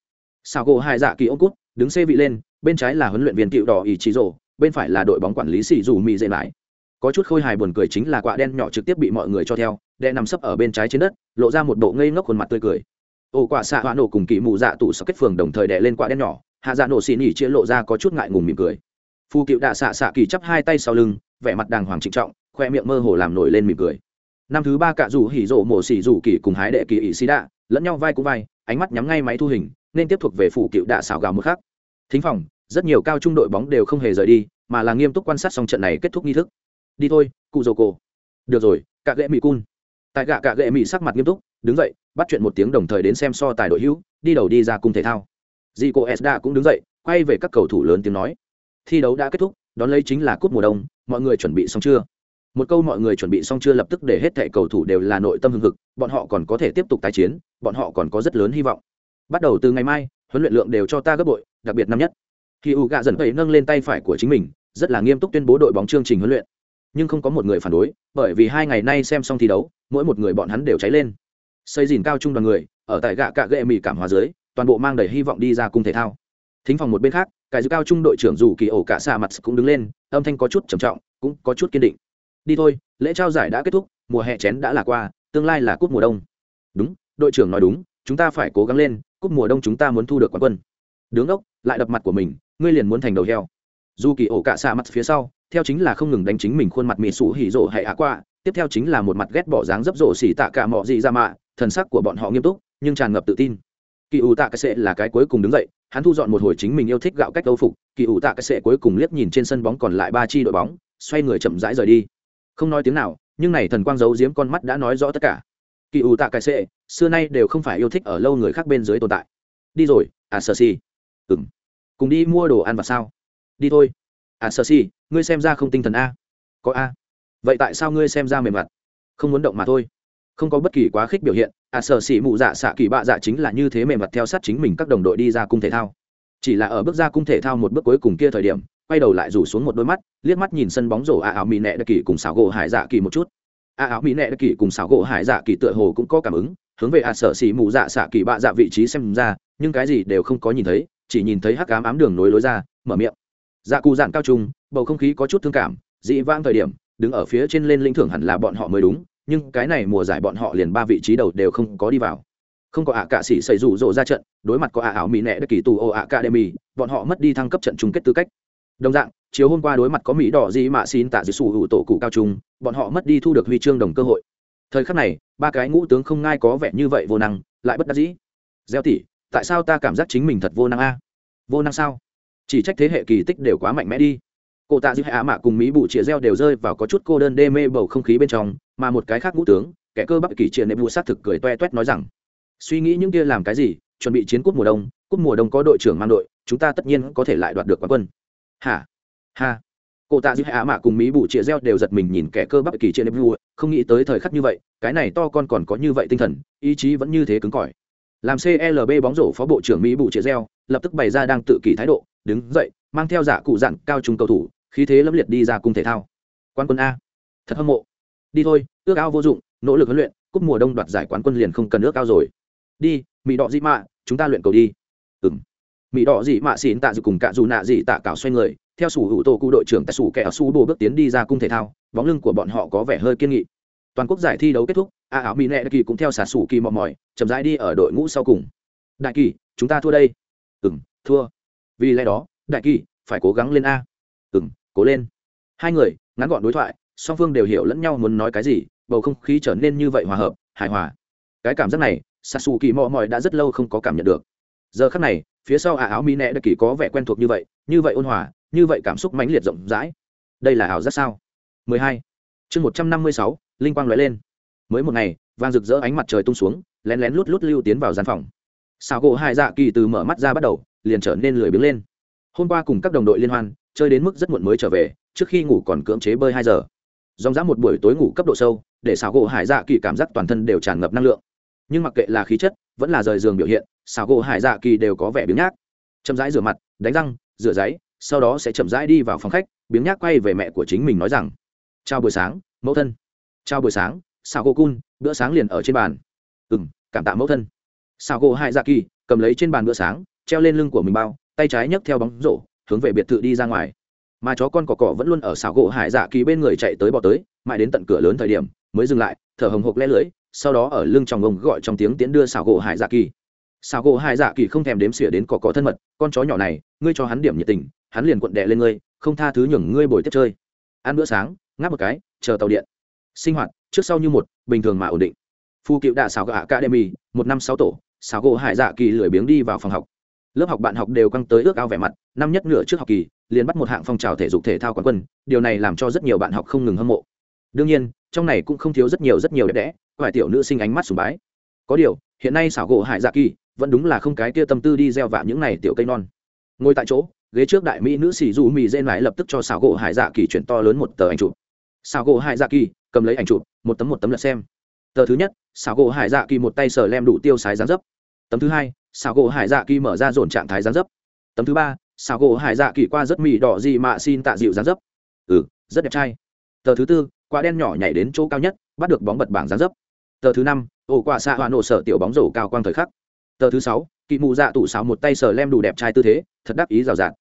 Xào gỗ hải dạ kỳ ô cút, đứng xê vị lên, bên trái là huấn luyện viên cựu đỏ ý chí rổ bên phải là đội bóng quản lý xì dù mỹ dễ lại có chút khôi hài buồn cười chính là quạ đen nhỏ trực tiếp bị mọi người cho theo đe nằm sấp ở bên trái trên đất, lộ ra một bộ ngây ngốc khuôn mặt tươi cười. Ổ quả xạ hoa nổ cùng kỳ mù dạ tụ sắp kết phường đồng thời đè lên quạ đen nhỏ, hạ dạ nổ xì nỉ chia lộ ra có chút ngại ngùng mỉm cười. Phu cựu đạ xạ xạ kỳ chắp hai tay sau lưng, vẻ mặt đàng hoàng trịnh trọng, khoe miệng mơ hồ làm nổi lên mỉm cười. Năm thứ ba cạ rủ hỉ rộ mổ xỉ rủ kỳ cùng hái đệ kỳ ỉ xì đạ, lẫn nhau vai cũng vai, ánh mắt nhắm ngay máy thu hình, nên tiếp thuộc về phụ cựu đạ xảo gào một khác. thính phòng, rất nhiều cao trung đội bóng đều không hề rời đi, mà là nghiêm túc quan sát xong trận này kết thúc nghi thức đi thôi, cụ dầu cổ. Được rồi, cạ ghệ mỹ cun. Tại gạ cạ ghệ mỹ sắc mặt nghiêm túc, đứng dậy, bắt chuyện một tiếng đồng thời đến xem so tài đội hữu, đi đầu đi ra cung thể thao. Dì cô esda cũng đứng dậy, quay về các cầu thủ lớn tiếng nói. Thi đấu đã kết thúc, đón lấy chính là cúp mùa đông, mọi người chuẩn bị xong chưa? Một câu mọi người chuẩn bị xong chưa lập tức để hết thẻ cầu thủ đều là nội tâm hưng hực, bọn họ còn có thể tiếp tục tái chiến, bọn họ còn có rất lớn hy vọng. Bắt đầu từ ngày mai, huấn luyện lượng đều cho ta gấp bội, đặc biệt năm nhất. Khi u gạ dần vậy nâng lên tay phải của chính mình, rất là nghiêm túc tuyên bố đội bóng chương trình huấn luyện nhưng không có một người phản đối, bởi vì hai ngày nay xem xong thi đấu, mỗi một người bọn hắn đều cháy lên. Xây dìn cao trung đoàn người, ở tại gạ cạ gệ mì cảm hóa dưới, toàn bộ mang đầy hy vọng đi ra cung thể thao. Thính phòng một bên khác, cái giữ cao trung đội trưởng dù kỳ ổ cả xa mặt cũng đứng lên, âm thanh có chút trầm trọng, cũng có chút kiên định. Đi thôi, lễ trao giải đã kết thúc, mùa hè chén đã là qua, tương lai là cúp mùa đông. Đúng, đội trưởng nói đúng, chúng ta phải cố gắng lên, cúp mùa đông chúng ta muốn thu được quán quân. Đứng ốc lại đập mặt của mình, ngươi liền muốn thành đầu heo dù kỳ ổ cả xạ mặt phía sau, theo chính là không ngừng đánh chính mình khuôn mặt mì sủ hỉ rộ hay á qua tiếp theo chính là một mặt ghét bỏ dáng dấp rộ xỉ tạ cả mọi gì ra mạ, thần sắc của bọn họ nghiêm túc, nhưng tràn ngập tự tin. Kỳ ủ tạ cái sệ là cái cuối cùng đứng dậy, hắn thu dọn một hồi chính mình yêu thích gạo cách âu phục, kỳ ủ tạ cái sệ cuối cùng liếc nhìn trên sân bóng còn lại ba chi đội bóng, xoay người chậm rãi rời đi. Không nói tiếng nào, nhưng này thần quang giấu giếm con mắt đã nói rõ tất cả. Kỳ ủ tạ cái sệ, xưa nay đều không phải yêu thích ở lâu người khác bên dưới tồn tại. Đi rồi à sơ si ừng cùng đi mua đồ ăn và sao? Đi thôi. À sơ si ngươi xem ra không tinh thần a. Có a. Vậy tại sao ngươi xem ra mềm mặt? Không muốn động mà thôi. Không có bất kỳ quá khích biểu hiện à sở xỉ mụ dạ xạ kỳ bạ dạ chính là như thế mềm mặt theo sát chính mình các đồng đội đi ra cung thể thao. Chỉ là ở bước ra cung thể thao một bước cuối cùng kia thời điểm, quay đầu lại rủ xuống một đôi mắt, liếc mắt nhìn sân bóng rổ a áo mỹ nẹ đặc kỳ cùng xảo gỗ hải dạ kỳ một chút. A áo mỹ nẹ đặc kỳ cùng xảo gỗ hải dạ kỳ tựa hồ cũng có cảm ứng, hướng về a sở xỉ mụ dạ xạ kỳ bạ dạ vị trí xem ra, nhưng cái gì đều không có nhìn thấy, chỉ nhìn thấy hắc ám ám đường nối lối ra, mở miệng dạ cụ dạn cao trung, bầu không khí có chút thương cảm, dị vãng thời điểm, đứng ở phía trên lên linh thưởng hẳn là bọn họ mới đúng, nhưng cái này mùa giải bọn họ liền ba vị trí đầu đều không có đi vào. Không có ạ cạ sĩ xảy rủ rộ ra trận, đối mặt có ạ ảo mỹ nẹ đất kỳ tù ô ạ cạ đê mì, bọn họ mất đi thăng cấp trận chung kết tư cách. Đồng dạng, chiều hôm qua đối mặt có mỹ đỏ gì mạ xin tạ dưới sủ hữu tổ cụ cao trung, bọn họ mất đi thu được huy chương đồng cơ hội. Thời khắc này, ba cái ngũ tướng không ngai có vẻ như vậy vô năng, lại bất đắc dĩ. Gieo tỉ tại sao ta cảm giác chính mình thật vô năng a? Vô năng sao? Chỉ trách thế hệ kỳ tích đều quá mạnh mẽ đi. Cô tạ dư hạ mạ cùng mỹ bụ chĩa reo đều rơi vào có chút cô đơn đê mê bầu không khí bên trong, mà một cái khác ngũ tướng, kẻ cơ bắp kỳ chĩa nệm vụ sát thực cười toe toét nói rằng, suy nghĩ những kia làm cái gì? Chuẩn bị chiến cúp mùa đông, cúp mùa đông có đội trưởng mang đội, chúng ta tất nhiên có thể lại đoạt được quán quân. Hả ha. Cô tạ dư hạ mạ cùng mỹ bụ chĩa reo đều giật mình nhìn kẻ cơ bắp kỳ chĩa nệm vụ không nghĩ tới thời khắc như vậy, cái này to con còn có như vậy tinh thần, ý chí vẫn như thế cứng cỏi làm clb bóng rổ phó bộ trưởng mỹ bụ chia reo lập tức bày ra đang tự kỷ thái độ, đứng dậy, mang theo giả cụ dặn cao trung cầu thủ, khí thế lâm liệt đi ra cung thể thao. Quan quân a. Thật hâm mộ. Đi thôi, ước ao vô dụng, nỗ lực huấn luyện, cúp mùa đông đoạt giải quán quân liền không cần ước ao rồi. Đi, mỹ đỏ dị mạ, chúng ta luyện cầu đi. Ừng mỹ đỏ dị mạ xỉn tạ dù cùng cạ dù nạ dị tạ cảo xoay người, theo sủ hữu tô cụ đội trưởng tại sủ kẻ ở su bồ bước tiến đi ra cung thể thao, bóng lưng của bọn họ có vẻ hơi kiên nghị toàn quốc giải thi đấu kết thúc a áo mỹ nệ kỳ cũng theo xả sủ kỳ mò mỏi chậm rãi đi ở đội ngũ sau cùng. Đại kỳ chúng ta thua đây. Ừng thua. Vì lẽ đó đại kỳ phải cố gắng lên a. Ừng cố lên. Hai người ngắn gọn đối thoại song phương đều hiểu lẫn nhau muốn nói cái gì bầu không khí trở nên như vậy hòa hợp hài hòa. Cái cảm giác này sasu kỳ mò mỏi đã rất lâu không có cảm nhận được. Giờ khắc này phía sau a áo mỹ nệ đại kỳ có vẻ quen thuộc như vậy như vậy ôn hòa như vậy cảm xúc mãnh liệt rộng rãi. Đây là ảo rất sao? 12. chương 156, linh quang lóe lên. Mới một ngày, vang rực rỡ ánh mặt trời tung xuống, lén lén lút lút lưu tiến vào gian phòng. Sào gỗ hai dạ kỳ từ mở mắt ra bắt đầu, liền trở nên lười biếng lên. Hôm qua cùng các đồng đội liên hoan, chơi đến mức rất muộn mới trở về, trước khi ngủ còn cưỡng chế bơi hai giờ. Dòng dã một buổi tối ngủ cấp độ sâu, để Sào gỗ hải dạ kỳ cảm giác toàn thân đều tràn ngập năng lượng. Nhưng mặc kệ là khí chất, vẫn là rời giường biểu hiện, Sào gỗ hải dạ kỳ đều có vẻ biếng nhác. Chậm rãi rửa mặt, đánh răng, rửa giấy, sau đó sẽ chậm rãi đi vào phòng khách, biếng nhác quay về mẹ của chính mình nói rằng, chào buổi sáng, mẫu thân chào buổi sáng xảo gỗ cun, bữa sáng liền ở trên bàn. Ừ m cảm tạ mẫu thân. Xảo gỗ hải dạ kỳ cầm lấy trên bàn bữa sáng, treo lên lưng của mình bao, tay trái nhấc theo bóng rổ, hướng về biệt thự đi ra ngoài. Mà chó con cỏ cỏ vẫn luôn ở xảo gỗ hải dạ kỳ bên người chạy tới bỏ tới, mãi đến tận cửa lớn thời điểm, mới dừng lại, thở hồng hộc lẽ lưỡi, sau đó ở lưng trong ông gọi trong tiếng tiễn đưa xảo gỗ hải dạ kỳ. Xảo gỗ hải dạ kỳ không thèm đếm xỉa đến cỏ cỏ thân mật, con chó nhỏ này, ngươi cho hắn điểm nhiệt tình, hắn liền cuộn đè lên ngươi, không tha thứ nhường ngươi bồi tiếp chơi. Ăn bữa sáng, ngáp một cái, chờ tàu điện sinh hoạt, trước sau như một, bình thường mà ổn định. Phu cựu đạ xảo gạ academy, một năm sáu tổ, xảo gỗ hải dạ kỳ lười biếng đi vào phòng học. Lớp học bạn học đều căng tới ước ao vẻ mặt, năm nhất nửa trước học kỳ, liền bắt một hạng phong trào thể dục thể thao quán quân, điều này làm cho rất nhiều bạn học không ngừng hâm mộ. Đương nhiên, trong này cũng không thiếu rất nhiều rất nhiều đẹp đẽ, vài tiểu nữ sinh ánh mắt sùng bái. Có điều, hiện nay xảo gỗ hải dạ kỳ vẫn đúng là không cái tia tâm tư đi gieo vạ những này tiểu cây non. Ngồi tại chỗ, ghế trước đại mỹ nữ sĩ dù mì dên mãi lập tức cho xảo gỗ hải dạ kỳ chuyển to lớn một tờ ảnh chụp. Xảo gỗ hải dạ kỳ cầm lấy ảnh chụp, một tấm một tấm lật xem. Tờ thứ nhất, xảo gỗ hải dạ kỳ một tay sờ lem đủ tiêu sái dán dấp. Tấm thứ hai, xảo gỗ hải dạ kỳ mở ra dồn trạng thái dán dấp. Tấm thứ ba, xảo gỗ hải dạ kỳ qua rất mì đỏ gì mà xin tạ dịu dán dấp. Ừ rất đẹp trai. Tờ thứ tư, quả đen nhỏ nhảy đến chỗ cao nhất, bắt được bóng bật bảng dán dấp. Tờ thứ năm, ổ quả xạ hoa nổ sở tiểu bóng rổ cao quang thời khắc. Tờ thứ sáu, kỵ mù dạ tủ xào một tay sờ lem đủ đẹp trai tư thế, thật đắc ý rào rạt.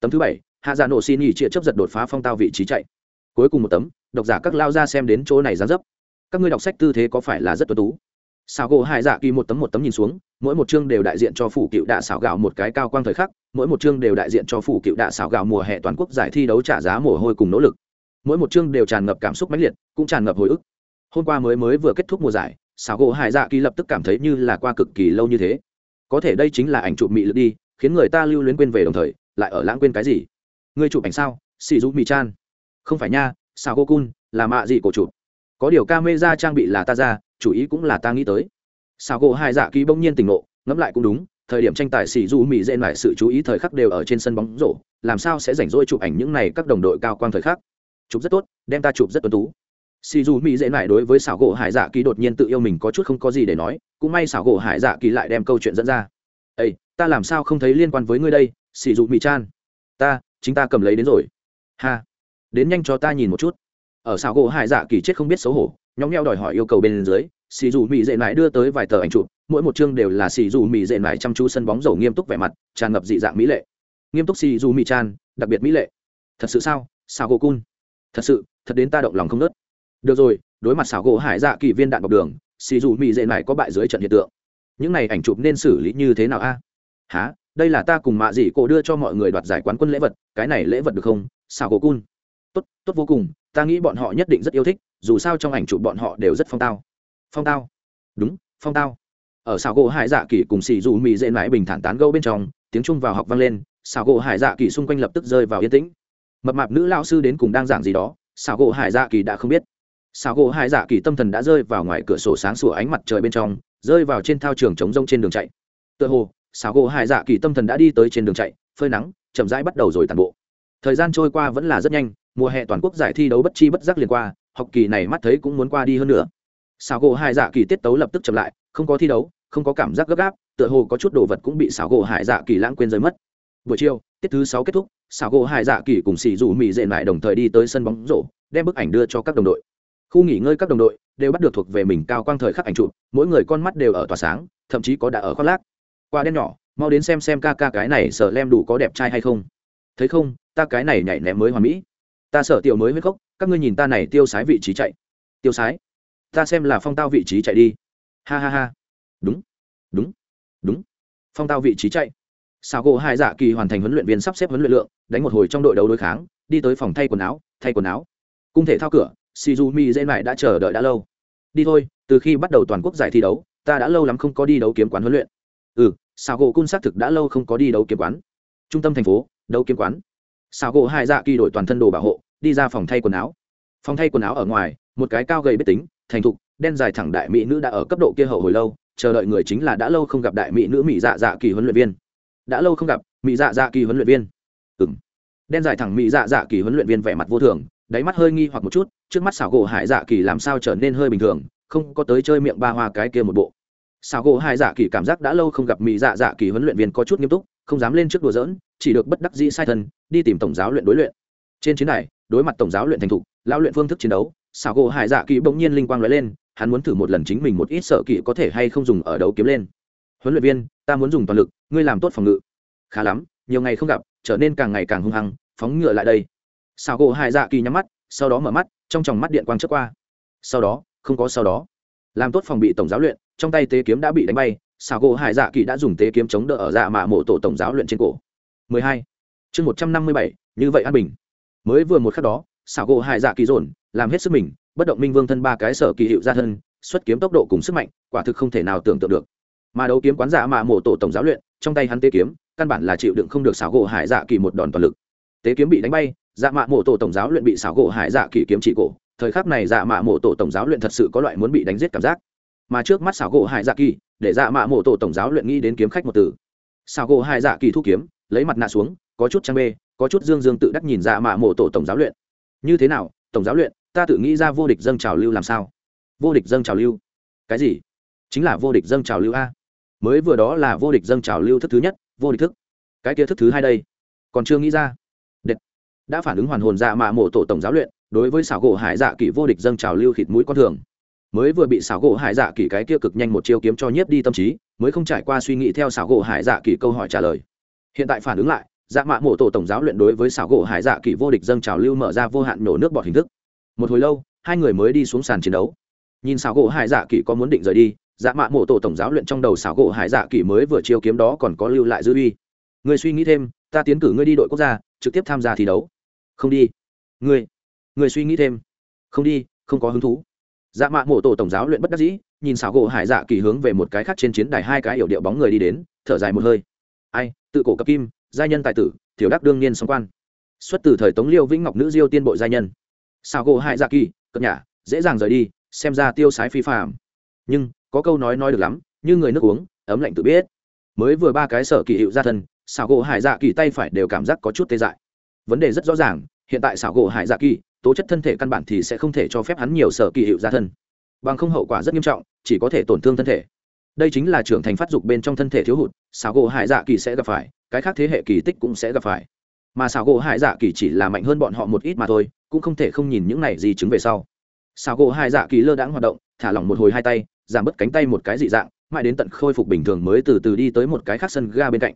Tấm thứ bảy, hạ dạ nổ xin nghỉ chia chấp giật đột phá phong tao vị trí chạy cuối cùng một tấm, độc giả các lao ra xem đến chỗ này dán dấp. Các ngươi đọc sách tư thế có phải là rất tuân tú? Xào gỗ hải dạ kỳ một tấm một tấm nhìn xuống, mỗi một chương đều đại diện cho phủ cựu đạ xảo gạo một cái cao quang thời khắc, mỗi một chương đều đại diện cho phủ cựu đạ xảo gạo mùa hè toàn quốc giải thi đấu trả giá mồ hôi cùng nỗ lực. Mỗi một chương đều tràn ngập cảm xúc mãnh liệt, cũng tràn ngập hồi ức. Hôm qua mới mới vừa kết thúc mùa giải, xảo gỗ hải dạ kỳ lập tức cảm thấy như là qua cực kỳ lâu như thế. Có thể đây chính là ảnh chụp mị lực đi, khiến người ta lưu luyến quên về đồng thời, lại ở lãng quên cái gì? Người chụp ảnh sao? Xì rú mị chan không phải nha xảo gỗ cun là mạ gì cổ chụp có điều ca mê ra trang bị là ta ra, chủ ý cũng là ta nghĩ tới. Sao gỗ hai dạ kỳ bỗng nhiên tỉnh ngộ, ngẫm lại cũng đúng, thời điểm tranh tài xì du mỹ dễ lại sự chú ý thời khắc đều ở trên sân bóng rổ, làm sao sẽ rảnh rỗi chụp ảnh những này các đồng đội cao quang thời khắc? Chụp rất tốt, đem ta chụp rất tuân tú. Xì du mỹ dễ lại đối với xảo gỗ hải dạ kỳ đột nhiên tự yêu mình có chút không có gì để nói, cũng may xảo gỗ hải dạ kỳ lại đem câu chuyện dẫn ra. Ây ta làm sao không thấy liên quan với ngươi đây, xì du mỹ chan? Ta, chính ta cầm lấy đến rồi. Ha đến nhanh cho ta nhìn một chút. Ở xào gỗ hải dạ kỳ chết không biết xấu hổ nhóng neo đòi hỏi yêu cầu bên dưới xì dù mỹ dệ mãi đưa tới vài tờ ảnh chụp mỗi một chương đều là xì dù mỹ dệ mãi chăm chú sân bóng dầu nghiêm túc vẻ mặt tràn ngập dị dạng mỹ lệ. Nghiêm túc xì dù mỹ tràn, đặc biệt mỹ lệ. Thật sự sao sao gỗ cun? Thật sự thật đến ta động lòng không nớt. Được rồi đối mặt xào gỗ hải dạ kỳ viên đạn bọc đường xì dù mỹ dệ mãi có bại dưới trận hiện tượng. Những này ảnh chụp nên xử lý như thế nào a? À? há đây là ta cùng mạ dị cổ đưa cho mọi người đoạt giải quán quân lễ vật cái này lễ vật được không xào gỗ cun? Tốt tốt vô cùng, ta nghĩ bọn họ nhất định rất yêu thích, dù sao trong ảnh chụp bọn họ đều rất phong tao. Phong tao? Đúng, phong tao. Ở xào gỗ hải dạ kỳ cùng xì dù mì dễ mãi bình thản tán gâu bên trong, tiếng trung vào học vang lên xào gỗ hải dạ kỳ xung quanh lập tức rơi vào yên tĩnh. Mập mạp nữ lao sư đến cùng đang giảng gì đó xào gỗ hải dạ kỳ đã không biết. Xào gỗ hải dạ kỳ tâm thần đã rơi vào ngoài cửa sổ sáng sủa ánh mặt trời bên trong, rơi vào trên thao trường trống rông trên đường chạy. Tựa hồ xào gỗ hải dạ kỳ tâm thần đã đi tới trên đường chạy, phơi nắng, chậm rãi bắt đầu rồi tàn bộ. Thời gian trôi qua vẫn là rất nhanh mùa hè toàn quốc giải thi đấu bất chi bất giác liền qua, học kỳ này mắt thấy cũng muốn qua đi hơn nữa. Xảo gỗ hải dạ kỳ tiết tấu lập tức chậm lại, không có thi đấu, không có cảm giác gấp gáp, tựa hồ có chút đồ vật cũng bị xảo gỗ hải dạ kỳ lãng quên rơi mất. Buổi chiều, tiết thứ sáu kết thúc, xảo gỗ hải dạ kỳ cùng xì rủ mỹ dệ lại đồng thời đi tới sân bóng rổ, đem bức ảnh đưa cho các đồng đội. Khu nghỉ ngơi các đồng đội đều bắt được thuộc về mình cao quang thời khắc ảnh chụp, mỗi người con mắt đều ở tỏa sáng, thậm chí có đã ở khoác lác. Qua đen nhỏ, mau đến xem xem ca ca cái này sợ lem đủ có đẹp trai hay không. Thấy không, ta cái này nhảy ném mới hoàn mỹ ta sợ tiểu mới huyết khốc các ngươi nhìn ta này tiêu sái vị trí chạy. Tiêu sái? Ta xem là phong tao vị trí chạy đi. Ha ha ha. Đúng. Đúng. Đúng. Phong tao vị trí chạy. Sao gỗ hai dạ kỳ hoàn thành huấn luyện viên sắp xếp huấn luyện lượng, đánh một hồi trong đội đấu đối kháng, đi tới phòng thay quần áo, thay quần áo. Cung thể thao cửa, shizumi dễ lại đã chờ đợi đã lâu. Đi thôi, từ khi bắt đầu toàn quốc giải thi đấu, ta đã lâu lắm không có đi đấu kiếm quán huấn luyện. Ừ sao gỗ cung xác thực đã lâu không có đi đấu kiếm quán. Trung tâm thành phố, đấu kiếm quán sao gỗ hai dạ kỳ đổi toàn thân đồ bảo hộ, đi ra phòng thay quần áo. Phòng thay quần áo ở ngoài, một cái cao gầy biết tính, thành thục, đen dài thẳng đại mỹ nữ đã ở cấp độ kia hậu hồi lâu, chờ đợi người chính là đã lâu không gặp đại mỹ nữ mỹ dạ dạ kỳ huấn luyện viên. Đã lâu không gặp, mỹ dạ dạ kỳ huấn luyện viên. Ừng đen dài thẳng mỹ dạ dạ kỳ huấn luyện viên vẻ mặt vô thường, đáy mắt hơi nghi hoặc một chút, trước mắt xảo gỗ hải dạ kỳ làm sao trở nên hơi bình thường, không có tới chơi miệng ba hoa cái kia một bộ. Xảo gỗ hải dạ kỳ cảm giác đã lâu không gặp mỹ dạ dạ kỳ huấn luyện viên có chút nghiêm túc không dám lên trước đùa dỡn chỉ được bất đắc dĩ sai thân đi tìm tổng giáo luyện đối luyện. Trên chiến này đối mặt tổng giáo luyện thành thục, lão luyện phương thức chiến đấu, xảo gỗ hải dạ kỳ bỗng nhiên linh quang lóe lên, hắn muốn thử một lần chính mình một ít sợ kỹ có thể hay không dùng ở đấu kiếm lên. Huấn luyện viên, ta muốn dùng toàn lực, ngươi làm tốt phòng ngự. Khá lắm, nhiều ngày không gặp, trở nên càng ngày càng hung hăng, phóng ngựa lại đây. Xảo gỗ hải dạ kỳ nhắm mắt, sau đó mở mắt, trong tròng mắt điện quang chớp qua. Sau đó, không có sau đó. Làm tốt phòng bị tổng giáo luyện, trong tay tế kiếm đã bị đánh bay xảo gỗ hải dạ kỳ đã dùng tế kiếm chống đỡ ở dạ mạ mộ tổ tổng giáo luyện trên cổ. 12. chương 157, như vậy an bình. Mới vừa một khắc đó xảo gỗ hải dạ kỳ dồn làm hết sức mình bất động minh vương thân ba cái sở kỳ hiệu ra thân xuất kiếm tốc độ cùng sức mạnh quả thực không thể nào tưởng tượng được. Mà đấu kiếm quán dạ mạ mộ tổ tổng giáo luyện trong tay hắn tế kiếm căn bản là chịu đựng không được xảo gỗ hải dạ kỳ một đòn toàn lực. Tế kiếm bị đánh bay dạ mạ mộ tổ tổng giáo luyện bị xảo gỗ hải dạ kỳ kiếm trị cổ. Thời khắc này dạ mạ mộ tổ tổng giáo luyện thật sự có loại muốn bị đánh giết cảm giác mà trước mắt xảo gỗ hải dạ kỳ, để dạ mạ mộ tổ tổng giáo luyện nghĩ đến kiếm khách một từ. Xảo gỗ hải dạ kỳ thu kiếm, lấy mặt nạ xuống, có chút trang bê, có chút dương dương tự đắc nhìn dạ mạ mộ tổ tổng giáo luyện. Như thế nào, tổng giáo luyện, ta tự nghĩ ra vô địch dâng trào lưu làm sao? Vô địch dâng trào lưu? Cái gì? Chính là vô địch dâng trào lưu a. Mới vừa đó là vô địch dâng trào lưu thức thứ nhất, vô địch thức. Cái kia thức thứ hai đây. Còn chưa nghĩ ra. Đệt. đã phản ứng hoàn hồn dạ mạ mộ tổ tổng giáo luyện, đối với xảo gỗ hải dạ kỳ vô địch dâng trào lưu khịt mũi con thường mới vừa bị xảo gỗ hải dạ kỳ cái kia cực nhanh một chiêu kiếm cho nhiếp đi tâm trí, mới không trải qua suy nghĩ theo xảo gỗ hải dạ kỳ câu hỏi trả lời. Hiện tại phản ứng lại dạ mạ mộ tổ tổng giáo luyện đối với xảo gỗ hải dạ kỳ vô địch dâng trào lưu mở ra vô hạn nổ nước bọt hình thức. Một hồi lâu, hai người mới đi xuống sàn chiến đấu. Nhìn xảo gỗ hải dạ kỳ có muốn định rời đi dạ mạ mộ tổ tổng giáo luyện trong đầu xảo gỗ hải dạ kỳ mới vừa chiêu kiếm đó còn có lưu lại dư uy. Ngươi suy nghĩ thêm, ta tiến cử ngươi đi đội quốc gia, trực tiếp tham gia thi đấu. Không đi. Ngươi ngươi suy nghĩ thêm. Không đi, không có hứng thú dạ mạ mổ tổ tổng giáo luyện bất đắc dĩ, nhìn xảo gỗ hải dạ kỳ hướng về một cái khác trên chiến đài hai cái yểu điệu bóng người đi đến, thở dài một hơi. Ai, tự cổ cấp kim, giai nhân tài tử, thiểu đắc đương nhiên song quan. Xuất từ thời tống liêu vĩnh ngọc nữ diêu tiên bộ giai nhân. Xảo gỗ hải dạ kỳ, cập nhà dễ dàng rời đi, xem ra tiêu sái phi phạm nhưng, có câu nói nói được lắm, như người nước uống, ấm lạnh tự biết. Mới vừa ba cái sở kỳ hiệu ra thân, xảo gỗ hải dạ kỳ tay phải đều cảm giác có chút tê dại. Vấn đề rất rõ ràng, hiện tại xảo gỗ hải dạ kỳ tố chất thân thể căn bản thì sẽ không thể cho phép hắn nhiều sở kỳ hiệu ra thân. Bằng không hậu quả rất nghiêm trọng, chỉ có thể tổn thương thân thể. Đây chính là trưởng thành phát dục bên trong thân thể thiếu hụt xào gỗ hải dạ kỳ sẽ gặp phải, cái khác thế hệ kỳ tích cũng sẽ gặp phải. Mà xào gỗ hải dạ kỳ chỉ là mạnh hơn bọn họ một ít mà thôi, cũng không thể không nhìn những này gì chứng về sau. Xào gỗ hải dạ kỳ lơ đãng hoạt động, thả lỏng một hồi hai tay, giảm bớt cánh tay một cái dị dạng, mãi đến tận khôi phục bình thường mới từ từ đi tới một cái khác sân ga bên cạnh.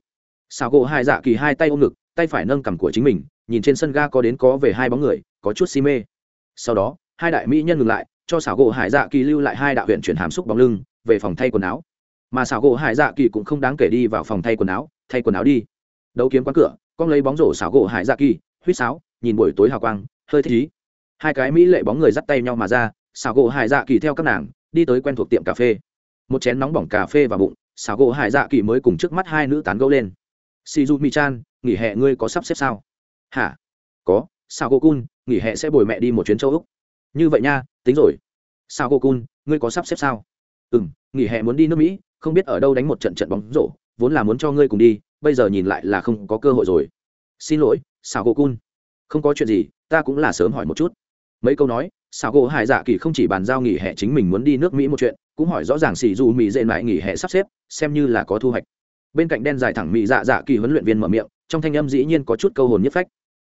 Xào gỗ hải dạ kỳ hai tay ôm ngực, tay phải nâng cằm của chính mình, nhìn trên sân ga có đến có về hai bóng người có chút si mê. Sau đó, hai đại mỹ nhân ngừng lại, cho xảo gỗ hải dạ kỳ lưu lại hai đạo huyện chuyển hàm xúc bóng lưng, về phòng thay quần áo. Mà xảo gỗ hải dạ kỳ cũng không đáng kể đi vào phòng thay quần áo, thay quần áo đi. Đấu kiếm quán cửa, con lấy bóng rổ xảo gỗ hải dạ kỳ huýt sáo, nhìn buổi tối hào quang, hơi thích ý. Hai cái mỹ lệ bóng người dắt tay nhau mà ra, xảo gỗ hải dạ kỳ theo các nàng, đi tới quen thuộc tiệm cà phê. Một chén nóng bỏng cà phê và bụng, xảo gỗ hải dạ kỳ mới cùng trước mắt hai nữ tán gẫu lên. Shizu mi chan nghỉ hè ngươi có sắp xếp sao? Hả? Có, xảo gỗ cun nghỉ hè sẽ bồi mẹ đi một chuyến châu úc. Như vậy nha, tính rồi. Sao cô cun ngươi có sắp xếp sao? Ừ m nghỉ hè muốn đi nước mỹ, không biết ở đâu đánh một trận trận bóng rổ, vốn là muốn cho ngươi cùng đi, bây giờ nhìn lại là không có cơ hội rồi. Xin lỗi, sao cô cun không có chuyện gì, ta cũng là sớm hỏi một chút. Mấy câu nói, sao cô hải dạ kỳ không chỉ bàn giao nghỉ hè chính mình muốn đi nước mỹ một chuyện, cũng hỏi rõ ràng xì dù mỹ dễ mãi nghỉ hè sắp xếp, xem như là có thu hoạch. Bên cạnh đen dài thẳng mỹ dạ dạ kỳ huấn luyện viên mở miệng, trong thanh âm dĩ nhiên có chút câu hồn nhất phách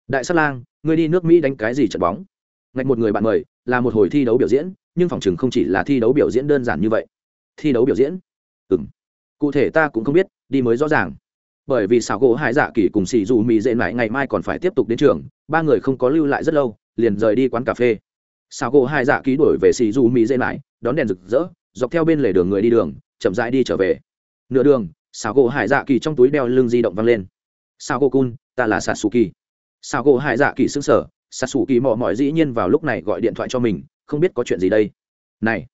đại sát lang, ngươi đi nước mỹ đánh cái gì trận bóng? Ngạch một người bạn mời, là một hồi thi đấu biểu diễn, nhưng phòng chừng không chỉ là thi đấu biểu diễn đơn giản như vậy. Thi đấu biểu diễn? Ừ m cụ thể ta cũng không biết, đi mới rõ ràng. Bởi vì xảo gỗ hải dạ kỳ cùng xì dù mì dễ mãi ngày mai còn phải tiếp tục đến trường, ba người không có lưu lại rất lâu, liền rời đi quán cà phê. Xảo gỗ hải dạ kỳ đổi về xì dù mì dễ mãi đón đèn rực rỡ, dọc theo bên lề đường người đi đường, chậm rãi đi trở về. Nửa đường xảo gỗ hải dạ kỳ trong túi đeo lưng di động văng lên. Sao gỗ cun ta là satsuki sao gỗ hải dạ kỳ xứng sở satsuki mò mỏi dĩ nhiên vào lúc này gọi điện thoại cho mình, không biết có chuyện gì đây. Này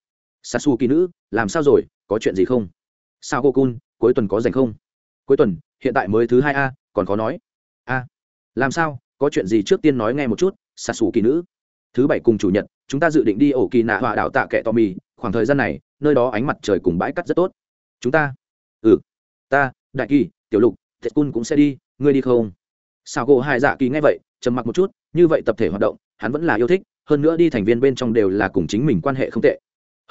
satsuki nữ, làm sao rồi, có chuyện gì không? Sao gỗ cun cuối tuần có dành không? Cuối tuần, hiện tại mới thứ hai a, còn có nói. A, làm sao, có chuyện gì trước tiên nói nghe một chút satsuki nữ. Thứ bảy cùng chủ nhật, chúng ta dự định đi ổ kỳ nạ họa đảo tạ kệ to mì khoảng thời gian này, nơi đó ánh mặt trời cùng bãi cắt rất tốt. Chúng ta ừ ta, đại kỳ, tiểu lục thiệt cun cũng sẽ đi, ngươi đi không? Sao gỗ hai dạ kỳ nghe vậy, trầm mặc một chút, như vậy tập thể hoạt động, hắn vẫn là yêu thích, hơn nữa đi thành viên bên trong đều là cùng chính mình quan hệ không tệ.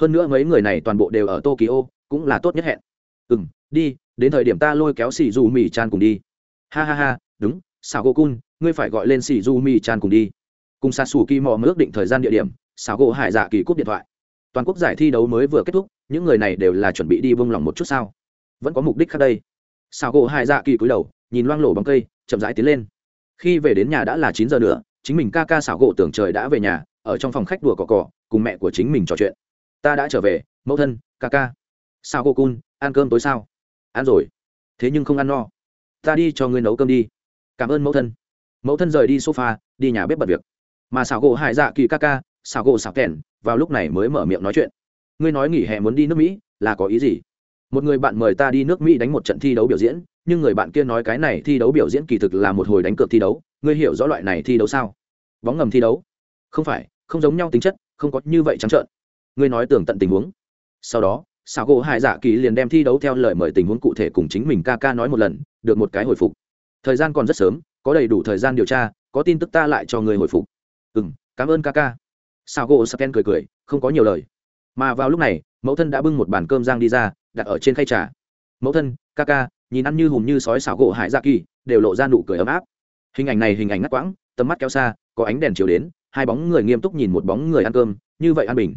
Hơn nữa mấy người này toàn bộ đều ở tokyo, cũng là tốt nhất hẹn. Ừ m đi, đến thời điểm ta lôi kéo xì du mì chan cùng đi. Ha ha ha, đúng sao gỗ cun ngươi phải gọi lên xì du mì chan cùng đi. Cùng xa xù kỳ mò mới ước định thời gian địa điểm sao gỗ hải dạ kỳ cúp điện thoại. Toàn quốc giải thi đấu mới vừa kết thúc, những người này đều là chuẩn bị đi bông lòng một chút sao? Vẫn có mục đích khác đây. Sao gỗ hải dạ kỳ cúi đầu nhìn loang lổ bóng cây, chậm rãi tiến lên. Khi về đến nhà đã là chín giờ nữa, chính mình ca ca xảo gỗ tưởng trời đã về nhà, ở trong phòng khách đùa cỏ cỏ cùng mẹ của chính mình trò chuyện. Ta đã trở về, mẫu thân, ca ca. Sao gỗ cun, ăn cơm tối sao? Ăn rồi. Thế nhưng không ăn no. Ta đi cho ngươi nấu cơm đi. Cảm ơn mẫu thân. Mẫu thân rời đi sofa, đi nhà bếp bật việc. Mà xảo gỗ hải dạ kỳ ca ca, xảo gỗ xảo kẻn vào lúc này mới mở miệng nói chuyện. Ngươi nói nghỉ hè muốn đi nước mỹ, là có ý gì? Một người bạn mời ta đi nước mỹ đánh một trận thi đấu biểu diễn nhưng người bạn kia nói cái này thi đấu biểu diễn kỳ thực là một hồi đánh cược thi đấu, ngươi hiểu rõ loại này thi đấu sao? Bóng ngầm thi đấu? Không phải, không giống nhau tính chất, không có như vậy trắng trợn. Ngươi nói tưởng tận tình huống. Sau đó, xảo gỗ hải dạ kỳ liền đem thi đấu theo lời mời tình huống cụ thể cùng chính mình ca ca nói một lần, được một cái hồi phục. Thời gian còn rất sớm, có đầy đủ thời gian điều tra, có tin tức ta lại cho người hồi phục. Ừ m cảm ơn ca ca. Xảo gỗ sken cười cười, không có nhiều lời. Mà vào lúc này, mẫu thân đã bưng một bàn cơm giang đi ra, đặt ở trên khay trà. Mẫu thân, ca ca nhìn ăn như hùm như sói xảo gỗ hải dạ kỳ đều lộ ra nụ cười ấm áp. Hình ảnh này hình ảnh ngắt quãng tầm mắt kéo xa có ánh đèn chiếu đến hai bóng người nghiêm túc nhìn một bóng người ăn cơm như vậy an bình.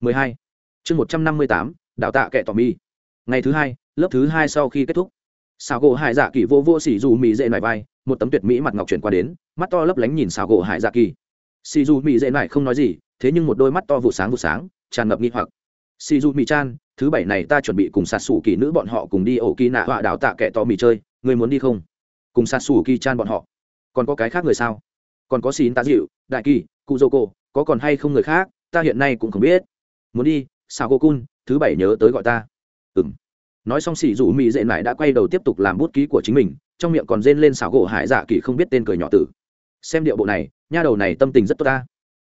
12. chương 158, đào tạ kệ tỏ mi. Ngày thứ hai lớp thứ hai sau khi kết thúc. Xảo gỗ hải dạ kỳ vô vô xỉ dù mì dễ nải vai một tấm tuyệt mỹ mặt ngọc chuyển qua đến mắt to lấp lánh nhìn xảo gỗ hải dạ kỳ. Xỉ dù mì dễ nải không nói gì thế nhưng một đôi mắt to vụ sáng vụ sáng tràn ngập nghi hoặc si du mì chan thứ bảy này ta chuẩn bị cùng sạt sủ kỳ nữ bọn họ cùng đi ổ kỳ nạ họa đào tạ kẻ to mì chơi. Người muốn đi không? Cùng sạt sủ kỳ chan bọn họ. Còn có cái khác người sao? Còn có xín tá dịu đại kỳ cụ dô cô có còn hay không người khác? Ta hiện nay cũng không biết. Muốn đi sao cô cun thứ bảy nhớ tới gọi ta. Ừ m nói xong xì rủ mỹ dệ mải đã quay đầu tiếp tục làm bút ký của chính mình, trong miệng còn rên lên xảo gỗ hải dạ kỳ không biết tên cười nhỏ tử. Xem điệu bộ này, nha đầu này tâm tình rất tốt ta.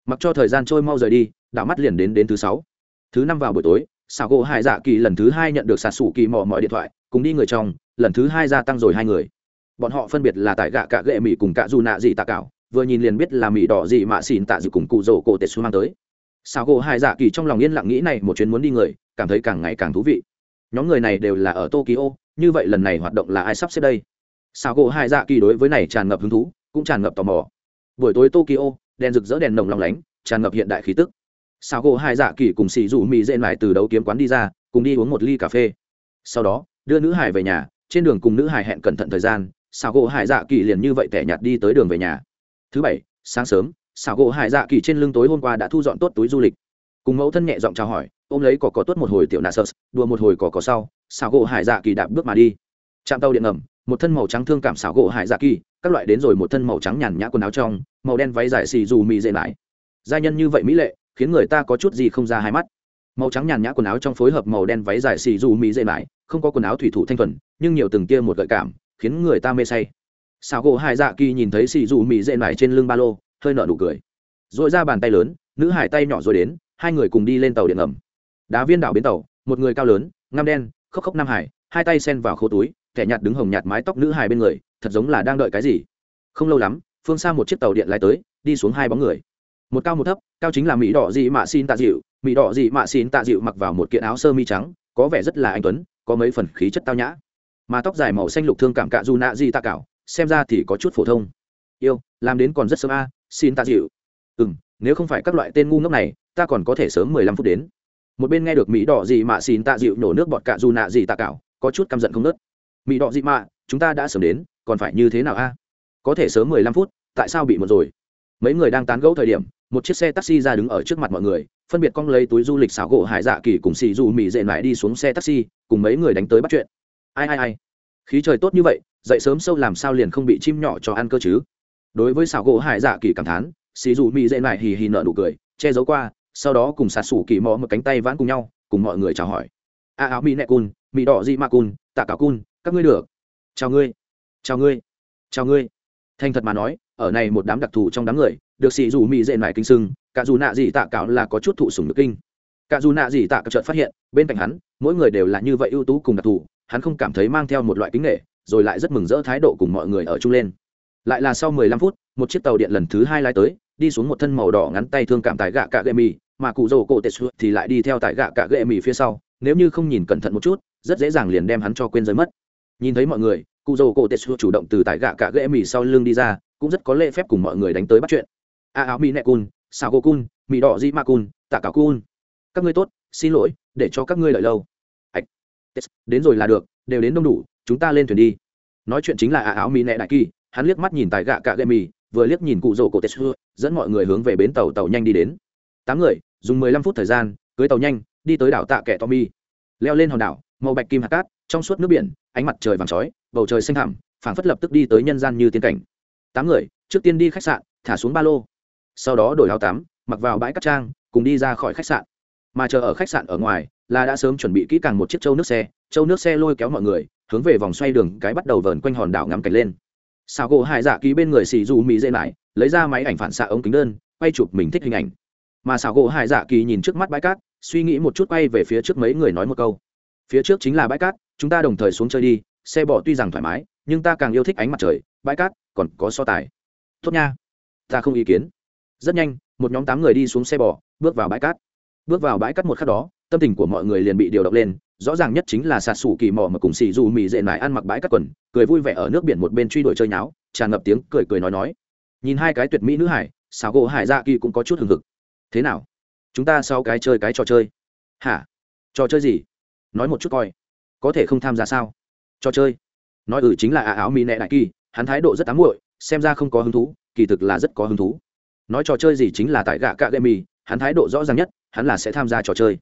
Mặc cho thời gian trôi mau rời đi, đảo mắt liền đến đến thứ sáu thứ năm vào buổi tối xảo gỗ hải dạ kỳ lần thứ hai nhận được xà xù kỳ mò mọi điện thoại, cùng đi người trong, lần thứ hai gia tăng rồi hai người. Bọn họ phân biệt là tại gạ cạ gệ mỹ cùng cạ dù nạ dị tạ cảo, vừa nhìn liền biết là mỹ đỏ dị mạ xỉn tạ dị cùng cụ rổ cổ tệ xu mang tới. Xảo gỗ hải dạ kỳ trong lòng yên lặng nghĩ này một chuyến muốn đi người, cảm thấy càng ngày càng thú vị. Nhóm người này đều là ở tokyo, như vậy lần này hoạt động là ai sắp xếp đây? Xảo gỗ hải dạ kỳ đối với này tràn ngập hứng thú, cũng tràn ngập tò mò. Buổi tối tokyo, đèn rực rỡ đèn nồng lòng lánh, tràn ngập hiện đại khí tức sao gỗ hai dạ kỳ cùng xì rủ mì dễ lại từ đấu kiếm quán đi ra, cùng đi uống một ly cà phê. Sau đó, đưa nữ hải về nhà, trên đường cùng nữ hải hẹn cẩn thận thời gian sao gỗ hải dạ kỳ liền như vậy tẻ nhạt đi tới đường về nhà. Thứ bảy, sáng sớm sao gỗ hải dạ kỳ trên lưng tối hôm qua đã thu dọn tốt túi du lịch. Cùng mẫu thân nhẹ giọng chào hỏi, ôm lấy cỏ cỏ tuốt một hồi tiểu nạ sơ, đùa một hồi cỏ cỏ sau sao gỗ hải dạ kỳ đạp bước mà đi. Chạm tàu điện ngầm, một thân màu trắng thương cảm xảo gỗ hải dạ kỳ, các loại đến rồi một thân màu trắng nhàn nhã quần áo trong, màu đen váy dài xì dù mì dễ lại. Giai nhân như vậy mỹ lệ khiến người ta có chút gì không ra hai mắt. Màu trắng nhàn nhã quần áo trong phối hợp màu đen váy dài xì dù mỹ dễ mãi, không có quần áo thủy thủ thanh thuần, nhưng nhiều từng kia một gợi cảm, khiến người ta mê say. Xào gỗ hải dạ kỳ nhìn thấy xì dù mỹ dễ mãi trên lưng ba lô, hơi nở nụ cười. R ồ i ra bàn tay lớn, nữ hải tay nhỏ rồi đến, hai người cùng đi lên tàu điện ngầm. Đá viên đảo bến tàu, một người cao lớn, ngăm đen, khóc khóc nam hải, hai tay sen vào khô túi, kẻ nhạt đứng hồng nhạt mái tóc nữ hải bên người, thật giống là đang đợi cái gì. Không lâu lắm, phương xa một chiếc tàu điện lái tới, đi xuống hai bóng người một cao một thấp, cao chính là mỹ đỏ dị mạ xin tạ dịu, mỹ đỏ dị mạ xin tạ dịu mặc vào một kiện áo sơ mi trắng, có vẻ rất là anh tuấn, có mấy phần khí chất tao nhã. Mà tóc dài màu xanh lục thương cảm cạ dù nạ dị tạ cảo xem ra thì có chút phổ thông. Yêu, làm đến còn rất sớm a, xin tạ dịu. Ừ m nếu không phải các loại tên ngu ngốc này, ta còn có thể sớm mười lăm phút đến. Một bên nghe được mỹ đỏ dị mạ xin tạ dịu nổ nước bọt cạ dù nạ dị tạ cảo có chút căm giận không nớt mỹ đỏ dị mạ chúng ta đã sớm đến, còn phải như thế nào a? Có thể sớm mười lăm phút, tại sao bị một rồi? Mấy người đang tán gẫu thời điểm một chiếc xe taxi ra đứng ở trước mặt mọi người, phân biệt cong lấy túi du lịch xảo gỗ hải dạ kỳ cùng xì dù mỹ dệ lại đi xuống xe taxi, cùng mấy người đánh tới bắt chuyện. Ai ai ai? Khí trời tốt như vậy, dậy sớm sâu làm sao liền không bị chim nhỏ cho ăn cơ chứ? Đối với xảo gỗ hải dạ kỳ cảm thán xì dù mỹ dệ lại hì hì nợ nụ cười, che giấu qua, sau đó cùng sạt sủ kỳ mò một cánh tay vãn cùng nhau, cùng mọi người chào hỏi. A áo mỹ nẹ cun mỹ đỏ dị ma cun tạ cả cun các ngươi được. Chào ngươi chào ngươi chào ngươi. Thành thật mà nói, ở này một đám đặc thù trong đám người được xì dù mỹ dệ mải kinh sưng, cả dù nạ gì tạ cạo là có chút thụ sùng được kinh. Cả dù nạ gì tạ chợt phát hiện, bên cạnh hắn, mỗi người đều là như vậy ưu tú cùng đặc thù, hắn không cảm thấy mang theo một loại kính nghệ rồi lại rất mừng rỡ thái độ cùng mọi người ở chung lên. Lại là sau mười lăm phút, một chiếc tàu điện lần thứ hai lái tới, đi xuống một thân màu đỏ ngắn tay thương cảm tại gạ cả gệ mì, mà cụ rồ cổ tệ thì lại đi theo tại gạ cả gệ mì phía sau, nếu như không nhìn cẩn thận một chút, rất dễ dàng liền đem hắn cho quên rơi mất. Nhìn thấy mọi người, cụ rồ cổ tệ chủ động từ tại gạ cả gệ mì sau lưng đi ra, cũng rất có lễ phép cùng mọi người đánh tới bắt chuyện a áo mỹ nẹ cun sao gô cun mỹ đỏ di ma cun tạ cả cun các ngươi tốt, xin lỗi, để cho các ngươi lợi lâu. Ạch đến rồi là được, đều đến đông đủ, chúng ta lên thuyền đi. Nói chuyện chính là a áo mỹ nẹ đại kỳ, hắn liếc mắt nhìn tài gạ cạ gậy mì, vừa liếc nhìn cụ rổ cổ tetsu dẫn mọi người hướng về bến tàu tàu nhanh đi đến. Tám người, dùng mười lăm phút thời gian, cưới tàu nhanh, đi tới đảo tạ kẻ tommy. Leo lên hòn đảo, màu bạch kim hạt cát, trong suốt nước biển, ánh mặt trời vàng chói, bầu trời xanh thẳm, phảng phất lập tức đi tới nhân gian như tiên cảnh. Tám người, trước tiên đi khách sạn, thả xuống ba lô sau đó đổi áo tắm, mặc vào bãi cắt trang, cùng đi ra khỏi khách sạn. Mà chờ ở khách sạn ở ngoài, là đã sớm chuẩn bị kỹ càng một chiếc trâu nước xe, trâu nước xe lôi kéo mọi người, hướng về vòng xoay đường cái bắt đầu vờn quanh hòn đảo ngắm cảnh lên. Sao gỗ hải dạ ký bên người xì dù mỹ dễ lại, lấy ra máy ảnh phản xạ ống kính đơn, quay chụp mình thích hình ảnh. Mà xảo gỗ hải dạ kỳ nhìn trước mắt bãi cát, suy nghĩ một chút quay về phía trước mấy người nói một câu. Phía trước chính là bãi cát, chúng ta đồng thời xuống chơi đi, xe bỏ tuy rằng thoải mái, nhưng ta càng yêu thích ánh mặt trời, bãi cát còn có so tài. Tốt nha. Ta không ý kiến rất nhanh, một nhóm tám người đi xuống xe bò, bước vào bãi cát. Bước vào bãi cát một khắc đó, tâm tình của mọi người liền bị điều động lên, rõ ràng nhất chính là sạt sủ kỳ mò mà cùng xì dù mì dệ mải ăn mặc bãi cát quần, cười vui vẻ ở nước biển một bên truy đuổi chơi nháo, tràn ngập tiếng cười cười nói nói. Nhìn hai cái tuyệt mỹ nữ hải xào gỗ hải dạ kỳ cũng có chút hừng hực. Thế nào? Chúng ta sau cái chơi cái trò chơi. Hả? Trò chơi gì? Nói một chút coi. Có thể không tham gia sao? Trò chơi. Nói ừ chính là ả áo mì nẹ đại kỳ, hắn thái độ rất ám muội, xem ra không có hứng thú, kỳ thực là rất có hứng thú nói trò chơi gì chính là tại gạ cạ gậy mì, hắn thái độ rõ ràng nhất, hắn là sẽ tham gia trò chơi.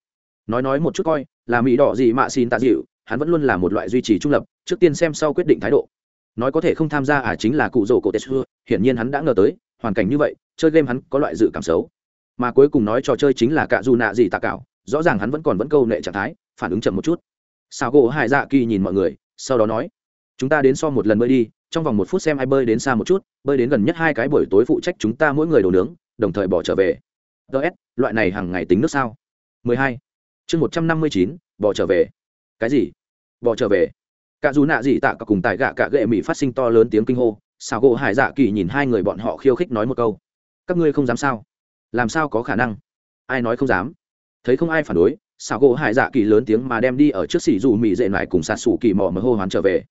Nói nói một chút coi, là mỹ đỏ gì mạ xin tạ dịu, hắn vẫn luôn là một loại duy trì trung lập, trước tiên xem sau quyết định thái độ. Nói có thể không tham gia à chính là cụ rổ cổ tết xưa, hiển nhiên hắn đã ngờ tới, hoàn cảnh như vậy, chơi game hắn có loại dự cảm xấu. Mà cuối cùng nói trò chơi chính là cạ dù nạ gì tạ cạo, rõ ràng hắn vẫn còn vẫn câu nệ trạng thái, phản ứng chậm một chút. Sao gỗ hải dạ kỳ nhìn mọi người, sau đó nói, chúng ta đến so một lần mới đi trong vòng một phút xem ai bơi đến xa một chút bơi đến gần nhất hai cái buổi tối phụ trách chúng ta mỗi người đồ nướng đồng thời bỏ trở về. Ts loại này hàng ngày tính nước sao? 12. chương 159, bỏ trở về. Cái gì? Bỏ trở về. Cả dù nạ gì tạ cả cùng tài gạ cả gệ mỹ phát sinh to lớn tiếng kinh hô xào gỗ hải dạ kỳ nhìn hai người bọn họ khiêu khích nói một câu. Các ngươi không dám sao? Làm sao có khả năng? Ai nói không dám? Thấy không ai phản đối xào gỗ hải dạ kỳ lớn tiếng mà đem đi ở trước xỉ dù mỹ dệ lại cùng sạt sủ kỳ mò mờ hô hoán trở về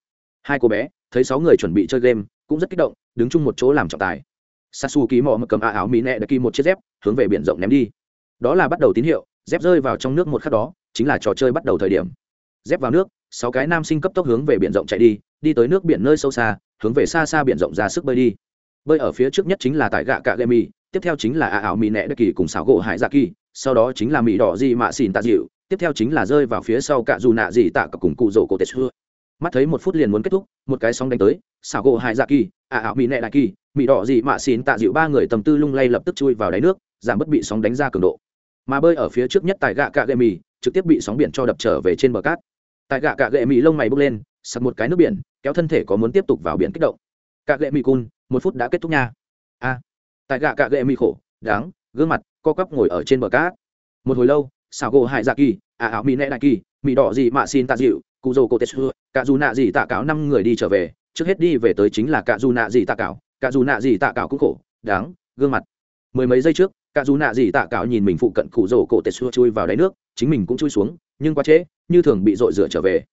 hai cô bé, thấy sáu người chuẩn bị chơi game, cũng rất kích động, đứng chung một chỗ làm trọng tài. Sasu ký mò mà cầm a áo mỹ nẹ đã ký một chiếc dép, hướng về biển rộng ném đi. Đó là bắt đầu tín hiệu, dép rơi vào trong nước một khắc đó, chính là trò chơi bắt đầu thời điểm. Dép vào nước, sáu cái nam sinh cấp tốc hướng về biển rộng chạy đi đi tới nước biển nơi sâu xa, hướng về xa xa biển rộng ra sức bơi đi. Bơi ở phía trước nhất chính là tại gạ cạ gậy mì tiếp theo chính là a ảo mỹ nẹ đất kỳ cùng xảo gỗ hải dạ kỳ, sau đó chính là mỹ đỏ gì mạ xỉn tạ dịu, tiếp theo chính là rơi vào phía sau cạ dù nạ dị tạ cả cùng cụ rổ cổ tết xưa mắt thấy một phút liền muốn kết thúc, một cái sóng đánh tới, xảo gỗ hải dạ kỳ ả ảo mỹ nẹ đại kỳ mỹ đỏ dị mạ xín tạ dịu ba người tầm tư lung lay lập tức chui vào đáy nước, giảm bất bị sóng đánh ra cường độ. Mà bơi ở phía trước nhất tại gạ cạ gậy mì, trực tiếp bị sóng biển cho đập trở về trên bờ cát. Tại gạ cạ gậy mì lông mày bốc lên, sặc một cái nước biển, kéo thân thể có muốn tiếp tục vào biển kích động. Cạ gậy mì cun, một phút đã kết thúc nha. A tại gạ cạ gậy mì khổ, đáng, gương mặt, co quắp ngồi ở trên bờ cát. Một hồi lâu, xảo gỗ hải dạ kỳ ả ảo mỹ nệ đại kỳ mỹ đỏ gì mà xin tạ dịu cụ dô cô tết xưa cả dù nạ gì tạ cáo năm người đi trở về, trước hết đi về tới chính là cả dù nạ gì tạ cáo cả dù nạ gì tạ cáo cũng khổ, đáng, gương mặt. Mười mấy giây trước cả dù nạ gì tạ cáo nhìn mình phụ cận cụ rổ cổ tết xưa chui vào đáy nước, chính mình cũng chui xuống, nhưng quá trễ, như thường bị dội rửa trở về.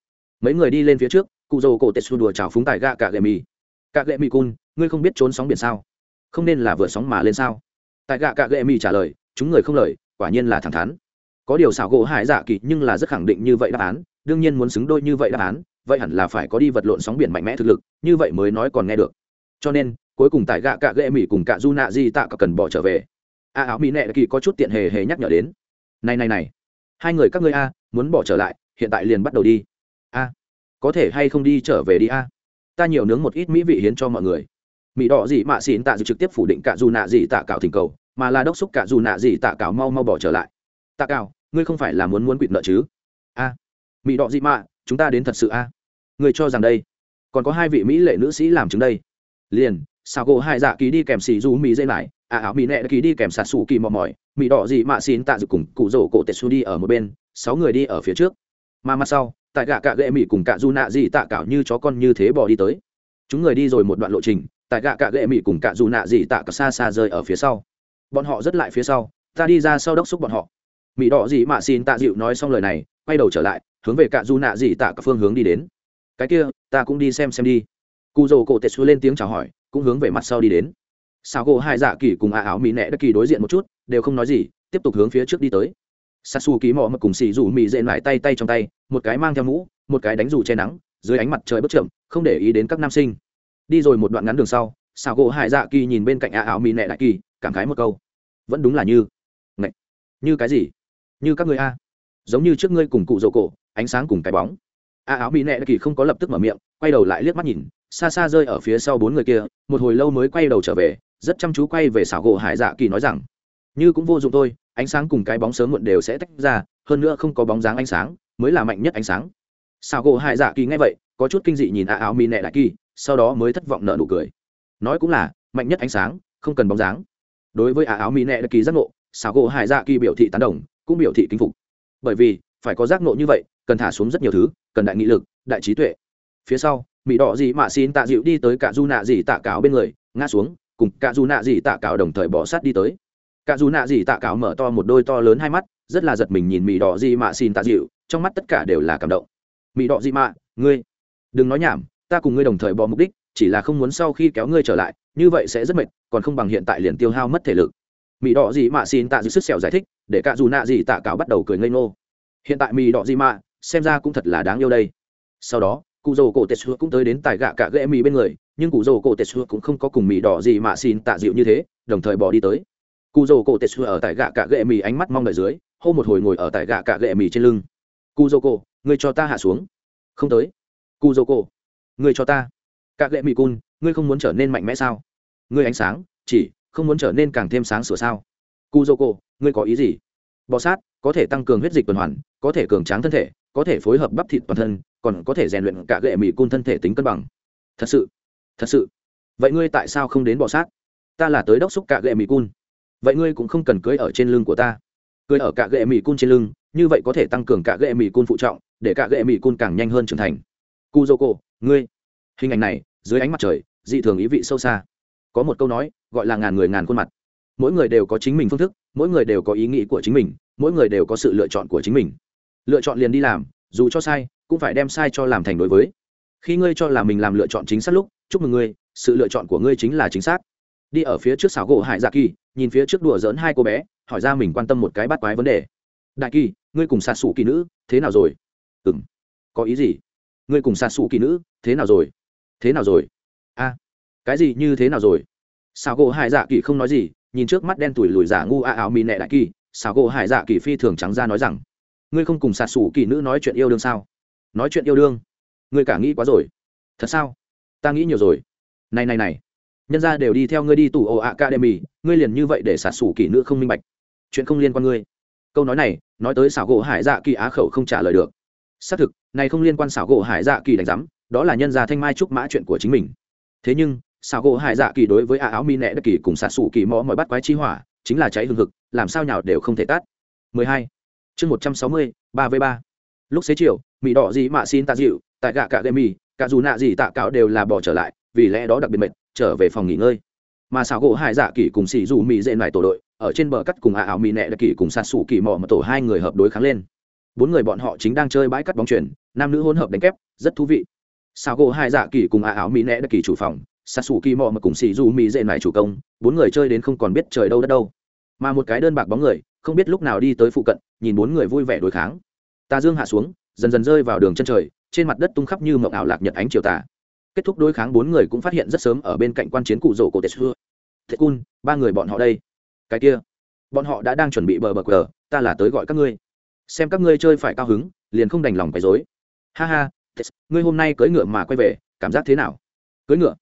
Mấy người đi lên phía trước, cụ rổ cổ tết xưa đùa trào phúng tài gạ cả gệ mì. Cả gệ mì cun, ngươi không biết trốn sóng biển sao? Không nên là vừa sóng mà lên sao? Tại gạ cả gệ mì trả lời, chúng người không lời, quả nhiên là thẳng thắn. Có điều xảo gỗ hải dạ kỳ nhưng là rất khẳng định như vậy đáp án đương nhiên muốn xứng đôi như vậy đáp án, vậy hẳn là phải có đi vật lộn sóng biển mạnh mẽ thực lực, như vậy mới nói còn nghe được. Cho nên, cuối cùng tại gạ cạ ghệ mỹ cùng cạ du nạ di tạ cả cần bỏ trở về. A áo mỹ nệ kỳ có chút tiện hề hề nhắc nhở đến. Này này này, hai người các ngươi a, muốn bỏ trở lại, hiện tại liền bắt đầu đi. A, có thể hay không đi trở về đi a? Ta nhiều nướng một ít mỹ vị hiến cho mọi người. Mỹ đỏ gì mạ xin tạ dự trực tiếp phủ định cạ du nạ gì tạ cạo thỉnh cầu, mà là đốc xúc cạ du nạ gì tạ cạo mau mau bỏ trở lại. Tạ cạo, ngươi không phải là muốn muốn quỵt nợ chứ? A mỹ đỏ dị mạ, chúng ta đến thật sự a? Người cho rằng đây. Còn có hai vị mỹ lệ nữ sĩ làm chứng đây. Liền sao gỗ hai dạ ký đi kèm xì du mỹ dây lại à áo mỹ nẹ ký đi kèm sạt sủ kỳ mò mỏi, mỹ đỏ dị mạ xin tạ dự cùng cụ rổ cổ tetsu đi ở một bên, sáu người đi ở phía trước. Mà mặt sau, tại gạ cạ gệ mỹ cùng cạ du nạ dị tạ cảo như chó con như thế bỏ đi tới. Chúng người đi rồi một đoạn lộ trình, tại gạ cạ gệ mỹ cùng cạ du nạ dị tạ cả xa xa rơi ở phía sau. Bọn họ rất lại phía sau, ta đi ra sau đốc xúc bọn họ mỹ đỏ gì mạ xin tạ dịu nói xong lời này, quay đầu trở lại, hướng về cạ du nạ gì tạ cả phương hướng đi đến. Cái kia, ta cũng đi xem xem đi. Cụ dầu cổ tệ xu lên tiếng chào hỏi, cũng hướng về mặt sau đi đến. Sao gỗ hai dạ kỳ cùng a áo mỹ nẹ đất kỳ đối diện một chút, đều không nói gì, tiếp tục hướng phía trước đi tới. Sasu ký mò mà cùng xì rủ mỹ dễ lại tay tay trong tay, một cái mang theo mũ, một cái đánh dù che nắng, dưới ánh mặt trời bất chậm, không để ý đến các nam sinh. Đi rồi một đoạn ngắn đường sau sao gỗ hải dạ kỳ nhìn bên cạnh a áo mỹ nẹ đại kỳ cảm khái một câu. Vẫn đúng là như. Ngậy. như cái gì? Như các người a. Giống như trước ngươi cùng cụ rổ cổ, ánh sáng cùng cái bóng. A áo mỹ nệ kỳ không có lập tức mở miệng, quay đầu lại liếc mắt nhìn, xa xa rơi ở phía sau bốn người kia, một hồi lâu mới quay đầu trở về, rất chăm chú quay về xảo gỗ hải dạ kỳ nói rằng, như cũng vô dụng thôi, ánh sáng cùng cái bóng sớm muộn đều sẽ tách ra, hơn nữa không có bóng dáng ánh sáng, mới là mạnh nhất ánh sáng. Xảo gỗ hải dạ kỳ nghe vậy, có chút kinh dị nhìn a áo mỹ nệ đại kỳ, sau đó mới thất vọng nợ nụ cười. Nói cũng là, mạnh nhất ánh sáng, không cần bóng dáng. Đối với a áo mỹ nệ đại kỳ giác ngộ, xảo gỗ hải dạ kỳ biểu thị tán đồng cũng biểu thị kính phục. Bởi vì, phải có giác ngộ như vậy, cần thả xuống rất nhiều thứ, cần đại nghị lực, đại trí tuệ. Phía sau, mỹ đỏ dị mạ xin tạ dịu đi tới cả du nạ dị tạ cáo bên người, ngã xuống, cùng cả du nạ dị tạ cáo đồng thời bỏ sát đi tới. Cả du nạ dị tạ cáo mở to một đôi to lớn hai mắt, rất là giật mình nhìn mỹ đỏ dị mạ xin tạ dịu, trong mắt tất cả đều là cảm động. Mỹ đỏ dị mạ, ngươi, đừng nói nhảm, ta cùng ngươi đồng thời bỏ mục đích, chỉ là không muốn sau khi kéo ngươi trở lại, như vậy sẽ rất mệt, còn không bằng hiện tại liền tiêu hao mất thể lực mỹ đỏ gì mạ xin tạ dư sức sẹo giải thích, để cả dù nạ gì tạ cáo bắt đầu cười ngây ngô. Hiện tại mỹ đỏ gì mạ, xem ra cũng thật là đáng yêu đây. Sau đó, cụ dầu cổ tết xua cũng tới đến tại gạ cả ghệ mì bên người, nhưng cụ dầu cổ tết xua cũng không có cùng mì đỏ gì mà xin tạ dịu như thế, đồng thời bỏ đi tới. Cụ dầu cổ tết xua ở tại gạ cả ghệ mì ánh mắt mong đợi dưới, hô một hồi ngồi ở tại gạ cả ghệ mì trên lưng. Cụ dầu cổ người cho ta hạ xuống. Không tới. Cụ dầu cổ người cho ta. Cả ghệ mì cun, ngươi không muốn trở nên mạnh mẽ sao? Ngươi ánh sáng, chỉ không muốn trở nên càng thêm sáng sửa sao? Cu dô cô ngươi có ý gì? Bọ sát, có thể tăng cường huyết dịch tuần hoàn, có thể cường tráng thân thể, có thể phối hợp bắp thịt toàn thân, còn có thể rèn luyện cả gệ mỹ cun thân thể tính cân bằng. Thật sự thật sự. Vậy ngươi tại sao không đến bọ sát? Ta là tới đốc xúc cả gệ mỹ cun. Vậy ngươi cũng không cần cưới ở trên lưng của ta. Cưới ở cả gệ mỹ cun trên lưng, như vậy có thể tăng cường cả gệ mỹ cun phụ trọng, để cả gệ mỹ cun càng nhanh hơn trưởng thành. Cu dô cô ngươi. Hình ảnh này, dưới ánh mặt trời, dị thường ý vị sâu xa có một câu nói, gọi là ngàn người ngàn khuôn mặt. Mỗi người đều có chính mình phương thức, mỗi người đều có ý nghĩ của chính mình, mỗi người đều có sự lựa chọn của chính mình. Lựa chọn liền đi làm, dù cho sai, cũng phải đem sai cho làm thành đối với. Khi ngươi cho là mình làm lựa chọn chính xác lúc, chúc mừng ngươi, sự lựa chọn của ngươi chính là chính xác. Đi ở phía trước xảo gỗ hải dạ kỳ, nhìn phía trước đùa dỡn hai cô bé, hỏi ra mình quan tâm một cái bắt quái vấn đề. Đại kỳ, ngươi cùng sạt sủ kỳ nữ, thế nào rồi? Ừ m có ý gì? Ngươi cùng sạt sủ kỳ nữ, thế nào rồi? Thế nào rồi? Cái gì như thế nào rồi? Xảo gỗ hải dạ kỳ không nói gì, nhìn trước mắt đen tủi lùi giả ngu a áo mì nẹ đại kỳ xảo gỗ hải dạ kỳ phi thường trắng ra nói rằng, ngươi không cùng sạt sủ kỳ nữ nói chuyện yêu đương sao? Nói chuyện yêu đương? Ngươi cả nghĩ quá rồi. Thật sao? Ta nghĩ nhiều rồi. Này này này. Nhân ra đều đi theo ngươi đi tù ồ academy, ngươi liền như vậy để sạt sủ kỳ nữ không minh bạch. Chuyện không liên quan ngươi. Câu nói này, nói tới xảo gỗ hải dạ kỳ á khẩu không trả lời được. Xác thực, này không liên quan xảo gỗ hải dạ kỳ đánh giám, đó là nhân gia thanh mai trúc mã chuyện của chính mình. Thế nhưng sao gỗ hải dạ kỳ đối với a áo mi nẹ đất kỳ cùng xạ xù kỳ mò mọi bắt quái chi hỏa chính là cháy hương thực làm sao nhào đều không thể tắt 12. chương 160, 3 v 3 lúc xế chiều mỹ đỏ gì mà xin tạ dịu tại gạ cả gây mì cả dù nạ gì tạ cạo đều là bỏ trở lại vì lẽ đó đặc biệt mệt trở về phòng nghỉ ngơi. Mà xào gỗ hải dạ kỳ cùng xì dù mỹ dễ lại tổ đội ở trên bờ cắt cùng a áo mỹ nẹ đặc kỳ cùng sạt sủ kỳ mò mà tổ hai người hợp đối kháng lên. Bốn người bọn họ chính đang chơi bãi cắt bóng chuyển nam nữ hỗn hợp đánh kép rất thú vị. Sao gỗ hai dạ kỳ cùng a áo mỹ nẹ đặc kỳ chủ phòng sạt sủ kỳ mò mà cùng xì dù mỹ dễ này chủ công, bốn người chơi đến không còn biết trời đâu đất đâu. Mà một cái đơn bạc bóng người, không biết lúc nào đi tới phụ cận, nhìn bốn người vui vẻ đối kháng. Tà dương hạ xuống, dần dần rơi vào đường chân trời, trên mặt đất tung khắp như mộng ảo lạc nhật ánh chiều tà. Kết thúc đối kháng bốn người cũng phát hiện rất sớm ở bên cạnh quan chiến cụ rổ cổ tệ xưa thế cun ba người bọn họ đây. Cái kia, bọn họ đã đang chuẩn bị bờ bờ cờ ta là tới gọi các ngươi. Xem các ngươi chơi phải cao hứng, liền không đành lòng phải dối ha ha ngươi hôm nay cưỡi ngựa mà quay về, cảm giác thế nào? Cưỡi ngựa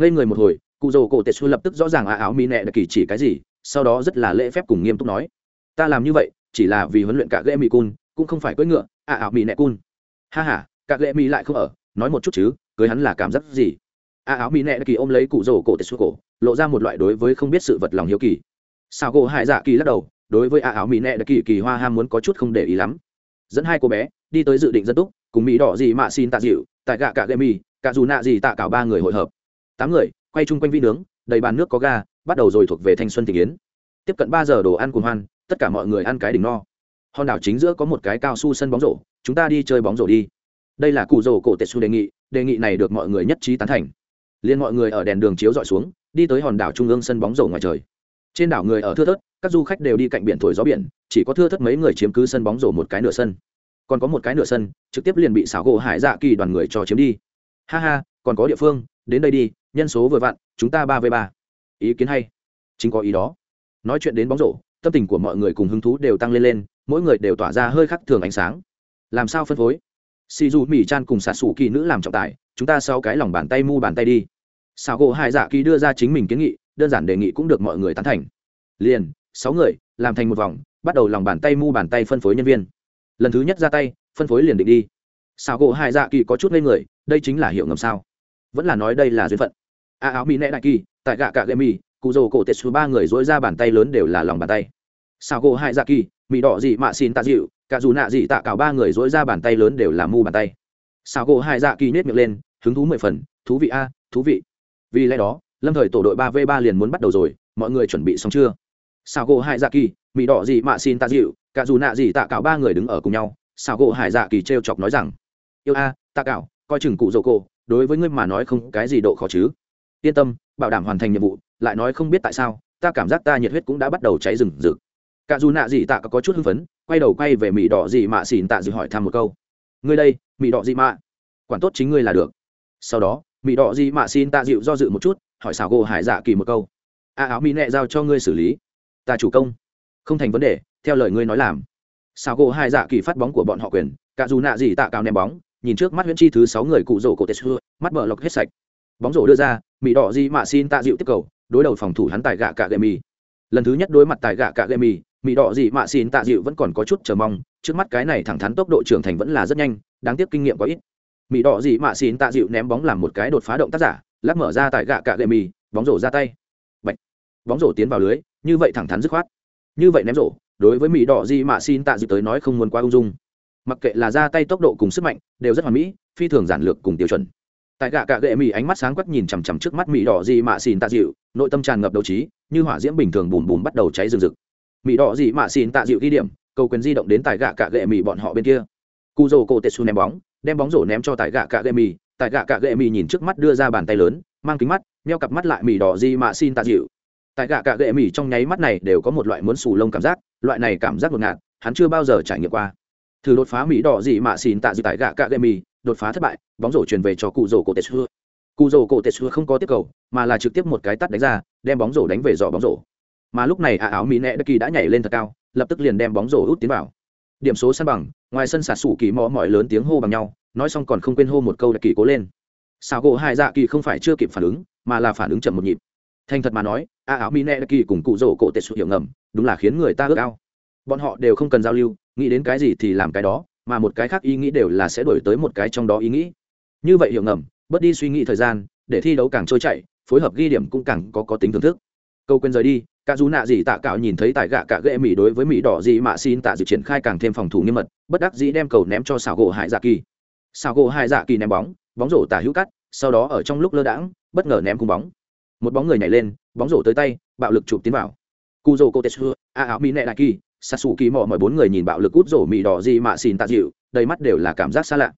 ngây người một hồi, cụ dầu cổ tệ xu lập tức rõ ràng à áo mi nẹ đã kỳ chỉ cái gì, sau đó rất là lễ phép cùng nghiêm túc nói. Ta làm như vậy, chỉ là vì huấn luyện cả ghệ mỹ cun cũng không phải cưỡi ngựa à áo mỹ nẹ cun ha ha, cả ghệ mỹ lại không ở, nói một chút chứ, cưới hắn là cảm giác gì? A áo mỹ nẹ kỳ ôm lấy cụ rổ cổ tệ xu cổ, lộ ra một loại đối với không biết sự vật lòng hiếu kỳ. Sao cổ hại dạ kỳ lắc đầu, đối với a áo mỹ nẹ kỳ kỳ hoa ham muốn có chút không để ý lắm. Dẫn hai cô bé, đi tới dự định dân túc, cùng mỹ đỏ gì mạ xin tạ dịu, tại gạ cả ghệ mỹ cả dù nạ gì tạ cảo ba người hội hợp tám người, quay chung quanh vi nướng, đầy bàn nước có ga, bắt đầu rồi thuộc về thanh xuân thị kiến. Tiếp cận ba giờ đồ ăn cùng hoan, tất cả mọi người ăn cái đỉnh no. Hòn đảo chính giữa có một cái cao su sân bóng rổ, chúng ta đi chơi bóng rổ đi. Đây là cụ rổ cổ tệ su đề nghị đề nghị này được mọi người nhất trí tán thành. Liên mọi người ở đèn đường chiếu dọi xuống, đi tới hòn đảo trung ương sân bóng rổ ngoài trời. Trên đảo người ở thưa thớt, các du khách đều đi cạnh biển thổi gió biển, chỉ có thưa thớt mấy người chiếm cứ sân bóng rổ một cái nửa sân. Còn có một cái nửa sân, trực tiếp liền bị xảo gỗ hải dạ kỳ đoàn người cho chiếm đi. Ha ha, còn có địa phương, đến đây đi nhân số vừa vặn, chúng ta ba v ba. Ý kiến hay. Chính có ý đó. Nói chuyện đến bóng rổ, tâm tình của mọi người cùng hứng thú đều tăng lên lên, mỗi người đều tỏa ra hơi khắc thường ánh sáng. Làm sao phân phối? Xì dù mỹ chan cùng xạ xù kỳ nữ làm trọng tài, chúng ta sau cái lòng bàn tay mu bàn tay đi. Sao gỗ hai dạ kỳ đưa ra chính mình kiến nghị, đơn giản đề nghị cũng được mọi người tán thành. Liền, sáu người, làm thành một vòng, bắt đầu lòng bàn tay mu bàn tay phân phối nhân viên. Lần thứ nhất ra tay, phân phối liền định đi. Sao gỗ hai dạ kỳ có chút lên người, đây chính là hiệu ngầm sao? Vẫn là nói đây là duyên phận a áo mỹ nệ đại kỳ, tại gạ cạ gậy mì, cụ rồ cổ tetsu ba người dối ra bàn tay lớn đều là lòng bàn tay. Sao gỗ hai dạ kỳ, mì đỏ gì mạ xin tạ dịu, cả dù nạ gì tạ cào ba người dối ra bàn tay lớn đều là mu bàn tay. Sao gỗ hai dạ kỳ nết miệng lên, hứng thú mười phần, thú vị a, thú vị. Vì lẽ đó, lâm thời tổ đội ba v ba liền muốn bắt đầu rồi, mọi người chuẩn bị xong chưa? Sao gỗ hai dạ kỳ, mì đỏ gì mạ xin tạ dịu, cả dù nạ gì tạ cào ba người đứng ở cùng nhau. Sao gỗ hải dạ kỳ t chọc nói rằng, yêu a, tạ cào, coi chừng cụ dồ cổ, đối với ngươi mà nói không cái gì độ khó chứ yên tâm, bảo đảm hoàn thành nhiệm vụ, lại nói không biết tại sao, ta cảm giác ta nhiệt huyết cũng đã bắt đầu cháy rừng rực. Cả dù nạ gì tạ có chút hưng phấn, quay đầu quay về mỹ đỏ gì mạ xỉn tạ dị hỏi thăm một câu. Ngươi đây mỹ đỏ dị mạ? Quản tốt chính ngươi là được. Sau đó mỹ đỏ dị mạ xin tạ dịu do dự một chút, hỏi xảo gỗ hải dạ kỳ một câu. A áo mỹ nẹ giao cho ngươi xử lý. Ta chủ công. Không thành vấn đề, theo lời ngươi nói làm. Xảo gỗ hải dạ kỳ phát bóng của bọn họ quyền, cả dù nạ gì tạ cào ném bóng, nhìn trước mắt huyễn chi thứ sáu người cụ rổ cổ tết xưa mắt mở lọc hết sạch bóng rổ đưa ra mỹ đỏ gì mạ xin tạ dịu tiếp cầu, đối đầu phòng thủ hắn tại gạ cạ gậy mì. Lần thứ nhất đối mặt tại gạ cạ gậy mì mỹ đỏ gì mạ xin tạ dịu vẫn còn có chút chờ mong, trước mắt cái này thẳng thắn tốc độ trưởng thành vẫn là rất nhanh, đáng tiếc kinh nghiệm có ít. Mỹ đỏ gì mạ xin tạ dịu ném bóng làm một cái đột phá động tác giả, lắc mở ra tại gạ cạ gậy mì, bóng rổ ra tay. Bạch. bóng rổ tiến vào lưới, như vậy thẳng thắn dứt khoát. Như vậy ném rổ, đối với mỹ đỏ gì mạ xin tạ dịu tới nói không muốn quá ung dung. Mặc kệ là ra tay tốc độ cùng sức mạnh, đều rất hoàn mỹ, phi thường giản lược cùng tiêu chuẩn tại gạ cạ gệ mỹ ánh mắt sáng quắc nhìn chằm chằm trước mắt mỹ đỏ gì mạ xin tạ dịu, nội tâm tràn ngập đấu trí, như hỏa diễm bình thường bùm bùm bắt đầu cháy rừng rực. Mỹ đỏ gì mạ xin tạ dịu ghi điểm, cầu quyền di động đến tại gạ cạ gệ mỹ bọn họ bên kia. Cu dô cô tetsu ném bóng, đem bóng rổ ném cho tại gạ cạ gệ mỹ tại gạ cạ gệ mỹ nhìn trước mắt đưa ra bàn tay lớn, mang kính mắt neo cặp mắt lại mỹ đỏ gì mạ xin tạ dịu. Tại gạ cạ gệ mỹ trong nháy mắt này đều có một loại muốn sù lông cảm giác, loại này cảm giác ngột ngạt, hắn chưa bao giờ trải nghiệm qua. Thử đột phá mỹ đỏ gì mạ xin tạ dịu tại gạ cạ gệ mỹ đột phá thất bại, bóng rổ truyền về cho cụ rổ cổ tetsu cụ rổ cổ tetsu không có tiếp cầu, mà là trực tiếp một cái tắt đánh ra, đem bóng rổ đánh về giỏ bóng rổ. Mà lúc này ả áo mỹ nẹ đất kỳ đã nhảy lên thật cao, lập tức liền đem bóng rổ út tiến vào. Điểm số săn bằng, ngoài sân xả sủ kỳ mò mọi lớn tiếng hô bằng nhau, nói xong còn không quên hô một câu đặc kỳ cố lên. Sao gỗ hai dạ kỳ không phải chưa kịp phản ứng, mà là phản ứng chậm một nhịp. Thành thật mà nói, a áo mỹ nẹ đất kỳ cùng cụ rổ cổ tệ sự hiểu ngầm, đúng là khiến người ta ước ao. Bọn họ đều không cần giao lưu, nghĩ đến cái gì thì làm cái đó mà một cái khác ý nghĩ đều là sẽ đổi tới một cái trong đó ý nghĩ. Như vậy hiểu ngầm, bớt đi suy nghĩ thời gian, để thi đấu càng trôi chảy, phối hợp ghi điểm cũng càng có có tính thưởng thức. Câu quên rời đi, cả dù nạ gì tạ cạo nhìn thấy tại gạ cả ghệ mỹ đối với mỹ đỏ gì mà xin tạ dự triển khai càng thêm phòng thủ nghiêm mật, bất đắc dĩ đem cầu ném cho xảo gỗ hải dạ kỳ. Xảo gỗ hải dạ kỳ ném bóng bóng rổ tả hữu cắt, sau đó ở trong lúc lơ đãng, bất ngờ ném cung bóng. Một bóng người nhảy lên, bóng rổ tới tay, bạo lực chụp tiến vào. Cu dô cô tetsu a áo mỹ nệ đại kỳ sasu kỳ mò mọi bốn người nhìn bạo lực út rổ mì đỏ gì mạ xin tạ dịu, đầy mắt đều là cảm giác xa lạ.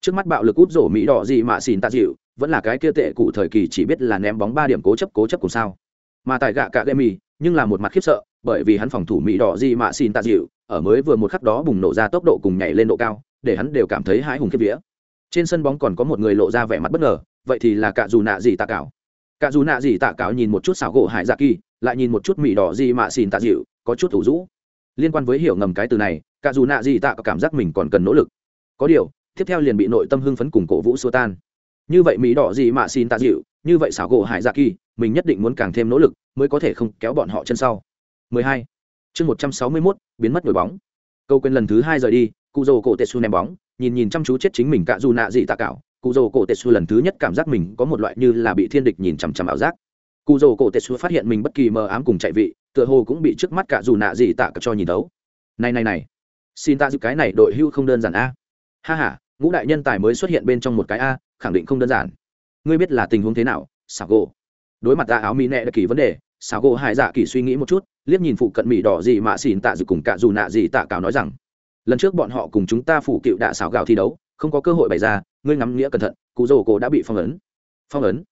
Trước mắt bạo lực út rổ mì đỏ gì mạ xin tạ dịu, vẫn là cái kia tệ cụ thời kỳ chỉ biết là ném bóng ba điểm cố chấp cố chấp cùng sao. Mà tại gạ cả gây mì, nhưng là một mặt khiếp sợ, bởi vì hắn phòng thủ mỹ đỏ gì mạ xin tạ dịu, ở mới vừa một khắc đó bùng nổ ra tốc độ cùng nhảy lên độ cao, để hắn đều cảm thấy hãi hùng khiếp vía. Trên sân bóng còn có một người lộ ra vẻ mặt bất ngờ, vậy thì là cả dù nạ gì tạ cảo. Cả dù nạ gì tạ cảo nhìn một chút xảo gỗ hải dạ kỳ, lại nhìn một chút mỹ đỏ gì mạ xin tạ dịu, có chút thủ rũ liên quan với hiểu ngầm cái từ này cả dù nạ gì tạ có cảm giác mình còn cần nỗ lực. Có điều tiếp theo liền bị nội tâm hưng phấn cùng cổ vũ xua tan. Như vậy mỹ đỏ gì mà xin tạ dịu như vậy xảo gỗ hải dạ kỳ mình nhất định muốn càng thêm nỗ lực mới có thể không kéo bọn họ chân sau. 12. chương 161, biến mất đội bóng. Câu quên lần thứ hai rời đi cụ dồ cổ tetsu ném bóng nhìn nhìn chăm chú chết chính mình cả dù nạ gì tạ cảo cụ dồ cổ tetsu lần thứ nhất cảm giác mình có một loại như là bị thiên địch nhìn chằm chằm ảo giác cụ dồ cổ tetsu phát hiện mình bất kỳ mờ ám cùng chạy vị, tựa hồ cũng bị trước mắt cả dù nạ gì tạ cho nhìn đấu này này này. Xin ta giữ cái này đội hưu không đơn giản a. Ha ha, ngũ đại nhân tài mới xuất hiện bên trong một cái a, khẳng định không đơn giản. Ngươi biết là tình huống thế nào xảo gỗ đối mặt ta áo mỹ nệ đặc kỳ vấn đề xảo gỗ hải dạ kỳ suy nghĩ một chút, liếc nhìn phụ cận mỹ đỏ gì mà xỉn tạ dự cùng cả dù nạ gì tạ cào nói rằng, lần trước bọn họ cùng chúng ta phủ cựu đạ xảo gạo thi đấu, không có cơ hội bày ra, ngươi ngắm nghĩa cẩn thận cụ rồ cổ đã bị phong ấn. Phong ấn?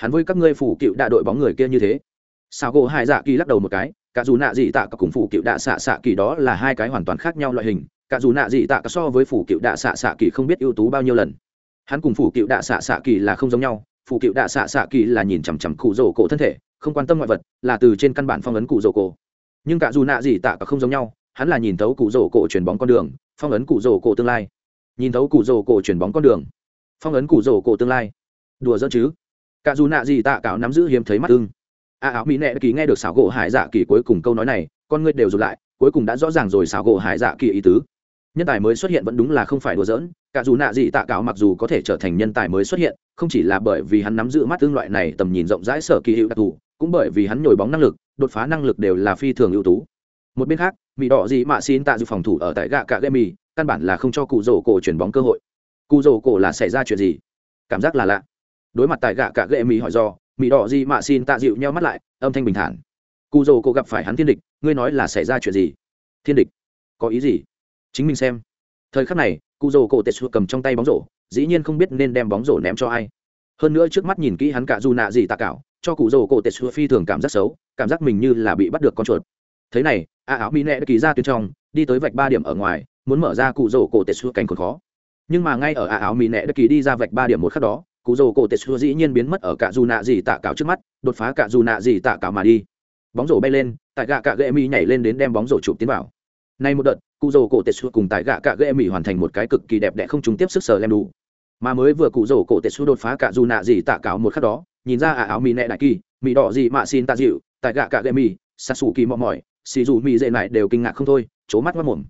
Hắn với các ngươi phủ cựu đạ đội bóng người kia như thế. Sao gỗ hai dạ kỳ lắc đầu một cái, cả dù nạ dị tạ cả cùng phủ cựu đạ xạ xạ kỳ đó là hai cái hoàn toàn khác nhau loại hình, cả dù nạ dị tạ cả so với phủ cựu đạ xạ xạ kỳ không biết ưu tú bao nhiêu lần. Hắn cùng phủ cựu đạ xạ xạ kỳ là không giống nhau, phủ cựu đạ xạ xạ kỳ là nhìn chằm chằm cụ rổ cổ thân thể, không quan tâm ngoại vật, là từ trên căn bản phong ấn cụ rổ cổ. Nhưng cả dù nạ dị tạ cả không giống nhau, hắn là nhìn thấu cụ rổ cổ chuyển bóng con đường, phong ấn cụ rổ cổ tương lai. Nhìn thấu cụ rổ cổ chuyển bóng con đường, phong ấn cụ rổ cổ tương lai. Đùa giỡn chứ? Cả dù nạ gì tạ cáo nắm giữ hiếm thấy mắt ưng. A áo mỹ nệ kỳ nghe được xảo gỗ hải dạ kỳ cuối cùng câu nói này, con ngươi đều rụt lại, cuối cùng đã rõ ràng rồi xảo gỗ hải dạ kỳ ý tứ. Nhân tài mới xuất hiện vẫn đúng là không phải đùa giỡn, cả dù nạ gì tạ cáo mặc dù có thể trở thành nhân tài mới xuất hiện, không chỉ là bởi vì hắn nắm giữ mắt tương loại này tầm nhìn rộng rãi sở kỳ hữu đặc thù, cũng bởi vì hắn nhồi bóng năng lực, đột phá năng lực đều là phi thường ưu tú. Một bên khác, mỹ đỏ gì mạ xin tạ dự phòng thủ ở tại gạ cạ gây mì căn bản là không cho cụ rổ cổ chuyển bóng cơ hội. Cụ rổ cổ là xảy ra chuyện gì? Cảm giác là lạ đối mặt tại gạ cả gệ mì hỏi do mỹ đỏ gì mạ xin tạ dịu nhau mắt lại, âm thanh bình thản. Cụ dồ cô gặp phải hắn thiên địch, ngươi nói là xảy ra chuyện gì? Thiên địch? Có ý gì? Chính mình xem. Thời khắc này cụ dồ cổ tệ xua cầm trong tay bóng rổ, dĩ nhiên không biết nên đem bóng rổ ném cho ai. Hơn nữa trước mắt nhìn kỹ hắn cả dù nạ gì tạ cảo, cho cụ dồ cổ tệ xua phi thường cảm giác xấu, cảm giác mình như là bị bắt được con chuột. Thế này, a áo mỹ nẹ ký ra tuyến trong, đi tới vạch ba điểm ở ngoài, muốn mở ra cụ rổ cổ tệ xua cảnh còn khó. Nhưng mà ngay ở a áo mỹ nẹ ký đi ra vạch ba điểm một khắc đó cụ rồ cổ tệ dĩ nhiên biến mất ở cả dù nạ gì tạ cảo trước mắt, đột phá cả dù nạ gì tạ cảo mà đi. Bóng rổ bay lên, tại gạ cạ gệ mi nhảy lên đến đem bóng rổ chụp tiến vào. Nay một đợt cụ rồ cổ tệ cùng tại gạ cạ gệ mi hoàn thành một cái cực kỳ đẹp đẽ không trúng tiếp sức sờ lem đủ. Mà mới vừa cụ rổ cổ tệ đột phá cả dù nạ gì tạ cảo một khắc đó, nhìn ra à áo mỹ nẹ đại kỳ mỹ đỏ gì mà xin tạ dịu, tại gạ cạ gệ mi sạt sủ kỳ mò mỏi, xì dù mỹ dệ lại đều kinh ngạc không thôi c mắt mắt mồm.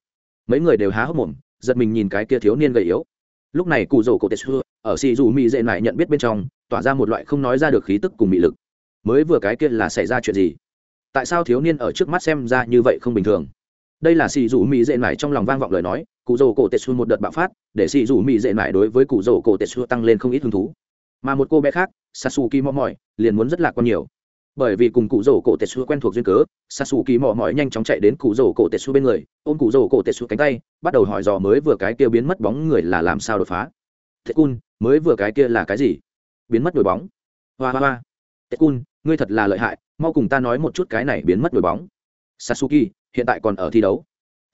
Mấy người đều há hốc mồm, giật mình nhìn cái kia thiếu niên gầy yếu. Lúc này cụ rổ cổ tệ ở xì dù mỹ dệ lại nhận biết bên trong, tỏa ra một loại không nói ra được khí tức cùng mị lực. Mới vừa cái kia là xảy ra chuyện gì? Tại sao thiếu niên ở trước mắt xem ra như vậy không bình thường? Đây là xì dù mỹ dệ lại trong lòng vang vọng lời nói, cụ dầu cổ tetsu một đợt bạo phát, để xì dù mỹ dệ lại đối với cụ dầu cổ tetsu tăng lên không ít hứng thú. Mà một cô bé khác sasuki mò mỏi liền muốn rất lạc quan nhiều. Bởi vì cùng cụ rổ cổ tetsu quen thuộc duyên cớ s a kỳ mò mỏi nhanh chóng chạy đến cụ rổ cổ tetsu bên người, ôm cụ rổ cổ tetsu cánh tay, bắt đầu hỏi dò mới vừa cái kia biến mất bóng người là làm sao đột phá thế cun, mới vừa cái kia là cái gì? Biến mất đội bóng. Hoa hoa hoa. Thế cun, ngươi thật là lợi hại, mau cùng ta nói một chút cái này biến mất đội bóng. Sasuki hiện tại còn ở thi đấu.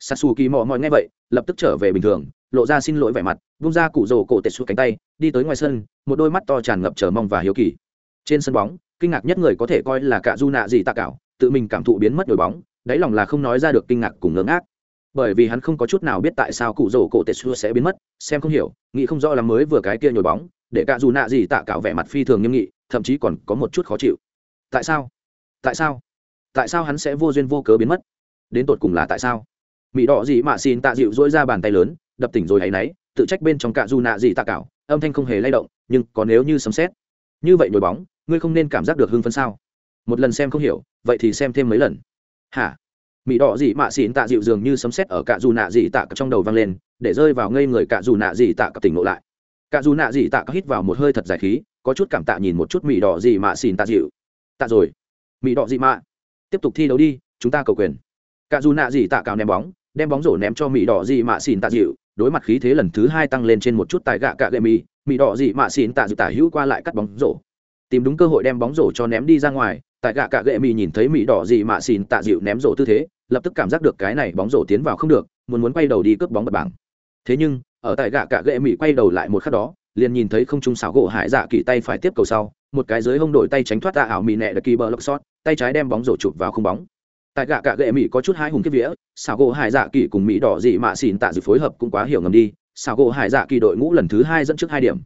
Sasuki mò mò nghe vậy, lập tức trở về bình thường, lộ ra xin lỗi vẻ mặt, vung ra cụ rồ cổ tệ xuống cánh tay, đi tới ngoài sân, một đôi mắt to tràn ngập chờ mong và hiếu kỳ. Trên sân bóng, kinh ngạc nhất người có thể coi là cả du nạ gì tạ cảo, tự mình cảm thụ biến mất đội bóng, đáy lòng là không nói ra được kinh ngạc cùng ngớ ngác bởi vì hắn không có chút nào biết tại sao cụ rổ cổ tetsu sẽ biến mất, xem không hiểu, nghĩ không rõ lắm mới vừa cái kia nhồi bóng, để cả dù nạ gì tạ cảo vẻ mặt phi thường nghiêm nghị, thậm chí còn có một chút khó chịu. Tại sao? Tại sao? Tại sao hắn sẽ vô duyên vô cớ biến mất? Đến tột cùng là tại sao? Mỹ đỏ gì mà xin tạ dịu dỗi ra bàn tay lớn, đập tỉnh rồi hay náy, tự trách bên trong cả dù nạ gì tạ cảo âm thanh không hề lay động, nhưng có nếu như sấm xét như vậy nhồi bóng, ngươi không nên cảm giác được hưng phấn sao? Một lần xem không hiểu, vậy thì xem thêm mấy lần. Hả? Mỹ đỏ dị mạ xịn tạ dịu dường như sấm sét ở cạ dù nạ dị tạ trong đầu vang lên, để rơi vào ngây người cạ dù nạ dị tạ tỉnh ngộ lại. Cạ dù nạ dị tạ hít vào một hơi thật dài khí, có chút cảm tạ nhìn một chút mỹ đỏ dị mạ xịn tạ dịu. Tạ rồi. Mỹ đỏ dị mạ. Tiếp tục thi đấu đi, chúng ta cầu quyền. Cạ dù nạ dị tạ cào ném bóng, đem bóng rổ ném cho mỹ đỏ dị mạ xịn tạ dịu. Đối mặt khí thế lần thứ hai tăng lên trên một chút tài gạ cạ gậy mỹ mỹ đỏ dị mạ xịn tạ dịu tả hữu qua lại cắt bóng rổ. Tìm đúng cơ hội đem bóng rổ cho ném đi ra ngoài tại gạ cạ gệ mỹ nhìn thấy mỹ đỏ dị mạ xịn tạ dịu ném rổ tư thế lập tức cảm giác được cái này bóng rổ tiến vào không được, muốn muốn quay đầu đi cướp bóng bật bảng. Thế nhưng, ở tại gạ cả gệ mỹ quay đầu lại một khắc đó, liền nhìn thấy không trung xảo gỗ hải dạ kỳ tay phải tiếp cầu sau, một cái dưới hông đổi tay tránh thoát tạ ảo mỹ nẹ đặc kỳ bờ lốc xót tay trái đem bóng rổ chụp vào không bóng. Tại gạ cả gệ mỹ có chút hai hùng kiếp vía, xảo gỗ hải dạ kỳ cùng mỹ đỏ dị mạ xỉn tạ dự phối hợp cũng quá hiểu ngầm đi, xảo gỗ hải dạ kỳ đội ngũ lần thứ hai dẫn trước hai điểm.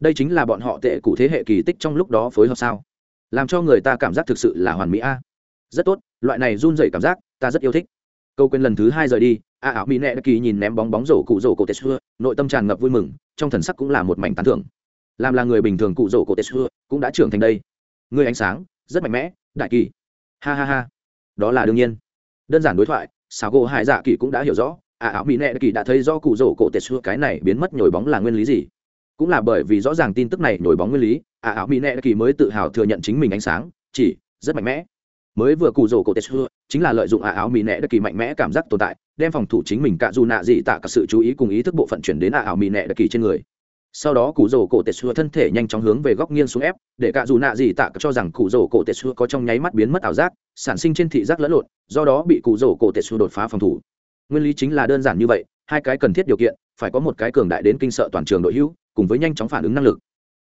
Đây chính là bọn họ tệ cụ thế hệ kỳ tích trong lúc đó phối hợp sao? Làm cho người ta cảm giác thực sự là hoàn mỹ a rất tốt, loại này run dày cảm giác, ta rất yêu thích. Câu quên lần thứ hai rời đi, a ảo mỹ nẹ kỳ nhìn ném bóng bóng rổ cụ rổ cổ tết xưa, nội tâm tràn ngập vui mừng, trong thần sắc cũng là một mảnh tán thưởng. Làm là người bình thường cụ rổ cổ tết xưa, cũng đã trưởng thành đây. Người ánh sáng, rất mạnh mẽ, đại kỳ. Ha ha ha. Đó là đương nhiên. Đơn giản đối thoại xào gỗ hải dạ kỳ cũng đã hiểu rõ, a ảo mỹ nẹ kỳ đã thấy do cụ rổ cổ tết xưa cái này biến mất nhồi bóng là nguyên lý gì. Cũng là bởi vì rõ ràng tin tức này nhồi bóng nguyên lý, a ảo mỹ nệ kỳ mới tự hào thừa nhận chính mình ánh sáng, chỉ, rất mạnh mẽ mới vừa cụ rổ cổ tết xưa, chính là lợi dụng ả áo mỹ đất kỳ mạnh mẽ cảm giác tồn tại, đem phòng thủ chính mình cạ dù nạ dị tạ cả sự chú ý cùng ý thức bộ phận chuyển đến ả áo mỹ đất kỳ trên người. Sau đó cụ rổ cổ tết xưa thân thể nhanh chóng hướng về góc nghiêng xuống ép, để cạ dù nạ dị tạ cho rằng cụ rổ cổ tết xưa có trong nháy mắt biến mất ảo giác, sản sinh trên thị giác lẫn lộn, do đó bị cụ rổ cổ tết xưa đột phá phòng thủ. Nguyên lý chính là đơn giản như vậy, hai cái cần thiết điều kiện, phải có một cái cường đại đến kinh sợ toàn trường đội hữu, cùng với nhanh chóng phản ứng năng lực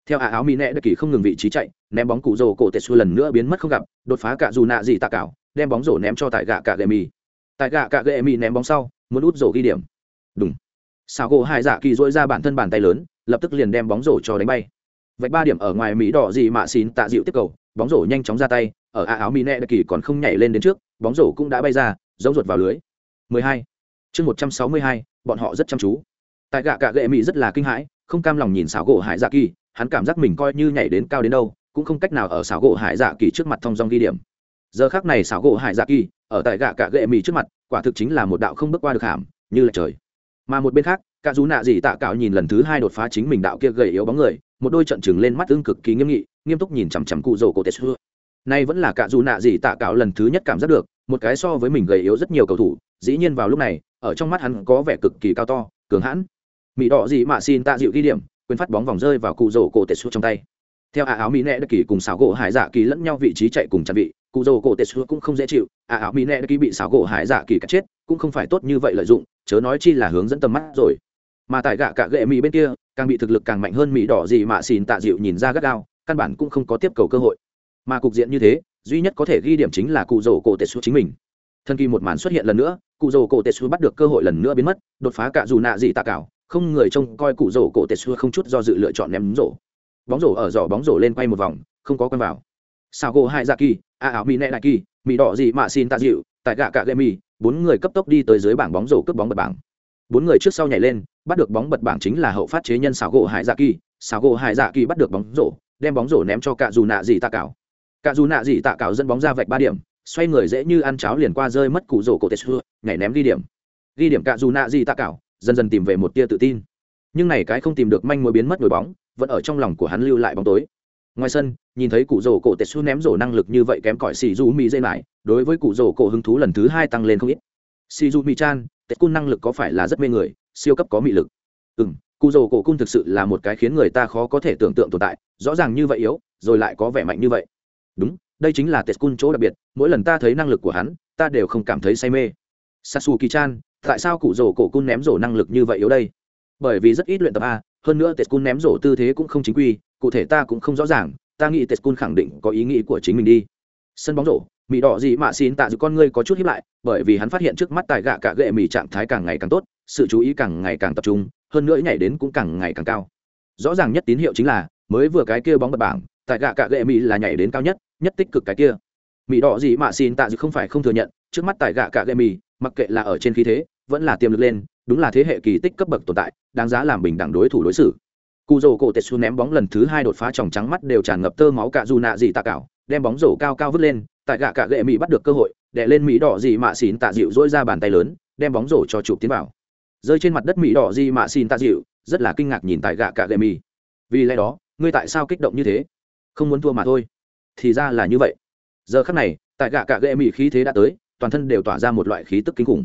theo ả áo mỹ nẹ đất kỳ không ngừng vị trí chạy ném bóng cụ rổ cổ tệ xu lần nữa biến mất không gặp đột phá cả dù nạ gì tạ cảo đem bóng rổ ném cho tại gạ cả gệ mì. Tại gạ cả gệ mì ném bóng sau muốn út rổ ghi điểm. Đúng sao gỗ hai dạ kỳ dỗi ra bản thân bàn tay lớn lập tức liền đem bóng rổ cho đánh bay. Vạch ba điểm ở ngoài mỹ đỏ gì mạ xín tạ dịu tiếp cầu bóng rổ nhanh chóng ra tay ở ả áo mỹ nẹ đất kỳ còn không nhảy lên đến trước bóng rổ cũng đã bay ra giống ruột vào lưới. 12. chương 162, bọn họ rất chăm chú. Tại gạ cả gệ mỹ rất là kinh hãi không cam lòng nhìn xảo gỗ hải dạ kỳ hắn cảm giác mình coi như nhảy đến cao đến đâu, cũng không cách nào ở xảo gỗ hải dạ kỳ trước mặt thông dong ghi điểm. Giờ khác này xảo gỗ hải dạ kỳ, ở tại gạ cả gệ mì trước mặt, quả thực chính là một đạo không bước qua được hàm, như là trời. Mà một bên khác, cả dù nạ gì tạ cạo nhìn lần thứ hai đột phá chính mình đạo kia gầy yếu bóng người, một đôi trận chừng lên mắt tương cực kỳ nghiêm nghị, nghiêm túc nhìn chằm chằm cụ rổ cổ tết xưa. Nay vẫn là cả dù nạ gì tạ cạo lần thứ nhất cảm giác được, một cái so với mình gầy yếu rất nhiều cầu thủ, dĩ nhiên vào lúc này, ở trong mắt hắn có vẻ cực kỳ cao to, cường hãn. Mỹ đỏ gì mà xin tạ dịu ghi điểm quyền phát bóng vòng rơi vào cụ rổ cổ tệ xuống trong tay. Theo ả áo mỹ nẹ đất kỳ cùng xảo gỗ hải dạ kỳ lẫn nhau vị trí chạy cùng chặt vị, cụ rổ cổ tệ xuống cũng không dễ chịu ả áo mỹ nẹ đất kỳ bị xảo gỗ hải dạ kỳ cắt chết, cũng không phải tốt như vậy lợi dụng, chớ nói chi là hướng dẫn tầm mắt rồi. Mà tại gạ cả gệ mỹ bên kia, càng bị thực lực càng mạnh hơn mỹ đỏ gì mà xin tạ dịu nhìn ra gắt gao, căn bản cũng không có tiếp cầu cơ hội. Mà cục diện như thế, duy nhất có thể ghi điểm chính là cụ rổ cổ tệ xuống chính mình. Thân kỳ một màn xuất hiện lần nữa, cụ rổ cổ tệ xuống bắt được cơ hội lần nữa biến mất, đột phá cả dù nạ gì tạ cảo không người trông coi cụ rổ cổ tệ xua không chút do dự lựa chọn ném rổ. Bóng rổ ở giỏ bóng rổ lên quay một vòng, không có quen vào. Sao gỗ hai dạ kỳ, a ảo mỹ nẹ đại kỳ mỹ đỏ gì mà xin tạ dịu, tại gạ cạ gậy mì, bốn người cấp tốc đi tới dưới bảng bóng rổ cướp bóng bật bảng. Bốn người trước sau nhảy lên, bắt được bóng bật bảng chính là hậu phát chế nhân xảo gỗ hải dạ kỳ. Xảo gỗ hải dạ kỳ bắt được bóng rổ, đem bóng rổ ném cho cạ dù nạ gì tạ cảo. Cạ dù nạ gì tạ cảo dẫn bóng ra vạch ba điểm, xoay người dễ như ăn cháo liền qua rơi mất cụ rổ cổ tê xưa nhảy ném ghi điểm. Ghi điểm cạ dù nạ gì tạ cảo dần dần tìm về một tia tự tin. Nhưng này cái không tìm được manh mối biến mất nổi bóng, vẫn ở trong lòng của hắn lưu lại bóng tối. Ngoài sân, nhìn thấy cụ rổ cổ tetsu ném rổ năng lực như vậy kém cỏi xì du mi dây lại đối với cụ rổ cổ hứng thú lần thứ hai tăng lên không ít. Xì du mi chan, tetsu năng lực có phải là rất mê người, siêu cấp có mị lực. Ừ m cụ rổ cổ cung thực sự là một cái khiến người ta khó có thể tưởng tượng tồn tại, rõ ràng như vậy yếu, rồi lại có vẻ mạnh như vậy. Đúng, đây chính là tetsu chỗ đặc biệt, mỗi lần ta thấy năng lực của hắn, ta đều không cảm thấy say mê. Sasuki chan tại sao cụ rổ cổ cung ném rổ năng lực như vậy yếu đây? Bởi vì rất ít luyện tập a, hơn nữa tết ném rổ tư thế cũng không chính quy, cụ thể ta cũng không rõ ràng, ta nghĩ tết khẳng định có ý nghĩ của chính mình đi. Sân bóng rổ mỹ đỏ gì mà xin tạ dự con ngươi có chút hiếp lại, bởi vì hắn phát hiện trước mắt tài gạ cả gệ mì trạng thái càng ngày càng tốt, sự chú ý càng ngày càng tập trung, hơn nữa nhảy đến cũng càng ngày càng cao. Rõ ràng nhất tín hiệu chính là, mới vừa cái kia bóng bật bảng tại gạ cả gệ mì là nhảy đến cao nhất nhất tích cực cái kia. Mỹ đỏ gì mà xin tạ dự không phải không thừa nhận, trước mắt tại gạ cả gệ mì mặc kệ là ở trên khí thế, vẫn là tiềm lực lên, đúng là thế hệ kỳ tích cấp bậc tồn tại, đáng giá làm bình đẳng đối thủ đối xử. Cụ rổ cổ tetsu ném bóng lần thứ hai đột phá tròng trắng mắt đều tràn ngập tơ máu cạ dù nạ gì tạ cảo, đem bóng rổ cao cao vứt lên, tại gạ cạ gệ mỹ bắt được cơ hội, đè lên mỹ đỏ gì mạ xín tạ dịu dỗi ra bàn tay lớn, đem bóng rổ cho chụp tiến vào. Rơi trên mặt đất mỹ đỏ gì mạ xín tạ dịu, rất là kinh ngạc nhìn tại gạ cạ gệ mỹ. Vì lẽ đó, ngươi tại sao kích động như thế? Không muốn thua mà thôi. Thì ra là như vậy. Giờ khắc này, tại gạ cạ gệ mỹ khí thế đã tới toàn thân đều tỏa ra một loại khí tức kinh khủng.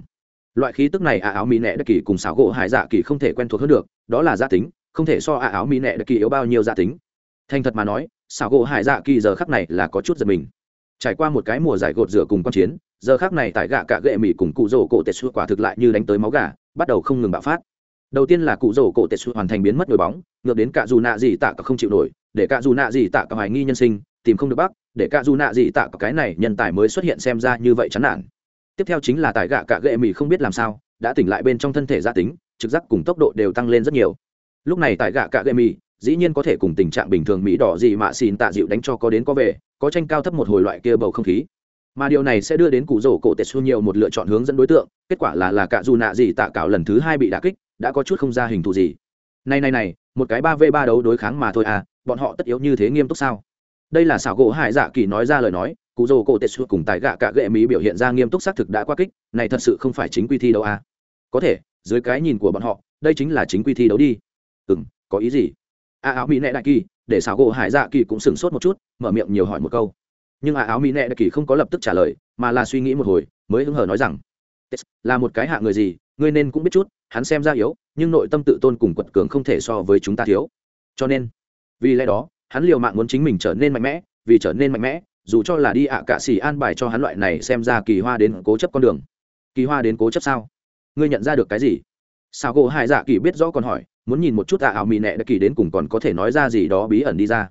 Loại khí tức này ả áo mỹ nẹ đất kỳ cùng xảo gỗ hải dạ kỳ không thể quen thuộc hơn được, đó là gia tính, không thể so ả áo mỹ nẹ đất kỳ yếu bao nhiêu gia tính. Thành thật mà nói xảo gỗ hải dạ kỳ giờ khắc này là có chút giật mình. Trải qua một cái mùa giải gột rửa cùng q chiến, giờ khắc này tại gạ cạ gệ mỹ cùng cụ rổ cổ tệ xua quả thực lại như đánh tới máu gà, bắt đầu không ngừng bạo phát. Đầu tiên là cụ rổ cổ tệ xua hoàn thành biến mất đội bóng, ngược đến cả dù nạ gì tạ cả không chịu nổi, để cả dù nạ gì tạ cả hoài nghi nhân sinh, tìm không được bắc để cả dù nạ gì tạ cái này nhân tài mới xuất hiện xem ra như vậy chán nản. Tiếp theo chính là tài gạ cạ gệ mì không biết làm sao, đã tỉnh lại bên trong thân thể gia tính, trực giác cùng tốc độ đều tăng lên rất nhiều. Lúc này tại gạ cạ gệ mì, dĩ nhiên có thể cùng tình trạng bình thường mỹ đỏ gì mà xin tạ dịu đánh cho có đến có về, có tranh cao thấp một hồi loại kia bầu không khí. Mà điều này sẽ đưa đến cụ rổ cổ tệ xu nhiều một lựa chọn hướng dẫn đối tượng, kết quả là là cả dù nạ gì tạ cảo lần thứ hai bị đả kích, đã có chút không ra hình thù gì. Này này này, một cái ba v ba đấu đối kháng mà thôi à bọn họ tất yếu như thế nghiêm túc sao? Đây là xảo gỗ hải dạ kỳ nói ra lời nói, cụ rồ cổ tệ cùng tài gạ cả gệ mỹ biểu hiện ra nghiêm túc xác thực đã quá kích, này thật sự không phải chính quy thi đấu à. có thể, dưới cái nhìn của bọn họ, đây chính là chính quy thi đấu đi. Ừ m có ý gì? A áo mỹ nệ đại kỳ, để xảo gỗ hải dạ kỳ cũng sửng sốt một chút, mở miệng nhiều hỏi một câu. Nhưng a áo mỹ nệ đại kỳ không có lập tức trả lời, mà là suy nghĩ một hồi, mới hứng hở nói rằng là một cái hạ người gì, ngươi nên cũng biết chút, hắn xem ra yếu, nhưng nội tâm tự tôn cùng quật cường không thể so với chúng ta thiếu. Cho nên, vì lẽ đó hắn liều mạng muốn chính mình trở nên mạnh mẽ, vì trở nên mạnh mẽ, dù cho là đi ạ à cạ xỉ an bài cho hắn loại này xem ra kỳ hoa đến cố chấp con đường. Kỳ hoa đến cố chấp sao? Ngươi nhận ra được cái gì? Sao gỗ hai dạ kỳ biết rõ còn hỏi, muốn nhìn một chút ạ ảo mì nẹ đã kỳ đến cùng còn có thể nói ra gì đó bí ẩn đi ra.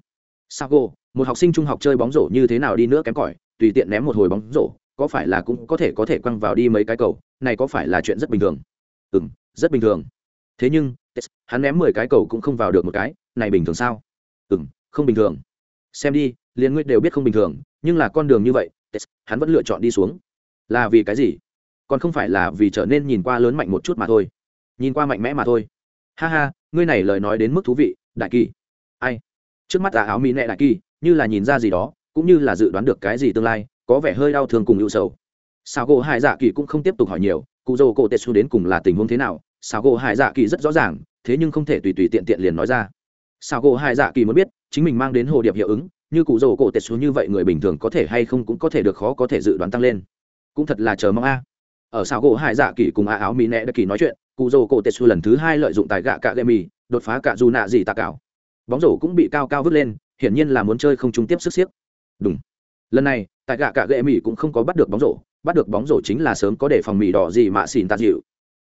Sao gỗ, một học sinh trung học chơi bóng rổ như thế nào đi nữa kém cỏi, tùy tiện ném một hồi bóng rổ, có phải là cũng có thể có thể quăng vào đi mấy cái cầu, này có phải là chuyện rất bình thường? Ừ rất bình thường. Thế nhưng hắn ném mười cái cầu cũng không vào được một cái, này bình thường sao? Không bình thường. Xem đi, liền ngươi đều biết không bình thường, nhưng là con đường như vậy hắn vẫn lựa chọn đi xuống. Là vì cái gì? Còn không phải là vì trở nên nhìn qua lớn mạnh một chút mà thôi. Nhìn qua mạnh mẽ mà thôi. Ha ha, ngươi này lời nói đến mức thú vị, đại kỳ. Ai? Trước mắt ả áo mỹ nệ đại kỳ, như là nhìn ra gì đó, cũng như là dự đoán được cái gì tương lai, có vẻ hơi đau thương cùng ưu sầu. Sao gỗ hải dạ kỳ cũng không tiếp tục hỏi nhiều, cụ dô cổ tetsu đến cùng là tình huống thế nào? Sao gỗ hải dạ kỳ rất rõ ràng, thế nhưng không thể tùy tùy tiện tiện liền nói ra. Sao gỗ hải dạ kỳ muốn biết chính mình mang đến hồ điệp hiệu ứng, như cụ rồ cổ tệ xuống như vậy người bình thường có thể hay không cũng có thể được khó có thể dự đoán tăng lên. Cũng thật là chờ mong a. Ở sao gỗ hải dạ kỳ cùng a áo mỹ nẹ đã kỳ nói chuyện, cụ rồ cổ tệ xuống lần thứ hai lợi dụng tài gạ cạ gậy mì, đột phá cạ dù nạ gì tạ cảo bóng rổ cũng bị cao cao vứt lên, hiển nhiên là muốn chơi không trung tiếp sức xiếc đúng lần này tại gạ cạ gậy mì cũng không có bắt được bóng rổ, bắt được bóng rổ chính là sớm có để phòng mì đỏ gì mạ xin tạ dịu.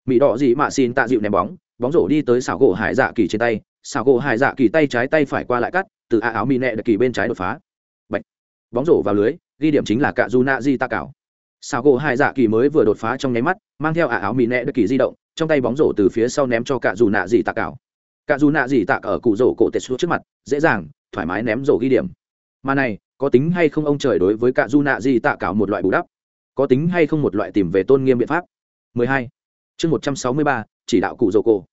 Mì đỏ gì mạ xin tạ dịu ném bóng bóng rổ đi tới xảo gỗ hải dạ kỳ trên tay xảo gỗ hải dạ kỳ tay trái tay phải qua lại cắt từ a áo mì nẹ đặc kỳ bên trái đột phá. Bạch. bóng rổ vào lưới ghi điểm chính là cạ du na di ta cảo xảo gỗ hải dạ kỳ mới vừa đột phá trong nháy mắt mang theo a áo mì nẹ đặc kỳ di động trong tay bóng rổ từ phía sau ném cho cạ dù nạ di ta cảo cạ dù nạ di tạ ở cụ rổ cổ tệ xuống trước mặt dễ dàng thoải mái ném rổ ghi điểm. Mà này có tính hay không ông trời đối với cạ du nạ di tạ cảo một loại bù đắp? Có tính hay không một loại tìm về tôn nghiêm biện pháp? 12. chương 163, chỉ đạo cụ rổ cổ.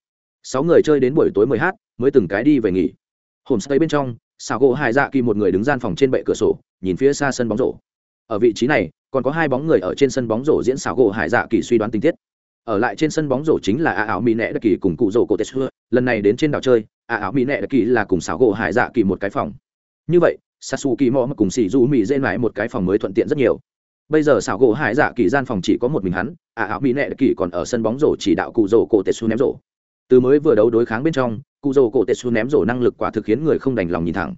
Sáu người chơi đến buổi tối 10 h mới từng cái đi về nghỉ. Homestay bên trong xào gỗ hải dạ kỳ một người đứng gian phòng trên bệ cửa sổ, nhìn phía xa sân bóng rổ. Ở vị trí này, còn có hai bóng người ở trên sân bóng rổ diễn xào gỗ hải dạ kỳ suy đoán tình tiết. Ở lại trên sân bóng rổ chính là a áo mỹ nẹ đặc kỳ cùng cụ rổ cổ tết xưa lần này đến trên đảo chơi, a áo mỹ nẹ đặc kỳ là cùng xào gỗ hải dạ kỳ một cái phòng. Như vậy sasu kỳ mò mà cùng xì du mỹ dên lại một cái phòng mới thuận tiện rất nhiều. Bây giờ xảo gỗ hải dạ kỳ gian phòng chỉ có một mình hắn, a áo mỹ nệ đặc kỳ còn ở sân bóng rổ chỉ đạo cụ rổ cổ tết xu ném rổ. Từ mới vừa đấu đối kháng bên trong cụ rồ cổ tetsu ném rổ năng lực quả thực khiến người không đành lòng nhìn thẳng.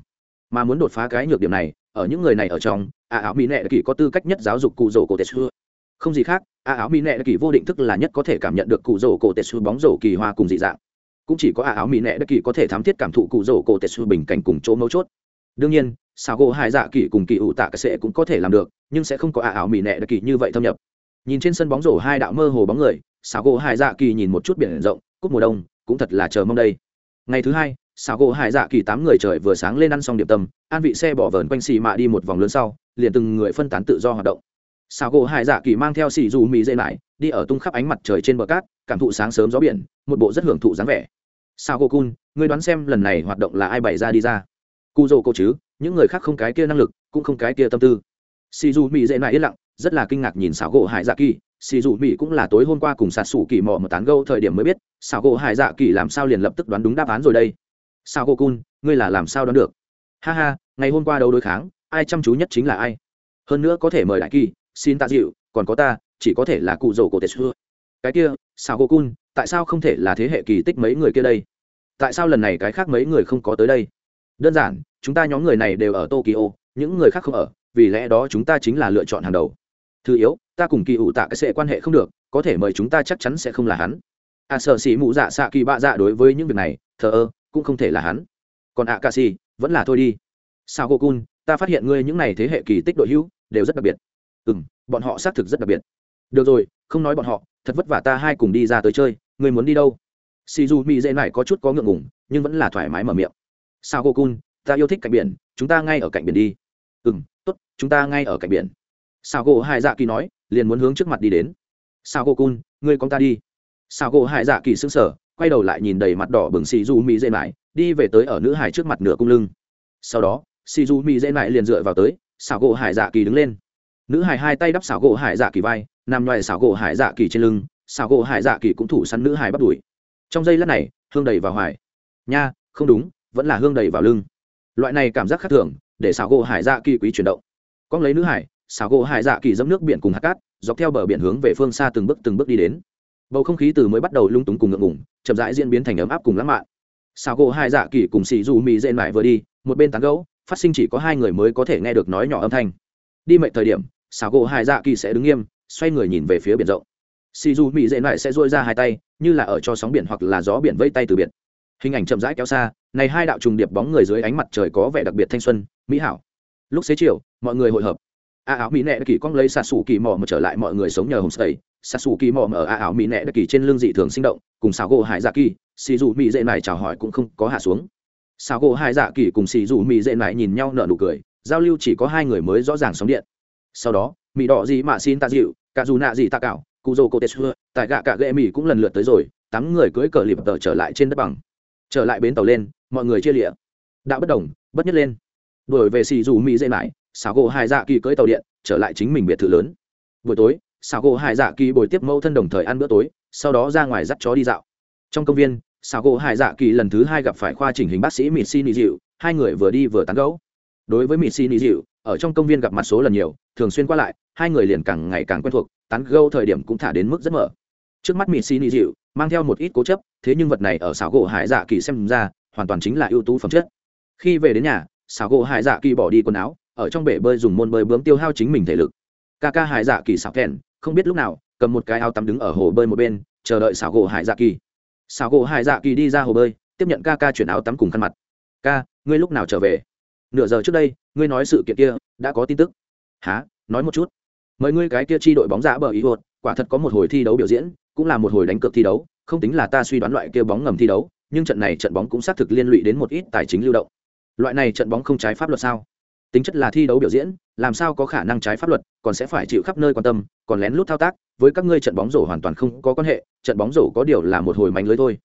Mà muốn đột phá cái nhược điểm này, ở những người này ở trong, a áo mỹ nệ kỳ có tư cách nhất giáo dục cụ rồ cổ tetsu. Không gì khác, a áo mỹ nệ kỳ vô định thức là nhất có thể cảm nhận được cụ rồ cổ tetsu bóng rổ kỳ hoa cùng dị dạng. Cũng chỉ có a áo mỹ nệ kỳ có thể thám thiết cảm thụ cụ rồ cổ tetsu bình cảnh cùng chỗ mấu chốt. Đương nhiên sao gỗ hai dạ kỳ cùng kỳ ủ tạ cái sẽ cũng có thể làm được, nhưng sẽ không có a áo mỹ nệ kỳ như vậy thâm nhập. Nhìn trên sân bóng rổ hai đạo mơ hồ bóng người sao gỗ hai dạ kỳ nhìn một chút biển rộng cúc mùa đông, cũng thật là chờ mong đây ngày thứ hai, xảo gỗ hải dạ kỳ tám người trời vừa sáng lên ăn xong điểm tâm, an vị xe bỏ vờn quanh xì mạ đi một vòng lớn sau, liền từng người phân tán tự do hoạt động. Xảo gỗ hải dạ kỳ mang theo xì dù mì dây lại, đi ở tung khắp ánh mặt trời trên bờ cát, cảm thụ sáng sớm gió biển, một bộ rất hưởng thụ dáng vẻ. Sao cô cun, ngươi đoán xem lần này hoạt động là ai bày ra đi ra? Cu dô cô chứ, những người khác không cái kia năng lực, cũng không cái kia tâm tư. Xì dù mì dễ mãi yên lặng rất là kinh ngạc nhìn xảo gỗ hải dạ kỳ, xì dù mỹ cũng là tối hôm qua cùng sạt sủ kỳ mò một tán gâu thời điểm mới biết, xảo gỗ hải dạ kỳ làm sao liền lập tức đoán đúng đáp án rồi đây. Sao Gỗ cun, ngươi là làm sao đoán được? Ha ha, ngày hôm qua đấu đối kháng, ai chăm chú nhất chính là ai? Hơn nữa có thể mời đại kỳ, xin tạ dịu, còn có ta, chỉ có thể là cụ rổ cổ tệ xưa. Cái kia sao Gỗ cun, tại sao không thể là thế hệ kỳ tích mấy người kia đây? Tại sao lần này cái khác mấy người không có tới đây? Đơn giản, chúng ta nhóm người này đều ở tokyo, những người khác không ở, vì lẽ đó chúng ta chính là lựa chọn hàng đầu thứ yếu, ta cùng kỳ ủ tạ cái sệ quan hệ không được, có thể mời chúng ta chắc chắn sẽ không là hắn. À sợ sĩ mụ dạ xạ kỳ bạ dạ đối với những việc này, thờ ơ, cũng không thể là hắn. Còn ạ, ca si vẫn là thôi đi. Sao cô cun, ta phát hiện ngươi những n à y thế hệ kỳ tích đội hữu, đều rất đặc biệt. Ừ m bọn họ xác thực rất đặc biệt. Được rồi, không nói bọn họ, thật vất vả ta hai cùng đi ra tới chơi, ngươi muốn đi đâu? Si du mi dễ này có chút có ngượng ngùng, nhưng vẫn là thoải mái mở miệng. Sao cô cun, ta yêu thích cạnh biển, chúng ta ngay ở cạnh biển đi. Ừ m t ố t chúng ta ngay ở cạnh biển sao gỗ Hải dạ kỳ nói, liền muốn hướng trước mặt đi đến. Sao gỗ cun, ngươi con ta đi. Sao gỗ Hải dạ kỳ sững sở quay đầu lại nhìn đầy mặt đỏ bừng xì du mỹ dễ mãi đi về tới ở nữ hải trước mặt nửa cung lưng. Sau đó xì du mỹ dễ mãi liền dựa vào tới xảo gỗ hải dạ kỳ đứng lên. Nữ hải hai tay đắp xảo gỗ hải dạ kỳ vai, nằm ngoài xảo gỗ hải dạ kỳ trên lưng xảo gỗ hải dạ kỳ cũng thủ săn nữ hải bắt đuổi. Trong giây lát này, hương đầy vào hoài. Nha, không đúng, vẫn là hương đầy vào lưng. Loại này cảm giác khác thường, để xảo gỗ hải dạ kỳ quý chuyển động. Con lấy nữ hải xào gỗ hải dạ kỳ dẫm nước biển cùng hạt cát dọc theo bờ biển hướng về phương xa từng bước từng bước đi đến. Bầu không khí từ mới bắt đầu lung túng cùng ngượng ngủng chậm rãi diễn biến thành ấm áp cùng lãng mạn. Sao gỗ hải dạ kỳ cùng xì dù mì dễ mải vừa đi một bên tán gẫu, phát sinh chỉ có hai người mới có thể nghe được nói nhỏ âm thanh. Đi mệnh thời điểm sao gỗ hải dạ kỳ sẽ đứng nghiêm xoay người nhìn về phía biển rộng. Xì dù mì dễ mải sẽ dôi ra hai tay như là ở cho sóng biển hoặc là gió biển vây tay từ biển hình ảnh chậm rãi kéo xa này hai đạo trùng điệp bóng người dưới ánh mặt trời có vẻ đặc biệt thanh xuân mỹ hảo. Lúc xế chiều mọi người hội hợp a áo mỹ nệ kỳ cong lấy xà xù kỳ mò mà trở lại mọi người sống nhờ homestay. Xà xù kỳ mò mà ở a áo mỹ nệ kỳ trên lưng dị thường sinh động, cùng xào gỗ hải dạ kỳ xì dù mỹ dễ này chào hỏi cũng không có hạ xuống. Xào gỗ hải dạ kỳ cùng xì dù mỹ dễ này nhìn nhau nở nụ cười, giao lưu chỉ có hai người mới rõ ràng sóng điện. Sau đó mỹ đỏ gì mà xin ta dịu cả dù nạ gì ta cảo cụ dô cô tê xưa tại gạ cả ghệ mỹ cũng lần lượt tới rồi, tám người cưỡi cờ lịp tờ trở lại trên đất bằng. Trở lại bến tàu lên, mọi người chia lịa. Đã bất đồng, bất nhất lên. Đổi về xì dù mỹ dễ mãi xào gỗ hải dạ kỳ cưỡi tàu điện, trở lại chính mình biệt thự lớn. Buổi tối xào gỗ hải dạ kỳ bồi tiếp mẫu thân đồng thời ăn bữa tối, sau đó ra ngoài dắt chó đi dạo. Trong công viên xào gỗ hải dạ kỳ lần thứ hai gặp phải khoa chỉnh hình bác sĩ mịt xin dịu hai người vừa đi vừa tán gẫu. Đối với mịt xin dịu ở trong công viên gặp mặt số lần nhiều, thường xuyên qua lại, hai người liền càng ngày càng quen thuộc, tán gẫu thời điểm cũng thả đến mức rất mở. Trước mắt mịt xin dịu mang theo một ít cố chấp, thế nhưng vật này ở xào gỗ hải dạ kỳ xem ra, hoàn toàn chính là ưu tú phẩm chất. Khi về đến nhà xào gỗ hải dạ kỳ bỏ đi quần áo ở trong bể bơi dùng môn bơi bướm tiêu hao chính mình thể lực. Ca ca hải dạ kỳ xào kèn không biết lúc nào, cầm một cái áo tắm đứng ở hồ bơi một bên, chờ đợi xảo gỗ hải dạ kỳ. Xảo gỗ hải dạ kỳ đi ra hồ bơi, tiếp nhận ca ca chuyển áo tắm cùng khăn mặt. Ca, ngươi lúc nào trở về? Nửa giờ trước đây, ngươi nói sự kiện kia, đã có tin tức. Há nói một chút. Mời ngươi cái kia chi đội bóng giả bờ ý hột, quả thật có một hồi thi đấu biểu diễn, cũng là một hồi đánh cược thi đấu, không tính là ta suy đoán loại kia bóng ngầm thi đấu, nhưng trận này trận bóng cũng xác thực liên lụy đến một ít tài chính lưu động. Loại này trận bóng không trái pháp luật sao? Tính chất là thi đấu biểu diễn, làm sao có khả năng trái pháp luật, còn sẽ phải chịu khắp nơi quan tâm, còn lén lút thao tác, với các ngươi trận bóng rổ hoàn toàn không có quan hệ, trận bóng rổ có điều là một hồi mánh lưới thôi.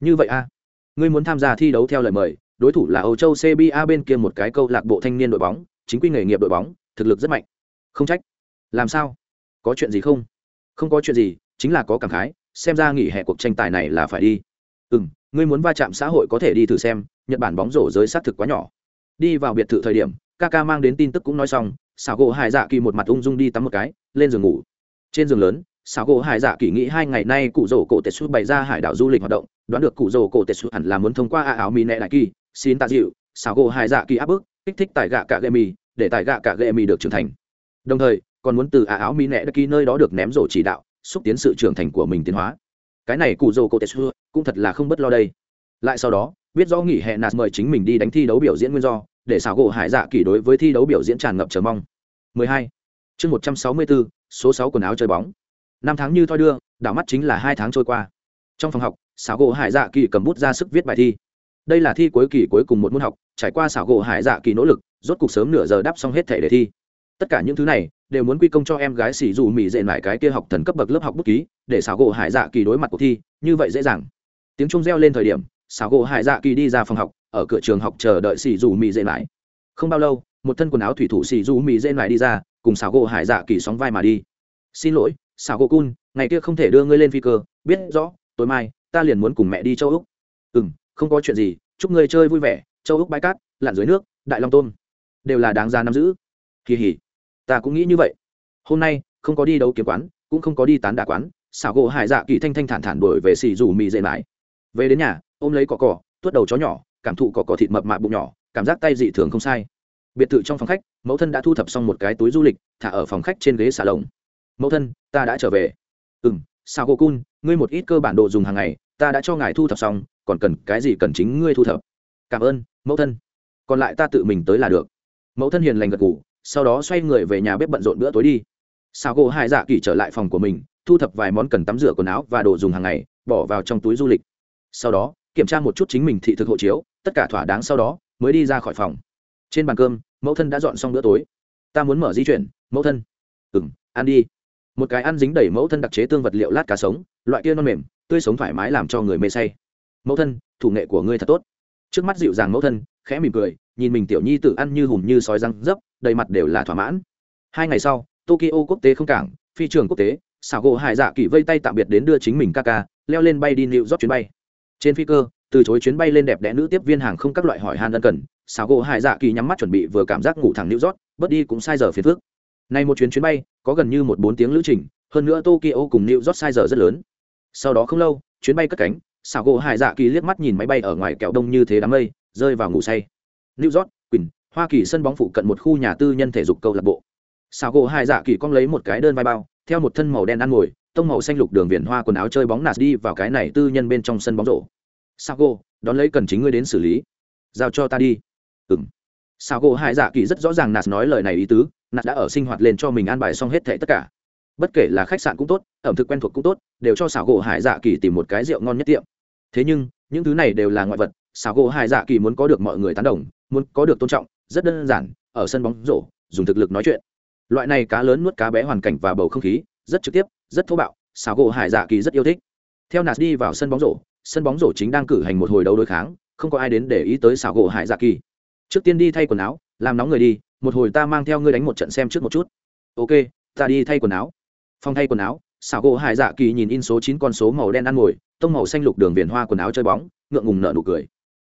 Như vậy a ngươi muốn tham gia thi đấu theo lời mời, đối thủ là âu châu cba bên kia một cái câu lạc bộ thanh niên đội bóng, chính quy nghề nghiệp đội bóng, thực lực rất mạnh. Không trách. Làm sao? Có chuyện gì không? Không có chuyện gì, chính là có cảm khái, xem ra nghỉ hè cuộc tranh tài này là phải đi. Ừ m ngươi muốn va chạm xã hội có thể đi thử xem, nhật bản bóng rổ giới xác thực quá nhỏ. Đi vào biệt thự thời điểm ca ca mang đến tin tức cũng nói xong, xảo gỗ hải dạ kỳ một mặt ung dung đi tắm một cái, lên giường ngủ. Trên giường lớn, xảo gỗ hải dạ kỳ nghĩ hai ngày nay cụ rổ cổ tệ xuất bày ra hải đảo du lịch hoạt động, đoán được cụ rổ cổ tệ xuất hẳn là muốn thông qua a áo mì nẹ đại kỳ, xin tạ dịu, xảo gỗ hải dạ kỳ áp bức, kích thích tại gạ cả gệ mì, để tại gạ cả gệ mì được trưởng thành. Đồng thời, còn muốn từ a áo mì nẹ đại kỳ nơi đó được ném rổ chỉ đạo, xúc tiến sự trưởng thành của mình tiến hóa. Cái này cụ rổ cổ tệ xuất cũng thật là không bất lo đây. Lại sau đó, biết rõ nghỉ hè nạt mời chính mình đi đánh thi đấu biểu diễn nguyên do để xảo gỗ hải dạ kỳ đối với thi đấu biểu diễn tràn ngập chờ mong. 12. chương 164, số 6 quần áo chơi bóng. Năm tháng như thoi đưa đảo mắt chính là hai tháng trôi qua. Trong phòng học xảo gỗ hải dạ kỳ cầm bút ra sức viết bài thi. Đây là thi cuối kỳ cuối cùng một môn học trải qua xảo gỗ hải dạ kỳ nỗ lực rốt cuộc sớm nửa giờ đáp xong hết thể đề thi. Tất cả những thứ này đều muốn quy công cho em gái xỉ dù mỹ dệ lại cái kia học thần cấp bậc lớp học bút ký để xảo gỗ hải dạ kỳ đối mặt cuộc thi như vậy dễ dàng. Tiếng trung reo lên thời điểm xảo gỗ hải dạ kỳ đi ra phòng học, ở cửa trường học chờ đợi xì dù mì dễ lại không bao lâu, một thân quần áo thủy thủ xì dù mì dễ lại đi ra, cùng xảo gỗ hải dạ kỳ sóng vai mà đi. Xin lỗi, xảo gỗ cun, ngày kia không thể đưa ngươi lên phi cơ, biết rõ, tối mai, ta liền muốn cùng mẹ đi châu úc. Ừ m không có chuyện gì, chúc ngươi chơi vui vẻ, châu úc bãi cát, lặn dưới nước, đại long tôm. Đều là đáng ra nắm giữ. Kỳ hỉ, ta cũng nghĩ như vậy. Hôm nay, không có đi đấu kiếm quán, cũng không có đi tán đà quán, xảo gỗ hải dạ kỳ thanh thanh thản thản đổi về xì dù mì dễ mãi. Về đến nhà ôm lấy cỏ cỏ tuốt đầu chó nhỏ, cảm thụ cỏ cỏ thịt mập mạp bụng nhỏ, cảm giác tay dị thường không sai. Biệt thự trong phòng khách, mẫu thân đã thu thập xong một cái túi du lịch, thả ở phòng khách trên ghế xà lồng. Mẫu thân, ta đã trở về. Ừ m sao cô cun, ngươi một ít cơ bản đồ dùng hàng ngày, ta đã cho ngài thu thập xong, còn cần cái gì cần chính ngươi thu thập. Cảm ơn, mẫu thân. Còn lại ta tự mình tới là được. Mẫu thân hiền lành gật g ủ sau đó xoay người về nhà bếp bận rộn bữa tối đi. Sao cô hai dạ kỳ trở lại phòng của mình, thu thập vài món cần tắm rửa quần áo và đồ dùng hàng ngày, bỏ vào trong túi du lịch. Sau đó kiểm tra một chút chính mình thị thực hộ chiếu, tất cả thỏa đáng sau đó, mới đi ra khỏi phòng. Trên bàn cơm, mẫu thân đã dọn xong bữa tối. Ta muốn mở di chuyển, mẫu thân. Ừ m ăn đi. Một cái ăn dính đầy mẫu thân đặc chế tương vật liệu lát cá sống, loại kia non mềm, tươi sống thoải mái làm cho người mê say. Mẫu thân, thủ nghệ của ngươi thật tốt. Trước mắt dịu dàng mẫu thân, khẽ mỉm cười, nhìn mình tiểu nhi tự ăn như hùm như sói răng dấp, đầy mặt đều là thỏa mãn. Hai ngày sau, tokyo quốc tế không cảng, phi trường quốc tế xảo gỗ hải dạ kỳ vây tay tạm biệt đến đưa chính mình ca ca, leo lên bay đi nịu rót chuyến bay trên phi cơ, từ chối chuyến bay lên đẹp đẽ nữ tiếp viên hàng không các loại hỏi han ân cần xào gỗ hải dạ kỳ nhắm mắt chuẩn bị vừa cảm giác ngủ thẳng nữ rót bớt đi cũng sai giờ phiền phước nay một chuyến chuyến bay, có gần như một bốn tiếng lữ trình, hơn nữa tokyo cùng nữ rót sai giờ rất lớn. Sau đó không lâu, chuyến bay cất cánh xào gỗ hải dạ kỳ liếc mắt nhìn máy bay ở ngoài kẹo đông như thế đám mây, rơi vào ngủ say. New york, quỳnh, hoa kỳ sân bóng phụ cận một khu nhà tư nhân thể dục câu lạc bộ. Xào gỗ hải dạ kỳ cong lấy một cái đơn vai bao, theo một thân màu đen ăn ngồi tông màu xanh lục đường viền hoa quần áo chơi bóng nạt đi vào cái này tư nhân bên trong sân bóng rổ. Sao gỗ đón lấy cần chính ngươi đến xử lý. Giao cho ta đi. Ừng sao gỗ hải dạ kỳ rất rõ ràng nạt nói lời này ý tứ, nạt đã ở sinh hoạt lên cho mình an bài xong hết thệ tất cả. Bất kể là khách sạn cũng tốt, ẩm thực quen thuộc cũng tốt, đều cho xảo gỗ hải dạ kỳ tìm một cái rượu ngon nhất tiệm. Thế nhưng, những thứ này đều là ngoại vật xảo gỗ hải dạ kỳ muốn có được mọi người tán đồng, muốn có được tôn trọng, rất đơn giản, ở sân bóng rổ, dùng thực lực nói chuyện. Loại này cá lớn nuốt cá bé hoàn cảnh và bầu không khí, rất trực tiếp rất thô bạo, xảo gỗ hải dạ kỳ rất yêu thích. Theo nạt đi vào sân bóng rổ, sân bóng rổ chính đang cử hành một hồi đấu đối kháng, không có ai đến để ý tới xảo gỗ hải dạ kỳ. Trước tiên đi thay quần áo, làm nóng người đi, một hồi ta mang theo ngươi đánh một trận xem trước một chút. Ok, ta đi thay quần áo. Phòng thay quần áo, xảo gỗ hải dạ kỳ nhìn in số chín con số màu đen ăn ngồi, tông màu xanh lục đường viền hoa quần áo chơi bóng, ngượng ngùng nợ nụ cười.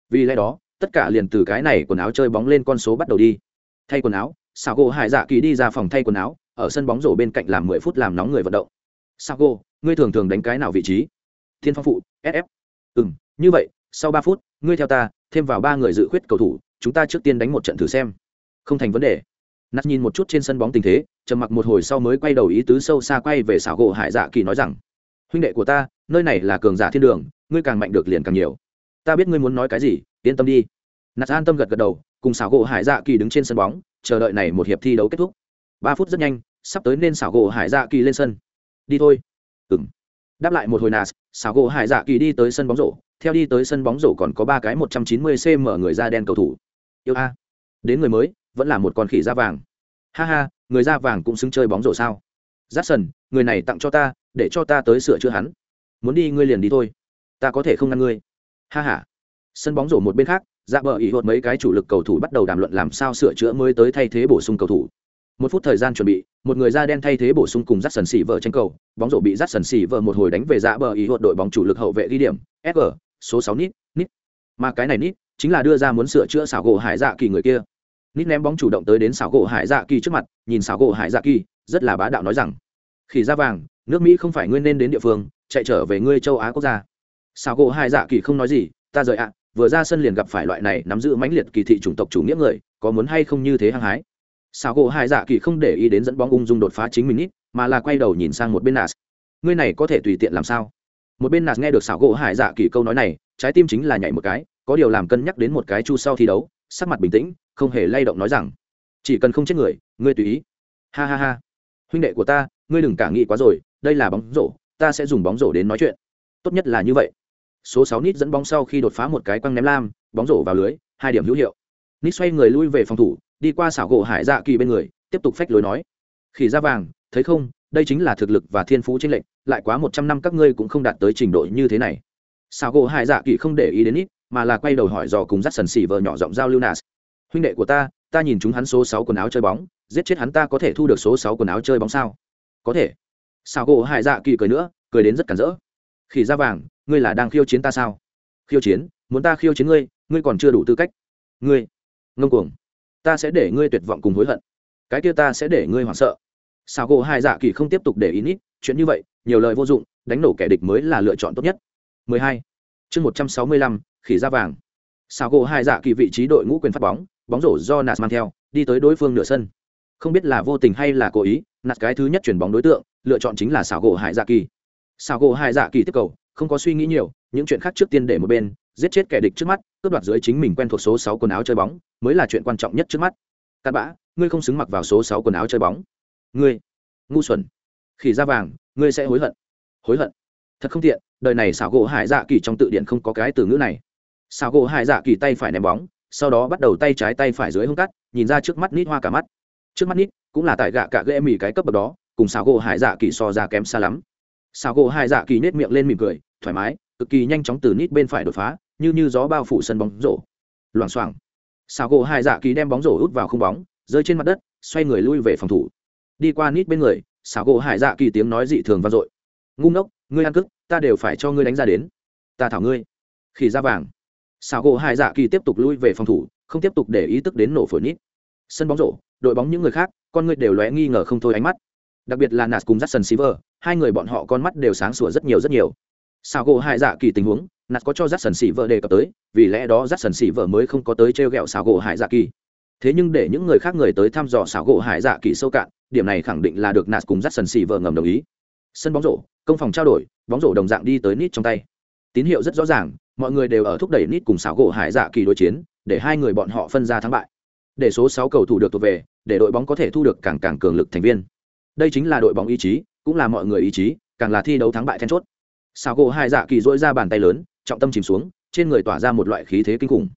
Vì lẽ đó, tất cả liền từ cái này quần áo chơi bóng lên con số bắt đầu đi. Thay quần áo, xảo gỗ hải dạ kỳ đi ra phòng thay quần áo, ở sân bóng rổ bên cạnh làm mười phút làm nóng người vận động sao cô ngươi thường thường đánh cái nào vị trí? Thiên phong phụ sf ừ m như vậy, sau ba phút, ngươi theo ta, thêm vào ba người dự khuyết cầu thủ, chúng ta trước tiên đánh một trận thử xem. Không thành vấn đề. Nát nhìn một chút trên sân bóng tình thế, trầm mặc một hồi sau mới quay đầu ý tứ sâu xa quay về xảo gỗ hải dạ kỳ nói rằng, huynh đệ của ta, nơi này là cường giả thiên đường, ngươi càng mạnh được liền càng nhiều. Ta biết ngươi muốn nói cái gì, yên tâm đi. Nạt an tâm gật gật đầu, cùng xảo gỗ hải dạ kỳ đứng trên sân bóng, chờ đợi này một hiệp thi đấu kết thúc. Ba phút rất nhanh, sắp tới nên xảo gỗ hải dạ kỳ lên sân đi thôi. Ừng đáp lại một hồi nas xảo gỗ hải dạ kỳ đi tới sân bóng rổ. Theo đi tới sân bóng rổ còn có ba cái một trăm chín mươi cm người da đen cầu thủ. Yêu a. Đến người mới, vẫn là một con khỉ da vàng. Ha ha, người da vàng cũng xứng chơi bóng rổ sao? Giắt sần người này tặng cho ta, để cho ta tới sửa chữa hắn. Muốn đi ngươi liền đi thôi. Ta có thể không ngăn ngươi. Ha h a sân bóng rổ một bên khác dạ bờ ý hột mấy cái chủ lực cầu thủ bắt đầu đàm luận làm sao sửa chữa mới tới thay thế bổ sung cầu thủ một phút thời gian chuẩn bị, một người da đen thay thế bổ sung cùng rắt sần xỉ vợ tranh cầu, bóng rổ bị rắt sần xỉ vợ một hồi đánh về dạ bờ ý hột đội bóng chủ lực hậu vệ ghi điểm sg số sáu nít nít. Mà cái này nít, chính là đưa ra muốn sửa chữa xảo gỗ hải dạ kỳ người kia. Nít ném bóng chủ động tới đến xảo gỗ hải dạ kỳ trước mặt, nhìn xảo gỗ hải dạ kỳ, rất là bá đạo nói rằng, khỉ da vàng, nước mỹ không phải ngươi nên đến địa phương, chạy trở về ngươi châu á quốc gia. Xảo gỗ hải dạ kỳ không nói gì, ta rời ạ, vừa ra sân liền gặp phải loại này nắm giữ mãnh liệt kỳ thị chủng tộc chủ nghĩa người, có muốn hay không như thế hăng hái? Sao gỗ hai dạ kỳ không để ý đến dẫn bóng ung dung đột phá chính mình ít, mà là quay đầu nhìn sang một bên nas ngươi này có thể tùy tiện làm sao? Một bên nas nghe được xảo gỗ hải dạ kỳ câu nói này, trái tim chính là nhảy một cái, có điều làm cân nhắc đến một cái chu sau thi đấu, sắc mặt bình tĩnh, không hề lay động nói rằng, chỉ cần không chết người, ngươi tùy ý. Ha ha ha. Huynh đệ của ta, ngươi đừng cả nghĩ quá rồi, đây là bóng rổ, ta sẽ dùng bóng rổ đến nói chuyện. Tốt nhất là như vậy. Số sáu nít dẫn bóng sau khi đột phá một cái quăng ném lam, bóng rổ vào lưới, hai điểm hữu hiệu. Nít xoay người lui về phòng thủ đi qua xảo gỗ hải dạ kỳ bên người, tiếp tục phách lối nói. Khỉ da vàng, thấy không, đây chính là thực lực và thiên phú tranh lệnh lại quá một trăm năm các ngươi cũng không đạt tới trình độ như thế này. Xảo gỗ hải dạ kỳ không để ý đến ít, mà là quay đầu hỏi dò cùng dắt sần xỉ vợ nhỏ giọng giao lưu nas huynh đệ của ta ta nhìn chúng hắn số sáu quần áo chơi bóng, giết chết hắn ta có thể thu được số sáu quần áo chơi bóng sao? Có thể. Xảo gỗ hải dạ kỳ cười nữa, cười đến rất cản rỡ. Khỉ da vàng, ngươi là đang khiêu chiến ta sao? Khiêu chiến, muốn ta khiêu chiến ngươi ngươi còn chưa đủ tư cách. Ngươi, ngông cuồng ta sẽ để ngươi tuyệt vọng cùng hối hận. Cái kia ta sẽ để ngươi hoảng sợ. Sao gỗ hai dạ kỳ không tiếp tục để ý nít chuyện như vậy nhiều lời vô dụng đánh nổ kẻ địch mới là lựa chọn tốt nhất. 12. chương 165, khỉ da vàng. Sao gỗ hai dạ kỳ vị trí đội ngũ quyền phát bóng bóng rổ do nạt mang theo đi tới đối phương nửa sân. Không biết là vô tình hay là cố ý nạt cái thứ nhất chuyển bóng đối tượng lựa chọn chính là xảo gỗ hải dạ kỳ. Xảo gỗ hải dạ kỳ tiếp cầu không có suy nghĩ nhiều những chuyện khác trước tiên để một bên giết chết kẻ địch trước mắt, cướp đoạt dưới chính mình quen thuộc số sáu quần áo chơi bóng, mới là chuyện quan trọng nhất trước mắt. Cặn bã ngươi không xứng mặc vào số sáu quần áo chơi bóng. Ngươi, ngu xuẩn. Khỉ da vàng, ngươi sẽ hối hận. Hối hận. Thật không tiện, đời này xảo gỗ hải dạ kỳ trong tự điện không có cái từ ngữ này. Xảo gỗ hải dạ kỳ tay phải ném bóng, sau đó bắt đầu tay trái tay phải dưới hông cắt, nhìn ra trước mắt nít hoa cả mắt. Trước mắt nít cũng là tại gạ cả ghê mì cái cấp bậc đó, cùng xảo gỗ hải dạ kỳ so ra kém xa lắm. Xảo gỗ hải dạ kỳ nết miệng lên mỉm cười, thoải mái cực kỳ nhanh chóng từ nít bên phải đột phá, như như gió bao phủ sân bóng rổ. Loảng xoảng. Xào gỗ hải dạ kỳ đem bóng rổ út vào không bóng, rơi trên mặt đất, xoay người lui về phòng thủ. Đi qua nít bên người, xào gỗ hải dạ kỳ tiếng nói dị thường vang dội. Ngu ngốc, ngươi ăn cức, ta đều phải cho ngươi đánh ra đến. Ta thảo ngươi. Khỉ ra vàng. Xào gỗ hải dạ kỳ tiếp tục lui về phòng thủ, không tiếp tục để ý tức đến nổ phổi nít. Sân bóng rổ, đội bóng những người khác, con người đều lóe nghi ngờ không thôi ánh mắt. Đặc biệt là nạt cùng jackson silver, hai người bọn họ con mắt đều sáng sủa rất nhiều rất nhiều sao gỗ hải dạ kỳ tình huống, nạt có cho jackson silver đề cập tới, vì lẽ đó jackson silver mới không có tới t r e o g ẹ o xảo gỗ hải dạ kỳ. Thế nhưng để những người khác người tới thăm dò xảo gỗ hải dạ kỳ sâu cạn, điểm này khẳng định là được nạt cùng jackson silver ngầm đồng ý. Sân bóng rổ, công phòng trao đổi, bóng rổ đồng dạng đi tới nít trong tay. Tín hiệu rất rõ ràng, mọi người đều ở thúc đẩy nít cùng xảo gỗ hải dạ kỳ đối chiến, để hai người bọn họ phân ra thắng bại. Để số sáu cầu thủ được thuộc về, để đội bóng có thể thu được càng càng cường lực thành viên. Đây chính là đội bóng ý chí, cũng là mọi người ý chí, càng là thi đấu thắng bại then chốt xảo gỗ hải dạ kỳ dỗi ra bàn tay lớn, trọng tâm chìm xuống, trên người tỏa ra một loại khí thế kinh khủng.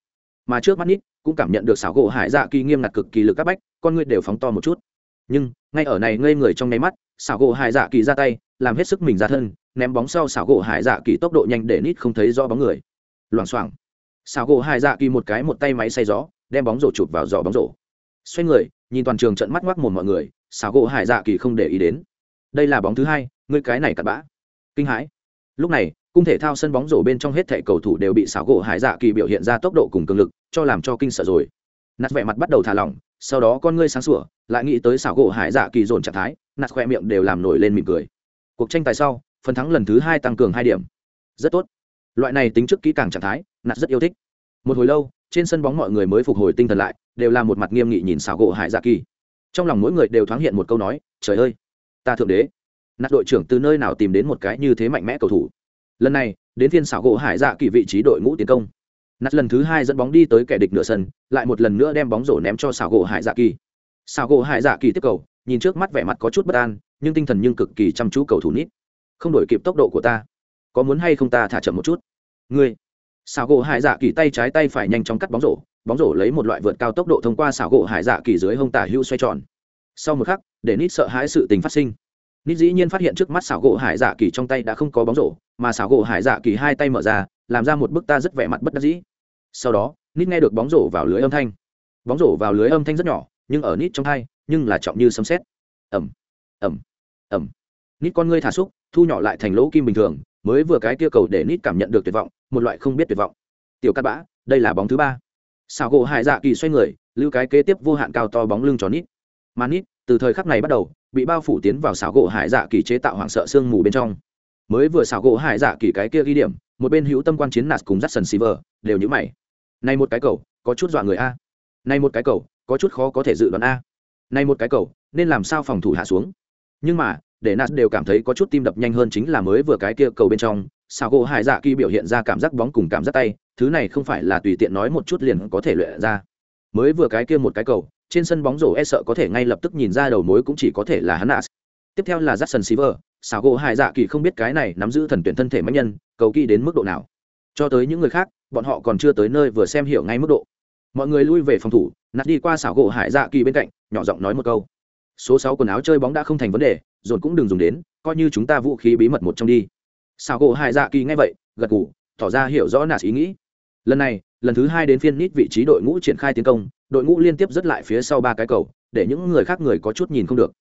Mà trước mắt nít, cũng cảm nhận được xảo gỗ hải dạ kỳ nghiêm ngặt cực kỳ lực các bách, con người đều phóng to một chút. Nhưng, ngay ở này ngây người trong nháy mắt xảo gỗ hải dạ kỳ ra tay, làm hết sức mình ra thân, ném bóng sau xảo gỗ hải dạ kỳ tốc độ nhanh để nít không thấy rõ bóng người. Loảng xoảng. Xảo gỗ hải dạ kỳ một cái một tay máy xay gió, đem bóng rổ chụp vào giỏ bóng rổ. Xoay người, nhìn toàn trường trận mắt ngoác mồm mọi người xảo gỗ hải dạ kỳ không để ý đến. Đây là bóng thứ hai, ngươi cái này cặn bã. Kinh hãi lúc này, cung thể thao sân bóng rổ bên trong hết thẻ cầu thủ đều bị xảo gỗ hải dạ kỳ biểu hiện ra tốc độ cùng cường lực, cho làm cho kinh sợ rồi. Nạt vẻ mặt bắt đầu thả lỏng, sau đó con ngươi sáng sủa, lại nghĩ tới xảo gỗ hải dạ kỳ dồn trạng thái, nạt khoe miệng đều làm nổi lên mỉm cười. Cuộc tranh tài sau, phần thắng lần thứ hai tăng cường hai điểm. Rất tốt. Loại này tính trước kỹ càng trạng thái, nạt rất yêu thích. Một hồi lâu, trên sân bóng mọi người mới phục hồi tinh thần lại, đều là một mặt nghiêm nghị nhìn xảo gỗ hải dạ kỳ. Trong lòng mỗi người đều thoáng hiện một câu nói, trời ơi, ta thượng đế nạt đội trưởng từ nơi nào tìm đến một cái như thế mạnh mẽ cầu thủ. Lần này, đến phiên xảo gỗ hải dạ kỳ vị trí đội ngũ tiến công. Nạt lần thứ hai dẫn bóng đi tới kẻ địch nửa sân, lại một lần nữa đem bóng rổ ném cho xảo gỗ hải dạ kỳ. Xảo gỗ hải dạ kỳ tiếp cầu, nhìn trước mắt vẻ mặt có chút bất an, nhưng tinh thần nhưng cực kỳ chăm chú cầu thủ nít. Không đổi kịp tốc độ của ta. Có muốn hay không ta thả chậm một chút? Ngươi. Xảo gỗ hải dạ kỳ tay trái tay phải nhanh chóng cắt bóng rổ bóng rổ lấy một loại vượt cao tốc độ thông qua xảo gỗ hải dạ kỳ dưới hông tả hưu xoay tròn. Sau một khắc, để nít sợ hãi sự tình phát sinh nít dĩ nhiên phát hiện trước mắt xảo gỗ hải dạ kỳ trong tay đã không có bóng rổ, mà xảo gỗ hải dạ kỳ hai tay mở ra, làm ra một bức ta rất vẻ mặt bất đắc dĩ. Sau đó, nít nghe được bóng rổ vào lưới âm thanh. Bóng rổ vào lưới âm thanh rất nhỏ, nhưng ở nít trong hai, nhưng là trọng như sấm xét ẩm ẩm ẩm nít con ngươi thả xúc, thu nhỏ lại thành lỗ kim bình thường, mới vừa cái kia cầu để nít cảm nhận được tuyệt vọng, một loại không biết tuyệt vọng. Tiểu cắt bã, đây là bóng thứ ba. Xảo gỗ hải dạ kỳ xoay người, lưu cái kế tiếp vô hạn cao to bóng lưng cho nít. Mà nít, từ thời khắc này bắt đầu bị bao phủ tiến vào xảo gỗ hải dạ kỳ chế tạo hoảng sợ sương mù bên trong. Mới vừa xảo gỗ hải dạ kỳ cái kia ghi điểm, một bên hữu tâm quan chiến nạt cùng dắt sần vờ đều nhữ mày. Này một cái cầu, có chút dọa người a. Này một cái cầu, có chút khó có thể dự đoán a. Này một cái cầu, nên làm sao phòng thủ hạ xuống? Nhưng mà, để nạt đều cảm thấy có chút tim đập nhanh hơn chính là mới vừa cái kia cầu bên trong, xảo gỗ hải dạ kỳ biểu hiện ra cảm giác bóng cùng cảm giác tay, thứ này không phải là tùy tiện nói một chút liền có thể luyện ra. Mới vừa cái kia một cái cầu trên sân bóng rổ e sợ có thể ngay lập tức nhìn ra đầu mối cũng chỉ có thể là hắn nas tiếp theo là jackson silver, xảo gỗ hải dạ kỳ không biết cái này nắm giữ thần tuyển thân thể mạnh nhân, cầu kỳ đến mức độ nào. Cho tới những người khác, bọn họ còn chưa tới nơi vừa xem hiểu ngay mức độ. Mọi người lui về phòng thủ, nạt đi qua xảo gỗ hải dạ kỳ bên cạnh, nhỏ giọng nói một câu. Số sáu quần áo chơi bóng đã không thành vấn đề, dồn cũng đừng dùng đến, coi như chúng ta vũ khí bí mật một trong đi. Xảo gỗ hải dạ kỳ nghe vậy, gật gù, tỏ ra hiểu rõ nạt ý nghĩ. Lần này lần thứ hai đến phiên nít vị trí đội ngũ triển khai tiến công, đội ngũ liên tiếp dứt lại phía sau ba cái cầu, để những người khác người có chút nhìn không được.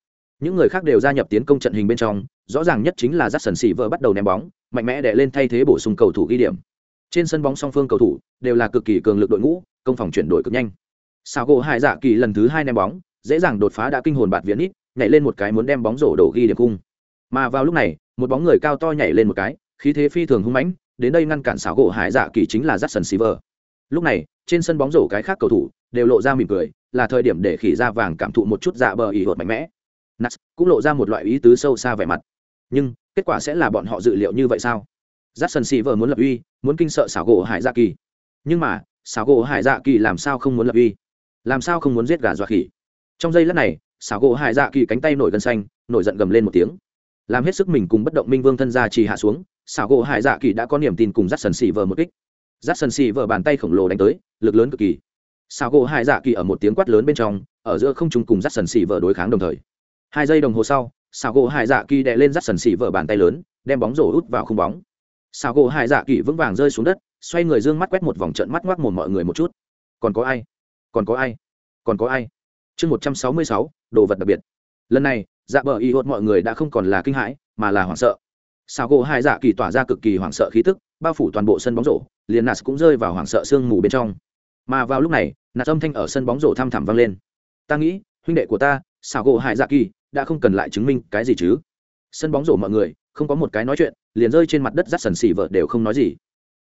Những người khác đều gia nhập tiến công trận hình bên trong, rõ ràng nhất chính là j a c k s o n xì vợ bắt đầu ném bóng, mạnh mẽ để lên thay thế bổ sung cầu thủ ghi điểm. Trên sân bóng song phương cầu thủ đều là cực kỳ cường lực đội ngũ, công phòng chuyển đổi cực nhanh. Sao gỗ hai dạ kỳ lần thứ hai ném bóng, dễ dàng đột phá đã kinh hồn bạt viễn ít nhảy lên một cái muốn đem bóng rổ đổ ghi điểm cung. Mà vào lúc này, một bóng người cao to nhảy lên một cái, khí thế phi thường hung mãnh, đến đây ngăn cản xảo gỗ hải dạ kỳ chính là j a c k s o n xì vợ lúc này trên sân bóng rổ cái khác cầu thủ đều lộ ra mỉm cười là thời điểm để khỉ da vàng cảm thụ một chút dạ bờ ý hột mạnh mẽ Nats cũng lộ ra một loại ý tứ sâu xa vẻ mặt. Nhưng, kết quả sẽ là bọn họ dự liệu như vậy sao? Jackson vờ muốn lập uy, muốn kinh sợ xảo gỗ Hải Dạ Kỳ. Nhưng mà, xảo gỗ Hải Dạ Kỳ làm sao không muốn lập uy? Làm sao không muốn giết gà dọa khỉ? Trong giây lát này, xảo gỗ Hải Dạ Kỳ cánh tay nổi gân xanh, nổi giận gầm lên một tiếng. Làm hết sức mình cùng bất động minh vương thân gia trì hạ xuống, xảo gỗ Hải Dạ Kỳ đã có niềm tin cùng Jackson vờ một kích. Jackson Silver bàn tay khổng lồ đánh tới, lực lớn cực kỳ. sao gỗ hai Dạ Kỳ ở một tiếng quát lớn bên trong, ở giữa không trung cùng Jackson Silver đối kháng đồng thời. Hai giây đồng hồ sau sao gỗ hai dạ kỳ đè lên rắt sần xì vỡ bàn tay lớn đem bóng rổ út vào khung bóng. Sao gỗ hai dạ kỳ vững vàng rơi xuống đất xoay người dương mắt quét một vòng trận mắt ngoác một mọi người một chút. Còn có ai? Còn có ai? Còn có ai? Chương một trăm sáu mươi sáu đồ vật đặc biệt. Lần này dạ bờ y hốt mọi người đã không còn là kinh hãi mà là hoảng sợ. Sao gỗ hai dạ kỳ tỏa ra cực kỳ hoảng sợ khí tức bao phủ toàn bộ sân bóng rổ, liền nas cũng rơi vào hoảng sợ sương mù bên trong. Mà vào lúc này nạt âm thanh ở sân bóng rổ thăm thẳm vang lên. Ta nghĩ, huynh đệ của ta xào gỗ hải dạ kỳ đã không cần lại chứng minh cái gì chứ? Sân bóng rổ mọi người, không có một cái nói chuyện, liền rơi trên mặt đất rát sần xì vợ đều không nói gì.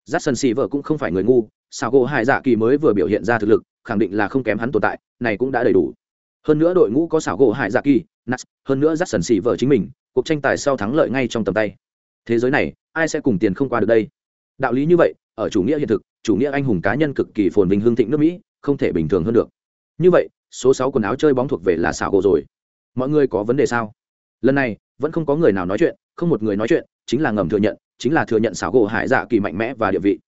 Rát sần xì vợ cũng không phải người ngu sao gỗ hải dạ kỳ mới vừa biểu hiện ra thực lực, khẳng định là không kém hắn tồn tại, này cũng đã đầy đủ. Hơn nữa đội ngũ có xảo gỗ hải dạ kỳ nats, hơn nữa rát sần xì vợ chính mình, cuộc tranh tài sau thắng lợi ngay trong tầm tay. Thế giới này, ai sẽ cùng tiền không qua được đây? Đạo lý như vậy, ở chủ nghĩa hiện thực, chủ nghĩa anh hùng cá nhân cực kỳ phồn vinh hương thịnh nước mỹ, không thể bình thường hơn được. Như vậy, số sáu quần áo chơi bóng thuộc về là xảo gỗ rồi. Mọi người có vấn đề sao? Lần này, vẫn không có người nào nói chuyện, không một người nói chuyện, chính là ngầm thừa nhận, chính là thừa nhận xảo gỗ hải dạ kỳ mạnh mẽ và địa vị.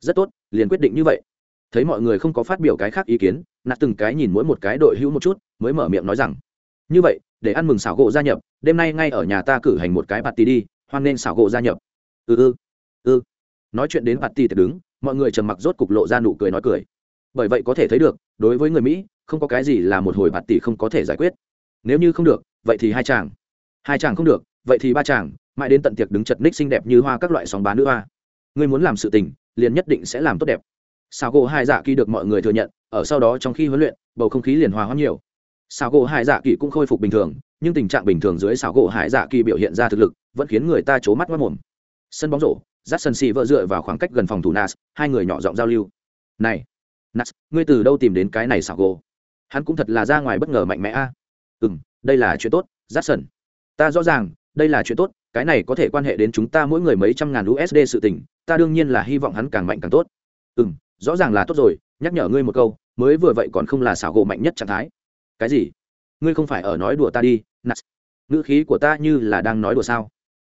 Rất tốt, liền quyết định như vậy. Thấy mọi người không có phát biểu cái khác ý kiến, nạt từng cái nhìn mỗi một cái đội hữu một chút, mới mở miệng nói rằng, như vậy, để ăn mừng xảo gỗ gia nhập, đêm nay ngay ở nhà ta cử hành một cái bạt tì đi, hoan nên xảo gỗ gia nhập. Ừ ừ ừ nói chuyện đến bạt tì thì đứng, mọi người trầm mặc rốt cục lộ ra nụ cười nói cười. Bởi vậy có thể thấy được, đối với người mỹ, không có cái gì là một hồi bạt tỷ không có thể giải quyết. Nếu như không được, vậy thì hai chàng. Hai chàng không được, vậy thì ba chàng, mãi đến tận tiệc đứng chật ních xinh đẹp như hoa các loại sóng bán nữ hoa. Ngươi muốn làm sự tình, liền nhất định sẽ làm tốt đẹp. Sao gỗ hai dạ kỳ được mọi người thừa nhận, ở sau đó trong khi huấn luyện, bầu không khí liền hòa hoãn nhiều. Sao gỗ hai dạ kỳ cũng khôi phục bình thường, nhưng tình trạng bình thường dưới sao gỗ hải dạ kỳ biểu hiện ra thực lực, vẫn khiến người ta c mắt mất mồm. Sân bóng rổ dắt sân xì vợ dựa vào khoảng cách gần phòng thủ nas, hai người nhỏ giọng giao lưu. Này, nas, ngươi từ đâu tìm đến cái này xảo gỗ hắn cũng thật là ra ngoài bất ngờ mạnh mẽ a. Ừ m đây là chuyện tốt dắt sân ta rõ ràng, đây là chuyện tốt, cái này có thể quan hệ đến chúng ta mỗi người mấy trăm ngàn usd sự tình, ta đương nhiên là hy vọng hắn càng mạnh càng tốt. Ừ m rõ ràng là tốt rồi, nhắc nhở ngươi một câu, mới vừa vậy còn không là xảo gỗ mạnh nhất trạng thái. Cái gì? Ngươi không phải ở nói đùa ta đi, nas. Ngữ khí của ta như là đang nói đùa sao?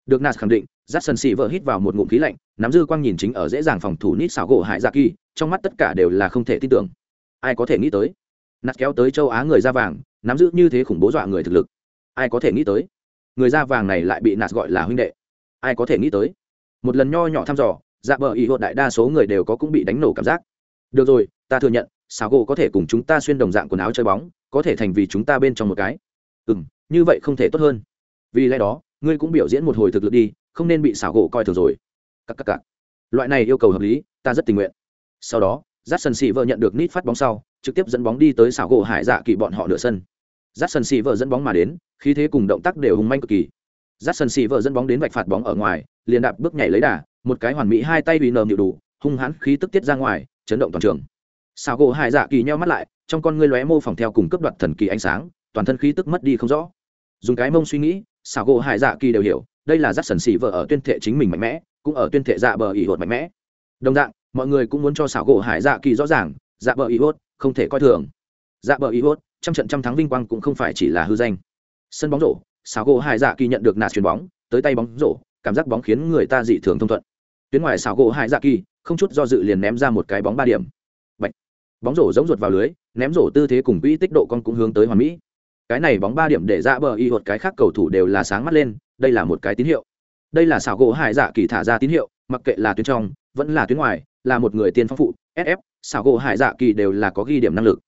Được nas khẳng định j a Sĩ xì vợ hít vào một ngụm khí lạnh, nắm dư quang nhìn chính ở dễ dàng phòng thủ nít xảo gỗ hại ra dạ kỳ, trong mắt tất cả đều là không thể tin tưởng. Ai có thể nghĩ tới? Nạt kéo tới châu á người da vàng, nắm giữ như thế khủng bố dọa người thực lực. Ai có thể nghĩ tới? Người da vàng này lại bị nạt gọi là huynh đệ. Ai có thể nghĩ tới? Một lần nho nhỏ thăm dò dạ bờ ý hộ đại đa số người đều có cũng bị đánh nổ cảm giác. Được rồi, ta thừa nhận, xảo gỗ có thể cùng chúng ta xuyên đồng dạng quần áo chơi bóng, có thể thành vì chúng ta bên trong một cái. Ừ như vậy không thể tốt hơn. Vì lẽ đó, ngươi cũng biểu diễn một hồi thực lực đi không nên bị xảo gỗ coi thường rồi. Các các các. Loại này yêu cầu hợp lý, ta rất tình nguyện. Sau đó j a c k s o n xị vợ nhận được nít phát bóng sau, trực tiếp dẫn bóng đi tới xảo gỗ hải dạ kỳ bọn họ nửa sân. J a c k s o n xị vợ dẫn bóng mà đến, khí thế cùng động tác đều hùng manh cực kỳ. J a c k s o n xị vợ dẫn bóng đến vạch phạt bóng ở ngoài, liền đạp bước nhảy lấy đà, một cái hoàn mỹ hai tay bị nờm nhịu đủ, hung hãn khí tức tiết ra ngoài, chấn động toàn trường. Xảo gỗ hải dạ kỳ nheo mắt lại, trong con ngươi lóe mô phỏng theo cùng cấp đoạt thần kỳ ánh sáng, toàn thân khí tức mất đi không rõ. Dùng cái mông suy nghĩ, xảo gỗ hải dạ kỳ đều hiểu đây là rắc sần xỉ vợ ở tuyên thệ chính mình mạnh mẽ, cũng ở tuyên thệ dạ bờ ỉ hột mạnh mẽ. Đồng dạng, mọi người cũng muốn cho xảo gỗ hải dạ kỳ rõ ràng dạ bờ ý hốt không thể coi thường. Dạ bờ ý hốt trăm trận trăm thắng vinh quang cũng không phải chỉ là hư danh. Sân bóng rổ, xảo gỗ hải dạ kỳ nhận được nạt chuyền bóng, tới tay bóng rổ, cảm giác bóng khiến người ta dị thường thông thuận. Tuyến ngoài xảo gỗ hải dạ kỳ, không chút do dự liền ném ra một cái bóng ba điểm. Bạch. bóng rổ giống ruột vào lưới, ném rổ tư thế cùng quỹ tích độ con cũng hướng tới hoàn mỹ. Cái này bóng ba điểm để dạ bờ y hột cái khác cầu thủ đều là sáng mắt lên đây là một cái tín hiệu. Đây là xảo gỗ hải dạ kỳ thả ra tín hiệu, mặc kệ là tuyến trong, vẫn là tuyến ngoài, là một người tiên phong phụ sf xảo gỗ hải dạ kỳ đều là có ghi điểm năng lực.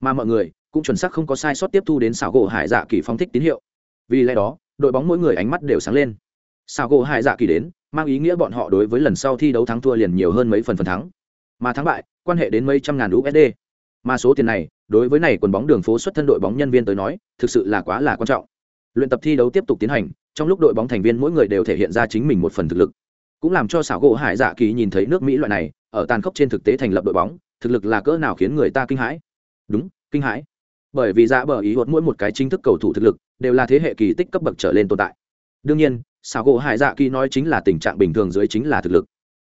Mà mọi người cũng chuẩn xác không có sai sót tiếp thu đến xảo gỗ hải dạ kỳ phong thích tín hiệu. Vì lẽ đó, đội bóng mỗi người ánh mắt đều sáng lên. Xảo gỗ hải dạ kỳ đến, mang ý nghĩa bọn họ đối với lần sau thi đấu thắng thua liền nhiều hơn mấy phần phần thắng. Mà thắng bại, quan hệ đến mấy trăm ngàn usd mà số tiền này, đối với này quần bóng đường phố xuất thân đội bóng nhân viên tới nói, thực sự là quá là quan trọng luyện tập thi đấu tiếp tục tiến hành, trong lúc đội bóng thành viên mỗi người đều thể hiện ra chính mình một phần thực lực. Cũng làm cho xảo gỗ hải dạ kỳ nhìn thấy nước mỹ loại này, ở tàn khốc trên thực tế thành lập đội bóng, thực lực là cỡ nào khiến người ta kinh hãi? Đúng, kinh hãi. Bởi vì dạ bờ ý hốt mỗi một cái chính thức cầu thủ thực lực, đều là thế hệ kỳ tích cấp bậc trở lên tồn tại. Đương nhiên, xảo gỗ hải dạ kỳ nói chính là tình trạng bình thường dưới chính là thực lực.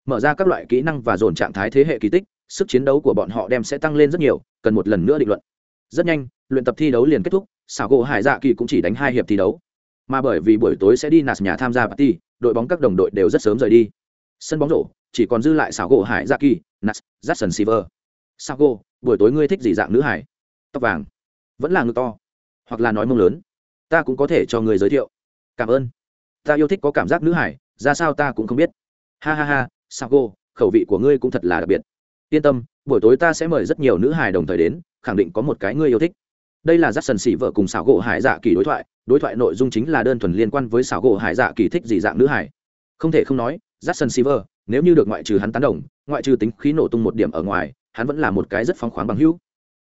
Mở ra các loại kỹ năng và dồn trạng thái thế hệ kỳ tích, sức chiến đấu của bọn họ đem sẽ tăng lên rất nhiều, cần một lần nữa định luận. Rất nhanh, luyện tập thi đấu liền kết thúc xảo gỗ hải dạ kỳ cũng chỉ đánh hai hiệp thi đấu. Mà bởi vì buổi tối sẽ đi nạt nhà tham gia party, đội bóng các đồng đội đều rất sớm rời đi. Sân bóng rổ, chỉ còn dư lại xảo gỗ hải dạ kỳ nạt jackson silver. Sao gỗ, buổi tối ngươi thích gì dạng nữ hải? Tóc vàng. Vẫn là ngực to. Hoặc là nói mông lớn. Ta cũng có thể cho người giới thiệu. Cảm ơn. Ta yêu thích có cảm giác nữ hải, ra sao ta cũng không biết. Ha ha ha sao cô khẩu vị của ngươi cũng thật là đặc biệt. Yên tâm, buổi tối ta sẽ mời rất nhiều nữ hài đồng thời đến, khẳng định có một cái ngươi yêu thích đây là j sần xỉ vợ cùng xảo gỗ hải dạ kỳ đối thoại đối thoại nội dung chính là đơn thuần liên quan với xảo gỗ hải dạ kỳ thích gì dạng nữ hải không thể không nói j sần xỉ vợ, nếu như được ngoại trừ hắn tán đồng, ngoại trừ tính khí nổ tung một điểm ở ngoài, hắn vẫn là một cái rất phóng khoáng bằng hữu.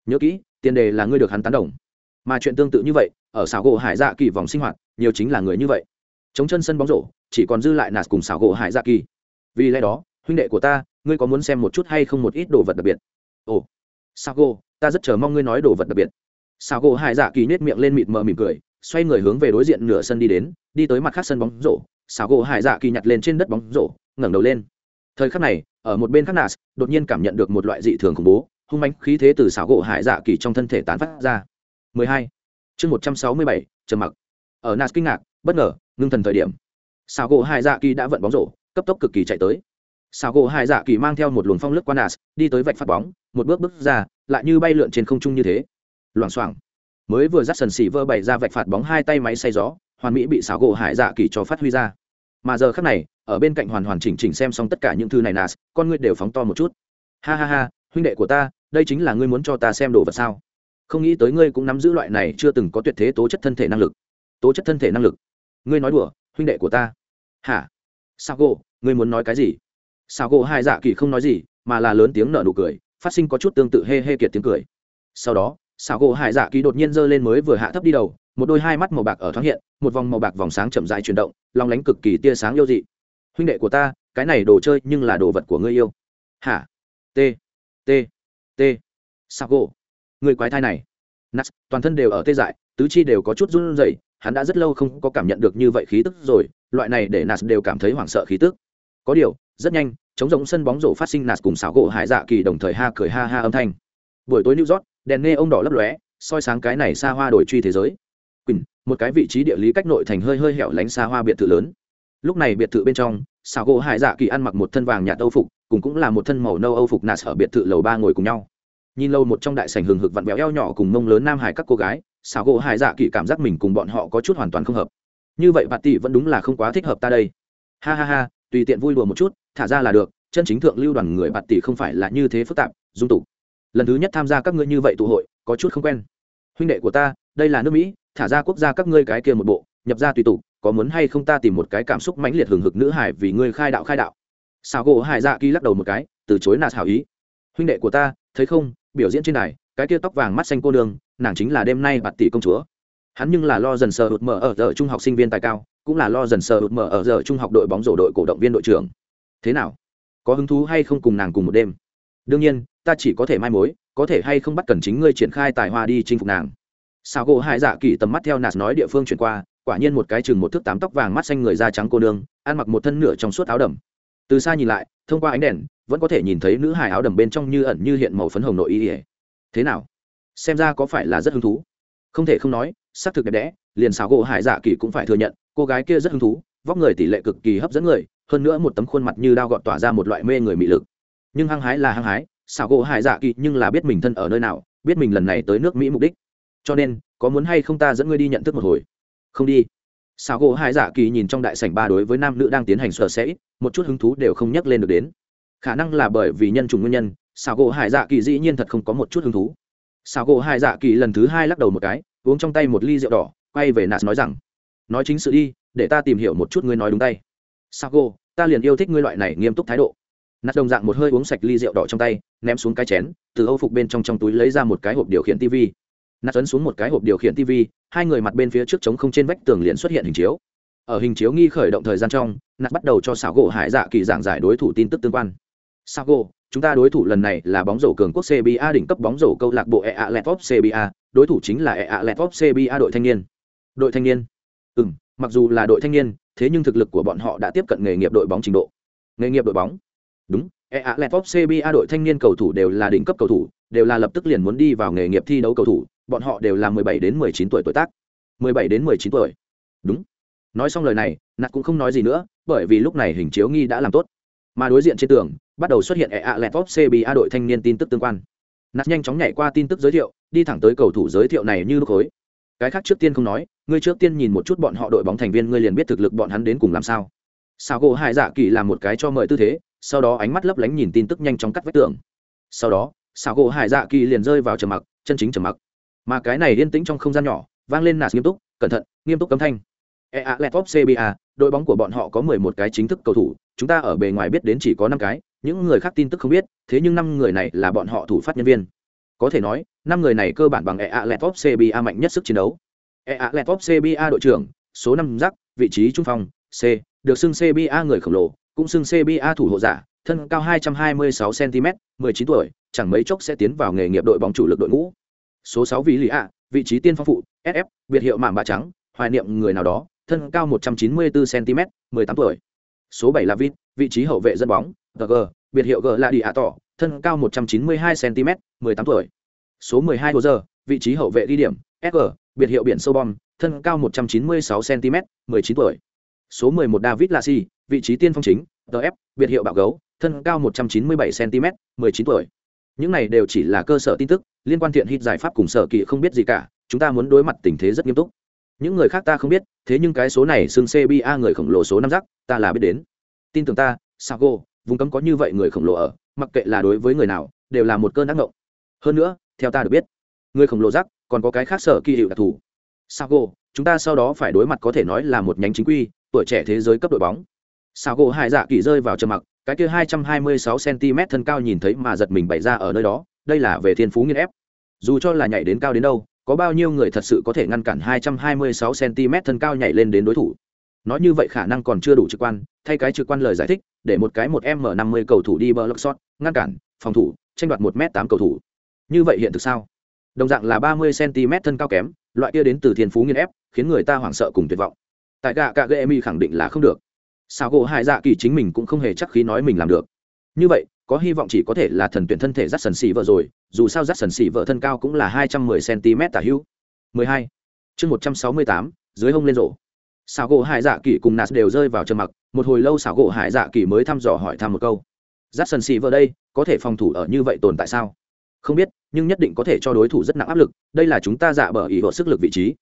Nhớ kỹ, tiền đề là ngươi được hắn tán đồng. Mà chuyện tương tự như vậy, ở xảo gỗ hải dạ kỳ vòng sinh hoạt, nhiều chính là người như vậy. Chống chân sân bóng rổ, chỉ còn dư lại nạt cùng xảo gỗ hải dạ kỳ. Vì lẽ đó, huynh đệ của ta, ngươi có muốn xem một chút hay không một ít đồ vật đặc biệt? Ồ sao cô ta rất chờ mong ngươi nói đồ vật đặc biệt sao gỗ hải dạ kỳ nết miệng lên mịt mờ mỉm cười xoay người hướng về đối diện nửa sân đi đến đi tới mặt khác sân bóng rổ. Sao gỗ hải dạ kỳ nhặt lên trên đất bóng rổ ngẩng đầu lên. Thời khắc này ở một bên khác nas đột nhiên cảm nhận được một loại dị thường khủng bố hung mãnh khí thế từ xảo gỗ hải dạ kỳ trong thân thể tán phát ra. 12. chương 167, trầm mặc. Ở nas kinh ngạc bất ngờ ngưng thần thời điểm. Xảo gỗ hải dạ kỳ đã vận bóng rổ cấp tốc cực kỳ chạy tới. Xào gỗ hải dạ kỳ mang theo một luồng phong lướt qua nas đi tới vạch phát bóng một bước bước ra lại như bay lượn trên không trung như thế loảng xoảng. Mới vừa dắt sần xỉ vơ bày ra vạch phạt bóng hai tay máy xay gió, hoàn mỹ bị xảo gỗ hải dạ kỳ cho phát huy ra. Mà giờ khác này, ở bên cạnh hoàn hoàn chỉnh chỉnh xem xong tất cả những thứ này nas con ngươi đều phóng to một chút. Ha ha ha, huynh đệ của ta, đây chính là ngươi muốn cho ta xem đồ vật sao? Không nghĩ tới ngươi cũng nắm giữ loại này chưa từng có tuyệt thế tố chất thân thể năng lực. Tố chất thân thể năng lực. Ngươi nói đùa, huynh đệ của ta. Hả? Sao gỗ, ngươi muốn nói cái gì? Sao gỗ hai dạ kỳ không nói gì, mà là lớn tiếng nở nụ cười, phát sinh có chút tương tự hê hê kiệt tiếng cười. Sau đó xảo gỗ hải dạ kỳ đột nhiên giơ lên mới vừa hạ thấp đi đầu, một đôi hai mắt màu bạc ở thoáng hiện, một vòng màu bạc vòng sáng chậm rãi chuyển động, long lánh cực kỳ tia sáng yêu dị. Huynh đệ của ta, cái này đồ chơi nhưng là đồ vật của ngươi yêu. Hả? T t t. Sao gỗ, người quái thai này. Nats toàn thân đều ở tê dại, tứ chi đều có chút run rẩy, hắn đã rất lâu không có cảm nhận được như vậy khí tức rồi, loại này để nats đều cảm thấy hoảng sợ khí tức. Có điều, rất nhanh chống giống sân bóng rổ phát sinh nạt cùng xảo gỗ hải dạ kỳ đồng thời ha cười ha ha âm thanh. Buổi tối new york đèn nghe ông đỏ lấp lóe, soi sáng cái này xa hoa đổi truy thế giới. Quỳnh, một cái vị trí địa lý cách nội thành hơi hơi hẻo lánh xa hoa biệt thự lớn. Lúc này biệt thự bên trong xào gỗ hải dạ kỳ ăn mặc một thân vàng nhạt âu phục, cùng cũng là một thân màu nâu âu phục nạt ở biệt thự lầu ba ngồi cùng nhau. Nhìn lâu một trong đại sảnh hừng hực vặn béo eo nhỏ cùng mông lớn nam hải các cô gái xào gỗ hải dạ kỳ cảm giác mình cùng bọn họ có chút hoàn toàn không hợp. Như vậy bà tỷ vẫn đúng là không quá thích hợp ta đây. Ha ha ha, tùy tiện vui đùa một chút, thả ra là được, chân chính thượng lưu đoàn người bạt tỷ không phải là như thế phức tạp, dung tục lần thứ nhất tham gia các ngươi như vậy tụ hội, có chút không quen. Huynh đệ của ta, đây là nước mỹ, thả ra quốc gia các ngươi cái kia một bộ, nhập ra tùy tục, có muốn hay không ta tìm một cái cảm xúc mãnh liệt hừng hực nữ hải vì ngươi khai đạo khai đạo. Sao gỗ hải dạ kỳ lắc đầu một cái, từ chối nạt hảo ý. Huynh đệ của ta, thấy không, biểu diễn trên này cái kia tóc vàng mắt xanh cô đường nàng chính là đêm nay bạt tỷ công chúa. Hắn nhưng là lo dần sờ hụt mở ở giờ trung học sinh viên tài cao, cũng là lo dần sờ hụt mở ở giờ trung học đội bóng rổ đội cổ động viên đội trưởng. Thế nào? Có hứng thú hay không cùng nàng cùng một đêm? Đương nhiên, ta chỉ có thể mai mối, có thể hay không bắt cần chính ngươi triển khai tài hoa đi chinh phục nàng. Sao gỗ hai dạ kỳ tầm mắt theo nạt nói địa phương chuyển qua, quả nhiên một cái chừng một thước tám tóc vàng mắt xanh người da trắng cô nương, ăn mặc một thân nửa trong suốt áo đầm. Từ xa nhìn lại, thông qua ánh đèn, vẫn có thể nhìn thấy nữ hài áo đầm bên trong như ẩn như hiện màu phấn hồng nội y ỉa thế nào? Xem ra có phải là rất hứng thú. Không thể không nói xác thực đẹp đẽ, liền xảo gỗ hải dạ kỳ cũng phải thừa nhận, cô gái kia rất hứng thú, vóc người tỷ lệ cực kỳ hấp dẫn người, hơn nữa một tấm khuôn mặt như đao gọt tỏa ra một loại mê người mị lực nhưng hăng hái là hăng hái, xảo gỗ hải dạ kỳ nhưng là biết mình thân ở nơi nào, biết mình lần này tới nước mỹ mục đích. Cho nên, có muốn hay không ta dẫn ngươi đi nhận thức một hồi? Không đi. Xảo gỗ hải dạ kỳ nhìn trong đại sảnh ba đối với nam nữ đang tiến hành sờ sẽ một chút hứng thú đều không nhắc lên được đến. Khả năng là bởi vì nhân chủng nguyên nhân, xảo gỗ hải dạ kỳ dĩ nhiên thật không có một chút hứng thú. Xảo gỗ hải dạ kỳ lần thứ hai lắc đầu một cái, uống trong tay một ly rượu đỏ, quay về nạt nói rằng, nói chính sự đi, để ta tìm hiểu một chút ngươi nói đúng tay. Sao gỗ, ta liền yêu thích ngươi loại này nghiêm túc thái độ nạt đồng dạng một hơi uống sạch ly rượu đỏ trong tay, ném xuống cái chén, từ âu phục bên trong trong túi lấy ra một cái hộp điều khiển tv nạt ấn xuống một cái hộp điều khiển tv hai người mặt bên phía trước trống không trên vách tường liền xuất hiện hình chiếu. Ở hình chiếu nghi khởi động thời gian trong nạt bắt đầu cho xảo gỗ hải dạ kỳ giảng giải đối thủ tin tức tương quan. Xảo gỗ, chúng ta đối thủ lần này là bóng rổ cường quốc cba đỉnh cấp bóng rổ câu lạc bộ ea letop cba đối thủ chính là ea letop cba đội thanh niên. Đội thanh niên. Ừ mặc dù là đội thanh niên, thế nhưng thực lực của bọn họ đã tiếp cận nghề nghiệp đội bóng trình độ. Nghề nghiệp đội bóng đúng e a ea letop cba đội thanh niên cầu thủ đều là đỉnh cấp cầu thủ, đều là lập tức liền muốn đi vào nghề nghiệp thi đấu cầu thủ, bọn họ đều là 17 đến 19 tuổi tuổi tác. 17 đến 19 tuổi. Đúng. Nói xong lời này nạt cũng không nói gì nữa, bởi vì lúc này hình chiếu nghi đã làm tốt. Mà đối diện trên tường, bắt đầu xuất hiện e ea e letop cba đội thanh niên tin tức tương quan. Nạt nhanh chóng nhảy qua tin tức giới thiệu, đi thẳng tới cầu thủ giới thiệu này như lúc khối cái khác trước tiên không nói, ngươi trước tiên nhìn một chút bọn họ đội bóng thành viên, ngươi liền biết thực lực bọn hắn đến cùng làm sao. Sao gỗ hải dạ kỳ làm một cái cho mời tư thế sau đó ánh mắt lấp lánh nhìn tin tức nhanh chóng cắt vách tường. Sau đó, xảo gỗ hải dạ kỳ liền rơi vào trầm mặc, chân chính trầm mặc. Mà cái này yên tĩnh trong không gian nhỏ, vang lên nạt nghiêm túc, cẩn thận, nghiêm túc cấm thanh. Ea letop cba đội bóng của bọn họ có mười một cái chính thức cầu thủ, chúng ta ở bề ngoài biết đến chỉ có năm cái, những người khác tin tức không biết, thế nhưng năm người này là bọn họ thủ phát nhân viên. Có thể nói, năm người này cơ bản bằng ea letop cba mạnh nhất sức chiến đấu. Ea letop cba đội trưởng, số năm giắc vị trí trung phong, c, được xưng cba người khổng lồ cũng xưng cba thủ hộ giả, thân cao 226 cm 19 tuổi, chẳng mấy chốc sẽ tiến vào nghề nghiệp đội bóng chủ lực đội ngũ. Số 6 Vĩ lý ạ vị trí tiên phong phụ sf biệt hiệu mạm bạ trắng, hoài niệm người nào đó, thân cao 194 cm 18 tuổi. Số 7 là vin vị trí hậu vệ dẫn bóng, g biệt hiệu g là đi ạ tỏ, thân cao 192 cm 18 tuổi. Số 12 hồ giờ vị trí hậu vệ ghi điểm sg biệt hiệu biển sâu bom, thân cao 196 cm 19 tuổi. Số 11 david lassi vị trí tiên phong chính tf biệt hiệu bạo gấu, thân cao 197 cm 19 tuổi. Những này đều chỉ là cơ sở tin tức, liên quan thiện hít giải pháp cùng sở kỳ không biết gì cả, chúng ta muốn đối mặt tình thế rất nghiêm túc. Những người khác ta không biết, thế nhưng cái số này xưng cba người khổng lồ số năm giác ta là biết đến. Tin tưởng ta, sago, vùng cấm có như vậy người khổng lồ ở, mặc kệ là đối với người nào, đều là một cơn ác mộng. Hơn nữa, theo ta được biết, người khổng lồ giác còn có cái khác sở kỳ hiệu đặc thù. Sago, chúng ta sau đó phải đối mặt có thể nói là một nhánh chính quy, tuổi trẻ thế giới cấp đội bóng. Sao gỗ hải dạ kỳ rơi vào trầm mặc, cái kia 226 cm thân cao nhìn thấy mà giật mình bày ra ở nơi đó, đây là về thiên phú nghiên ép. Dù cho là nhảy đến cao đến đâu, có bao nhiêu người thật sự có thể ngăn cản 226 cm thân cao nhảy lên đến đối thủ? Nói như vậy khả năng còn chưa đủ trực quan, thay cái trực quan lời giải thích, để một cái một m 50 cầu thủ đi bờ lốc shot ngăn cản, phòng thủ, tranh đoạt một m 8 cầu thủ. Như vậy hiện thực sao? Đồng dạng là 30 cm thân cao kém, loại kia đến từ thiên phú nghiên ép, khiến người ta hoảng sợ cùng tuyệt vọng. Tại gạ cạ gây mi khẳng định là không được sao gỗ hải dạ kỳ chính mình cũng không hề chắc khí nói mình làm được. Như vậy, có hy vọng chỉ có thể là thần tuyển thân thể rắt sần xì vợ rồi, dù sao rắt sần xì vợ thân cao cũng là hai trăm mười cm tả hữu. mười hai. Chương một trăm sáu mươi tám, dưới hông lên rổ. Xảo gỗ hải dạ kỳ cùng nạt đều rơi vào trầm mặc, một hồi lâu xảo gỗ hải dạ kỳ mới thăm dò hỏi thăm một câu. Rắt sần xì vợ đây, có thể phòng thủ ở như vậy tồn tại sao? Không biết, nhưng nhất định có thể cho đối thủ rất nặng áp lực, đây là chúng ta dạ bờ ý hộ sức lực vị trí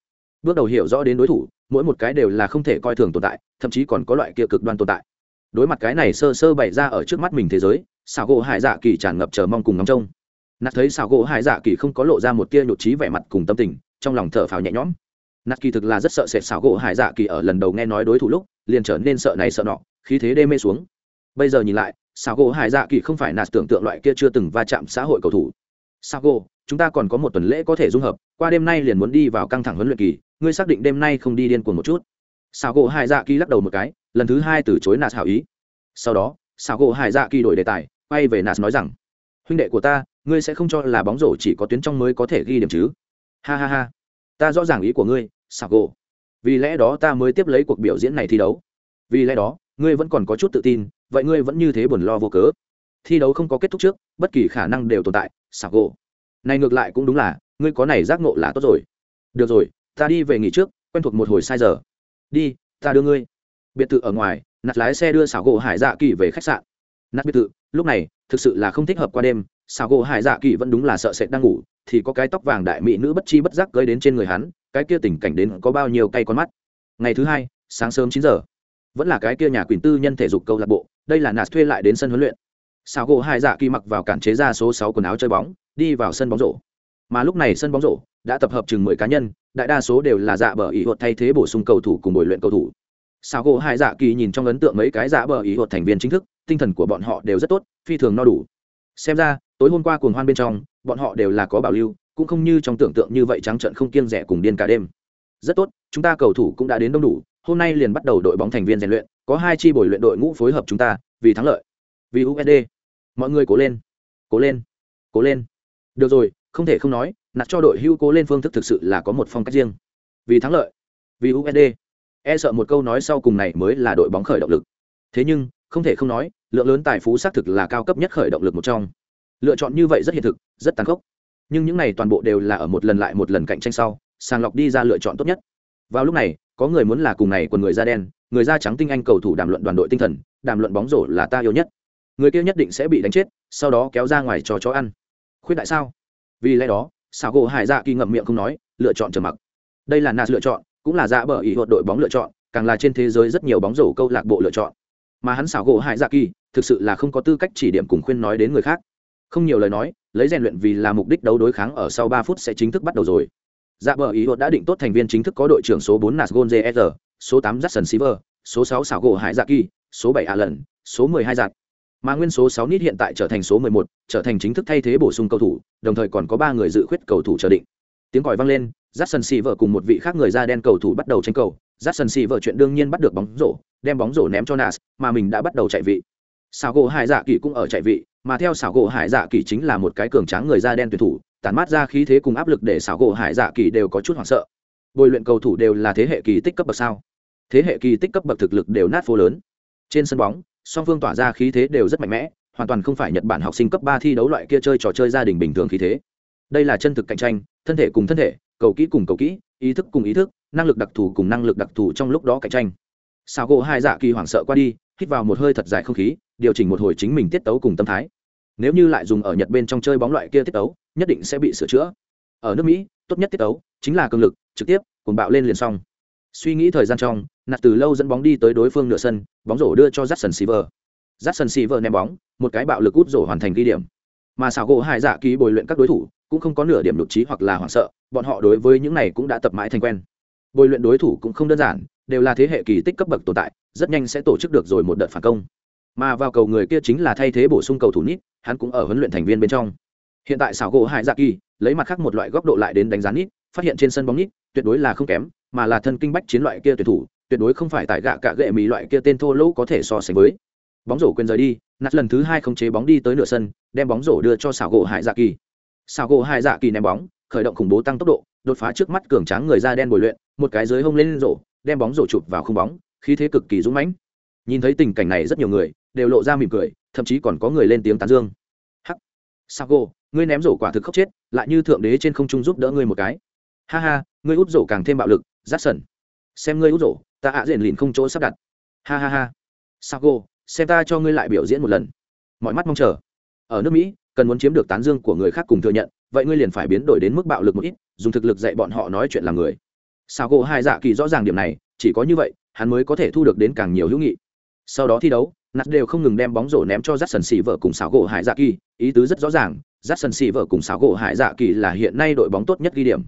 bước đầu hiểu rõ đến đối thủ, mỗi một cái đều là không thể coi thường tồn tại, thậm chí còn có loại kia cực đoan tồn tại. Đối mặt cái này sơ sơ bày ra ở trước mắt mình thế giới xảo gỗ hải dạ kỳ tràn ngập chờ mong cùng ngóng trông. Nạt thấy xảo gỗ hải dạ kỳ không có lộ ra một tia nhụt trí vẻ mặt cùng tâm tình, trong lòng thở phào nhẹ nhõm. Nạt kỳ thực là rất sợ sệt xảo gỗ hải dạ kỳ ở lần đầu nghe nói đối thủ lúc, liền trở nên sợ này sợ nọ, khí thế đê mê xuống. Bây giờ nhìn lại xảo gỗ hải dạ kỳ không phải nạt tưởng tượng loại kia chưa từng va chạm xã hội cầu thủ. Xảo gỗ chúng ta còn có một tuần lễ có thể dung hợp, qua đêm nay liền muốn đi vào căng thẳng huấn luyện kỳ, ngươi xác định đêm nay không đi điên cuồng một chút. Xảo gỗ hải dạ kỳ lắc đầu một cái, lần thứ hai từ chối nạt hảo ý. Sau đó xảo gỗ hải dạ kỳ đổi đề tài, quay về nạt nói rằng, huynh đệ của ta, ngươi sẽ không cho là bóng rổ chỉ có tuyến trong mới có thể ghi điểm chứ? Ha ha ha, ta rõ ràng ý của ngươi xảo gỗ. Vì lẽ đó ta mới tiếp lấy cuộc biểu diễn này thi đấu. Vì lẽ đó, ngươi vẫn còn có chút tự tin, vậy ngươi vẫn như thế buồn lo vô cớ. Thi đấu không có kết thúc trước, bất kỳ khả năng đều tồn tại xảo gỗ này ngược lại cũng đúng là, ngươi có này giác ngộ là tốt rồi. Được rồi, ta đi về nghỉ trước, quen thuộc một hồi sai giờ. Đi, ta đưa ngươi. Biệt thự ở ngoài nạt lái xe đưa xảo gỗ hải dạ kỳ về khách sạn. Nạt biệt thự, lúc này, thực sự là không thích hợp qua đêm. Xảo gỗ hải dạ kỳ vẫn đúng là sợ sệt đang ngủ, thì có cái tóc vàng đại mỹ nữ bất chi bất giác cưới đến trên người hắn, cái kia tình cảnh đến có bao nhiêu cay con mắt. Ngày thứ hai, sáng sớm chín giờ. Vẫn là cái kia nhà quyền tư nhân thể dục câu lạc bộ, đây là nạt thuê lại đến sân huấn luyện. Xào gỗ hải dạ kỳ mặc vào cản chế ra số sáu quần áo chơi bóng đi vào sân bóng rổ. Mà lúc này sân bóng rổ đã tập hợp chừng mười cá nhân, đại đa số đều là dạ bờ ý hột thay thế bổ sung cầu thủ cùng bồi luyện cầu thủ. Sao gỗ hải dạ kỳ nhìn trong ấn tượng mấy cái dạ bờ ý hột thành viên chính thức, tinh thần của bọn họ đều rất tốt, phi thường no đủ. Xem ra, tối hôm qua cuồng hoan bên trong, bọn họ đều là có bảo lưu, cũng không như trong tưởng tượng như vậy trắng trận không kiêng rẻ cùng điên cả đêm. Rất tốt, chúng ta cầu thủ cũng đã đến đông đủ, hôm nay liền bắt đầu đội bóng thành viên rèn luyện, có hai chi bồi luyện đội ngũ phối hợp chúng ta, vì thắng lợi. Vì usd mọi người cố lên cố lên cố lên được rồi, không thể không nói nạt cho đội hưu cố lên phương thức thực sự là có một phong cách riêng. Vì thắng lợi, vì usd e sợ một câu nói sau cùng này mới là đội bóng khởi động lực. Thế nhưng, không thể không nói, lượng lớn tài phú xác thực là cao cấp nhất khởi động lực một trong. Lựa chọn như vậy rất hiện thực, rất tàn khốc. Nhưng những này toàn bộ đều là ở một lần lại một lần cạnh tranh sau, sàng lọc đi ra lựa chọn tốt nhất. Vào lúc này, có người muốn là cùng này còn người da đen, người da trắng tinh anh cầu thủ đàm luận đoàn đội tinh thần, đàm luận bóng rổ là ta yêu nhất. Người kia nhất định sẽ bị đánh chết, sau đó kéo ra ngoài cho chó ăn khuyết đại sao? Vì lẽ đó, xảo gỗ hải dạ kỳ ngậm miệng không nói, lựa chọn trầm mặc. Đây là nas lựa chọn, cũng là dạ bờ ý hột đội bóng lựa chọn, càng là trên thế giới rất nhiều bóng rổ câu lạc bộ lựa chọn. Mà hắn xảo gỗ hải dạ kỳ, thực sự là không có tư cách chỉ điểm cùng khuyên nói đến người khác. Không nhiều lời nói, lấy rèn luyện vì là mục đích đấu đối kháng ở sau ba phút sẽ chính thức bắt đầu rồi. Dạ bờ ý hột đã định tốt thành viên chính thức có đội trưởng số bốn nas gonze số tám jackson silver, số sáu xảo gỗ hải dạ kỳ, số bảy allen, số mười hai giặt mà nguyên số sáu nít hiện tại trở thành số mười một, trở thành chính thức thay thế bổ sung cầu thủ, đồng thời còn có ba người dự khuyết cầu thủ chờ định. Tiếng còi vang lên, Jackson Silver cùng một vị khác người da đen cầu thủ bắt đầu tranh cầu. Jackson Silver chuyện đương nhiên bắt được bóng rổ, đem bóng rổ ném cho Nas, mà mình đã bắt đầu chạy vị. Sào gỗ Hải Dạ Kỳ cũng ở chạy vị, mà theo Sào gỗ Hải Dạ Kỳ chính là một cái cường tráng người da đen tuyển thủ, tản mát ra khí thế cùng áp lực để Sào gỗ Hải Dạ Kỳ đều có chút hoảng sợ. Bồi luyện cầu thủ đều là thế hệ kỳ tích cấp bậc sao? Thế hệ kỳ tích cấp bậc thực lực đều nát phố lớn. Trên sân bóng song phương tỏa ra khí thế đều rất mạnh mẽ, hoàn toàn không phải nhật bản học sinh cấp ba thi đấu loại kia chơi trò chơi gia đình bình thường khí thế. Đây là chân thực cạnh tranh, thân thể cùng thân thể, cầu kỹ cùng cầu kỹ, ý thức cùng ý thức, năng lực đặc thù cùng năng lực đặc thù trong lúc đó cạnh tranh. Sao gỗ hai dạ kỳ hoảng sợ qua đi, hít vào một hơi thật dài không khí, điều chỉnh một hồi chính mình tiết tấu cùng tâm thái. Nếu như lại dùng ở nhật bên trong chơi bóng loại kia tiết tấu, nhất định sẽ bị sửa chữa. Ở nước mỹ, tốt nhất tiết tấu chính là cường lực, trực tiếp cùng bạo lên liền xong suy nghĩ thời gian trong, nạt từ lâu dẫn bóng đi tới đối phương nửa sân, bóng rổ đưa cho jackson silver. Jackson silver ném bóng, một cái bạo lực út rổ hoàn thành ghi điểm. Mà xảo gỗ hải dạ ký bồi luyện các đối thủ, cũng không có nửa điểm lục trí hoặc là hoảng sợ, bọn họ đối với những này cũng đã tập mãi thành quen. Bồi luyện đối thủ cũng không đơn giản, đều là thế hệ kỳ tích cấp bậc tồn tại, rất nhanh sẽ tổ chức được rồi một đợt phản công. Mà vào cầu người kia chính là thay thế bổ sung cầu thủ nít, hắn cũng ở huấn luyện thành viên bên trong. Hiện tại xảo gỗ hải dạ kỳ lấy mặt khác một loại góc độ lại đến đánh giá nít, phát hiện trên sân bóng nít tuyệt đối là không kém mà là thân kinh bách chiến loại kia tuyệt thủ, tuyệt đối không phải tại gạ cạ gệ mì loại kia tên thô lỗ có thể so sánh với. Bóng rổ quên rời đi nạt lần thứ hai không chế bóng đi tới nửa sân, đem bóng rổ đưa cho xảo gỗ hải dạ kỳ. Xảo gỗ hải dạ kỳ ném bóng, khởi động khủng bố tăng tốc độ, đột phá trước mắt cường tráng người da đen bồi luyện, một cái dưới hông lên rổ, đem bóng rổ chụp vào không bóng, khí thế cực kỳ dũng mãnh. Nhìn thấy tình cảnh này rất nhiều người đều lộ ra mỉm cười, thậm chí còn có người lên tiếng tán dương. Hắc! Sago ngươi ném rổ quả thực khóc chết, lại như thượng đế trên không trung giúp đỡ ngươi một cái. Ha ha, ngươi út rổ càng thêm bạo lực rát sần. Xem ngươi út rổ, ta ạ à diện lìn không chỗ sắp đặt. Ha ha ha. Sago, xem ta cho ngươi lại biểu diễn một lần. Mọi mắt mong chờ. Ở nước mỹ, cần muốn chiếm được tán dương của người khác cùng thừa nhận, vậy ngươi liền phải biến đổi đến mức bạo lực một ít, dùng thực lực dạy bọn họ nói chuyện làm người. Sao cô hai dạ kỳ rõ ràng điểm này, chỉ có như vậy, hắn mới có thể thu được đến càng nhiều hữu nghị. Sau đó thi đấu nạt đều không ngừng đem bóng rổ ném cho rát sần xì vợ cùng xảo gỗ hải dạ kỳ ý tứ rất rõ ràng rát sần xì vợ cùng xảo gỗ hải dạ kỳ là hiện nay đội bóng tốt nhất ghi điểm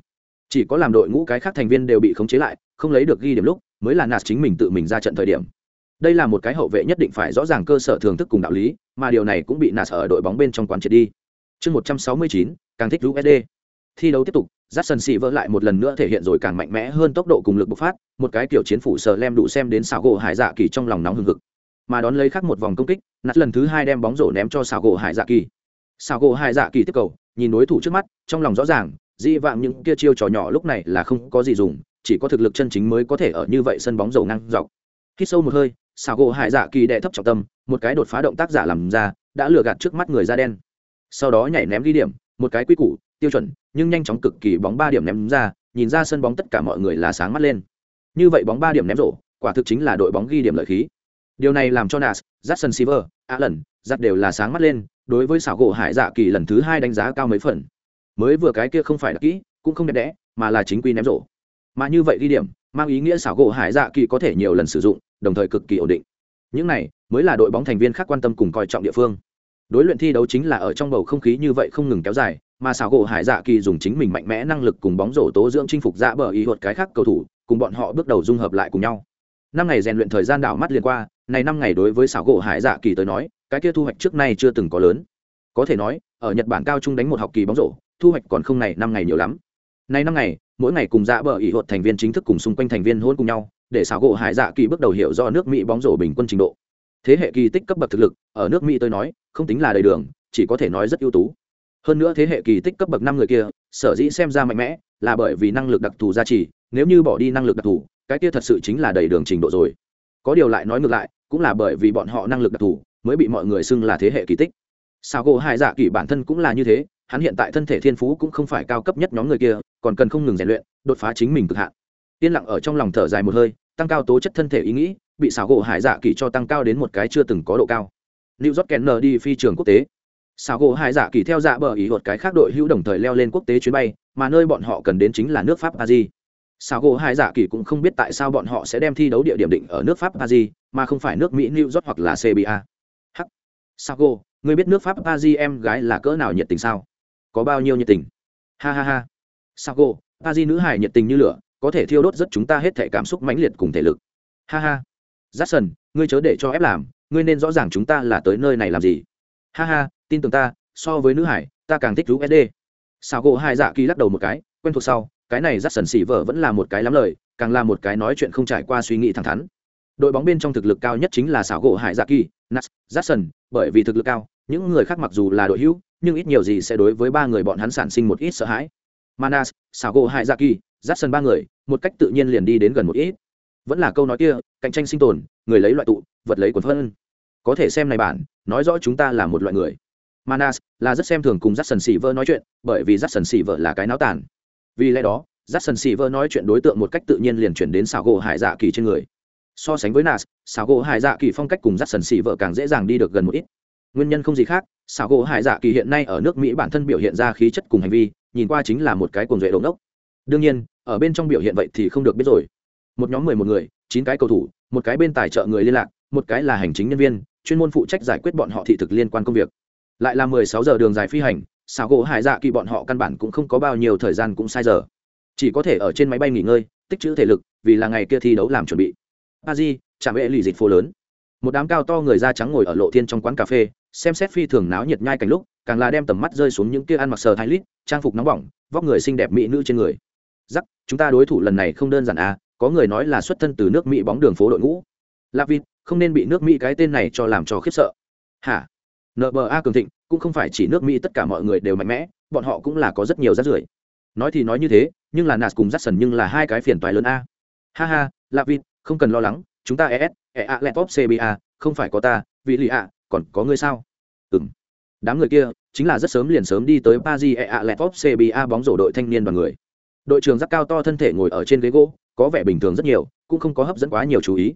chỉ có làm đội ngũ cái khác thành viên đều bị khống chế lại, không lấy được ghi điểm lúc, mới là nạt chính mình tự mình ra trận thời điểm. Đây là một cái hậu vệ nhất định phải rõ ràng cơ sở thưởng thức cùng đạo lý, mà điều này cũng bị nạt ở đội bóng bên trong quán triệt đi. Chương một trăm sáu mươi chín, càng thích usd thi đấu tiếp tục, Jackson xì vỡ lại một lần nữa thể hiện rồi càng mạnh mẽ hơn tốc độ cùng lực bộc phát, một cái kiểu chiến phủ sờ lem đủ xem đến xảo gỗ hải dạ kỳ trong lòng nóng hừng hực. Mà đón lấy khác một vòng công kích nạt lần thứ hai đem bóng rổ ném cho xảo gỗ hải dạ kỳ. Xảo gỗ hải dạ kỳ tiếp cầu, nhìn đối thủ trước mắt, trong lòng rõ ràng di vạng những kia chiêu trò nhỏ lúc này là không có gì dùng, chỉ có thực lực chân chính mới có thể ở như vậy sân bóng dầu ngang dọc. Khi sâu một hơi xào gỗ hải dạ kỳ đệ thấp trọng tâm, một cái đột phá động tác giả làm ra, đã lừa gạt trước mắt người da đen. Sau đó nhảy ném ghi điểm, một cái quy củ, tiêu chuẩn, nhưng nhanh chóng cực kỳ bóng ba điểm ném ra, nhìn ra sân bóng tất cả mọi người là sáng mắt lên. Như vậy bóng ba điểm ném rổ, quả thực chính là đội bóng ghi điểm lợi khí. Điều này làm cho nas, jackson silver, allen giặt đều là sáng mắt lên, đối với xảo gỗ hải dạ kỳ lần thứ hai đánh giá cao mấy phần mới vừa cái kia không phải là kỹ, cũng không đẹp đẽ, mà là chính quy ném rổ. Mà như vậy ghi điểm, mang ý nghĩa xảo gỗ hải dạ kỳ có thể nhiều lần sử dụng, đồng thời cực kỳ ổn định. Những này, mới là đội bóng thành viên khác quan tâm cùng coi trọng địa phương. Đối luyện thi đấu chính là ở trong bầu không khí như vậy không ngừng kéo dài, mà xảo gỗ hải dạ kỳ dùng chính mình mạnh mẽ năng lực cùng bóng rổ tố dưỡng chinh phục dạ bờ ý thuật cái khác cầu thủ, cùng bọn họ bước đầu dung hợp lại cùng nhau. Năm ngày rèn luyện thời gian đảo mắt liền qua, này năm ngày đối với xảo gỗ hải dạ kỳ tới nói, cái kia thu hoạch trước nay chưa từng có lớn. Có thể nói, ở nhật bản cao trung đánh một học kỳ bóng rổ thu hoạch còn không này năm ngày nhiều lắm. Nay năm ngày, mỗi ngày cùng dạ bờ ý hột thành viên chính thức cùng xung quanh thành viên hôn cùng nhau, để xảo gỗ hải dạ kỳ bước đầu hiểu do nước mỹ bóng rổ bình quân trình độ. Thế hệ kỳ tích cấp bậc thực lực, ở nước mỹ tôi nói, không tính là đầy đường, chỉ có thể nói rất ưu tú. Hơn nữa thế hệ kỳ tích cấp bậc năm người kia, sở dĩ xem ra mạnh mẽ, là bởi vì năng lực đặc thù gia trì, nếu như bỏ đi năng lực đặc thù, cái kia thật sự chính là đầy đường trình độ rồi. Có điều lại nói ngược lại, cũng là bởi vì bọn họ năng lực đặc thù, mới bị mọi người xưng là thế hệ kỳ tích. Sao gỗ hai dạ kỳ bản thân cũng là như thế hắn hiện tại thân thể thiên phú cũng không phải cao cấp nhất nhóm người kia còn cần không ngừng rèn luyện đột phá chính mình cực hạn yên lặng ở trong lòng thở dài một hơi tăng cao tố chất thân thể ý nghĩ bị xảo gỗ hải dạ kỳ cho tăng cao đến một cái chưa từng có độ cao New York Kenner đi phi trường quốc tế. Sào gỗ hải dạ kỳ theo dạ bờ ý hột cái khác đội hữu đồng thời leo lên quốc tế chuyến bay, mà nơi bọn họ cần đến chính là nước Pháp Paris. Sào gỗ hải dạ kỳ cũng không biết tại sao bọn họ sẽ đem thi đấu địa điểm định ở nước Pháp Paris, mà không phải nước Mỹ New York hoặc là CBA. Hắc. Sào gỗ, ngươi biết nước Pháp Paris em gái là cỡ nào nhiệt tình sao? Có bao nhiêu nhiệt tình? Ha ha ha. Sào gỗ, di nữ hải nhiệt tình như lửa, có thể thiêu đốt rất chúng ta hết thể cảm xúc mãnh liệt cùng thể lực. Ha ha. Jackson, ngươi chớ để cho ép làm, ngươi nên rõ ràng chúng ta là tới nơi này làm gì ha ha tin tưởng ta so với nữ hải ta càng thích usd sao gỗ hai dạ kỳ lắc đầu một cái quen thuộc sau cái này rắt sần xỉ vợ vẫn là một cái lắm lời càng là một cái nói chuyện không trải qua suy nghĩ thẳng thắn đội bóng bên trong thực lực cao nhất chính là xảo gỗ hải dạ kỳ nas jackson bởi vì thực lực cao những người khác mặc dù là đội hữu nhưng ít nhiều gì sẽ đối với ba người bọn hắn sản sinh một ít sợ hãi. Manas xảo gỗ hải dạ kỳ jackson ba người, một cách tự nhiên liền đi đến gần một ít. Vẫn là câu nói kia, cạnh tranh sinh tồn, người lấy loại tụ, vật lấy quần phân. Có thể xem này bản, nói rõ chúng ta là một loại người. Manas là rất xem thường cùng j a nói chuyện, bởi vì j a là cái náo tàn. Vì lẽ đó j a nói chuyện đối tượng một cách tự nhiên liền chuyển đến xảo gỗ hải dạ kỳ trên người. So sánh với nas xảo gỗ hải dạ kỳ phong cách cùng j a càng dễ dàng đi được gần một ít nguyên nhân không gì khác, xảo gỗ hải dạ kỳ hiện nay ở nước mỹ bản thân biểu hiện ra khí chất cùng hành vi, nhìn qua chính là một cái cuồng duệ đồn đốc đương nhiên, ở bên trong biểu hiện vậy thì không được biết rồi. Một nhóm mười một người, chín cái cầu thủ, một cái bên tài trợ người liên lạc, một cái là hành chính nhân viên, chuyên môn phụ trách giải quyết bọn họ thị thực liên quan công việc. Lại là mười sáu giờ đường dài phi hành, xảo gỗ hải dạ kỳ bọn họ căn bản cũng không có bao nhiêu thời gian cũng sai giờ. Chỉ có thể ở trên máy bay nghỉ ngơi, tích trữ thể lực, vì là ngày kia thi đấu làm chuẩn bị. A di chạm vệ lì dịch phố lớn. Một đám cao to người da trắng ngồi ở lộ thiên trong quán cà phê xem xét phi thường náo nhiệt nhai cảnh lúc, càng là đem tầm mắt rơi xuống những kia ăn mặc sờ hai lít, trang phục nóng bỏng, vóc người xinh đẹp mỹ nữ trên người. Giắc chúng ta đối thủ lần này không đơn giản à có người nói là xuất thân từ nước mỹ bóng đường phố đội ngũ. Lavit không nên bị nước mỹ cái tên này cho làm cho khiếp sợ. Hả? Nba cường thịnh, cũng không phải chỉ nước mỹ tất cả mọi người đều mạnh mẽ, bọn họ cũng là có rất nhiều rác rưởi. Nói thì nói như thế, nhưng là nas cùng rát sần nhưng là hai cái phiền toái lớn a. Ha ha lavit không cần lo lắng, chúng ta es e ea laptop cba không phải có ta vị lì ạ còn có ngươi sao? Ừ m đám người kia chính là rất sớm liền sớm đi tới paris ea laptop cba bóng rổ đội thanh niên đoàn người. Đội trưởng rất cao to thân thể ngồi ở trên ghế gỗ, có vẻ bình thường rất nhiều, cũng không có hấp dẫn quá nhiều chú ý.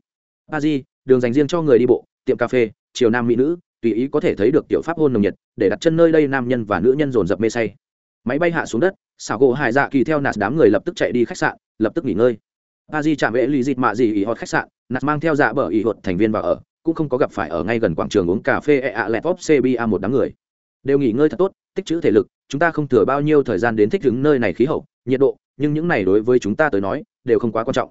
Paris, đường dành riêng cho người đi bộ, tiệm cà phê, chiều nam mỹ nữ, tùy ý có thể thấy được tiểu pháp hôn nồng nhiệt, để đặt chân nơi đây nam nhân và nữ nhân dồn dập mê say. Máy bay hạ xuống đất, xảo gỗ hải dạ kỳ theo nạt đám người lập tức chạy đi khách sạn, lập tức nghỉ ngơi. A di chạm vệ lì dịt mạ gì ý họt khách sạn, nạt mang theo dạ bờ ý hột thành viên vào ở cũng không có gặp phải ở ngay gần quảng trường uống cà phê e a lẹp top cba một đám người. Đều nghỉ ngơi thật tốt, tích trữ thể lực, chúng ta không thừa bao nhiêu thời gian đến thích ứng nơi này khí hậu, nhiệt độ, nhưng những này đối với chúng ta tới nói, đều không quá quan trọng.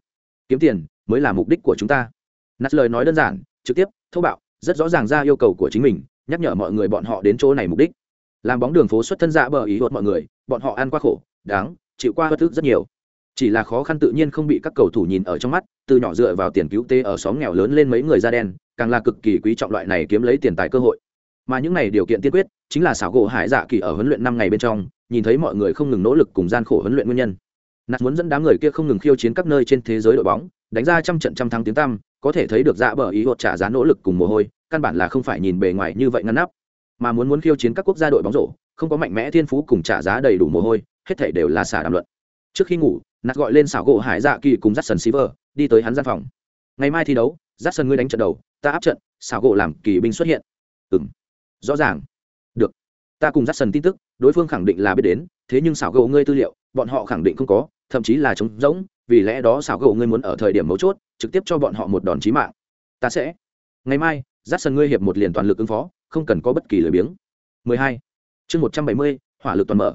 Kiếm tiền mới là mục đích của chúng ta. Nát lời nói đơn giản, trực tiếp, thô bạo, rất rõ ràng ra yêu cầu của chính mình, nhắc nhở mọi người bọn họ đến chỗ này mục đích. Làm bóng đường phố xuất thân dạ bờ ý luật mọi người, bọn họ ăn qua khổ, đáng, chịu qua bất thức rất nhiều. Chỉ là khó khăn tự nhiên không bị các cầu thủ nhìn ở trong mắt, từ nhỏ dựa vào tiền cứu tế ở xóm nghèo lớn lên mấy người da đen càng là cực kỳ quý trọng loại này kiếm lấy tiền tài cơ hội. Mà những này điều kiện tiên quyết chính là xảo gỗ hải dạ kỳ ở huấn luyện năm ngày bên trong, nhìn thấy mọi người không ngừng nỗ lực cùng gian khổ huấn luyện nguyên nhân. Nạt muốn dẫn đám người kia không ngừng khiêu chiến các nơi trên thế giới đội bóng, đánh ra trăm trận trăm thắng tiếng tăm, có thể thấy được dạ bờ ý hột trả giá nỗ lực cùng mồ hôi, căn bản là không phải nhìn bề ngoài như vậy ngăn nắp. Mà muốn muốn khiêu chiến các quốc gia đội bóng rổ, không có mạnh mẽ thiên phú cùng trả giá đầy đủ mồ hôi, hết thể đều là xả đàm luận. Trước khi ngủ nạt gọi lên xảo gỗ hải dạ kỳ cùng dắt sần Silver, đi tới hắn gian phòng. Ngày mai thi đấu giáp sân ngươi đánh trận đầu ta áp trận xảo gỗ làm kỳ binh xuất hiện. Ừng rõ ràng. Được. Ta cùng giáp sân tin tức đối phương khẳng định là biết đến thế nhưng xảo gỗ ngươi tư liệu bọn họ khẳng định không có thậm chí là trống rỗng vì lẽ đó xảo gỗ ngươi muốn ở thời điểm mấu chốt trực tiếp cho bọn họ một đòn chí mạng. Ta sẽ. Ngày mai giáp sân ngươi hiệp một liền toàn lực ứng phó không cần có bất kỳ lời biếng. 12. chương 170, hỏa lực toàn mở.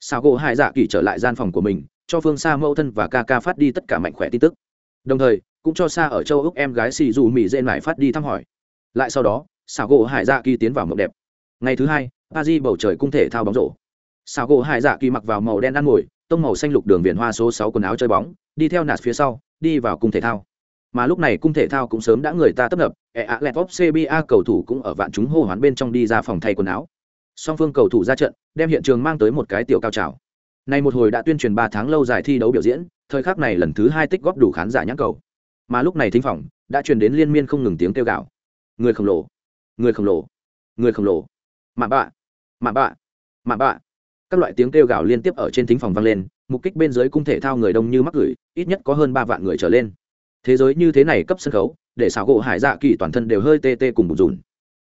Sao gỗ hải dạ kỳ trở lại gian phòng của mình cho phương xa mẫu thân và ca ca phát đi tất cả mạnh khỏe tin tức. Đồng thời cũng cho xa ở châu úc em gái xì dù mỹ dên lại phát đi thăm hỏi. Lại sau đó, xảo gỗ hải dạ kỳ tiến vào mộng đẹp. Ngày thứ hai a di bầu trời cung thể thao bóng rổ. Xảo gỗ hải dạ kỳ mặc vào màu đen ăn ngồi, tông màu xanh lục đường viền hoa số sáu quần áo chơi bóng, đi theo nạt phía sau, đi vào cung thể thao. Mà lúc này cung thể thao cũng sớm đã người ta tấp nập e a lẹt cba cầu thủ cũng ở vạn chúng hô hoán bên trong đi ra phòng thay quần áo. Song phương cầu thủ ra trận, đem hiện trường mang tới một cái tiểu cao trào. Này một hồi đã tuyên truyền ba tháng lâu dài thi đấu biểu diễn, thời khắc này lần thứ hai tích góp đủ khán giả nhãn cầu mà lúc này thính phòng đã truyền đến liên miên không ngừng tiếng kêu gào. Người khổng lồ, người khổng lồ, người khổng lồ. Mạ bạ mạ bạ mạ bạ. Các loại tiếng kêu gào liên tiếp ở trên thính phòng vang lên, mục kích bên dưới cung thể thao người đông như mắc gửi, ít nhất có hơn ba vạn người trở lên. Thế giới như thế này cấp sân khấu, để xảo gỗ hải dạ kỳ toàn thân đều hơi tê tê cùng bùn rùn.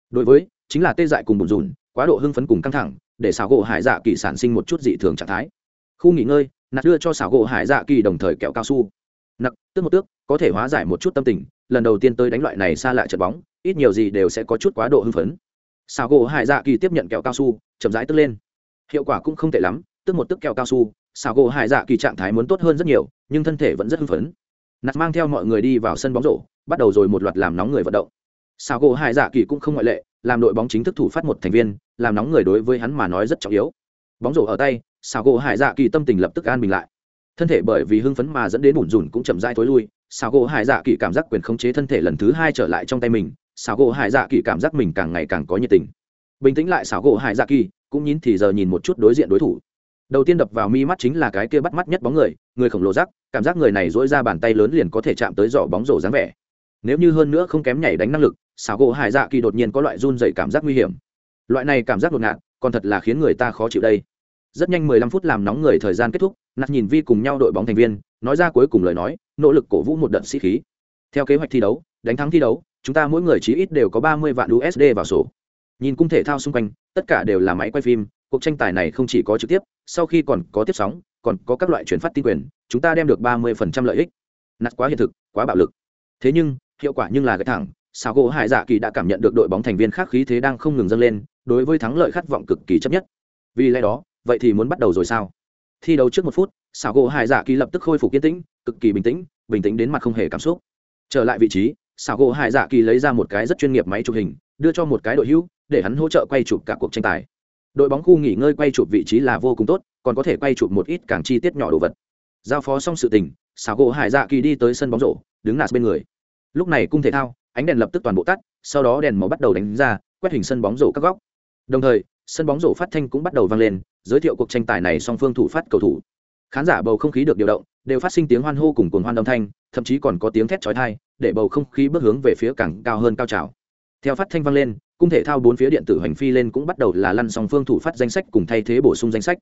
Đối với, chính là tê dại cùng bùn rùn, quá độ hưng phấn cùng căng thẳng, để xảo gỗ hải dạ kỳ sản sinh một chút dị thường trạng thái. Khu nghỉ ngơi nạt đưa cho xảo gỗ hải dạ kỳ đồng thời kẹo cao su. Nặc, tước một tước có thể hóa giải một chút tâm tình, lần đầu tiên tới đánh loại này xa lại trận bóng, ít nhiều gì đều sẽ có chút quá độ hưng phấn. Xào gỗ hải dạ kỳ tiếp nhận kẹo cao su, chậm rãi tức lên. Hiệu quả cũng không tệ lắm, tức một tức kẹo cao su, xào gỗ hải dạ kỳ trạng thái muốn tốt hơn rất nhiều, nhưng thân thể vẫn rất hưng phấn. Nạt mang theo mọi người đi vào sân bóng rổ, bắt đầu rồi một loạt làm nóng người vận động. Xào gỗ hải dạ kỳ cũng không ngoại lệ, làm đội bóng chính thức thủ phát một thành viên, làm nóng người đối với hắn mà nói rất trọng yếu. Bóng rổ ở tay, xào gỗ hải dạ kỳ tâm tình lập tức an bình lại. Thân thể bởi vì hưng phấn mà dẫn đến bùn rủn cũng chậm rãi thối lui xào gỗ hải dạ kỳ cảm giác quyền khống chế thân thể lần thứ hai trở lại trong tay mình xào gỗ hải dạ kỳ cảm giác mình càng ngày càng có nhiệt tình. Bình tĩnh lại xào gỗ hải dạ kỳ cũng nhín thì giờ nhìn một chút đối diện đối thủ. Đầu tiên đập vào mi mắt chính là cái kia bắt mắt nhất bóng người người khổng lồ rắc, cảm giác người này dỗi ra bàn tay lớn liền có thể chạm tới giỏ bóng rổ dáng vẻ. Nếu như hơn nữa không kém nhảy đánh năng lực xào gỗ hải dạ kỳ đột nhiên có loại run dày cảm giác nguy hiểm. Loại này cảm giác đột ngạt còn thật là khiến người ta khó chịu đây. Rất nhanh 15 phút làm nóng người thời gian kết thúc nạt nhìn vi cùng nhau đội bóng thành viên, nói ra cuối cùng lời nói, nỗ lực cổ vũ một đợt sĩ khí. Theo kế hoạch thi đấu, đánh thắng thi đấu, chúng ta mỗi người chí ít đều có 30 vạn usd vào sổ. Nhìn cung thể thao xung quanh, tất cả đều là máy quay phim, cuộc tranh tài này không chỉ có trực tiếp, sau khi còn có tiếp sóng, còn có các loại chuyển phát tin quyền, chúng ta đem được 30% lợi ích. Nạt quá hiện thực, quá bạo lực. Thế nhưng, hiệu quả nhưng là cái thẳng sao gỗ hải dạ kỳ đã cảm nhận được đội bóng thành viên khác khí thế đang không ngừng dâng lên, đối với thắng lợi khát vọng cực kỳ chấp nhất. Vì lẽ đó, vậy thì muốn bắt đầu rồi sao? Thi đấu trước một phút, xảo gỗ hải dạ kỳ lập tức khôi phục kiên tĩnh, cực kỳ bình tĩnh bình tĩnh đến mặt không hề cảm xúc. Trở lại vị trí, xảo gỗ hải dạ kỳ lấy ra một cái rất chuyên nghiệp máy chụp hình, đưa cho một cái đội hữu, để hắn hỗ trợ quay chụp cả cuộc tranh tài. Đội bóng khu nghỉ ngơi quay chụp vị trí là vô cùng tốt, còn có thể quay chụp một ít càng chi tiết nhỏ đồ vật. Giao phó xong sự tình, xảo gỗ hải dạ kỳ đi tới sân bóng rổ, đứng nạt bên người. Lúc này cung thể thao, ánh đèn lập tức toàn bộ tắt, sau đó đèn màu bắt đầu đánh ra, quét hình sân bóng rổ các góc. Đồng thời, sân bóng rổ phát thanh cũng bắt đầu vang lên giới thiệu cuộc tranh tài này song phương thủ phát cầu thủ. Khán giả bầu không khí được điều động đều phát sinh tiếng hoan hô cùng cuồng hoan âm thanh thậm chí còn có tiếng thét chói tai để bầu không khí bước hướng về phía càng cao hơn cao trào. Theo phát thanh vang lên cung thể thao bốn phía điện tử hành phi lên cũng bắt đầu là lăn song phương thủ phát danh sách cùng thay thế bổ sung danh sách.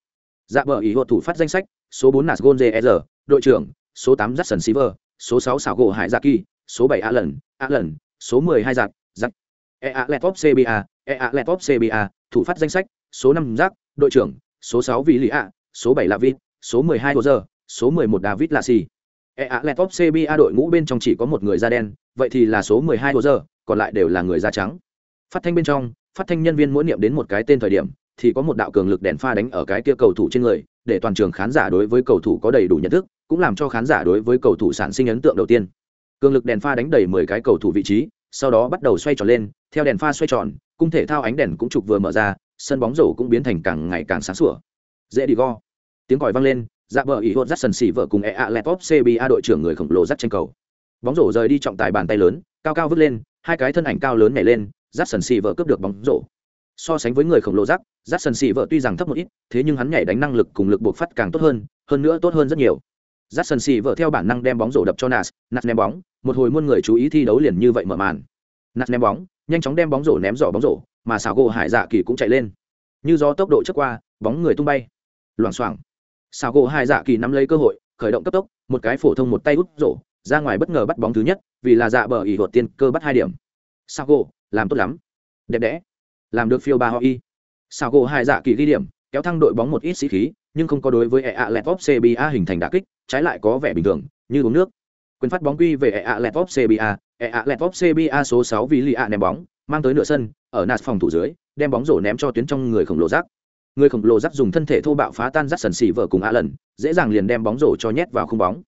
Dạ bờ ý hộ thủ phát danh sách số bốn nas jr đội trưởng số tám jackson silver số sáu xảo gỗ hải dạ Zaki, số bảy a lần a lần số mười hai giặc giặc e a letop cba e a letop cba thủ phát danh sách số năm giác đội trưởng số sáu vị lý ạ, số bảy là vít số mười hai hồ giờ số mười một david là xì. E ạ, lẹt top cba đội ngũ bên trong chỉ có một người da đen, vậy thì là số mười hai hồ giờ còn lại đều là người da trắng. Phát thanh bên trong, phát thanh nhân viên mỗi niệm đến một cái tên thời điểm, thì có một đạo cường lực đèn pha đánh ở cái kia cầu thủ trên người, để toàn trường khán giả đối với cầu thủ có đầy đủ nhận thức, cũng làm cho khán giả đối với cầu thủ sản sinh ấn tượng đầu tiên. Cường lực đèn pha đánh đầy mười cái cầu thủ vị trí, sau đó bắt đầu xoay tròn lên, theo đèn pha xoay tròn, cung thể thao ánh đèn cũng trục vừa mở ra sân bóng rổ cũng biến thành càng ngày càng sáng sủa. Dễ đi go. Tiếng còi vang lên dạ bờ ý hốt dắt sần xỉ vợ cùng e a letop cba đội trưởng người khổng lồ dắt tranh cầu. Bóng rổ rời đi trọng tài bàn tay lớn, cao cao vứt lên, hai cái thân ảnh cao lớn nhảy lên, dắt sần xỉ vợ cướp được bóng rổ. So sánh với người khổng lồ dắt dắt sần xỉ vợ tuy rằng thấp một ít, thế nhưng hắn nhảy đánh năng lực cùng lực buộc phát càng tốt hơn hơn nữa tốt hơn rất nhiều. Dắt sần xỉ vợ theo bản năng đem bóng rổ đập cho nas nas ném bóng, một hồi muôn người chú ý thi đấu liền như vậy mở màn. Nas ném bóng, nhanh chóng đem bóng rổ ném giỏ bóng rổ mà xảo gỗ hải dạ kỳ cũng chạy lên. Như do tốc độ trước qua, bóng người tung bay. Loảng xoảng. Xảo gỗ hải dạ kỳ nắm lấy cơ hội, khởi động cấp tốc, một cái phổ thông một tay út rổ, ra ngoài bất ngờ bắt bóng thứ nhất, vì là dạ bờ ỉ hột tiên cơ bắt hai điểm. Xảo gỗ, làm tốt lắm. Đẹp đẽ. Làm được phiêu ba họ y xảo gỗ hải dạ kỳ ghi điểm, kéo thăng đội bóng một ít sĩ khí, nhưng không có đối với EA a lẹt vóc cba hình thành đà kích, trái lại có vẻ bình thường, như uống nước. Quyền phát bóng quy về EA a lẹt vóc cba EA a lẹt vóc cba số sáu vì lì ạ ném bóng, mang tới nửa sân ở nạt phòng thủ dưới, đem bóng rổ ném cho tuyến trong người khổng lồ rác người khổng lồ rác dùng thân thể thô bạo phá tan rác sần xì vợ cùng a lần dễ dàng liền đem bóng rổ cho nhét vào không bóng.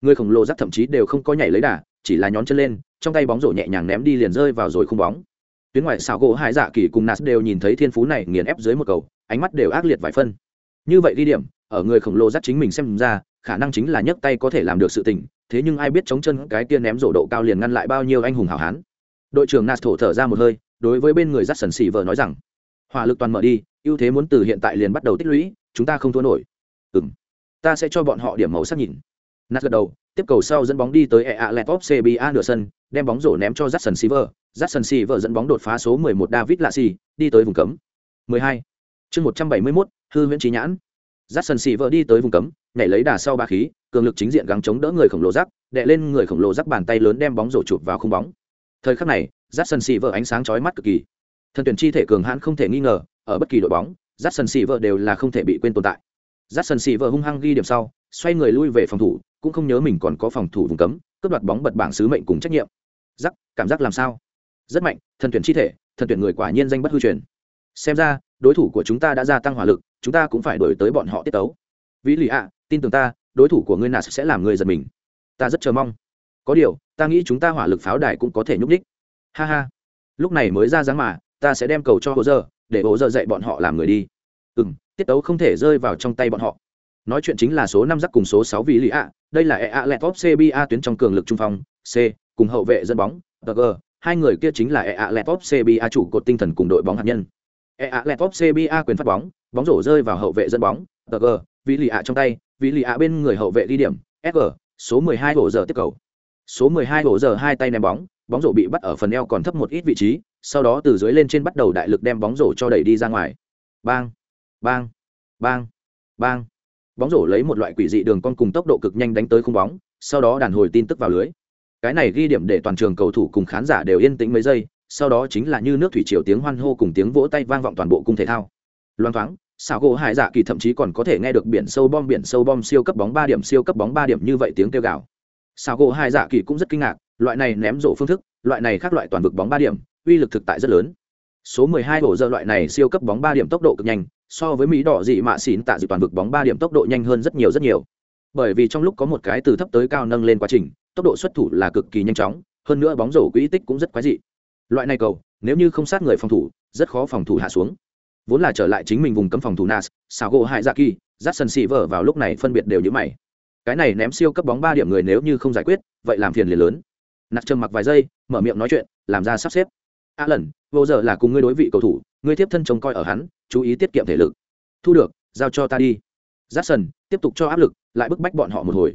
Người khổng lồ rác thậm chí đều không có nhảy lấy đà, chỉ là nhón chân lên, trong tay bóng rổ nhẹ nhàng ném đi liền rơi vào rồi không bóng. Tuyến ngoại xảo gỗ hai dạ kỳ cùng nas đều nhìn thấy thiên phú này nghiền ép dưới một cầu, ánh mắt đều ác liệt vài phân. Như vậy ghi điểm, ở người khổng lồ dắt chính mình xem ra, khả năng chính là nhấc tay có thể làm được sự tình, thế nhưng ai biết chống chân cái kia ném rổ độ cao liền ngăn lại bao nhiêu anh hùng hảo hán. Đội trưởng nas thổ thở ra một hơi đối với bên người dắt sần xì vợ nói rằng hỏa lực toàn mở đi ưu thế muốn từ hiện tại liền bắt đầu tích lũy chúng ta không thua nổi ừ m ta sẽ cho bọn họ điểm màu sắc nhìn nát gật đầu tiếp cầu sau dẫn bóng đi tới ea p cba nửa sân đem bóng rổ ném cho Jackson Silver, Jackson Silver dẫn bóng đột phá số 11 David Lassi, đi tới vùng cấm. 12. Chương 171, hư huyễn trí nhãn. Jackson Silver đi tới vùng cấm, nhảy lấy đà sau ba khí, cường lực chính diện gắng chống đỡ người khổng lồ rắc, đè lên người khổng lồ rắc bàn tay lớn đem bóng rổ chụp vào khung bóng. Thời khắc này, Jackson Silver ánh sáng chói mắt cực kỳ. Thân tuyển chi thể cường hãn không thể nghi ngờ, ở bất kỳ đội bóng, Jackson Silver đều là không thể bị quên tồn tại. Jackson Silver hung hăng ghi điểm sau, xoay người lui về phòng thủ, cũng không nhớ mình còn có phòng thủ vùng cấm, cướp đoạt bóng bật bảng sứ mệnh cùng trách nhiệm. Giắc cảm giác làm sao? Rất mạnh thần tuyển chi thể thần tuyển người quả nhiên danh bất hư truyền. Xem ra đối thủ của chúng ta đã gia tăng hỏa lực chúng ta cũng phải đổi tới bọn họ tiết tấu. Vĩ lì ạ tin tưởng ta đối thủ của ngươi nạt sẽ làm người giật mình. Ta rất chờ mong. Có điều ta nghĩ chúng ta hỏa lực pháo đài cũng có thể nhúc ních ha ha. Lúc này mới ra dáng mà, ta sẽ đem cầu cho hồ dơ, để hồ dơ dạy bọn họ làm người đi. Ừ m tiết tấu không thể rơi vào trong tay bọn họ. Nói chuyện chính là số năm giắc cùng số sáu vì lì ạ. Đây là e a letop cba tuyến trong cường lực trung phong, c, cùng hậu vệ dẫn bóng tg hai người kia chính là e a letop cba chủ cột tinh thần cùng đội bóng hạt nhân. E a letop cba quyền phát bóng bóng rổ rơi vào hậu vệ dẫn bóng tg vì lì ạ trong tay, vì lì ạ bên người hậu vệ ghi điểm sg số 12 bộ giờ tiếp cầu. Số 12 bộ giờ hai tay ném bóng bóng rổ bị bắt ở phần eo còn thấp một ít vị trí, sau đó từ dưới lên trên bắt đầu đại lực đem bóng rổ cho đẩy đi ra ngoài. Bang bang bang bang. Bóng rổ lấy một loại quỷ dị đường con cùng tốc độ cực nhanh đánh tới khung bóng, sau đó đàn hồi tin tức vào lưới. Cái này ghi điểm để toàn trường cầu thủ cùng khán giả đều yên tĩnh mấy giây, sau đó chính là như nước thủy triều tiếng hoan hô cùng tiếng vỗ tay vang vọng toàn bộ cung thể thao. Loan thoáng, xảo gỗ hải dạ kỳ thậm chí còn có thể nghe được biển sâu bom biển sâu bom siêu cấp bóng ba điểm, siêu cấp bóng ba điểm như vậy tiếng kêu gào. Xảo gỗ hải dạ kỳ cũng rất kinh ngạc loại này ném rổ phương thức, loại này khác loại toàn vực bóng ba điểm, uy lực thực tại rất lớn. Số 12 bộ giờ loại này siêu cấp bóng ba điểm tốc độ cực nhanh, so với mỹ đỏ dị mạ xỉn tạ dị toàn vực bóng ba điểm tốc độ nhanh hơn rất nhiều rất nhiều. Bởi vì trong lúc có một cái từ thấp tới cao nâng lên quá trình, tốc độ xuất thủ là cực kỳ nhanh chóng, hơn nữa bóng rổ quỹ tích cũng rất quái dị. Loại này cầu, nếu như không sát người phòng thủ, rất khó phòng thủ hạ xuống. Vốn là trở lại chính mình vùng cấm phòng thủ nas xào gỗ hại dạ kỳ dắt sân vở vào lúc này phân biệt đều như mày. Cái này ném siêu cấp bóng ba điểm người nếu như không giải quyết, vậy làm phiền liền lớn nạt trầm mặc vài giây, mở miệng nói chuyện, làm ra sắp xếp. A lần vô giờ là cùng ngươi đối vị cầu thủ, ngươi tiếp thân trông coi ở hắn, chú ý tiết kiệm thể lực. Thu được, giao cho ta đi. Jackson, tiếp tục cho áp lực, lại bức bách bọn họ một hồi.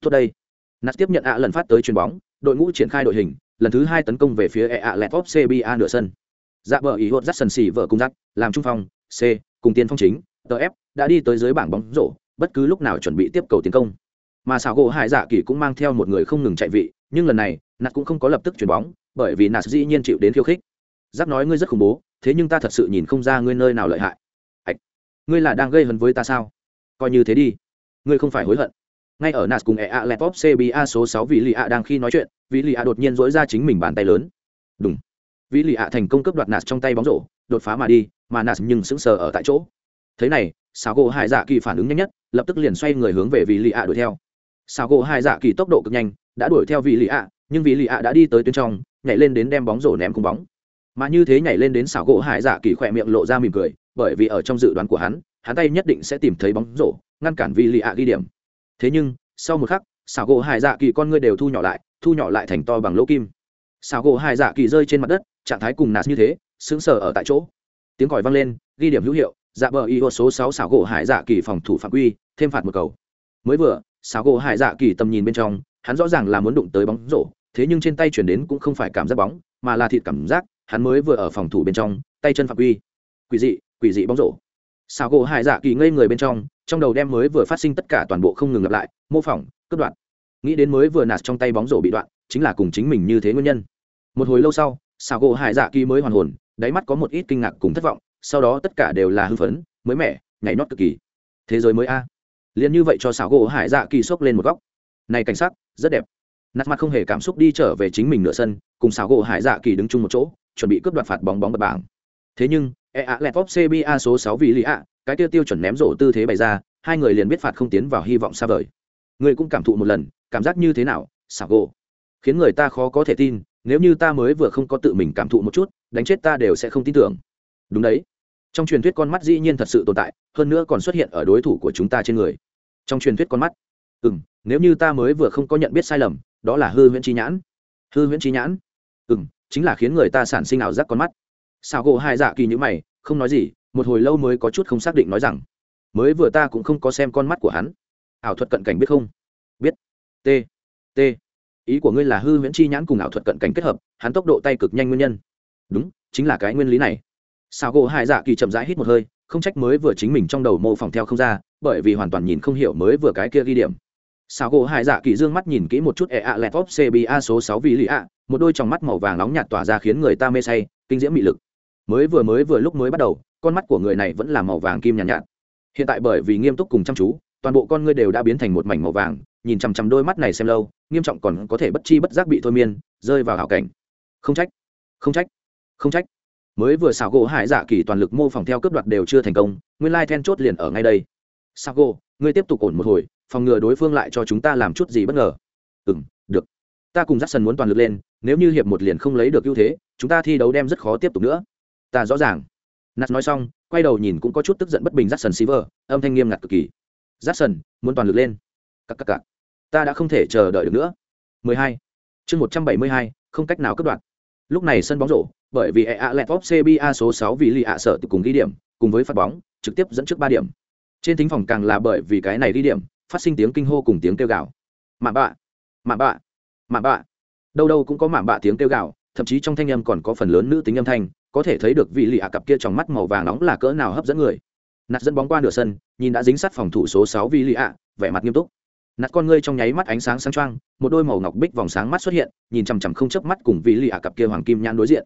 Tốt đây. Nạt tiếp nhận ạ lần phát tới chuyền bóng, đội ngũ triển khai đội hình, lần thứ hai tấn công về phía e ạ lẹt top cba nửa sân. Dạ vợ ý hốt Jackson xỉ vợ cùng giáp làm trung phong, c, cùng tiên phong chính tf đã đi tới dưới bảng bóng rổ, bất cứ lúc nào chuẩn bị tiếp cầu tiến công. Mà xảo gỗ hải dạ kỳ cũng mang theo một người không ngừng chạy vị, nhưng lần này nạt cũng không có lập tức chuyền bóng, bởi vì nạt dĩ nhiên chịu đến khiêu khích. Giáp nói ngươi rất khủng bố, thế nhưng ta thật sự nhìn không ra ngươi nơi nào lợi hại. Ạch ngươi là đang gây hấn với ta sao? Coi như thế đi. Ngươi không phải hối hận. Ngay ở nạt cùng e a laptop cba số sáu vì lì a đang khi nói chuyện vì lì a đột nhiên dỗi ra chính mình bàn tay lớn. Đúng vì lì a thành công cấp đoạt nạt trong tay bóng rổ, đột phá mà đi, mà nạt nhưng sững sờ ở tại chỗ. Thế này sao gỗ hai dạ kỳ phản ứng nhanh nhất, lập tức liền xoay người hướng về vì lì a đuổi theo. Sao gỗ hai dạ kỳ tốc độ cực nhanh, đã đuổi theo vì lì a nhưng vì lì ạ đã đi tới tuyến trong, nhảy lên đến đem bóng rổ ném cùng bóng. Mà như thế nhảy lên đến xảo gỗ hải dạ kỳ khỏe miệng lộ ra mỉm cười, bởi vì ở trong dự đoán của hắn hắn tay nhất định sẽ tìm thấy bóng rổ, ngăn cản vì lì ạ ghi điểm. Thế nhưng, sau một khắc, xảo gỗ hải dạ kỳ con ngươi đều thu nhỏ lại, thu nhỏ lại thành to bằng lỗ kim. Xảo gỗ hải dạ kỳ rơi trên mặt đất, trạng thái cùng nạt như thế, sững sờ ở tại chỗ. Tiếng còi vang lên, ghi điểm hữu hiệu dạ bờ y số sáu xảo gỗ hải dạ kỳ phòng thủ phạm quy, thêm phạt một cầu. Mới vừa, xảo gỗ hải dạ kỳ tầm nhìn bên trong, hắn rõ ràng là muốn đụng tới bóng rổ thế nhưng trên tay chuyển đến cũng không phải cảm giác bóng, mà là thịt cảm giác, hắn mới vừa ở phòng thủ bên trong, tay chân phạm quy. Quỷ dị quỷ dị bóng rổ. Xào gỗ hải dạ kỳ ngây người bên trong trong đầu đem mới vừa phát sinh tất cả toàn bộ không ngừng lặp lại, mô phỏng, cướp đoạn nghĩ đến mới vừa nạt trong tay bóng rổ bị đoạn, chính là cùng chính mình như thế nguyên nhân. Một hồi lâu sau, xào gỗ hải dạ kỳ mới hoàn hồn, đáy mắt có một ít kinh ngạc cùng thất vọng, sau đó tất cả đều là hưng phấn, mới mẻ, nhảy nót cực kỳ. Thế giới mới a. Liền như vậy cho xảo gỗ hải dạ kỳ xốc lên một góc. Này cảnh sắc, rất đẹp nạt mặt không hề cảm xúc đi trở về chính mình nửa sân, cùng xào gỗ hải dạ kỳ đứng chung một chỗ, chuẩn bị cướp đoạt phạt bóng bóng bật bảng. Thế nhưng e a lẹt vóc cba số sáu vì lý ạ, cái tiêu tiêu chuẩn ném rổ tư thế bày ra, hai người liền biết phạt không tiến vào hy vọng xa vời. Người cũng cảm thụ một lần, cảm giác như thế nào xào gỗ? Khiến người ta khó có thể tin, nếu như ta mới vừa không có tự mình cảm thụ một chút, đánh chết ta đều sẽ không tin tưởng. Đúng đấy. Trong truyền thuyết con mắt dĩ nhiên thật sự tồn tại, hơn nữa còn xuất hiện ở đối thủ của chúng ta trên người. Trong truyền thuyết con mắt. Ừ m nếu như ta mới vừa không có nhận biết sai lầm đó là hư huyễn chi nhãn. Hư huyễn chi nhãn? Ừ m chính là khiến người ta sản sinh ảo giác con mắt. Sao gỗ hai dạ kỳ nhữ mày, không nói gì, một hồi lâu mới có chút không xác định nói rằng, mới vừa ta cũng không có xem con mắt của hắn. Ảo thuật cận cảnh biết không? Biết. T. T. Ý của ngươi là hư huyễn chi nhãn cùng ảo thuật cận cảnh kết hợp, hắn tốc độ tay cực nhanh nguyên nhân. Đúng, chính là cái nguyên lý này. Sao gỗ hai dạ kỳ chậm rãi hít một hơi, không trách mới vừa chính mình trong đầu mô phỏng theo không ra, bởi vì hoàn toàn nhìn không hiểu mới vừa cái kia ghi điểm sao gỗ Hải dạ kỳ dương mắt nhìn kỹ một chút e a cba số sáu vì lì ạ một đôi tròng mắt màu vàng nóng nhạt tỏa ra khiến người ta mê say kinh diễm mị lực. Mới vừa mới vừa lúc mới bắt đầu con mắt của người này vẫn là màu vàng kim nhàn nhạt, nhạt. Hiện tại bởi vì nghiêm túc cùng chăm chú toàn bộ con ngươi đều đã biến thành một mảnh màu vàng nhìn chằm chằm đôi mắt này xem lâu nghiêm trọng còn có thể bất chi bất giác bị thôi miên rơi vào ảo cảnh. Không trách không trách không trách. Mới vừa xảo gỗ hải dạ kỳ toàn lực mô phỏng theo cướp đoạt đều chưa thành công nguyên lai then chốt liền ở ngay đây. Sago ngươi tiếp tục ổn một hồi phòng ngừa đối phương lại cho chúng ta làm chút gì bất ngờ. Ừ m được. Ta cùng dắt sần muốn toàn lực lên nếu như hiệp một liền không lấy được ưu thế chúng ta thi đấu đem rất khó tiếp tục nữa. Ta rõ ràng. Nạt nói xong quay đầu nhìn cũng có chút tức giận bất bình dắt sân Silver, âm thanh nghiêm ngặt cực kỳ. Dắt sần muốn toàn lực lên. Cắc cắc cắc ta đã không thể chờ đợi được nữa. 12. chương 172, không cách nào cướp đoạn. lúc này sân bóng rổ bởi vì EA Letop CBA số 6 vì lì ạ sợ từ cùng ghi điểm cùng với phát bóng trực tiếp dẫn trước 3 điểm. Trên thính phòng càng là bởi vì cái này ghi điểm phát sinh tiếng kinh hô cùng tiếng kêu gào. Mạ bạ mạ bạ mạ bạ. Đâu đâu cũng có mạ bạ tiếng kêu gào, thậm chí trong thanh âm còn có phần lớn nữ tính âm thanh, có thể thấy được vị lì ạ cặp kia trong mắt màu vàng nóng là cỡ nào hấp dẫn người. Nạt dẫn bóng qua nửa sân, nhìn đã dính sát phòng thủ số sáu vị lì ạ, vẻ mặt nghiêm túc. Nạt con ngươi trong nháy mắt ánh sáng sáng trăng một đôi màu ngọc bích vòng sáng mắt xuất hiện, nhìn chằm chằm không chớp mắt cùng vị lì ạ cặp kia hoàng kim nhãn đối diện.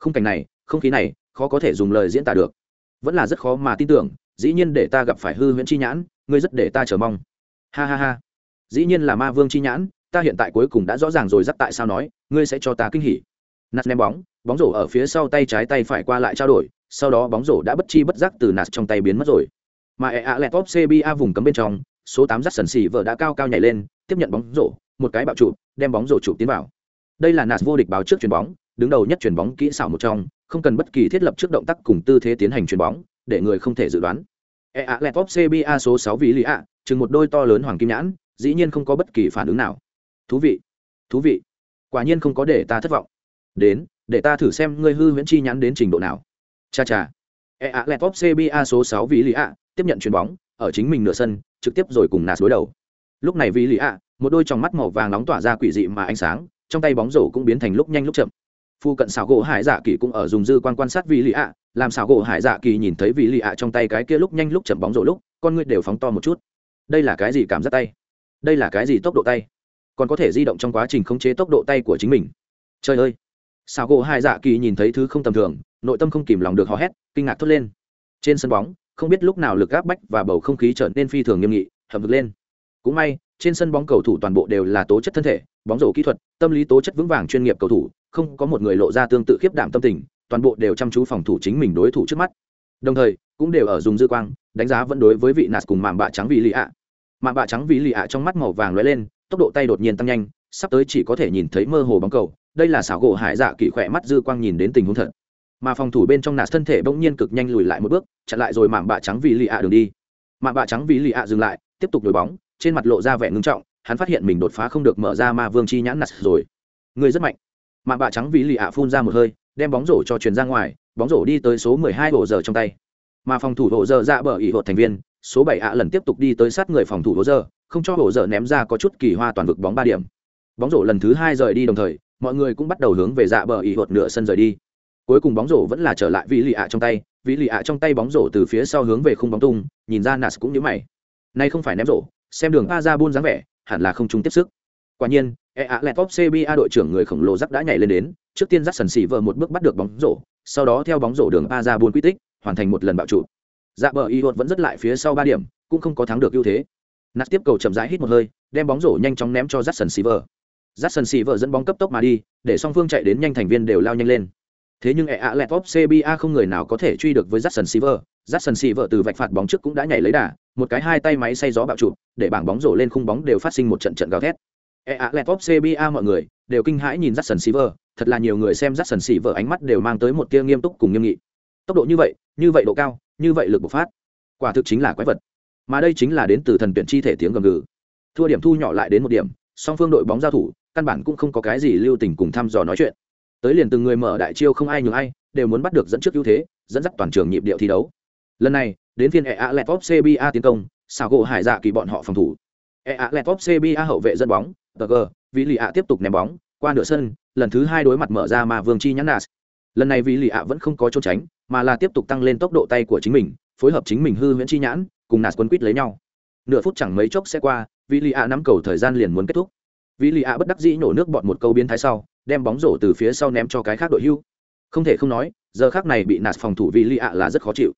Khung cảnh này, không khí này, khó có thể dùng lời diễn tả được. Vẫn là rất khó mà tin tưởng, dĩ nhiên để ta gặp phải hư huyễn chi nhãn, ngươi rất để ta chờ mong ha ha ha. Dĩ nhiên là ma vương chi nhãn ta hiện tại cuối cùng đã rõ ràng rồi dắt tại sao nói ngươi sẽ cho ta kinh hỉ. Nạt ném bóng bóng rổ ở phía sau tay trái tay phải qua lại trao đổi sau đó bóng rổ đã bất chi bất giác từ nạt trong tay biến mất rồi. Mà e a lẹt top cba vùng cấm bên trong số tám dắt sần xì vợ đã cao cao nhảy lên tiếp nhận bóng rổ một cái bạo chụp, đem bóng rổ chụp tiến vào. Đây là nạt vô địch báo trước chuyền bóng đứng đầu nhất chuyền bóng kỹ xảo một trong không cần bất kỳ thiết lập trước động tác cùng tư thế tiến hành chuyền bóng để người không thể dự đoán. E a lẹt top cba số sáu vì lý ạ chừng một đôi to lớn hoàng kim nhãn, dĩ nhiên không có bất kỳ phản ứng nào. Thú vị thú vị. Quả nhiên không có để ta thất vọng. Đến, để ta thử xem ngươi hư huyễn chi nhãn đến trình độ nào. Cha cha. E a lẹt top cba số sáu vì lì ạ, tiếp nhận chuyền bóng, ở chính mình nửa sân, trực tiếp rồi cùng nạt đối đầu. Lúc này vì lì ạ, một đôi tròng mắt màu vàng nóng tỏa ra quỷ dị mà ánh sáng, trong tay bóng rổ cũng biến thành lúc nhanh lúc chậm. Phu cận xảo gỗ hải dạ kỳ cũng ở dùng dư quan quan sát vì lì ạ, làm xảo gỗ hải dạ kỳ nhìn thấy vì lì ạ trong tay cái kia lúc nhanh lúc chậm bóng rổ lúc, con ngươi đều phóng to một chút đây là cái gì cảm giác tay? Đây là cái gì tốc độ tay? Còn có thể di động trong quá trình khống chế tốc độ tay của chính mình. Trời ơi! Sao gỗ hai dạ kỳ nhìn thấy thứ không tầm thường, nội tâm không kìm lòng được hò hét, kinh ngạc thốt lên. Trên sân bóng, không biết lúc nào lực áp bách và bầu không khí trở nên phi thường nghiêm nghị hầm vực lên. Cũng may, trên sân bóng cầu thủ toàn bộ đều là tố chất thân thể, bóng rổ kỹ thuật, tâm lý tố chất vững vàng chuyên nghiệp cầu thủ, không có một người lộ ra tương tự khiếp đảm tâm tình, toàn bộ đều chăm chú phòng thủ chính mình đối thủ trước mắt đồng thời cũng đều ở dùng dư quang đánh giá vẫn đối với vị nạt cùng mạm bạ trắng vì lì ạ. Mạm bạ trắng vì lì ạ trong mắt màu vàng lóe lên, tốc độ tay đột nhiên tăng nhanh, sắp tới chỉ có thể nhìn thấy mơ hồ bóng cầu, đây là xảo gỗ hải dạ kỳ khỏe mắt dư quang nhìn đến tình huống thật. Mà phòng thủ bên trong nạt thân thể bỗng nhiên cực nhanh lùi lại một bước, chặn lại rồi mạm bạ trắng vì lì ạ đường đi. Mạm bạ trắng vì lì ạ dừng lại, tiếp tục đổi bóng, trên mặt lộ ra vẻ ngưng trọng, hắn phát hiện mình đột phá không được mở ra ma vương chi nhãn nạt rồi. Người rất mạnh. Mạng bạ trắng vì lì ạ phun ra một hơi, đem bóng rổ cho chuyền ra ngoài bóng rổ đi tới số 12 hộ giờ trong tay. Mà phòng thủ hộ giờ ra bờ ỷ hột thành viên, số 7 ạ lần tiếp tục đi tới sát người phòng thủ hộ giờ, không cho hộ giờ ném ra có chút kỳ hoa toàn vực bóng ba điểm. Bóng rổ lần thứ hai rời đi đồng thời, mọi người cũng bắt đầu hướng về dạ bờ ỷ hột nửa sân rời đi. Cuối cùng bóng rổ vẫn là trở lại vị lì ạ trong tay vị lì ạ trong tay bóng rổ từ phía sau hướng về khung bóng tung, nhìn ra nas cũng như mày. Nay không phải ném rổ, xem đường a ra buôn dáng vẻ, hẳn là không chung tiếp sức quả nhiên e a lẹt top cba đội trưởng người khổng lồ rắc đã nhảy lên đến, trước tiên dắt sần xỉ vờ một bước bắt được bóng rổ, sau đó theo bóng rổ đường a ra buôn quy tích, hoàn thành một lần bạo trụ dạ bờ y hột vẫn rất lại phía sau ba điểm, cũng không có thắng được ưu thế. Nạt tiếp cầu chậm rãi hít một hơi, đem bóng rổ nhanh chóng ném cho dắt sần xỉ vờ. Dắt sần xỉ vờ dẫn bóng cấp tốc mà đi, để song phương chạy đến nhanh thành viên đều lao nhanh lên. Thế nhưng e a lẹt top cba không người nào có thể truy được với dắt Surnsiver. jackson silver từ vạch phạt bóng trước cũng đã nhảy lấy đà, một cái hai tay máy xay gió bạo trụ để bảng bóng rổ lên khung bóng đều phát sinh một trận trận gào thét e a lẹt cba mọi người đều kinh hãi nhìn jackson silver. Thật là nhiều người xem jackson silver ánh mắt đều mang tới một tia nghiêm túc cùng nghiêm nghị. Tốc độ như vậy như vậy độ cao, như vậy lực bộc phát. Quả thực chính là quái vật. Mà đây chính là đến từ thần tuyển chi thể tiếng gầm gừ. Thua điểm thu nhỏ lại đến một điểm, song phương đội bóng giao thủ, căn bản cũng không có cái gì lưu tình cùng thăm dò nói chuyện. Tới liền từng người mở đại chiêu không ai nhường ai, đều muốn bắt được dẫn trước ưu thế, dẫn dắt toàn trường nhịp điệu thi đấu. Lần này, đến phiên ea o p cba tiến công xào gỗ hải dạ kỳ bọn họ phòng thủ ea lẹt top cba hậu vệ dẫn bóng tờ Vĩ vì lì ạ tiếp tục ném bóng, qua nửa sân, lần thứ hai đối mặt mở ra mà vương chi nhắn nạt. lần này Vĩ lì ạ vẫn không có trốn tránh, mà là tiếp tục tăng lên tốc độ tay của chính mình, phối hợp chính mình hư huyễn chi nhãn, cùng nạt quân quýt lấy nhau. Nửa phút chẳng mấy chốc sẽ qua, Vĩ lì ạ nắm cầu thời gian liền muốn kết thúc. Vĩ lì ạ bất đắc dĩ nổ nước bọt một câu biến thái sau, đem bóng rổ từ phía sau ném cho cái khác đội hưu. Không thể không nói, giờ khác này bị nạt phòng thủ Vĩ lì ạ là rất khó chịu.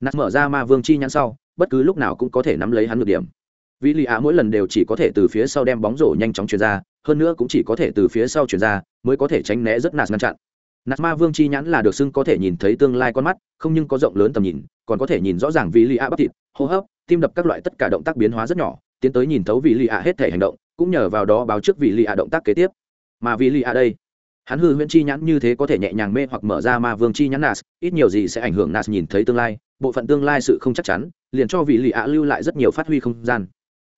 Nạt mở ra ma vương chi nhãn sau, bất cứ lúc nào cũng có thể nắm lấy hắn được điểm vì lì ạ mỗi lần đều chỉ có thể từ phía sau đem bóng rổ nhanh chóng chuyển ra hơn nữa cũng chỉ có thể từ phía sau chuyển ra mới có thể tránh né rất nạt ngăn chặn. Nạt ma vương chi nhãn là được xưng có thể nhìn thấy tương lai con mắt không nhưng có rộng lớn tầm nhìn còn có thể nhìn rõ ràng vì lì ạ bắp thịt hô hấp tim đập các loại tất cả động tác biến hóa rất nhỏ tiến tới nhìn thấu vì lì ạ hết thể hành động cũng nhờ vào đó báo trước vì lì ạ động tác kế tiếp. Mà vì lì ạ đây hắn hư huyễn chi nhãn như thế có thể nhẹ nhàng mê hoặc mở ra ma vương chi nhãn Nạt, ít nhiều gì sẽ ảnh hưởng Nạt nhìn thấy tương lai bộ phận tương lai sự không chắc chắn liền cho vì lì ạ lưu lại rất nhiều phát huy không gian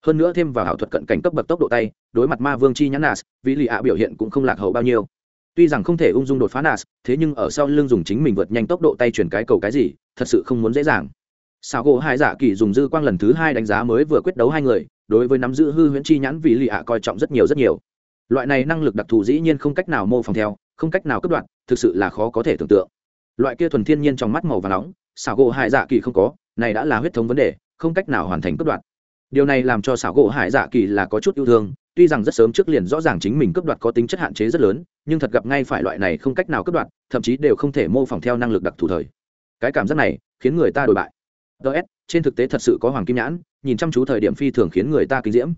hơn nữa thêm vào ảo thuật cận cảnh cấp bậc tốc độ tay, đối mặt ma vương chi nhãn nas, vì lì ạ biểu hiện cũng không lạc hậu bao nhiêu. Tuy rằng không thể ung dung đột phá nas, thế nhưng ở sau lưng dùng chính mình vượt nhanh tốc độ tay chuyển cái cầu cái gì, thật sự không muốn dễ dàng. Sao gỗ hai dạ kỳ dùng dư quang lần thứ hai đánh giá mới vừa quyết đấu hai người, đối với nắm giữ hư huyễn chi nhãn vì lì ạ coi trọng rất nhiều rất nhiều. Loại này năng lực đặc thù dĩ nhiên không cách nào mô phỏng theo, không cách nào cấp đoạn thực sự là khó có thể tưởng tượng. Loại kia thuần thiên nhiên trong mắt màu và nóng, xảo gỗ hai dạ kỳ không có, này đã là huyết thống vấn đề, không cách nào hoàn thành cấp đoạn điều này làm cho xảo gỗ hải dạ kỳ là có chút yêu thương tuy rằng rất sớm trước liền rõ ràng chính mình cấp đoạt có tính chất hạn chế rất lớn nhưng thật gặp ngay phải loại này không cách nào cấp đoạt thậm chí đều không thể mô phỏng theo năng lực đặc thù thời. Cái cảm giác này khiến người ta đổi bại. Ts trên thực tế thật sự có hoàng kim nhãn nhìn chăm chú thời điểm phi thường khiến người ta kinh diễm.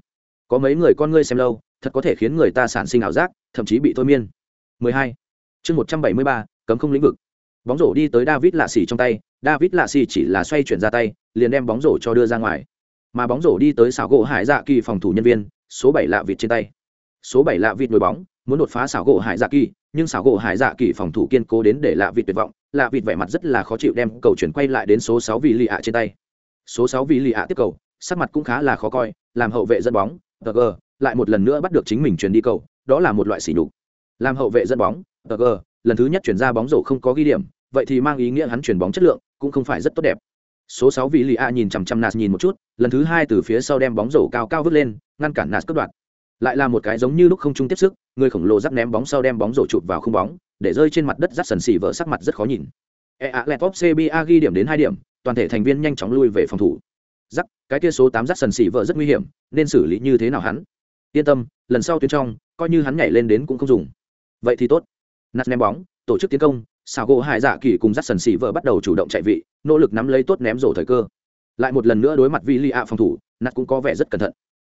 Có mấy người con ngươi xem lâu thật có thể khiến người ta sản sinh ảo giác thậm chí bị thôi miên. 12. chương 173, cấm không lĩnh vực. Bóng rổ đi tới david lạ xỉ trong tay david lạ xỉ chỉ là xoay chuyển ra tay liền đem bóng rổ cho đưa ra ngoài mà bóng rổ đi tới xảo gỗ hải dạ kỳ phòng thủ nhân viên, số bảy lạ vịt trên tay. Số bảy lạ vịt nổi bóng, muốn đột phá xảo gỗ hải dạ kỳ, nhưng xảo gỗ hải dạ kỳ phòng thủ kiên cố đến để lạ vịt tuyệt vọng, lạ vịt vẻ mặt rất là khó chịu đem cầu chuyển quay lại đến số sáu vị lì ạ trên tay. Số sáu vị lì ạ tiếp cầu, sắc mặt cũng khá là khó coi, làm hậu vệ dẫn bóng tg lại một lần nữa bắt được chính mình chuyển đi cầu, đó là một loại sỉ nhục. Làm hậu vệ dẫn bóng tg lần thứ nhất chuyển ra bóng rổ không có ghi điểm, vậy thì mang ý nghĩa hắn chuyển bóng chất lượng cũng không phải rất tốt đẹp số sáu vị lì a nhìn chằm chằm nạt nhìn một chút, lần thứ hai từ phía sau đem bóng rổ cao cao vứt lên, ngăn cản nạt cướp đoạt. Lại là một cái giống như lúc không trung tiếp sức, người khổng lồ dắt ném bóng sau đem bóng rổ chụp vào không bóng, để rơi trên mặt đất dắt sần xì vỡ sắc mặt rất khó nhìn. E a lẹp cba ghi điểm đến hai điểm, toàn thể thành viên nhanh chóng lui về phòng thủ. Dắt cái kia số tám dắt sần xì vỡ rất nguy hiểm, nên xử lý như thế nào hắn? Yên tâm, lần sau tuyến trong, coi như hắn nhảy lên đến cũng không dùng. Vậy thì tốt. Nạt ném bóng, tổ chức tiến công xào gỗ hải dạ kỳ cùng dắt sần xỉ vợ bắt đầu chủ động chạy vị nỗ lực nắm lấy tốt ném rổ thời cơ. Lại một lần nữa đối mặt vì lì ạ phòng thủ nạt cũng có vẻ rất cẩn thận.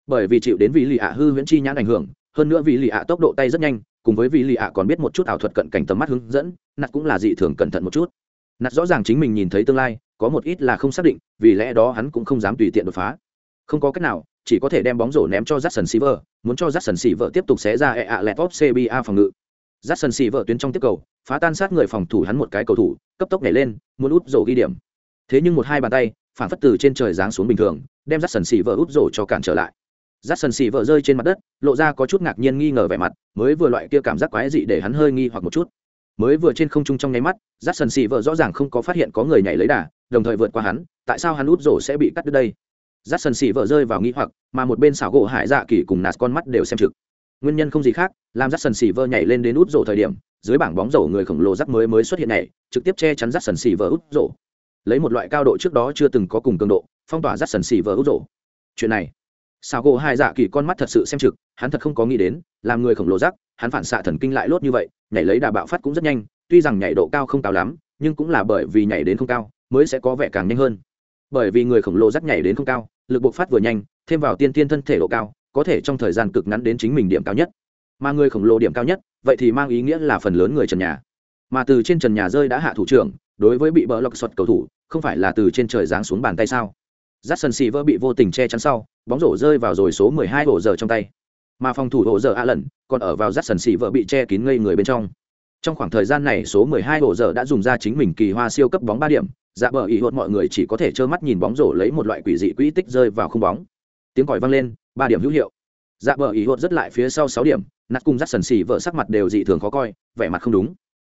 Bởi vì chịu đến vì lì ạ hư huyễn chi nhãn ảnh hưởng hơn nữa vì lì ạ tốc độ tay rất nhanh cùng với vì lì ạ còn biết một chút ảo thuật cận cảnh tầm mắt hướng dẫn nạt cũng là dị thường cẩn thận một chút. Nạt rõ ràng chính mình nhìn thấy tương lai có một ít là không xác định vì lẽ đó hắn cũng không dám tùy tiện đột phá. Không có cách nào chỉ có thể đem bóng rổ ném cho Jackson Silver, muốn cho Jackson Silver tiếp tục xé ra e ạ lẹt Letop CBA phòng ngự. Jackson vợ tuyến trong tiếp cầu, phá tan sát người phòng thủ hắn một cái cầu thủ, cấp tốc nhảy lên, muốn út rổ ghi điểm. Thế nhưng một hai bàn tay, phản phất từ trên trời giáng xuống bình thường, đem Jackson vợ út rổ cho cản trở lại. Jackson vợ rơi trên mặt đất, lộ ra có chút ngạc nhiên nghi ngờ vẻ mặt, mới vừa loại kia cảm giác quái dị để hắn hơi nghi hoặc một chút. Mới vừa trên không trung trong nháy mắt, Jackson vợ rõ ràng không có phát hiện có người nhảy lấy đà, đồng thời vượt qua hắn, tại sao hắn út rổ sẽ bị cắt đứt đây? rát sân xì vợ rơi vào nghĩ hoặc mà một bên xảo gỗ hải dạ kỳ cùng nạt con mắt đều xem trực nguyên nhân không gì khác làm rắt sần xì vơ nhảy lên đến út rổ thời điểm, dưới bảng bóng rổ người khổng lồ rắc mới mới xuất hiện này trực tiếp che chắn rắt sần xì vơ út rổ. Lấy một loại cao độ trước đó chưa từng có cùng cường độ, phong tỏa rắt sần xì vơ út rổ. Chuyện này sao gỗ hai dạ kỳ con mắt thật sự xem trực, hắn thật không có nghĩ đến, làm người khổng lồ rắc hắn phản xạ thần kinh lại lốt như vậy, nhảy lấy đà bạo phát cũng rất nhanh, tuy rằng nhảy độ cao không cao lắm, nhưng cũng là bởi vì nhảy đến không cao, mới sẽ có vẻ càng nhanh hơn. Bởi vì người khổng lồ rắc nhảy đến không cao, lực bộc phát vừa nhanh, thêm vào tiên tiên thân thể độ cao có thể trong thời gian cực ngắn đến chính mình điểm cao nhất mà người khổng lồ điểm cao nhất vậy thì mang ý nghĩa là phần lớn người trần nhà mà từ trên trần nhà rơi đã hạ thủ trưởng đối với bị bờ lọc sọt cầu thủ không phải là từ trên trời giáng xuống bàn tay sao Jackson Silver bị vô tình che chắn sau, bóng rổ rơi vào rồi số 12 hộ giờ trong tay. Mà phòng thủ hộ giờ Allen còn ở vào Jackson Silver bị che kín ngây người bên trong. Trong khoảng thời gian này số 12 hộ giờ đã dùng ra chính mình kỳ hoa siêu cấp bóng 3 điểm, dạ bờ ý hốt mọi người chỉ có thể trơ mắt nhìn bóng rổ lấy một loại quỷ dị quỹ tích rơi vào không bóng. Tiếng còi vang lên, Ba điểm hữu hiệu. Dạ bờ ý hốt rất lại phía sau sáu điểm, nạt cùng Jackson vợ sắc mặt đều dị thường khó coi, vẻ mặt không đúng.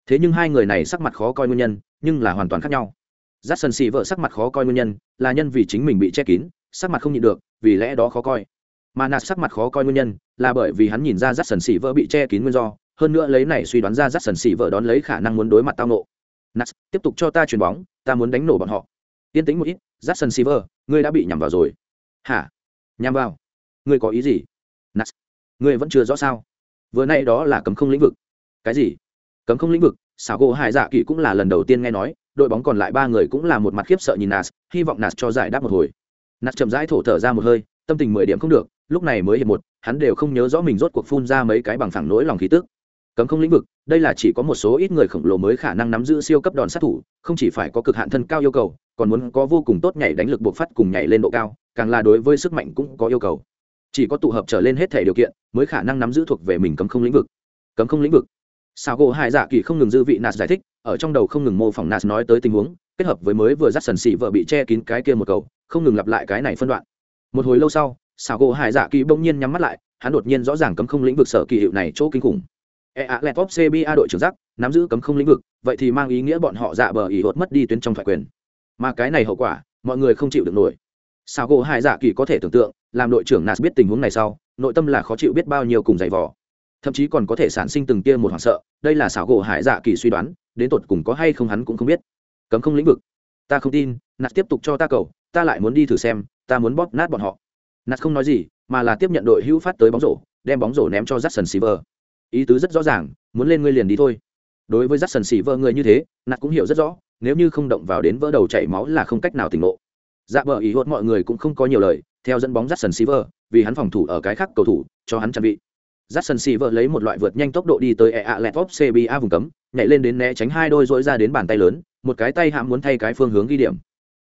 Thế nhưng hai người này sắc mặt khó coi nguyên nhân, nhưng là hoàn toàn khác nhau. Rắt sần xì vợ sắc mặt khó coi nguyên nhân là nhân vì chính mình bị che kín sắc mặt không nhịn được vì lẽ đó khó coi. Mà nạt sắc mặt khó coi nguyên nhân là bởi vì hắn nhìn ra rắt sần xì vợ bị che kín nguyên do hơn nữa lấy này suy đoán ra rắt sần xì vợ đón lấy khả năng muốn đối mặt tao nộ. Nạt tiếp tục cho ta chuyền bóng ta muốn đánh nổ bọn họ. Yên tĩnh một ít rắt sần xì vợ ngươi đã bị nhầm vào rồi. Hả? Nhầm vào? Ngươi có ý gì? Nạt ngươi vẫn chưa rõ sao? Vừa nay đó là cấm không lĩnh vực. Cái gì? Cấm không lĩnh vực? Xảo gỗ hải dạ kỳ cũng là lần đầu tiên nghe nói, đội bóng còn lại ba người cũng là một mặt khiếp sợ nhìn nas hy vọng nas cho giải đáp một hồi. Nas chậm rãi thổ thở ra một hơi, tâm tình mười điểm không được, lúc này mới hiệp một, hắn đều không nhớ rõ mình rốt cuộc phun ra mấy cái bằng thẳng nỗi lòng khí tức. Cấm không lĩnh vực, đây là chỉ có một số ít người khổng lồ mới khả năng nắm giữ siêu cấp đòn sát thủ, không chỉ phải có cực hạn thân cao yêu cầu, còn muốn có vô cùng tốt nhảy đánh lực buộc phát cùng nhảy lên độ cao, càng là đối với sức mạnh cũng có yêu cầu chỉ có tụ hợp trở lên hết thể điều kiện mới khả năng nắm giữ thuộc về mình cấm không lĩnh vực. Cấm không lĩnh vực. Sao gỗ hải dạ kỳ không ngừng dư vị nạt giải thích, ở trong đầu không ngừng mô phỏng nạt nói tới tình huống, kết hợp với mới vừa dắt sần xị vợ bị che kín cái kia một cầu, không ngừng lặp lại cái này phân đoạn. Một hồi lâu sau sao gỗ hải dạ kỳ bỗng nhiên nhắm mắt lại, hắn đột nhiên rõ ràng cấm không lĩnh vực sở kỳ hiệu này chỗ kinh khủng. E a lẹt top cba đội trưởng giác nắm giữ cấm không lĩnh vực, vậy thì mang ý nghĩa bọn họ dạ bờ ý hốt mất đi tuyến trong thoại quyền. Mà cái này hậu quả, mọi người không chịu được nổi. Sao gỗ hải dạ kỳ có thể tưởng tượng làm đội trưởng nas biết tình huống này sau nội tâm là khó chịu biết bao nhiêu cùng giày vò thậm chí còn có thể sản sinh từng tia một hoảng sợ đây là xảo gỗ hải dạ kỳ suy đoán đến tột cùng có hay không hắn cũng không biết cấm không lĩnh vực ta không tin nạt tiếp tục cho ta cầu ta lại muốn đi thử xem ta muốn bóp nát bọn họ nạt không nói gì mà là tiếp nhận đội hữu phát tới bóng rổ đem bóng rổ ném cho Jackson Silver. Ý tứ rất rõ ràng, muốn lên ngươi liền đi thôi. Đối với Jackson Silver người như thế, nạt cũng hiểu rất rõ, nếu như không động vào đến vỡ đầu chảy máu là không cách nào tỉnh ngộ. Dạ bờ ý hốt mọi người cũng không có nhiều lời, theo dẫn bóng Jackson Silver, vì hắn phòng thủ ở cái khác cầu thủ, cho hắn chuẩn bị. Jackson Silver lấy một loại vượt nhanh tốc độ đi tới EA Letop CBA vùng cấm, nhảy lên đến né tránh hai đôi rỗi ra đến bàn tay lớn, một cái tay hãm muốn thay cái phương hướng ghi điểm.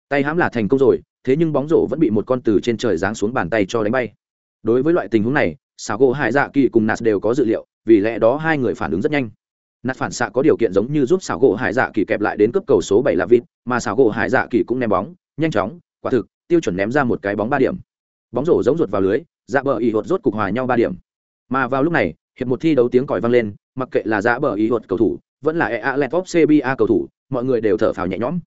Tay hãm là thành công rồi, thế nhưng bóng rổ vẫn bị một con từ trên trời giáng xuống bàn tay cho đánh bay. Đối với loại tình huống này, Sago Hải Dạ Kỳ cùng Nats đều có dự liệu, vì lẽ đó hai người phản ứng rất nhanh. Nạt phản xạ có điều kiện giống như giúp Sago Hải Dạ Kỳ kẹp lại đến cướp cầu số 7 là vịt, mà Sago Hải Dạ Kỳ cũng ném bóng, nhanh chóng, quả thực, tiêu chuẩn ném ra một cái bóng 3 điểm. Bóng rổ giống ruột vào lưới, dạ bờ ý hột rốt cục hòa nhau ba điểm. Mà vào lúc này, hiệp một thi đấu tiếng còi vang lên mặc kệ là dạ bờ ý hột cầu thủ vẫn là ea letop cba cầu thủ mọi người đều thở phào nhẹ nhõm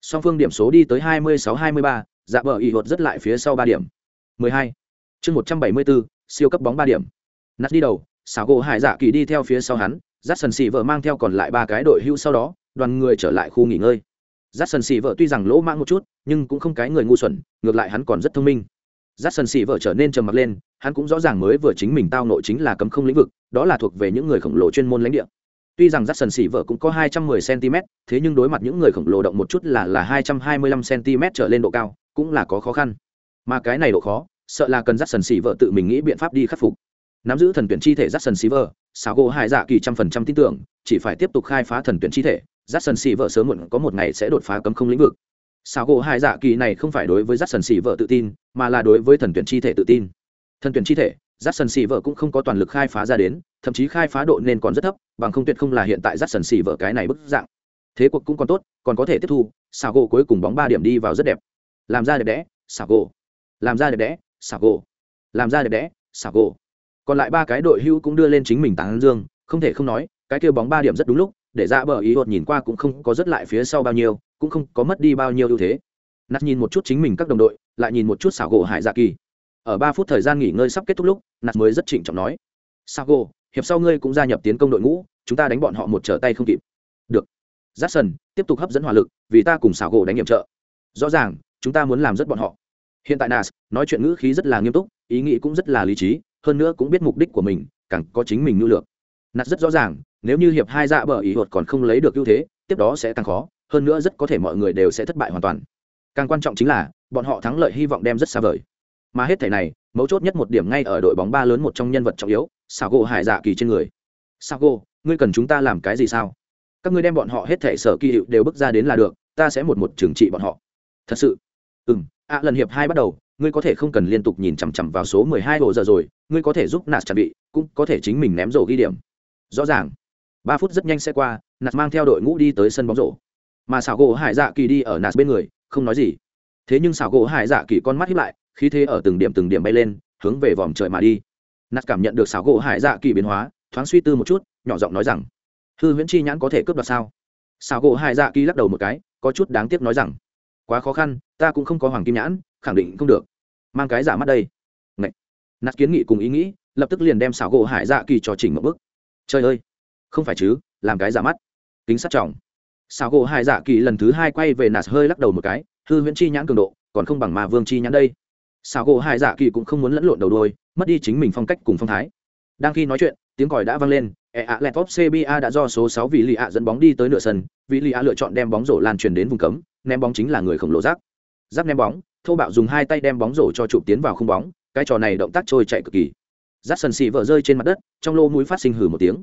song phương điểm số đi tới 26-23, dạ bờ ý hột rất lại phía sau ba điểm 12. chương 174, siêu cấp bóng ba điểm nát đi đầu xảo gỗ hải dạ kỳ đi theo phía sau hắn dắt sần xì vợ mang theo còn lại ba cái đội hưu sau đó đoàn người trở lại khu nghỉ ngơi dắt sần xì vợ tuy rằng lỗ mãng một chút nhưng cũng không cái người ngu xuẩn ngược lại hắn còn rất thông minh dắt sần xì vợ trở nên trầm mặc lên, hắn cũng rõ ràng mới vừa chính mình tao nội chính là cấm không lĩnh vực, đó là thuộc về những người khổng lồ chuyên môn lãnh địa. Tuy rằng dắt sần xì vợ cũng có hai trăm mười cm thế nhưng đối mặt những người khổng lồ động một chút là là hai trăm hai mươi lăm cm trở lên độ cao, cũng là có khó khăn. Mà cái này độ khó, sợ là cần dắt sần xì vợ tự mình nghĩ biện pháp đi khắc phục. Nắm giữ thần tuyển chi thể dắt sần xì vợ xảo gỗ hai dạ kỳ trăm phần trăm tin tưởng, chỉ phải tiếp tục khai phá thần tuyển chi thể dắt sần xì vợ sớm muộn có một ngày sẽ đột phá cấm không lĩnh vực sao gỗ hai dạ kỳ này không phải đối với j sần xỉ xì vợ tự tin, mà là đối với thần tuyển chi thể tự tin. Thần tuyển chi thể j sần xỉ xì vợ cũng không có toàn lực khai phá ra đến, thậm chí khai phá độ nên còn rất thấp, bằng không tuyệt không là hiện tại j sần xỉ xì vợ cái này bức dạng. Thế cuộc cũng còn tốt, còn có thể tiếp thu sao gỗ cuối cùng bóng ba điểm đi vào rất đẹp. Làm ra đẹp đẽ sao gỗ. Làm ra đẹp đẽ sao gỗ. Làm ra đẹp đẽ sao gỗ. Còn lại ba cái đội hưu cũng đưa lên chính mình tán dương, không thể không nói, cái kêu bóng ba điểm rất đúng lúc, để ra bờ ý hột nhìn qua cũng không có rất lại phía sau bao nhiêu cũng không có mất đi bao nhiêu ưu thế. Nạt nhìn một chút chính mình các đồng đội, lại nhìn một chút xảo gỗ hải dạ kỳ. Ở ba phút thời gian nghỉ ngơi sắp kết thúc lúc nạt mới rất trịnh trọng nói sao gỗ hiệp sau ngươi cũng gia nhập tiến công đội ngũ, chúng ta đánh bọn họ một trở tay không kịp. Được. Jackson tiếp tục hấp dẫn hỏa lực, vì ta cùng xảo gỗ đánh nhiệm trợ. Rõ ràng, chúng ta muốn làm rất bọn họ. Hiện tại nas nói chuyện ngữ khí rất là nghiêm túc, ý nghĩ cũng rất là lý trí, hơn nữa cũng biết mục đích của mình, càng có chính mình nhu lược. Nas rất rõ ràng, nếu như hiệp hai dạ bờ ý hột còn không lấy được ưu thế, tiếp đó sẽ càng khó hơn nữa rất có thể mọi người đều sẽ thất bại hoàn toàn. Càng quan trọng chính là, bọn họ thắng lợi hy vọng đem rất xa vời. Mà hết thể này, mấu chốt nhất một điểm ngay ở đội bóng ba lớn một trong nhân vật trọng yếu sao gỗ hải dạ kỳ trên người. Sao gỗ ngươi cần chúng ta làm cái gì sao? Các ngươi đem bọn họ hết thể sở kỳ hiệu đều bước ra đến là được, ta sẽ một một trừng trị bọn họ. Thật sự? Ừ m ạ, lần hiệp hai bắt đầu, ngươi có thể không cần liên tục nhìn chằm chằm vào số mười hai hồ giờ rồi, ngươi có thể giúp nạt chuẩn bị, cũng có thể chính mình ném rổ ghi điểm. Rõ ràng. Ba phút rất nhanh sẽ qua, nạt mang theo đội ngũ đi tới sân bóng rổ mà xảo gỗ hải dạ kỳ đi ở nạt bên người, không nói gì. Thế nhưng xảo gỗ hải dạ kỳ con mắt hiếp lại, khí thế ở từng điểm từng điểm bay lên, hướng về vòm trời mà đi. Nạt cảm nhận được xảo gỗ hải dạ kỳ biến hóa, thoáng suy tư một chút, nhỏ giọng nói rằng, hư huyễn chi nhãn có thể cướp đoạt sao? Xảo gỗ hải dạ kỳ lắc đầu một cái, có chút đáng tiếc nói rằng, quá khó khăn, ta cũng không có hoàng kim nhãn, khẳng định không được. Mang cái giả mắt đây. Ngậy. nạt kiến nghị cùng ý nghĩ, lập tức liền đem xảo gỗ hải dạ kỳ cho chỉnh một bức trời ơi, không phải chứ, làm cái giả mắt. Kính sát trọng xảo gỗ hải dạ kỳ lần thứ hai quay về nạt hơi lắc đầu một cái, hư huyễn chi nhãn cường độ, còn không bằng mà vương chi nhãn đây. Xảo gỗ hải dạ kỳ cũng không muốn lẫn lộn đầu đôi mất đi chính mình phong cách cùng phong thái. Đang khi nói chuyện, tiếng còi đã vang lên e ạ, lẹt top cba đã do số sáu vị lì ạ dẫn bóng đi tới nửa sân, vị lì ạ lựa chọn đem bóng rổ lan truyền đến vùng cấm, ném bóng chính là người khổng lồ rác Giáp ném bóng, thô bạo dùng hai tay đem bóng rổ cho chụp tiến vào khung bóng, cái trò này động tác trôi chạy cực kỳ. Rác sần xì vợ rơi trên mặt đất, trong lô mũi phát sinh hử một tiếng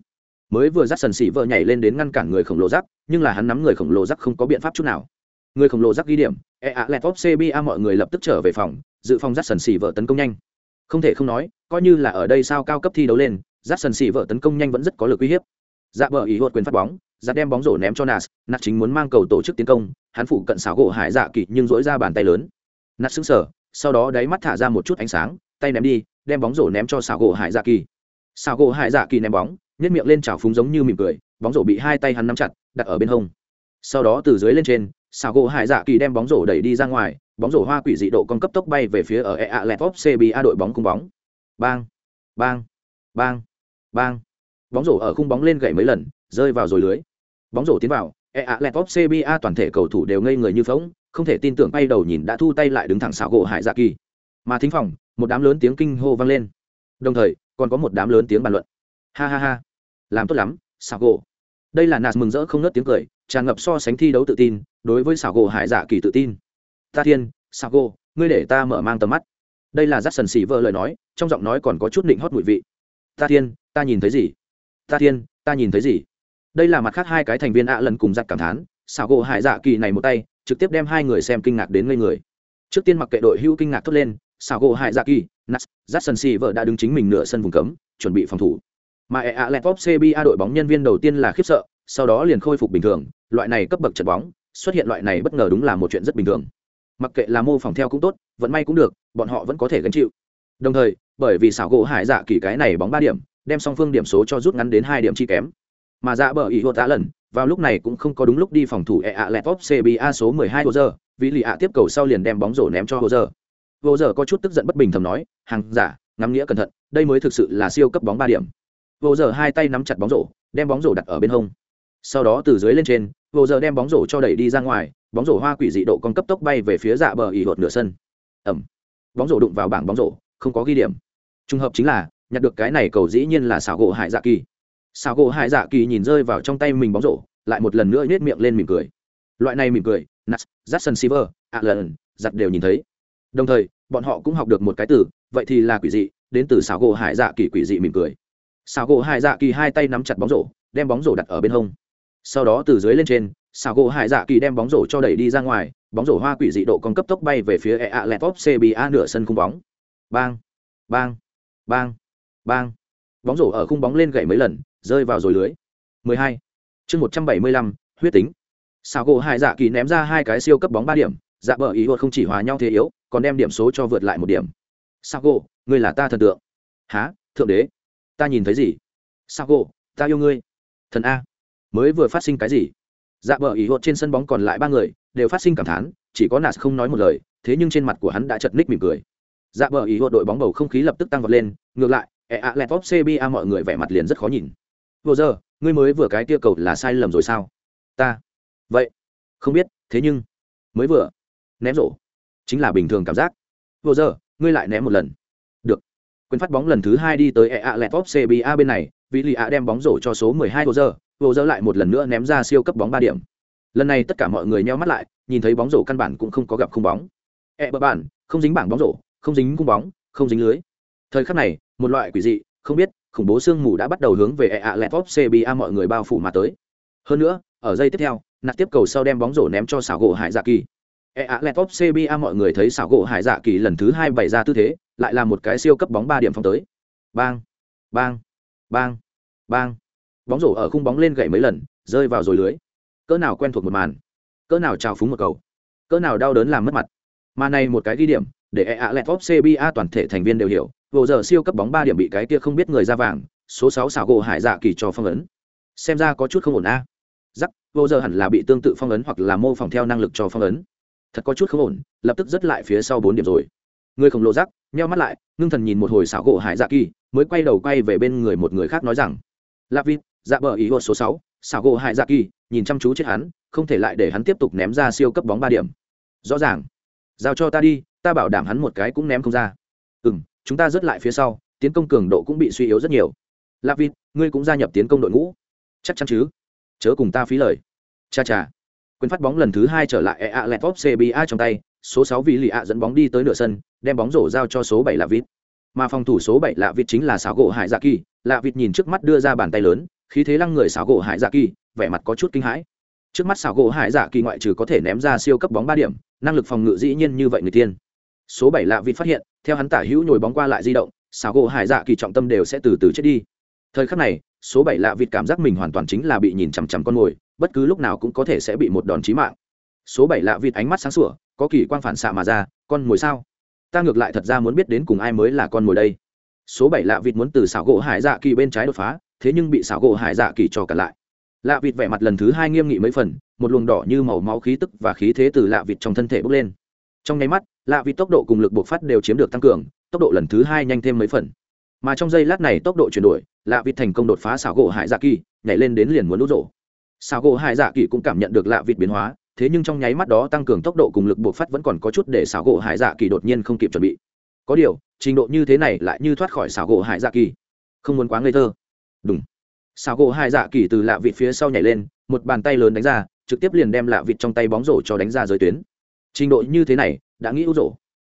mới vừa dắt sần xì vợ nhảy lên đến ngăn cản người khổng lồ rắc nhưng là hắn nắm người khổng lồ rắc không có biện pháp chút nào. Người khổng lồ rắc ghi điểm e ạ, lẹt top cba mọi người lập tức trở về phòng, dự phòng dắt sần xì vợ tấn công nhanh. Không thể không nói, coi như là ở đây sao cao cấp thi đấu lên, dắt sần xì vợ tấn công nhanh vẫn rất có lực uy hiếp. Dạ bờ ý hốt quyền phát bóng giặt đem bóng rổ ném cho nas nạt chính muốn mang cầu tổ chức tiến công, hắn phủ cận xảo gỗ hải dạ kỳ nhưng dỗi ra bàn tay lớn. Nạt xứng sở sau đó đáy mắt thả ra một chút ánh sáng, tay ném đi, đem bóng rổ ném cho xảo gỗ hải dạ kỳ. Xảo gỗ hải dạ kỳ ném bóng nhất miệng lên chảo phúng giống như mỉm cười, bóng rổ bị hai tay hắn nắm chặt, đặt ở bên hông. Sau đó từ dưới lên trên xảo gỗ hải dạ kỳ đem bóng rổ đẩy đi ra ngoài, bóng rổ hoa quỷ dị độ con cấp tốc bay về phía ở e a cba đội bóng cung bóng. Bang bang bang bang. Bóng rổ ở khung bóng lên gậy mấy lần, rơi vào rồi lưới. Bóng rổ tiến vào e a cba toàn thể cầu thủ đều ngây người như phóng không thể tin tưởng bay đầu nhìn đã thu tay lại đứng thẳng xảo gỗ hải dạ kỳ. Mà thính phòng, một đám lớn tiếng kinh hô vang lên. Đồng thời, còn có một đám lớn tiếng bàn luận. Ha ha ha làm tốt lắm, xảo gỗ. Đây là nạt mừng rỡ không nớt tiếng cười, tràn ngập so sánh thi đấu tự tin, đối với xảo gỗ hải dạ kỳ tự tin. Ta thiên, xảo gỗ, ngươi để ta mở mang tầm mắt. Đây là rát sần xỉ vợ lời nói, trong giọng nói còn có chút định hót mùi vị. Ta thiên, ta nhìn thấy gì? Ta thiên, ta nhìn thấy gì? Đây là mặt khác hai cái thành viên ạ lần cùng giặt cảm thán, xảo gỗ hải dạ kỳ này một tay, trực tiếp đem hai người xem kinh ngạc đến ngây người. Trước tiên mặc kệ đội hưu kinh ngạc thốt lên, xảo gỗ hải dạ kỳ nas rát sần xỉ vợ đã đứng chính mình nửa sân vùng cấm, chuẩn bị phòng thủ mà e a l e cba đội bóng nhân viên đầu tiên là khiếp sợ, sau đó liền khôi phục bình thường, loại này cấp bậc trận bóng, xuất hiện loại này bất ngờ đúng là một chuyện rất bình thường. Mặc kệ là mô phỏng theo cũng tốt vẫn may cũng được, bọn họ vẫn có thể gánh chịu. Đồng thời, bởi vì xảo gỗ hải dạ kỳ cái này bóng ba điểm, đem song phương điểm số cho rút ngắn đến hai điểm chi kém. Mà dạ bờ ý hô tá lần, vào lúc này cũng không có đúng lúc đi phòng thủ e a lẹt top cba số 12 hồ giờ vì lì ạ tiếp cầu sau liền đem bóng rổ ném cho hồ giờ hồ giờ có chút tức giận bất bình thầm nói, hàng giả, ngắm nghĩa cẩn thận, đây mới thực sự là siêu cấp bóng ba điểm vô giờ hai tay nắm chặt bóng rổ, đem bóng rổ đặt ở bên hông. Sau đó từ dưới lên trên, vô giờ đem bóng rổ cho đẩy đi ra ngoài, bóng rổ hoa quỷ dị độ con cấp tốc bay về phía dạ bờ ỉ hột nửa sân. Ẩm. Bóng rổ đụng vào bảng bóng rổ, không có ghi điểm. Trùng hợp chính là, nhặt được cái này cầu dĩ nhiên là xảo gỗ hải dạ kỳ. Xảo gỗ hải dạ kỳ nhìn rơi vào trong tay mình bóng rổ, lại một lần nữa nhét miệng lên mỉm cười. Loại này mỉm cười nats jackson silver ạ lần giặt đều nhìn thấy. Đồng thời, bọn họ cũng học được một cái từ, vậy thì là quỷ dị, đến từ xảo gỗ hải dạ kỳ quỷ dị mỉm cười xào gỗ hải dạ kỳ hai tay nắm chặt bóng rổ đem bóng rổ đặt ở bên hông. Sau đó từ dưới lên trên xào gỗ hải dạ kỳ đem bóng rổ cho đẩy đi ra ngoài bóng rổ hoa quỷ dị độ còn cấp tốc bay về phía EA a l e t cba nửa sân khung bóng. Bang bang bang bang. Bóng rổ ở khung bóng lên gậy mấy lần rơi vào rồi lưới. 12. chương 175, huyết tính. Sao gỗ Hải dạ kỳ ném ra hai cái siêu cấp bóng ba điểm dạ bờ ý hột không chỉ hòa nhau thế yếu còn đem điểm số cho vượt lại một điểm. Sao gỗ ngươi là ta thần tượng. Há thượng đế? Ta nhìn thấy gì? Sao gỗ ta yêu ngươi. Thần a. Mới vừa phát sinh cái gì? Dạ bờ ý hốt trên sân bóng còn lại ba người, đều phát sinh cảm thán, chỉ có nạt không nói một lời, thế nhưng trên mặt của hắn đã chật ních mỉm cười. Dạ bờ ý hốt đội bóng bầu không khí lập tức tăng vọt lên, ngược lại e a l e top cba mọi người vẻ mặt liền rất khó nhìn. Vừa giờ, ngươi mới vừa cái tia cầu là sai lầm rồi sao? Ta. Vậy, không biết, thế nhưng, mới vừa, ném rổ, chính là bình thường cảm giác. Vừa giờ, ngươi lại ném một lần quyền phát bóng lần thứ hai đi tới e a cba bên này vì Lý đem bóng rổ cho số 12 Roger, giờ lại một lần nữa ném ra siêu cấp bóng ba điểm. Lần này tất cả mọi người nheo mắt lại nhìn thấy bóng rổ căn bản cũng không có gặp khung bóng. E bờ bản không dính bảng bóng rổ không dính khung bóng không dính lưới. Thời khắc này một loại quỷ dị không biết khủng bố sương mù đã bắt đầu hướng về e a cba mọi người bao phủ mà tới. Hơn nữa ở giây tiếp theo nạt tiếp cầu sau đem bóng rổ ném cho xảo gỗ hải dạ kỳ e a l top cba mọi người thấy xảo gỗ hải dạ kỳ lần thứ hai bày ra tư thế, lại là một cái siêu cấp bóng ba điểm phong tới. Bang bang bang bang. Bóng rổ ở khung bóng lên gậy mấy lần, rơi vào rồi lưới. Cỡ nào quen thuộc một màn. Cỡ nào trào phúng một cầu. Cỡ nào đau đớn làm mất mặt. Mà này một cái ghi điểm, để e a l top cba toàn thể thành viên đều hiểu vừa giờ siêu cấp bóng ba điểm bị cái kia không biết người ra vàng, số sáu xảo gỗ hải dạ kỳ cho phong ấn. Xem ra có chút không ổn a. Giắc vô giờ hẳn là bị tương tự phong ấn hoặc là mô phỏng theo năng lực cho phong ấn thật có chút không ổn, lập tức dứt lại phía sau bốn điểm rồi. Người khổng lồ rắc, nheo mắt lại, ngưng thần nhìn một hồi xảo gỗ hải dạ kỳ, mới quay đầu quay về bên người một người khác nói rằng, lạp vịt dạ bờ ý hột số sáu, xảo gỗ hải dạ kỳ, nhìn chăm chú chết hắn, không thể lại để hắn tiếp tục ném ra siêu cấp bóng ba điểm. Rõ ràng. Giao cho ta đi, ta bảo đảm hắn một cái cũng ném không ra. Ừ m chúng ta dứt lại phía sau, tiến công cường độ cũng bị suy yếu rất nhiều. Lạp vịt, ngươi cũng gia nhập tiến công đội ngũ. Chắc chắn chứ. Chớ cùng ta phí lời. Cha cha quyền phát bóng lần thứ hai trở lại ea lẹt cba trong tay, số sáu vị lì ạ dẫn bóng đi tới nửa sân, đem bóng rổ giao cho số bảy là vít mà phòng thủ số bảy là vít chính là Sáo gỗ hải dạ kỳ. Lạ vít nhìn trước mắt đưa ra bàn tay lớn, khí thế lăng người Sáo gỗ hải dạ kỳ, vẻ mặt có chút kinh hãi. Trước mắt Sáo gỗ hải dạ kỳ ngoại trừ có thể ném ra siêu cấp bóng ba điểm, năng lực phòng ngự dĩ nhiên như vậy người tiên. Số bảy lạ vít phát hiện, theo hắn tả hữu nhồi bóng qua lại di động, Sáo gỗ hải dạ kỳ trọng tâm đều sẽ từ từ chết đi. Thời khắc này, số bảy lạ Vít cảm giác mình hoàn toàn chính là bị nhìn chằm chằm con mồi bất cứ lúc nào cũng có thể sẽ bị một đòn chí mạng. Số bảy lạ vịt ánh mắt sáng sủa, có kỳ quan phản xạ mà ra, con mồi sao? Ta ngược lại thật ra muốn biết đến cùng ai mới là con mồi đây. Số bảy lạ vịt muốn từ xảo gỗ hải dạ kỳ bên trái đột phá, thế nhưng bị xảo gỗ hải dạ kỳ cho cả lại. Lạ vịt vẻ mặt lần thứ hai nghiêm nghị mấy phần, một luồng đỏ như màu máu khí tức và khí thế từ lạ vịt trong thân thể bốc lên. Trong nháy mắt, lạ vịt tốc độ cùng lực buộc phát đều chiếm được tăng cường, tốc độ lần thứ hai nhanh thêm mấy phần. Mà trong giây lát này tốc độ chuyển đổi, lạ vịt thành công đột phá xảo gỗ hải dạ kỳ, nhảy lên đến liền muốn đốt rổ sao gỗ hải dạ kỳ cũng cảm nhận được lạ vịt biến hóa, thế nhưng trong nháy mắt đó tăng cường tốc độ cùng lực buộc phát vẫn còn có chút để xảo gỗ hải dạ kỳ đột nhiên không kịp chuẩn bị. Có điều, trình độ như thế này lại như thoát khỏi xảo gỗ hải dạ kỳ. Không muốn quá ngây thơ. Đúng xảo gỗ hải dạ kỳ từ lạ vịt phía sau nhảy lên, một bàn tay lớn đánh ra, trực tiếp liền đem lạ vịt trong tay bóng rổ cho đánh ra giới tuyến. Trình độ như thế này, đã nghĩ ưu rổ.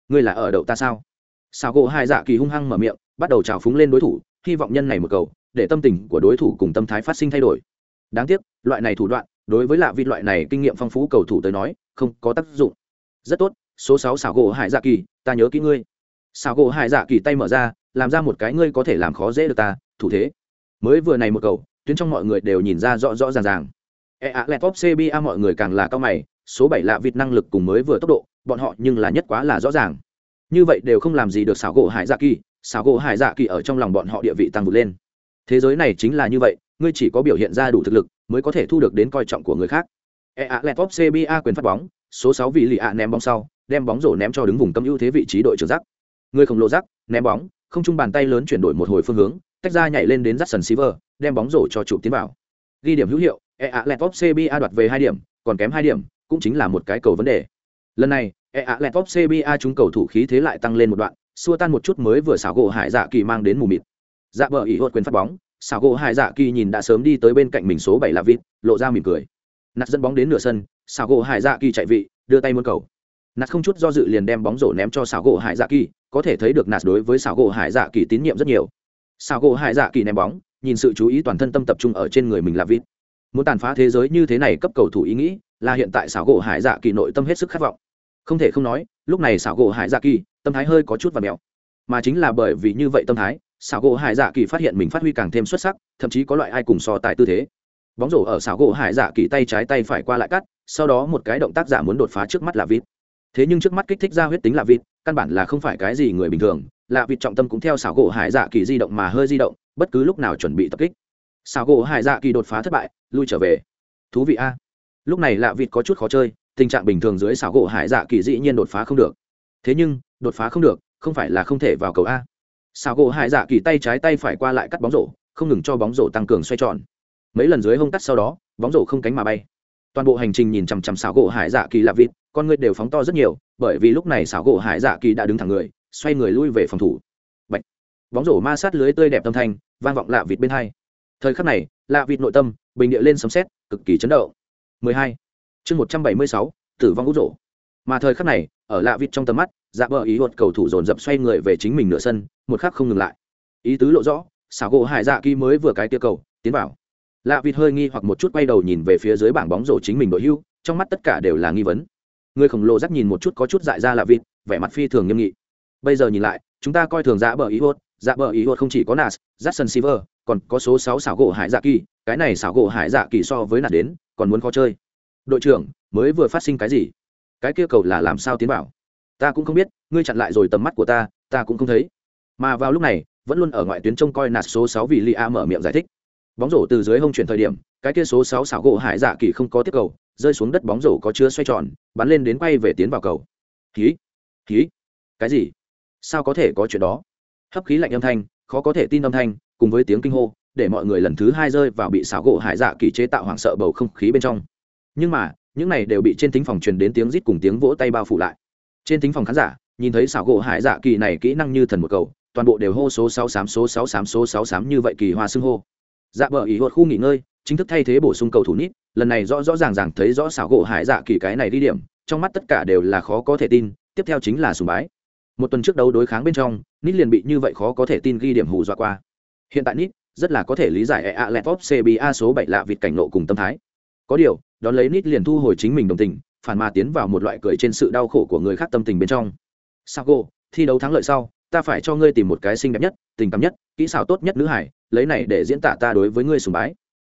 Ngươi là ở đậu ta sao? Xảo gỗ hải dạ kỳ hung hăng mở miệng, bắt đầu trào phúng lên đối thủ, hy vọng nhân này một cầu, để tâm tình của đối thủ cùng tâm thái phát sinh thay đổi đáng tiếc, loại này thủ đoạn, đối với lạ vịt loại này kinh nghiệm phong phú cầu thủ tới nói, không có tác dụng. Rất tốt, số sáu xảo gỗ hải dạ kỳ, ta nhớ kỹ ngươi. Xảo gỗ hải dạ kỳ tay mở ra, làm ra một cái ngươi có thể làm khó dễ được ta, thủ thế. Mới vừa này một cầu, tuyến trong mọi người đều nhìn ra rõ rõ ràng ràng. E a l e top cba mọi người càng là cao mày, số bảy lạ vịt năng lực cùng mới vừa tốc độ, bọn họ nhưng là nhất quá là rõ ràng. Như vậy đều không làm gì được xảo gỗ hải dạ kỳ xảo gỗ hải dạ kỳ ở trong lòng bọn họ địa vị tăng vượt lên. Thế giới này chính là như vậy ngươi chỉ có biểu hiện ra đủ thực lực mới có thể thu được đến coi trọng của người khác. E a l e cba quyền phát bóng số sáu vị lì ạ ném bóng sau đem bóng rổ ném cho đứng vùng cấm ưu thế vị trí đội trưởng rắc người khổng lồ rắc ném bóng không chung bàn tay lớn chuyển đổi một hồi phương hướng tách ra nhảy lên đến rắt sần Silver, đem bóng rổ cho chủ tiến vào. Ghi điểm hữu hiệu e a l e cba đoạt về hai điểm còn kém hai điểm cũng chính là một cái cầu vấn đề. Lần này e a l e cba chúng cầu thủ khí thế lại tăng lên một đoạn xua tan một chút mới vừa xảo gỗ hải dạ kỳ mang đến mù mịt. Dạ bờ ỉ hốt quyền phát bóng xảo gỗ hải dạ kỳ nhìn đã sớm đi tới bên cạnh mình số bảy là vịt, lộ ra mỉm cười. Nạt dẫn bóng đến nửa sân, xảo gỗ hải dạ kỳ chạy vị, đưa tay muốn cầu. Nạt không chút do dự liền đem bóng rổ ném cho xảo gỗ hải dạ kỳ, có thể thấy được nạt đối với xảo gỗ hải dạ kỳ tín nhiệm rất nhiều. Xảo gỗ hải dạ kỳ ném bóng, nhìn sự chú ý toàn thân tâm tập trung ở trên người mình là vịt. Muốn tàn phá thế giới như thế này cấp cầu thủ ý nghĩ, là hiện tại xảo gỗ hải dạ kỳ nội tâm hết sức khát vọng. Không thể không nói, lúc này xảo gỗ hải dạ kỳ, tâm thái hơi có chút và mèo. Mà chính là bởi vì như vậy tâm thái xảo gỗ hải dạ kỳ phát hiện mình phát huy càng thêm xuất sắc, thậm chí có loại ai cùng so tài tư thế. Bóng rổ ở xảo gỗ hải dạ kỳ tay trái tay phải qua lại cắt, sau đó một cái động tác giả muốn đột phá trước mắt là vịt thế nhưng trước mắt kích thích ra huyết tính là vịt căn bản là không phải cái gì người bình thường. Là vịt trọng tâm cũng theo xảo gỗ hải dạ kỳ di động mà hơi di động, bất cứ lúc nào chuẩn bị tập kích. Xảo gỗ hải dạ kỳ đột phá thất bại, lui trở về. Thú vị a. Lúc này lạ vịt có chút khó chơi, tình trạng bình thường dưới xảo gỗ hải dạ kỳ dĩ nhiên đột phá không được. Thế nhưng, đột phá không được, không phải là không thể vào cầu a xảo gỗ hải dạ kỳ tay trái tay phải qua lại cắt bóng rổ không ngừng cho bóng rổ tăng cường xoay tròn. Mấy lần dưới hông cắt sau đó bóng rổ không cánh mà bay. Toàn bộ hành trình nhìn chằm chằm xảo gỗ hải dạ kỳ lạ vịt con người đều phóng to rất nhiều bởi vì lúc này xảo gỗ hải dạ kỳ đã đứng thẳng người xoay người lui về phòng thủ. Bạch. bóng rổ ma sát lưới tươi đẹp tâm thanh vang vọng lạ vịt bên hai. Thời khắc này lạ vịt nội tâm bình địa lên sấm xét cực kỳ chấn động. 12. chương 176, tử vong út rổ. Mà thời khắc này ở lạ vịt trong tầm mắt dạ bờ ý luật cầu thủ dồn dập xoay người về chính mình nửa sân, một khắc không ngừng lại. Ý tứ lộ rõ, xảo gỗ hải dạ kỳ mới vừa cái tia cầu, tiến vào. Lạ vịt hơi nghi hoặc một chút quay đầu nhìn về phía dưới bảng bóng rổ chính mình đội hưu, trong mắt tất cả đều là nghi vấn. Người khổng lồ dắt nhìn một chút có chút dại ra lạ vịt, vẻ mặt phi thường nghiêm nghị. Bây giờ nhìn lại, chúng ta coi thường dạ bờ ý hốt dạ bờ ý hốt không chỉ có nas, jackson silver, còn có số sáu xảo gỗ hải dạ kỳ, cái này xảo gỗ hải dạ kỳ so với nạt đến, còn muốn khó chơi. Đội trưởng, mới vừa phát sinh cái gì? Cái kia cầu là làm sao tiến vào? Ta cũng không biết, ngươi chặn lại rồi tầm mắt của ta ta cũng không thấy. Mà vào lúc này, vẫn luôn ở ngoại tuyến trông coi nạt số sáu vì li a mở miệng giải thích. Bóng rổ từ dưới hông chuyển thời điểm, cái kia số sáu xảo gỗ hải dạ kỳ không có tiếp cầu, rơi xuống đất bóng rổ có chứa xoay tròn, bắn lên đến quay về tiến vào cầu. Khí khí cái gì? Sao có thể có chuyện đó? Hấp khí lạnh âm thanh, khó có thể tin âm thanh, cùng với tiếng kinh hô, để mọi người lần thứ hai rơi vào bị xảo gỗ hải dạ kỳ chế tạo hoảng sợ bầu không khí bên trong. Nhưng mà, những này đều bị trên thính phòng truyền đến tiếng rít cùng tiếng vỗ tay bao phủ lại trên thính phòng khán giả, nhìn thấy xảo gỗ hải dạ kỳ này kỹ năng như thần một cầu, toàn bộ đều hô số sáu xám số sáu xám số sáu xám như vậy kỳ hoa xưng hô. Dạ bờ ý hột khu nghỉ ngơi, chính thức thay thế bổ sung cầu thủ nít, lần này rõ rõ ràng ràng thấy rõ xảo gỗ hải dạ kỳ cái này đi điểm, trong mắt tất cả đều là khó có thể tin, tiếp theo chính là sùng bái. Một tuần trước đấu đối kháng bên trong, nít liền bị như vậy khó có thể tin ghi điểm hù dọa qua. Hiện tại nít, rất là có thể lý giải ea laptop cba số bảy lạ vịt cảnh nộ cùng tâm thái. Có điều, đón lấy nít liền thu hồi chính mình đồng tình phản mà tiến vào một loại cười trên sự đau khổ của người khác tâm tình bên trong. Sago, thi đấu thắng lợi sau, ta phải cho ngươi tìm một cái xinh đẹp nhất, tình cảm nhất, kỹ xảo tốt nhất nữ hải, lấy này để diễn tả ta đối với ngươi sùng bái.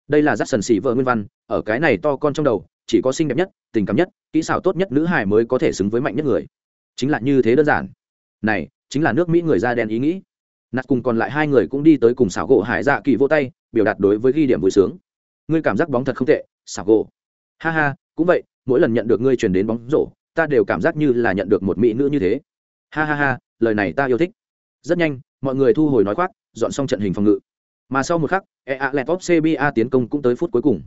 Đây là rắt sần xỉ vợ nguyên văn, ở cái này to con trong đầu, chỉ có xinh đẹp nhất, tình cảm nhất, kỹ xảo tốt nhất nữ hải mới có thể xứng với mạnh nhất người. Chính là như thế đơn giản. Này, chính là nước mỹ người da đen ý nghĩ. Nạt cùng còn lại hai người cũng đi tới cùng xảo gỗ hải dạ kỳ vô tay, biểu đạt đối với ghi điểm vui sướng. Ngươi cảm giác bóng thật không tệ, xảo gỗ. Ha ha, cũng vậy mỗi lần nhận được ngươi truyền đến bóng rổ, ta đều cảm giác như là nhận được một mỹ nữ như thế. Ha ha ha, lời này ta yêu thích. Rất nhanh, mọi người thu hồi nói khoác, dọn xong trận hình phòng ngự. Mà sau một khắc ea lẹt top cba tiến công cũng tới phút cuối cùng.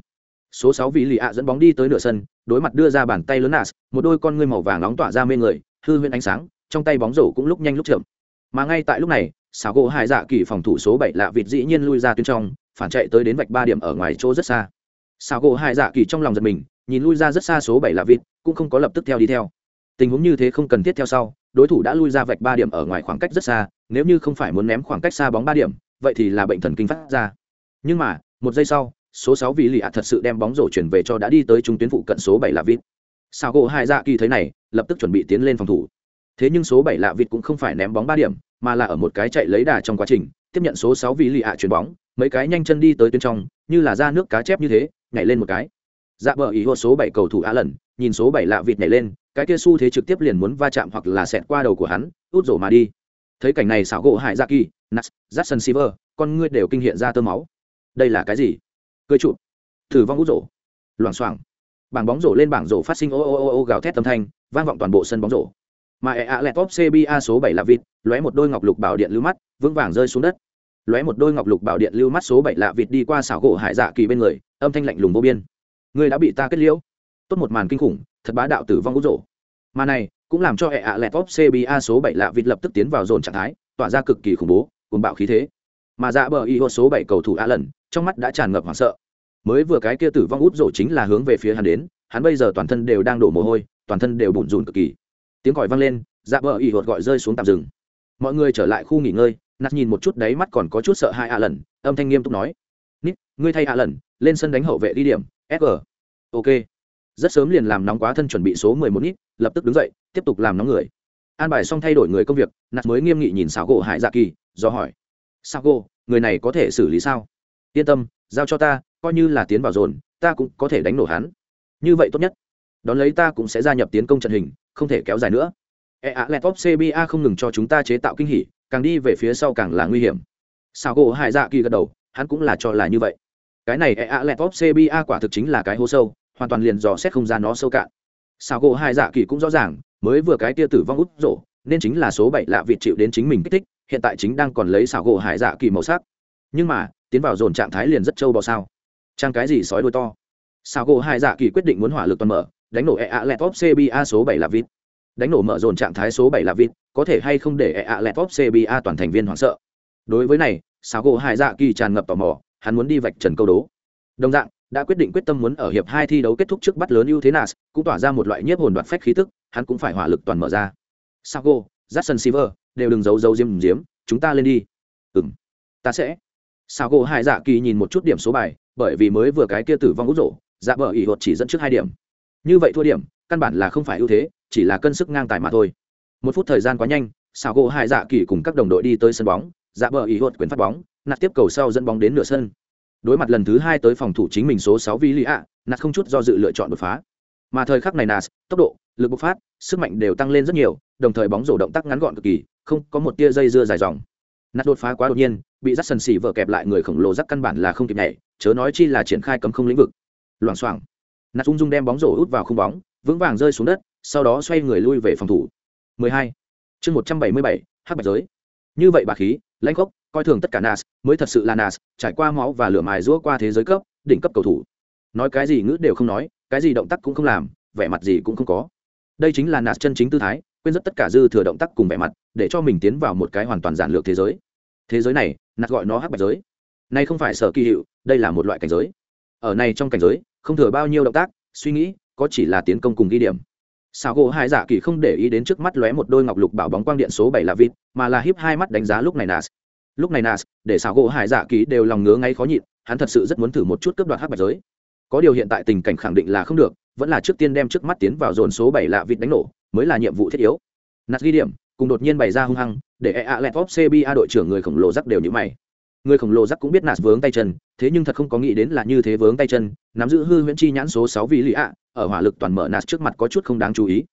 Số sáu vị lì ạ dẫn bóng đi tới nửa sân, đối mặt đưa ra bàn tay lớn nas một đôi con ngươi màu vàng nóng tỏa ra mê người, hư huyễn ánh sáng, trong tay bóng rổ cũng lúc nhanh lúc chậm. Mà ngay tại lúc này, xảo gỗ hải dạ kỳ phòng thủ số bảy lạ vịt dĩ nhiên lui ra tuyến trong, phản chạy tới đến vạch ba điểm ở ngoài chỗ rất xa. Xảo gỗ hải dạ kỳ trong lòng giật mình nhìn lui ra rất xa số bảy là vịt, cũng không có lập tức theo đi theo. Tình huống như thế không cần thiết theo sau, đối thủ đã lui ra vạch ba điểm ở ngoài khoảng cách rất xa, nếu như không phải muốn ném khoảng cách xa bóng ba điểm, vậy thì là bệnh thần kinh phát ra. Nhưng mà, một giây sau, số sáu vị lì ạ thật sự đem bóng rổ chuyển về cho đã đi tới trung tuyến phụ cận số bảy là vịt. Sao gỗ hai dạ kỳ thấy này, lập tức chuẩn bị tiến lên phòng thủ. Thế nhưng số bảy lạ vịt cũng không phải ném bóng ba điểm, mà là ở một cái chạy lấy đà trong quá trình, tiếp nhận số sáu vị lì ạ chuyền bóng, mấy cái nhanh chân đi tới tuyến trong, như là ra nước cá chép như thế, nhảy lên một cái dạ bờ ý hô số bảy cầu thủ á lần nhìn số bảy lạ vịt nhảy lên, cái kia xu thế trực tiếp liền muốn va chạm hoặc là xẹt qua đầu của hắn, út rổ mà đi. Thấy cảnh này xảo gỗ hại dạ kỳ nas jackson silver, con ngươi đều kinh hiện ra tơ máu. Đây là cái gì? Cười trụ thử vong út rổ. Loảng xoảng. Bảng bóng rổ lên bảng rổ phát sinh ô ô ô ô gào thét âm thanh, vang vọng toàn bộ sân bóng rổ. Mà e a lẹt top cba số bảy là vịt, lóe một đôi ngọc lục bảo điện lưu mắt, vững vàng rơi xuống đất. Lóe một đôi ngọc lục bảo điện lưu mắt số bảy lạ vịt đi qua xảo gỗ hải dạ kỳ bên người, âm thanh lạnh lùng vô biên. Ngươi đã bị ta kết liễu. Tốt một màn kinh khủng, thật bá đạo tử vong út rộ. Mà này, cũng làm cho hệ ạ lẹt vóc cba số bảy lạ vịt lập tức tiến vào dồn trạng thái, tỏa ra cực kỳ khủng bố cùng bạo khí thế. Mà dạ bờ y số bảy cầu thủ a lần, trong mắt đã tràn ngập hoảng sợ. Mới vừa cái kia tử vong út rổ chính là hướng về phía hắn đến, hắn bây giờ toàn thân đều đang đổ mồ hôi, toàn thân đều bủn rùn cực kỳ. Tiếng còi vang lên dạ bờ y hột gọi rơi xuống tạm rừng mọi người trở lại khu nghỉ ngơi nạt nhìn một chút đáy mắt còn có chút sợ hai a lần, âm thanh nghiêm túc nói. Nít, ngươi thay a lần, lên sân đánh hậu vệ đi điểm sg ok. Rất sớm liền làm nóng quá thân chuẩn bị số mười một nít, lập tức đứng dậy, tiếp tục làm nóng người. An bài xong thay đổi người công việc nạt mới nghiêm nghị nhìn xảo gỗ hải dạ kỳ, do hỏi. Sao người này có thể xử lý sao? Yên tâm, giao cho ta, coi như là tiến vào dồn, ta cũng có thể đánh nổ hắn. Như vậy tốt nhất. Đón lấy ta cũng sẽ gia nhập tiến công trận hình, không thể kéo dài nữa. E a laptop cba không ngừng cho chúng ta chế tạo kinh hỉ, càng đi về phía sau càng là nguy hiểm. Sao gỗ hải dạ kỳ gật đầu, hắn cũng là cho là như vậy cái này e a laptop cba quả thực chính là cái hố sâu, hoàn toàn liền dò xét không ra nó sâu cạn. Sao gỗ hai dạ kỳ cũng rõ ràng, mới vừa cái tia tử vong út rổ, nên chính là số bảy lạ vịt chịu đến chính mình kích thích, hiện tại chính đang còn lấy xảo gỗ hải dạ kỳ màu sắc. Nhưng mà, tiến vào dồn trạng thái liền rất trâu bò sao. Trang cái gì sói đôi to? Xảo gỗ hải dạ kỳ quyết định muốn hỏa lực toàn mở, đánh nổ e a lẹt top cba số bảy lạ vịt. Đánh nổ mở dồn trạng thái số bảy là vịt, có thể hay không để e a lẹt top cba toàn thành viên hoảng sợ. Đối với này xảo gỗ hải dạ kỳ tràn ngập tò mò hắn muốn đi vạch trần câu đố. Đồng dạng, đã quyết định quyết tâm muốn ở hiệp hai thi đấu kết thúc trước bắt lớn ưu thế nas cũng tỏa ra một loại nhiếp hồn đoạt phách khí tức, hắn cũng phải hỏa lực toàn mở ra. Sago, jackson silver, đều đừng giấu giấu diếm diếm chúng ta lên đi. Ừ m ta sẽ. Sago hai hải dạ kỳ nhìn một chút điểm số bài, bởi vì mới vừa cái kia tử vong út rổ dạ bờ ỉ hột chỉ dẫn trước hai điểm. Như vậy thua điểm, căn bản là không phải ưu thế, chỉ là cân sức ngang tài mà thôi. Một phút thời gian quá nhanh, sago hai hải dạ kỳ cùng các đồng đội đi tới sân bóng dạ bờ ỉ hột quyền phát bóng nạt tiếp cầu sau dẫn bóng đến nửa sân. Đối mặt lần thứ hai tới phòng thủ chính mình số sáu vi lý ạ nạt không chút do dự lựa chọn đột phá. Mà thời khắc này nas tốc độ lực bộc phát sức mạnh đều tăng lên rất nhiều đồng thời bóng rổ động tác ngắn gọn cực kỳ không có một tia dây dưa dài dòng. Nạt đột phá quá đột nhiên bị rắt sần xỉ vợ kẹp lại người khổng lồ rắc căn bản là không kịp nhảy chớ nói chi là triển khai cấm không lĩnh vực. Loảng xoảng. Nạt ung dung đem bóng rổ út vào không bóng vững vàng rơi xuống đất sau đó xoay người lui về phòng thủ. 12. chương 177, hắc bạch giới. Như vậy bà khí lãnh khốc coi thường tất cả nas, mới thật sự là nas, trải qua máu và lửa mài rũa qua thế giới cấp, đỉnh cấp cầu thủ. Nói cái gì ngữ đều không nói, cái gì động tác cũng không làm, vẻ mặt gì cũng không có. Đây chính là nas chân chính tư thái, quên rất tất cả dư thừa động tác cùng vẻ mặt, để cho mình tiến vào một cái hoàn toàn giản lược thế giới. Thế giới này, nas gọi nó hắc bạch giới. Nay không phải sở kỳ hiệu, đây là một loại cảnh giới. Ở này trong cảnh giới, không thừa bao nhiêu động tác, suy nghĩ, có chỉ là tiến công cùng ghi điểm. Sao gỗ hai dạ kỳ không để ý đến trước mắt lóe một đôi ngọc lục bảo bóng quang điện số bảy là vịt, mà là híp hai mắt đánh giá lúc này nas lúc này nas, để xảo gỗ hải dạ kỳ đều lòng ngứa ngay khó nhịn, hắn thật sự rất muốn thử một chút cướp đoạt hắc bạch giới. Có điều hiện tại tình cảnh khẳng định là không được, vẫn là trước tiên đem trước mắt tiến vào dồn số bảy lạ vịt đánh nổ, mới là nhiệm vụ thiết yếu. Nạt ghi điểm, cùng đột nhiên bày ra hung hăng, để e a l e t top cba đội trưởng người khổng lồ rắc đều như mày. Người khổng lồ rắc cũng biết nạt vướng tay chân, thế nhưng thật không có nghĩ đến là như thế vướng tay chân, nắm giữ hư huyễn chi nhãn số sáu vị lì ạ, ở hỏa lực toàn mở nạt trước mặt có chút không đáng chú ý.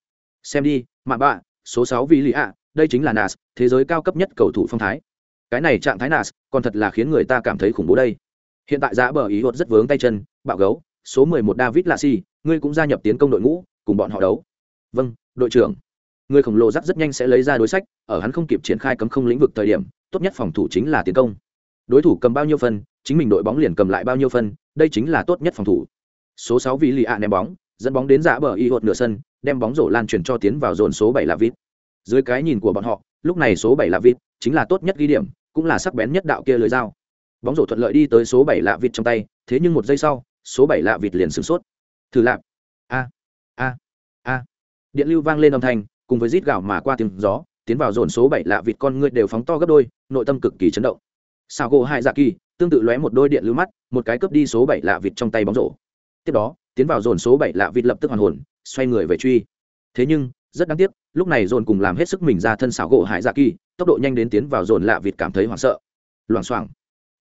Xem đi mạ bạ, số sáu vị lì ạ, đây chính là nạt thế giới cao cấp nhất cầu thủ phong thái cái này trạng thái nas còn thật là khiến người ta cảm thấy khủng bố đây. Hiện tại giá bờ ý hột rất vướng tay chân, bạo gấu, số mười một david lassi ngươi cũng gia nhập tiến công đội ngũ, cùng bọn họ đấu. Vâng đội trưởng. Người khổng lồ rắc rất nhanh sẽ lấy ra đối sách, ở hắn không kịp triển khai cấm không lĩnh vực thời điểm, tốt nhất phòng thủ chính là tiến công. Đối thủ cầm bao nhiêu phân, chính mình đội bóng liền cầm lại bao nhiêu phân, đây chính là tốt nhất phòng thủ. Số sáu vị lì ạ ném bóng, dẫn bóng đến dạ bờ y hột nửa sân, đem bóng rổ lan truyền cho tiến vào dồn số bảy là vít dưới cái nhìn của bọn họ, lúc này số bảy là vít chính là tốt nhất ghi điểm, cũng là sắc bén nhất đạo kia lưới dao bóng rổ thuận lợi đi tới số bảy lạ vịt trong tay, thế nhưng một giây sau, số bảy lạ vịt liền sửng sốt. Thử lạp. A a a. Điện lưu vang lên âm thanh, cùng với rít gạo mà qua tiếng gió, tiến vào dồn số bảy lạ vịt con người đều phóng to gấp đôi, nội tâm cực kỳ chấn động. Sao gỗ hai dạ kỳ tương tự lóe một đôi điện lưu mắt, một cái cướp đi số bảy lạ vịt trong tay bóng rổ. Tiếp đó, tiến vào dồn số bảy lạ vịt lập tức hoàn hồn, xoay người về truy. Thế nhưng, rất đáng tiếc, lúc này dồn cùng làm hết sức mình ra thân xảo gỗ hải dạ kỳ tốc độ nhanh đến tiến vào dồn lạ vịt cảm thấy hoảng sợ. Loảng xoảng.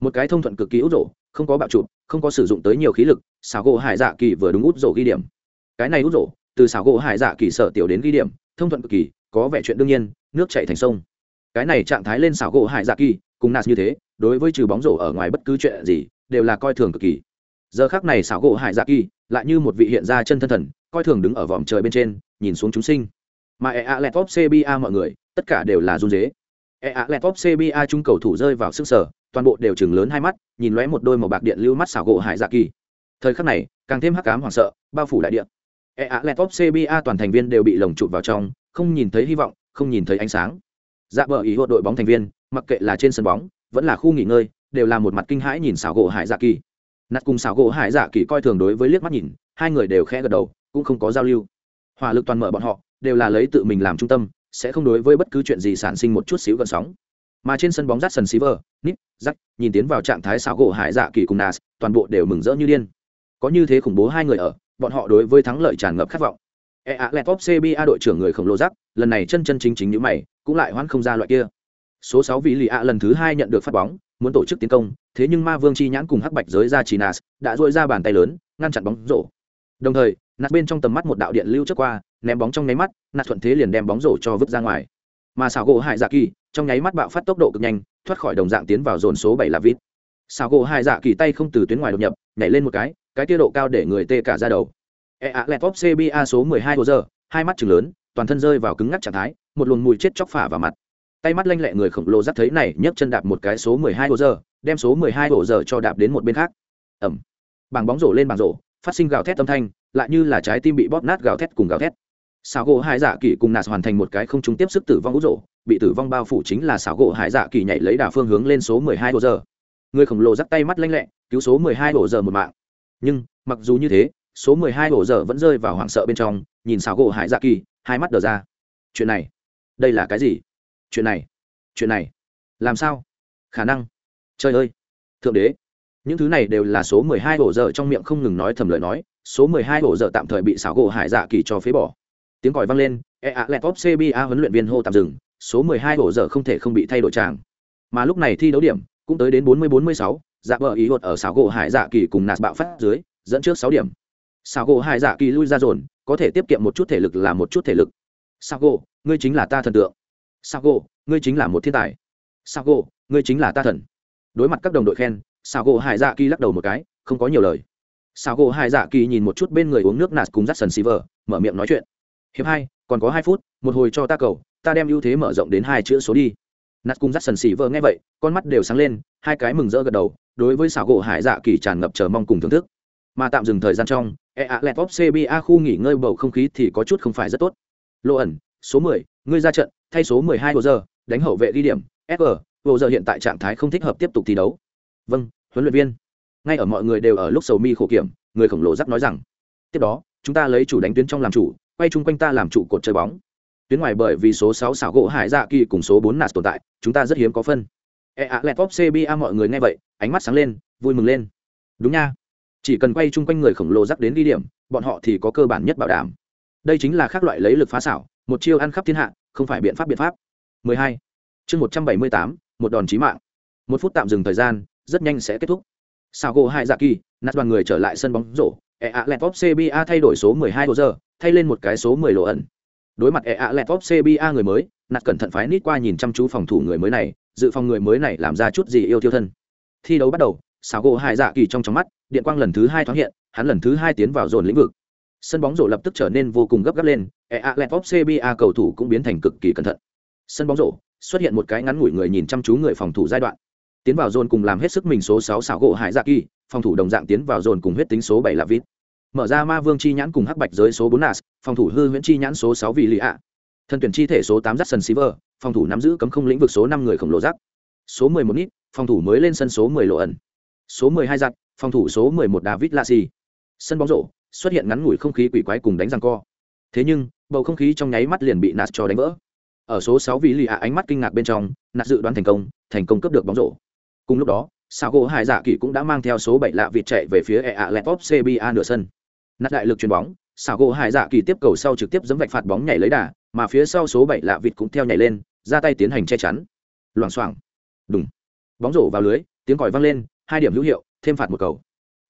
Một cái thông thuận cực kỳ út rổ, không có bạo trụ không có sử dụng tới nhiều khí lực, xảo gỗ hải dạ kỳ vừa đúng út rổ ghi điểm. Cái này út rổ, từ xảo gỗ hải dạ kỳ sợ tiểu đến ghi điểm, thông thuận cực kỳ, có vẻ chuyện đương nhiên, nước chạy thành sông. Cái này trạng thái lên xảo gỗ hải dạ kỳ, cùng nạt như thế, đối với trừ bóng rổ ở ngoài bất cứ chuyện gì, đều là coi thường cực kỳ. Giờ khác này xảo gỗ hải dạ kỳ, lại như một vị hiện ra chân thân thần, coi thường đứng ở vòm trời bên trên, nhìn xuống chúng sinh. Mà e a l e cba mọi người, tất cả đều là run dế e ạ lẹt top cba trung cầu thủ rơi vào sức sở, toàn bộ đều chừng lớn hai mắt, nhìn lóe một đôi màu bạc điện lưu mắt xảo gỗ hải dạ kỳ. Thời khắc này, càng thêm hắc cám hoảng sợ, bao phủ đại điện e ạ lẹt top cba toàn thành viên đều bị lồng chụp vào trong, không nhìn thấy hy vọng, không nhìn thấy ánh sáng. Dạ bờ ý hộ đội bóng thành viên, mặc kệ là trên sân bóng, vẫn là khu nghỉ ngơi, đều là một mặt kinh hãi nhìn xảo gỗ hải dạ kỳ. Nạt cùng xảo gỗ hải dạ kỳ coi thường đối với liếc mắt nhìn, hai người đều khẽ gật đầu, cũng không có giao lưu. Hỏa lực toàn mở bọn họ, đều là lấy tự mình làm trung tâm sẽ không đối với bất cứ chuyện gì sản sinh một chút xíu gần sóng mà trên sân bóng rát sần Silver, Nip, Jack, nhìn tiến vào trạng thái xáo gỗ hải dạ kỳ cùng Nas, toàn bộ đều mừng rỡ như điên. Có như thế khủng bố hai người ở, bọn họ đối với thắng lợi tràn ngập khát vọng. E Letop CBA đội trưởng người khổng lồ rắc, lần này chân chân chính chính như mày, cũng lại hoãn không ra loại kia. Số 6 vị lì ạ lần thứ hai nhận được phát bóng, muốn tổ chức tiến công, thế nhưng Ma Vương chi nhãn cùng Hắc Bạch giới ra chỉ Nas, đã rũa ra bàn tay lớn, ngăn chặn bóng rổ. Đồng thời, nạt bên trong tầm mắt một đạo điện lưu trước qua, ném bóng trong nháy mắt, nạt thuận thế liền đem bóng rổ cho vứt ra ngoài. Mà xảo gỗ hải dạ kỳ, trong nháy mắt bạo phát tốc độ cực nhanh, thoát khỏi đồng dạng tiến vào dồn số bảy là vít xảo gỗ hải dạ kỳ tay không từ tuyến ngoài đột nhập, nhảy lên một cái cái tiết độ cao để người tê cả ra đầu. E a lẹt vóc cba số mười hai giờ, hai mắt chừng lớn, toàn thân rơi vào cứng ngắc trạng thái, một luồng mùi chết chóc phả vào mặt. Tay mắt lanh lẹ người khổng lồ dắt thấy này, nhấc chân đạp một cái số mười hai giờ, đem số mười hai giờ cho đạp đến một bên khác. Ẩm. Bảng bóng rổ lên bảng rổ, phát sinh gào thét âm thanh lại như là trái tim bị bóp nát gào thét cùng gào thét. Xảo gỗ hải dạ kỳ cùng nạt hoàn thành một cái không trúng tiếp sức tử vong ú rộ bị tử vong bao phủ chính là xảo gỗ hải dạ kỳ nhảy lấy đà phương hướng lên số mười hai hồ giờ. Người khổng lồ dắt tay mắt lanh lẹ, cứu số mười hai hồ giờ một mạng. Nhưng, mặc dù như thế, số mười hai hồ giờ vẫn rơi vào hoảng sợ bên trong, nhìn xảo gỗ hải dạ kỳ hai mắt đờ ra. Chuyện này, đây là cái gì? Chuyện này chuyện này, làm sao? Khả năng. Trời ơi! Thượng đế, những thứ này đều là số mười hai ổ giờ trong miệng không ngừng nói thầm lời nói số mười hai ổ dở tạm thời bị xảo gỗ hải dạ kỳ cho phế bỏ. Tiếng còi vang lên e a lẹt top cba huấn luyện viên hô tạm dừng số mười hai ổ dở không thể không bị thay đổi tràng. Mà lúc này thi đấu điểm cũng tới đến bốn mươi bốn mươi sáu dạ Bờ ý hột ở xảo gỗ hải dạ kỳ cùng nạt bạo phát dưới dẫn trước sáu điểm. Xảo gỗ hải dạ kỳ lui ra dồn có thể tiết kiệm một chút thể lực là một chút thể lực. Sago, gỗ ngươi chính là ta thần tượng. Sago, gỗ ngươi chính là một thiên tài. Sago, gỗ ngươi chính là ta thần. Đối mặt các đồng đội khen Sago gỗ hải dạ kỳ lắc đầu một cái không có nhiều lời. Sao gỗ hai dạ kỳ nhìn một chút bên người uống nước nạt cùng dắt sần xì vờ mở miệng nói chuyện. Hiệp hai, còn có hai phút, một hồi cho ta cầu, ta đem ưu thế mở rộng đến hai chữ số đi. Nạt cùng dắt sần xì vờ nghe vậy, con mắt đều sáng lên, hai cái mừng rỡ gật đầu, đối với sao gỗ hải dạ kỳ tràn ngập chờ mong cùng thưởng thức. Mà tạm dừng thời gian trong e a lẹt top cba khu nghỉ ngơi bầu không khí thì có chút không phải rất tốt. Lộ ẩn, số mười, ngươi ra trận, thay số mười hai hồ giờ đánh hậu vệ ghi điểm fg hồ giờ hiện tại trạng thái không thích hợp tiếp tục thi đấu. Vâng huấn luyện viên ngay ở mọi người đều ở lúc sầu mi khổ kiểm người khổng lồ giắc nói rằng tiếp đó chúng ta lấy chủ đánh tuyến trong làm chủ quay chung quanh ta làm trụ cột chơi bóng. Tuyến ngoài bởi vì số sáu xảo gỗ hải dạ kỳ cùng số bốn nạt tồn tại chúng ta rất hiếm có phân. E a lẹt top cba mọi người nghe vậy ánh mắt sáng lên vui mừng lên. Đúng nha. Chỉ cần quay chung quanh người khổng lồ dắt đến ghi điểm bọn họ thì có cơ bản nhất bảo đảm. Đây chính là khác loại lấy lực phá xảo một chiêu ăn khắp thiên hạ không phải biện pháp biện pháp. 12. chương 178, một đòn chí mạng. Một phút tạm dừng thời gian rất nhanh sẽ kết thúc sao gỗ hai dạ kỳ, nát đoàn người trở lại sân bóng rổ e a len top cba thay đổi số 12 giờ, thay lên một cái số 10 lộ ẩn. Đối mặt e a len top cba người mới nạt cẩn thận phái nít qua nhìn chăm chú phòng thủ người mới này, dự phòng người mới này làm ra chút gì yêu thiêu thân. Thi đấu bắt đầu, Sao gỗ hai dạ kỳ trong trong mắt, điện quang lần thứ hai thoáng hiện, hắn lần thứ hai tiến vào dồn lĩnh vực. Sân bóng rổ lập tức trở nên vô cùng gấp gáp lên e a len top cba cầu thủ cũng biến thành cực kỳ cẩn thận. Sân bóng rổ, xuất hiện một cái ngắn ngủi người nhìn chăm chú người phòng thủ giai đoạn tiến vào dồn cùng làm hết sức mình số sáu xảo gỗ hải dạ kỳ phòng thủ đồng dạng tiến vào dồn cùng huyết tính số bảy là vít mở ra ma vương chi nhãn cùng hắc bạch giới số bốn nas phòng thủ hư huyễn chi nhãn số sáu vị lì ạ. Thần tuyển chi thể số tám dắt sân silver, phòng thủ nắm giữ cấm không lĩnh vực số năm người khổng lồ rác số mười một nít phòng thủ mới lên sân số mười lộ ẩn. Số mười hai giặt phòng thủ số mười một david lassi sân bóng rổ xuất hiện ngắn ngủi không khí quỷ quái cùng đánh răng co. Thế nhưng bầu không khí trong nháy mắt liền bị nạt cho đánh vỡ. Ở số sáu vị lì ạ ánh mắt kinh ngạc bên trong nạt dự đoán thành công thành công cướp được bóng rổ cùng lúc đó sao gỗ hải dạ kỳ cũng đã mang theo số bảy lạ vịt chạy về phía e a letop cba nửa sân. Nát đại lực chuyền bóng sao gỗ hải dạ kỳ tiếp cầu sau trực tiếp dấm vạch phạt bóng nhảy lấy đà, mà phía sau số bảy lạ vịt cũng theo nhảy lên, ra tay tiến hành che chắn. Loảng xoảng. Đúng bóng rổ vào lưới, tiếng còi vang lên, hai điểm hữu hiệu, thêm phạt một cầu.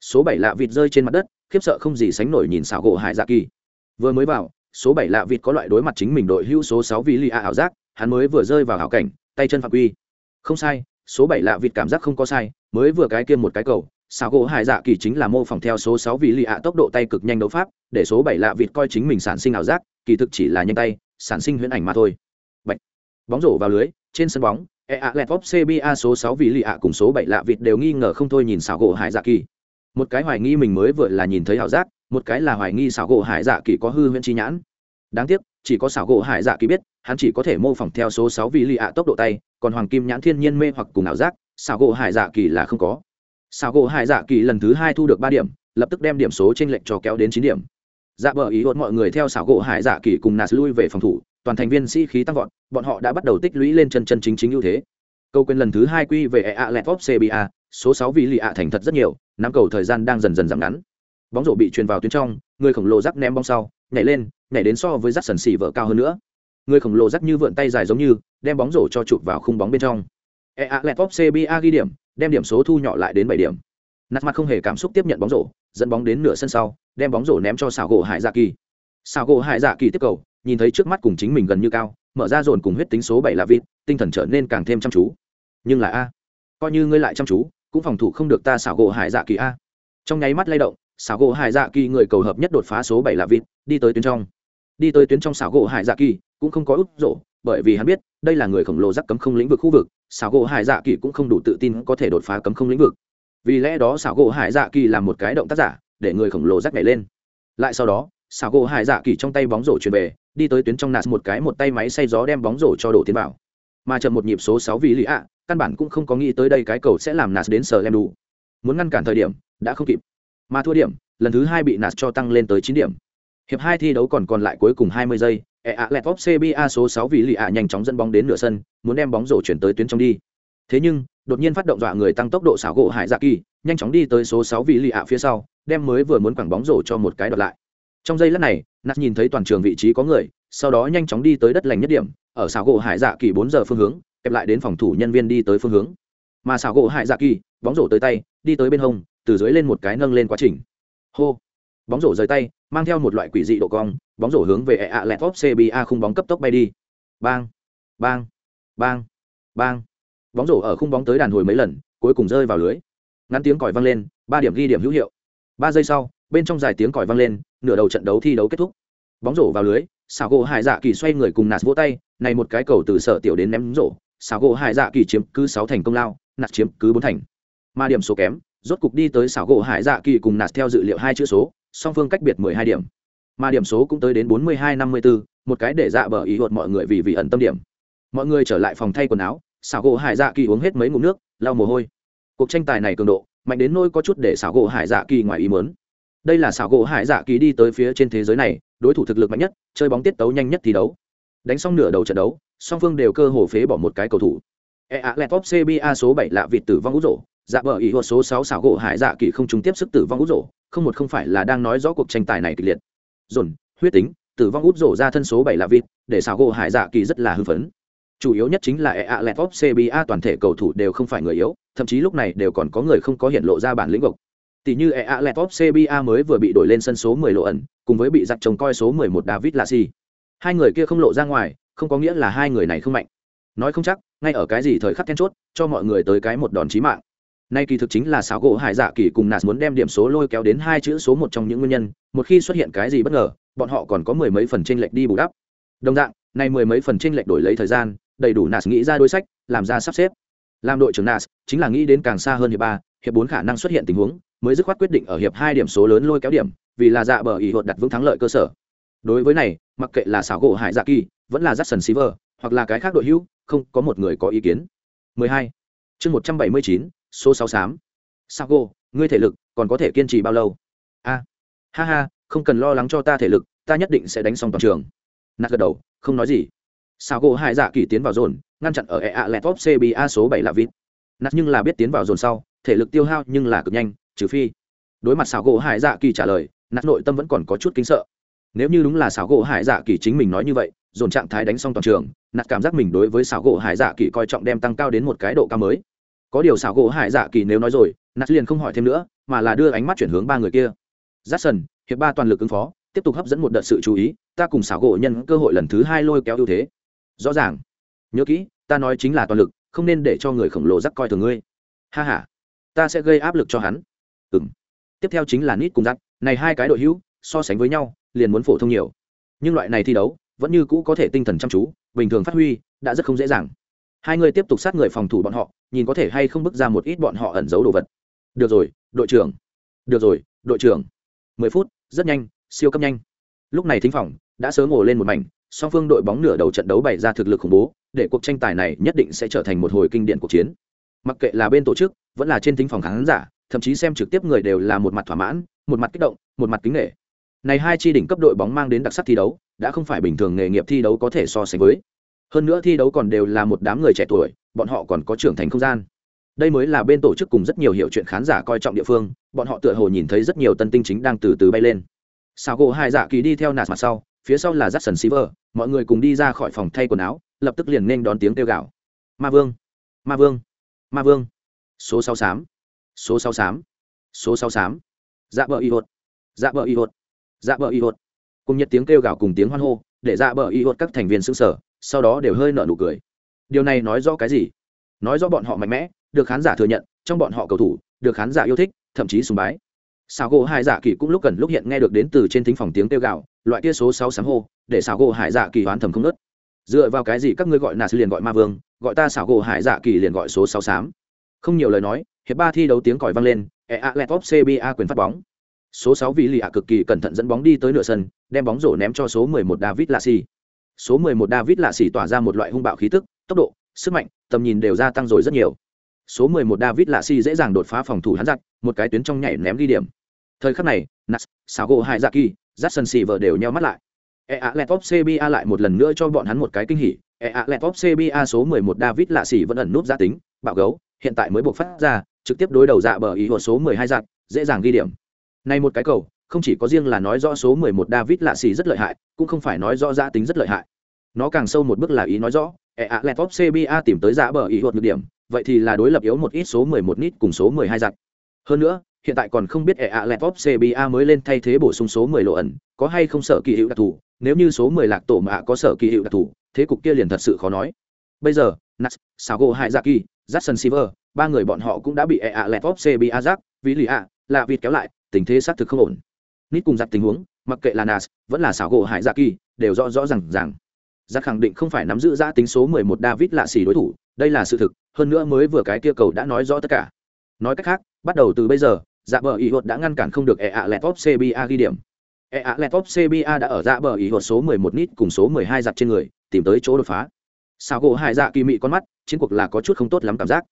Số bảy lạ vịt rơi trên mặt đất, khiếp sợ không gì sánh nổi nhìn xảo gỗ hải dạ kỳ vừa mới vào, số bảy lạ vịt có loại đối mặt chính mình đội hữu số sáu vì lì a ảo giác, hắn mới vừa rơi vào hảo cảnh, tay chân phạm quy. Không sai số bảy lạ vịt cảm giác không có sai, mới vừa cái kia một cái cầu xảo gỗ hải dạ kỳ chính là mô phỏng theo số sáu vì lì ạ tốc độ tay cực nhanh đấu pháp, để số bảy lạ vịt coi chính mình sản sinh ảo giác, kỳ thực chỉ là nhanh tay, sản sinh huyễn ảnh mà thôi. Bạch. bóng rổ vào lưới, trên sân bóng e a lẹt cba số sáu vị lì ạ cùng số bảy lạ vịt đều nghi ngờ không thôi nhìn xảo gỗ hải dạ kỳ. Một cái hoài nghi mình mới vừa là nhìn thấy ảo giác, một cái là hoài nghi xảo gỗ hải dạ kỳ có hư huyễn chi nhãn đáng tiếc, chỉ có xảo gỗ hải dạ kỳ biết, hắn chỉ có thể mô phỏng theo số sáu vị lì ạ tốc độ tay, còn hoàng kim nhãn thiên nhiên mê hoặc cùng ảo giác, xảo gỗ hải dạ kỳ là không có. Xảo gỗ hải dạ kỳ lần thứ hai thu được ba điểm, lập tức đem điểm số trên lệnh cho kéo đến chín điểm. Dạ bờ ý hốt mọi người theo xảo gỗ hải dạ kỳ cùng nạt lui về phòng thủ, toàn thành viên sĩ khí tăng vọt, bọn họ đã bắt đầu tích lũy lên chân chân chính chính ưu thế. Câu quyền lần thứ hai quy về ea lẹt vóc cba số sáu vị lì ạ thành thật rất nhiều năm cầu thời gian đang dần dần giảm ngắn. Bóng rổ bị truyền vào tuyến trong, người khổng lồ rắc ném bóng sau nhảy lên, nhảy đến so với rắt sần xì vợ cao hơn nữa. Người khổng lồ rắt như vượn tay dài giống như, đem bóng rổ cho chụp vào khung bóng bên trong. Ea lẹt vóc cba ghi điểm, đem điểm số thu nhỏ lại đến bảy điểm. Nạt mặt không hề cảm xúc tiếp nhận bóng rổ, dẫn bóng đến nửa sân sau, đem bóng rổ ném cho xảo gỗ hải dạ kỳ. Xảo gỗ hải dạ kỳ tiếp cầu, nhìn thấy trước mắt cùng chính mình gần như cao, mở ra dồn cùng huyết tính số bảy là vịt, tinh thần trở nên càng thêm chăm chú. Nhưng là a, coi như ngươi lại chăm chú, cũng phòng thủ không được ta xảo gỗ hải dạ kỳ a. Trong nháy mắt lay động xảo gỗ hải dạ kỳ người cầu hợp nhất đột phá số bảy là vịt, đi tới tuyến trong. Đi tới tuyến trong xảo gỗ hải dạ kỳ cũng không có úp rộ, bởi vì hắn biết, đây là người khổng lồ giắc cấm không lĩnh vực khu vực xảo gỗ hải dạ kỳ cũng không đủ tự tin có thể đột phá cấm không lĩnh vực. Vì lẽ đó xảo gỗ hải dạ kỳ làm một cái động tác giả, để người khổng lồ giắc nhảy lên. Lại sau đó xảo gỗ hải dạ kỳ trong tay bóng rổ chuyển về, đi tới tuyến trong nạt một cái một tay máy xay gió đem bóng rổ cho đổ tiến vào mà chậm một nhịp số sáu vị lý ạ căn bản cũng không có nghĩ tới đây cái cầu sẽ làm nạt đến sờ lem đủ muốn ngăn cản thời điểm, đã không kịp mà thua điểm, lần thứ hai bị nạt cho tăng lên tới chín điểm. Hiệp hai thi đấu còn còn lại cuối cùng hai mươi giây e a lẹt top cba số sáu vị lì ạ nhanh chóng dẫn bóng đến nửa sân, muốn đem bóng rổ chuyển tới tuyến trong đi. Thế nhưng, đột nhiên phát động dọa người tăng tốc độ xảo gỗ hải dạ kỳ, nhanh chóng đi tới số sáu vị lì ạ phía sau, đem mới vừa muốn quẳng bóng rổ cho một cái đợt lại. Trong giây lát này nạt nhìn thấy toàn trường vị trí có người, sau đó nhanh chóng đi tới đất lành nhất điểm, ở xảo gỗ hải dạ kỳ bốn giờ phương hướng, kẹp lại đến phòng thủ nhân viên đi tới phương hướng. Mà xảo gỗ hải dạ kỳ, bóng rổ tới tay, đi tới bên hông từ dưới lên một cái nâng lên quá trình. Hô. Bóng rổ rời tay, mang theo một loại quỷ dị độ cong, bóng rổ hướng về e ạ lẹt vóc cba khung bóng cấp tốc bay đi. Bang bang bang bang. Bóng rổ ở khung bóng tới đàn hồi mấy lần, cuối cùng rơi vào lưới. Ngắn tiếng còi vang lên, ba điểm ghi điểm hữu hiệu. Ba giây sau, bên trong dài tiếng còi vang lên, nửa đầu trận đấu thi đấu kết thúc. Bóng rổ vào lưới xào gỗ hải dạ kỳ xoay người cùng nạt vỗ tay, này một cái cầu từ sở tiểu đến ném rổ. Xào gỗ hải dạ kỳ chiếm cứ sáu thành công lao, nạt chiếm cứ bốn thành. Mà điểm số kém rốt cục đi tới xảo gỗ hải dạ kỳ cùng nạt theo dự liệu hai chữ số, song phương cách biệt mười hai điểm. Mà điểm số cũng tới đến bốn mươi hai năm mươi bốn một cái để dạ bờ ý hột mọi người vì vì ẩn tâm điểm. Mọi người trở lại phòng thay quần áo, xảo gỗ hải dạ kỳ uống hết mấy ngụm nước, lau mồ hôi. Cuộc tranh tài này cường độ, mạnh đến nôi có chút để xảo gỗ hải dạ kỳ ngoài ý mớn đây là xảo gỗ hải dạ kỳ đi tới phía trên thế giới này, đối thủ thực lực mạnh nhất, chơi bóng tiết tấu nhanh nhất thi đấu. Đánh xong nửa đầu trận đấu, song phương đều cơ hồ phế bỏ một cái cầu thủ. E a l p cba số bảy lạ vịt tử vong út rổ dạ bờ ý hột số sáu xảo gỗ hải dạ kỳ không trúng tiếp sức tử vong út rổ, không một không phải là đang nói rõ cuộc tranh tài này kịch liệt. Dồn, huyết tính, tử vong út rổ ra thân số bảy là vịt, để xảo gỗ hải dạ kỳ rất là hưng phấn. Chủ yếu nhất chính là e a l cba toàn thể cầu thủ đều không phải người yếu, thậm chí lúc này đều còn có người không có hiện lộ ra bản lĩnh vực tỷ như e a l cba mới vừa bị đổi lên sân số 10 lộ ẩn, cùng với bị giặc chồng coi số 11 david lassi. Hai người kia không lộ ra ngoài, không có nghĩa là hai người này không mạnh. Nói không chắc, ngay ở cái gì thời khắc then chốt, cho mọi người tới cái một đòn chí mạng nay kỳ thực chính là xáo gỗ hải dạ kỳ cùng nạt muốn đem điểm số lôi kéo đến hai chữ số một trong những nguyên nhân một khi xuất hiện cái gì bất ngờ bọn họ còn có mười mấy phần tranh lệch đi bù đắp. Đồng dạng nay mười mấy phần tranh lệch đổi lấy thời gian đầy đủ nạt nghĩ ra đối sách làm ra sắp xếp. Làm đội trưởng nạt chính là nghĩ đến càng xa hơn hiệp ba hiệp bốn khả năng xuất hiện tình huống mới dứt khoát quyết định ở hiệp hai điểm số lớn lôi kéo điểm vì là dạ bờ ý hột đặt vững thắng lợi cơ sở. Đối với này mặc kệ là xảo gỗ hải dạ kỳ vẫn là jackson silver hoặc là cái khác đội hữu không có một người có ý kiến. 12. chương 179, số 68. Sago, ngươi thể lực còn có thể kiên trì bao lâu? A. Ha ha, không cần lo lắng cho ta thể lực, ta nhất định sẽ đánh xong toàn trường. Nạt gật đầu, không nói gì. Sago hai dạ kỳ tiến vào dồn, ngăn chặn ở e a lẹt top CBA số 7 là vít Nạt nhưng là biết tiến vào dồn sau, thể lực tiêu hao nhưng là cực nhanh, trừ phi. Đối mặt Sago hải dạ kỳ trả lời, Nạt nội tâm vẫn còn có chút kính sợ. Nếu như đúng là Sago hải dạ kỳ chính mình nói như vậy, dồn trạng thái đánh xong toàn trường, Nạt cảm giác mình đối với Sago hải dạ kỳ coi trọng đem tăng cao đến một cái độ cao mới có điều xảo gỗ hải dạ kỳ nếu nói rồi nạt liền không hỏi thêm nữa, mà là đưa ánh mắt chuyển hướng ba người kia. Giắt sần hiệp ba toàn lực ứng phó, tiếp tục hấp dẫn một đợt sự chú ý, ta cùng xảo gỗ nhân cơ hội lần thứ hai lôi kéo ưu thế. Rõ ràng. Nhớ kỹ, ta nói chính là toàn lực, không nên để cho người khổng lồ rắc coi thường ngươi. Ha h a ta sẽ gây áp lực cho hắn. Ừ m tiếp theo chính là nít cùng rắc này hai cái đội hữu, so sánh với nhau, liền muốn phổ thông nhiều. Nhưng loại này thi đấu, vẫn như cũ có thể tinh thần chăm chú, bình thường phát huy, đã rất không dễ dàng hai người tiếp tục sát người phòng thủ bọn họ, nhìn có thể hay không bước ra một ít bọn họ ẩn giấu đồ vật. Được rồi, đội trưởng. Được rồi, đội trưởng. Mười phút, rất nhanh, siêu cấp nhanh. Lúc này thính phòng đã sớm ổ lên một mảnh, song phương đội bóng nửa đầu trận đấu bày ra thực lực khủng bố, để cuộc tranh tài này nhất định sẽ trở thành một hồi kinh điển cuộc chiến. Mặc kệ là bên tổ chức, vẫn là trên thính phòng khán giả, thậm chí xem trực tiếp người đều là một mặt thỏa mãn, một mặt kích động, một mặt kính nghệ này hai chi đỉnh cấp đội bóng mang đến đặc sắc thi đấu, đã không phải bình thường nghề nghiệp thi đấu có thể so sánh với hơn nữa thi đấu còn đều là một đám người trẻ tuổi bọn họ còn có trưởng thành không gian đây mới là bên tổ chức cùng rất nhiều hiệu chuyện khán giả coi trọng địa phương bọn họ tựa hồ nhìn thấy rất nhiều tân tinh chính đang từ từ bay lên sao gỗ hai dạ kỳ đi theo nạt mặt sau phía sau là Jackson Silver, mọi người cùng đi ra khỏi phòng thay quần áo, lập tức liền nên đón tiếng kêu gào. Ma Vương, Ma Vương, Ma Vương. Số sáu xám, số sáu xám, số sáu xám. Dạ bờ y hột, dạ bờ y hột, dạ bờ y hột. Cùng nhiệt tiếng kêu gào cùng tiếng hoan hô, để dạ bờ y hột các thành viên sững sở sau đó đều hơi nở nụ cười. Điều này nói rõ cái gì? Nói rõ bọn họ mạnh mẽ, được khán giả thừa nhận, trong bọn họ cầu thủ, được khán giả yêu thích, thậm chí sùng bái. Sào gỗ hải dạ kỳ cũng lúc cần lúc hiện nghe được đến từ trên thính phòng tiếng kêu gạo loại kia số sáu sáng hô, để sào gỗ hải dạ kỳ hoán thầm không nớt dựa vào cái gì các ngươi gọi nà sư liền gọi ma vương, gọi ta xảo gỗ hải dạ kỳ liền gọi số sáu xám không nhiều lời nói, hiệp ba thi đấu tiếng còi vang lên e a cba quyền phát bóng. Số sáu vị lì ạ cực kỳ cẩn thận dẫn bóng đi tới nửa sân, đem bóng rổ ném cho số mười một david lassi số 11 David lạ xỉ tỏa ra một loại hung bạo khí tức, tốc độ, sức mạnh, tầm nhìn đều gia tăng rồi rất nhiều. Số 11 David lạ xỉ dễ dàng đột phá phòng thủ hắn giặc, một cái tuyến trong nhảy ném đi điểm. Thời khắc này, Nas, Sago Hayzaki, dạ Jackson Silver đều nheo mắt lại. EA Laptop CBA lại một lần nữa cho bọn hắn một cái kinh hỉ. EA Laptop CBA số 11 David lạ xỉ vẫn ẩn nút giá tính, bạo gấu, hiện tại mới buộc phát ra trực tiếp đối đầu dạ bờ ý của số 12 giặc dễ dàng ghi điểm này một cái cầu không chỉ có riêng là nói rõ số 11 David lạ xì rất lợi hại, cũng không phải nói rõ giá tính rất lợi hại. Nó càng sâu một bước là ý nói rõ e a cba tìm tới giá bờ ý hột nhược điểm, vậy thì là đối lập yếu một ít số 11 nít cùng số 12 giặc hơn nữa, hiện tại còn không biết e a cba mới lên thay thế bổ sung số 10 lộ ẩn, có hay không sợ kỳ hữu đặc thù? Nếu như số 10 lạc tổ mà có sở kỳ hiệu đặc thù, thế cục kia liền thật sự khó nói. Bây giờ nas sago hai dạ kỳ jackson silver, ba người bọn họ cũng đã bị e a CBA top cb vì lì a là vịt kéo lại, tình thế xác thực không ổn nít cùng giặt tình huống, mặc kệ là nas, vẫn là xảo gỗ hải dạ kỳ, đều rõ rõ r à n g rằng giặt khẳng định không phải nắm giữ giã tính số 11 david lạ xỉ đối thủ, đây là sự thực, hơn nữa mới vừa cái kia cầu đã nói rõ tất cả. Nói cách khác, bắt đầu từ bây giờ dạ bờ ý hột đã ngăn cản không được e a lẹt top cba ghi điểm. E a lẹt top cba đã ở dạ bờ ý hột số 11 nít cùng số 12 giặt trên người, tìm tới chỗ đột phá. Xảo gỗ hải dạ kỳ mị con mắt, chiến cuộc là có chút không tốt lắm cảm giác.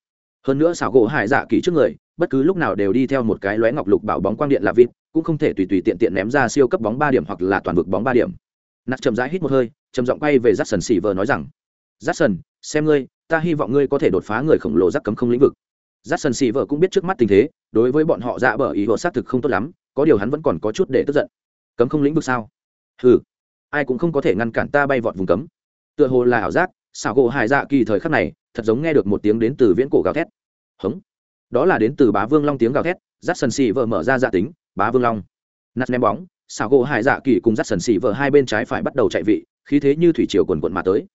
Hơn nữa xảo gỗ hải dạ kỳ trước người, bất cứ lúc nào đều đi theo một cái lóe ngọc lục bảo bóng quang điện là vịt cũng không thể tùy tùy tiện tiện ném ra siêu cấp bóng ba điểm hoặc là toàn vực bóng ba điểm. Nạt chậm rãi hít một hơi chậm giọng quay về Jackson vờ nói rằng, Jackson, xem ngươi, ta hy vọng ngươi có thể đột phá người khổng lồ rắc cấm không lĩnh vực. Jackson vờ cũng biết trước mắt tình thế, đối với bọn họ dạ bờ ý hộ sát thực không tốt lắm, có điều hắn vẫn còn có chút để tức giận. Cấm không lĩnh vực sao? Ừ ai cũng không có thể ngăn cản ta bay vọt vùng cấm. Tựa hồ là ảo giác, xảo gỗ hải dạ kỳ thời khắc này, thật giống nghe được một tiếng đến từ viễn cổ gào thét. Hống. Đó là đến từ bá vương long tiếng gào thét dắt sần xì vợ mở ra dạ tính bá vương long. Nát ném bóng, xảo gỗ hải dạ kỳ cùng dắt sần xì vợ hai bên trái phải bắt đầu chạy vị, khí thế như thủy triều quần quận mà tới.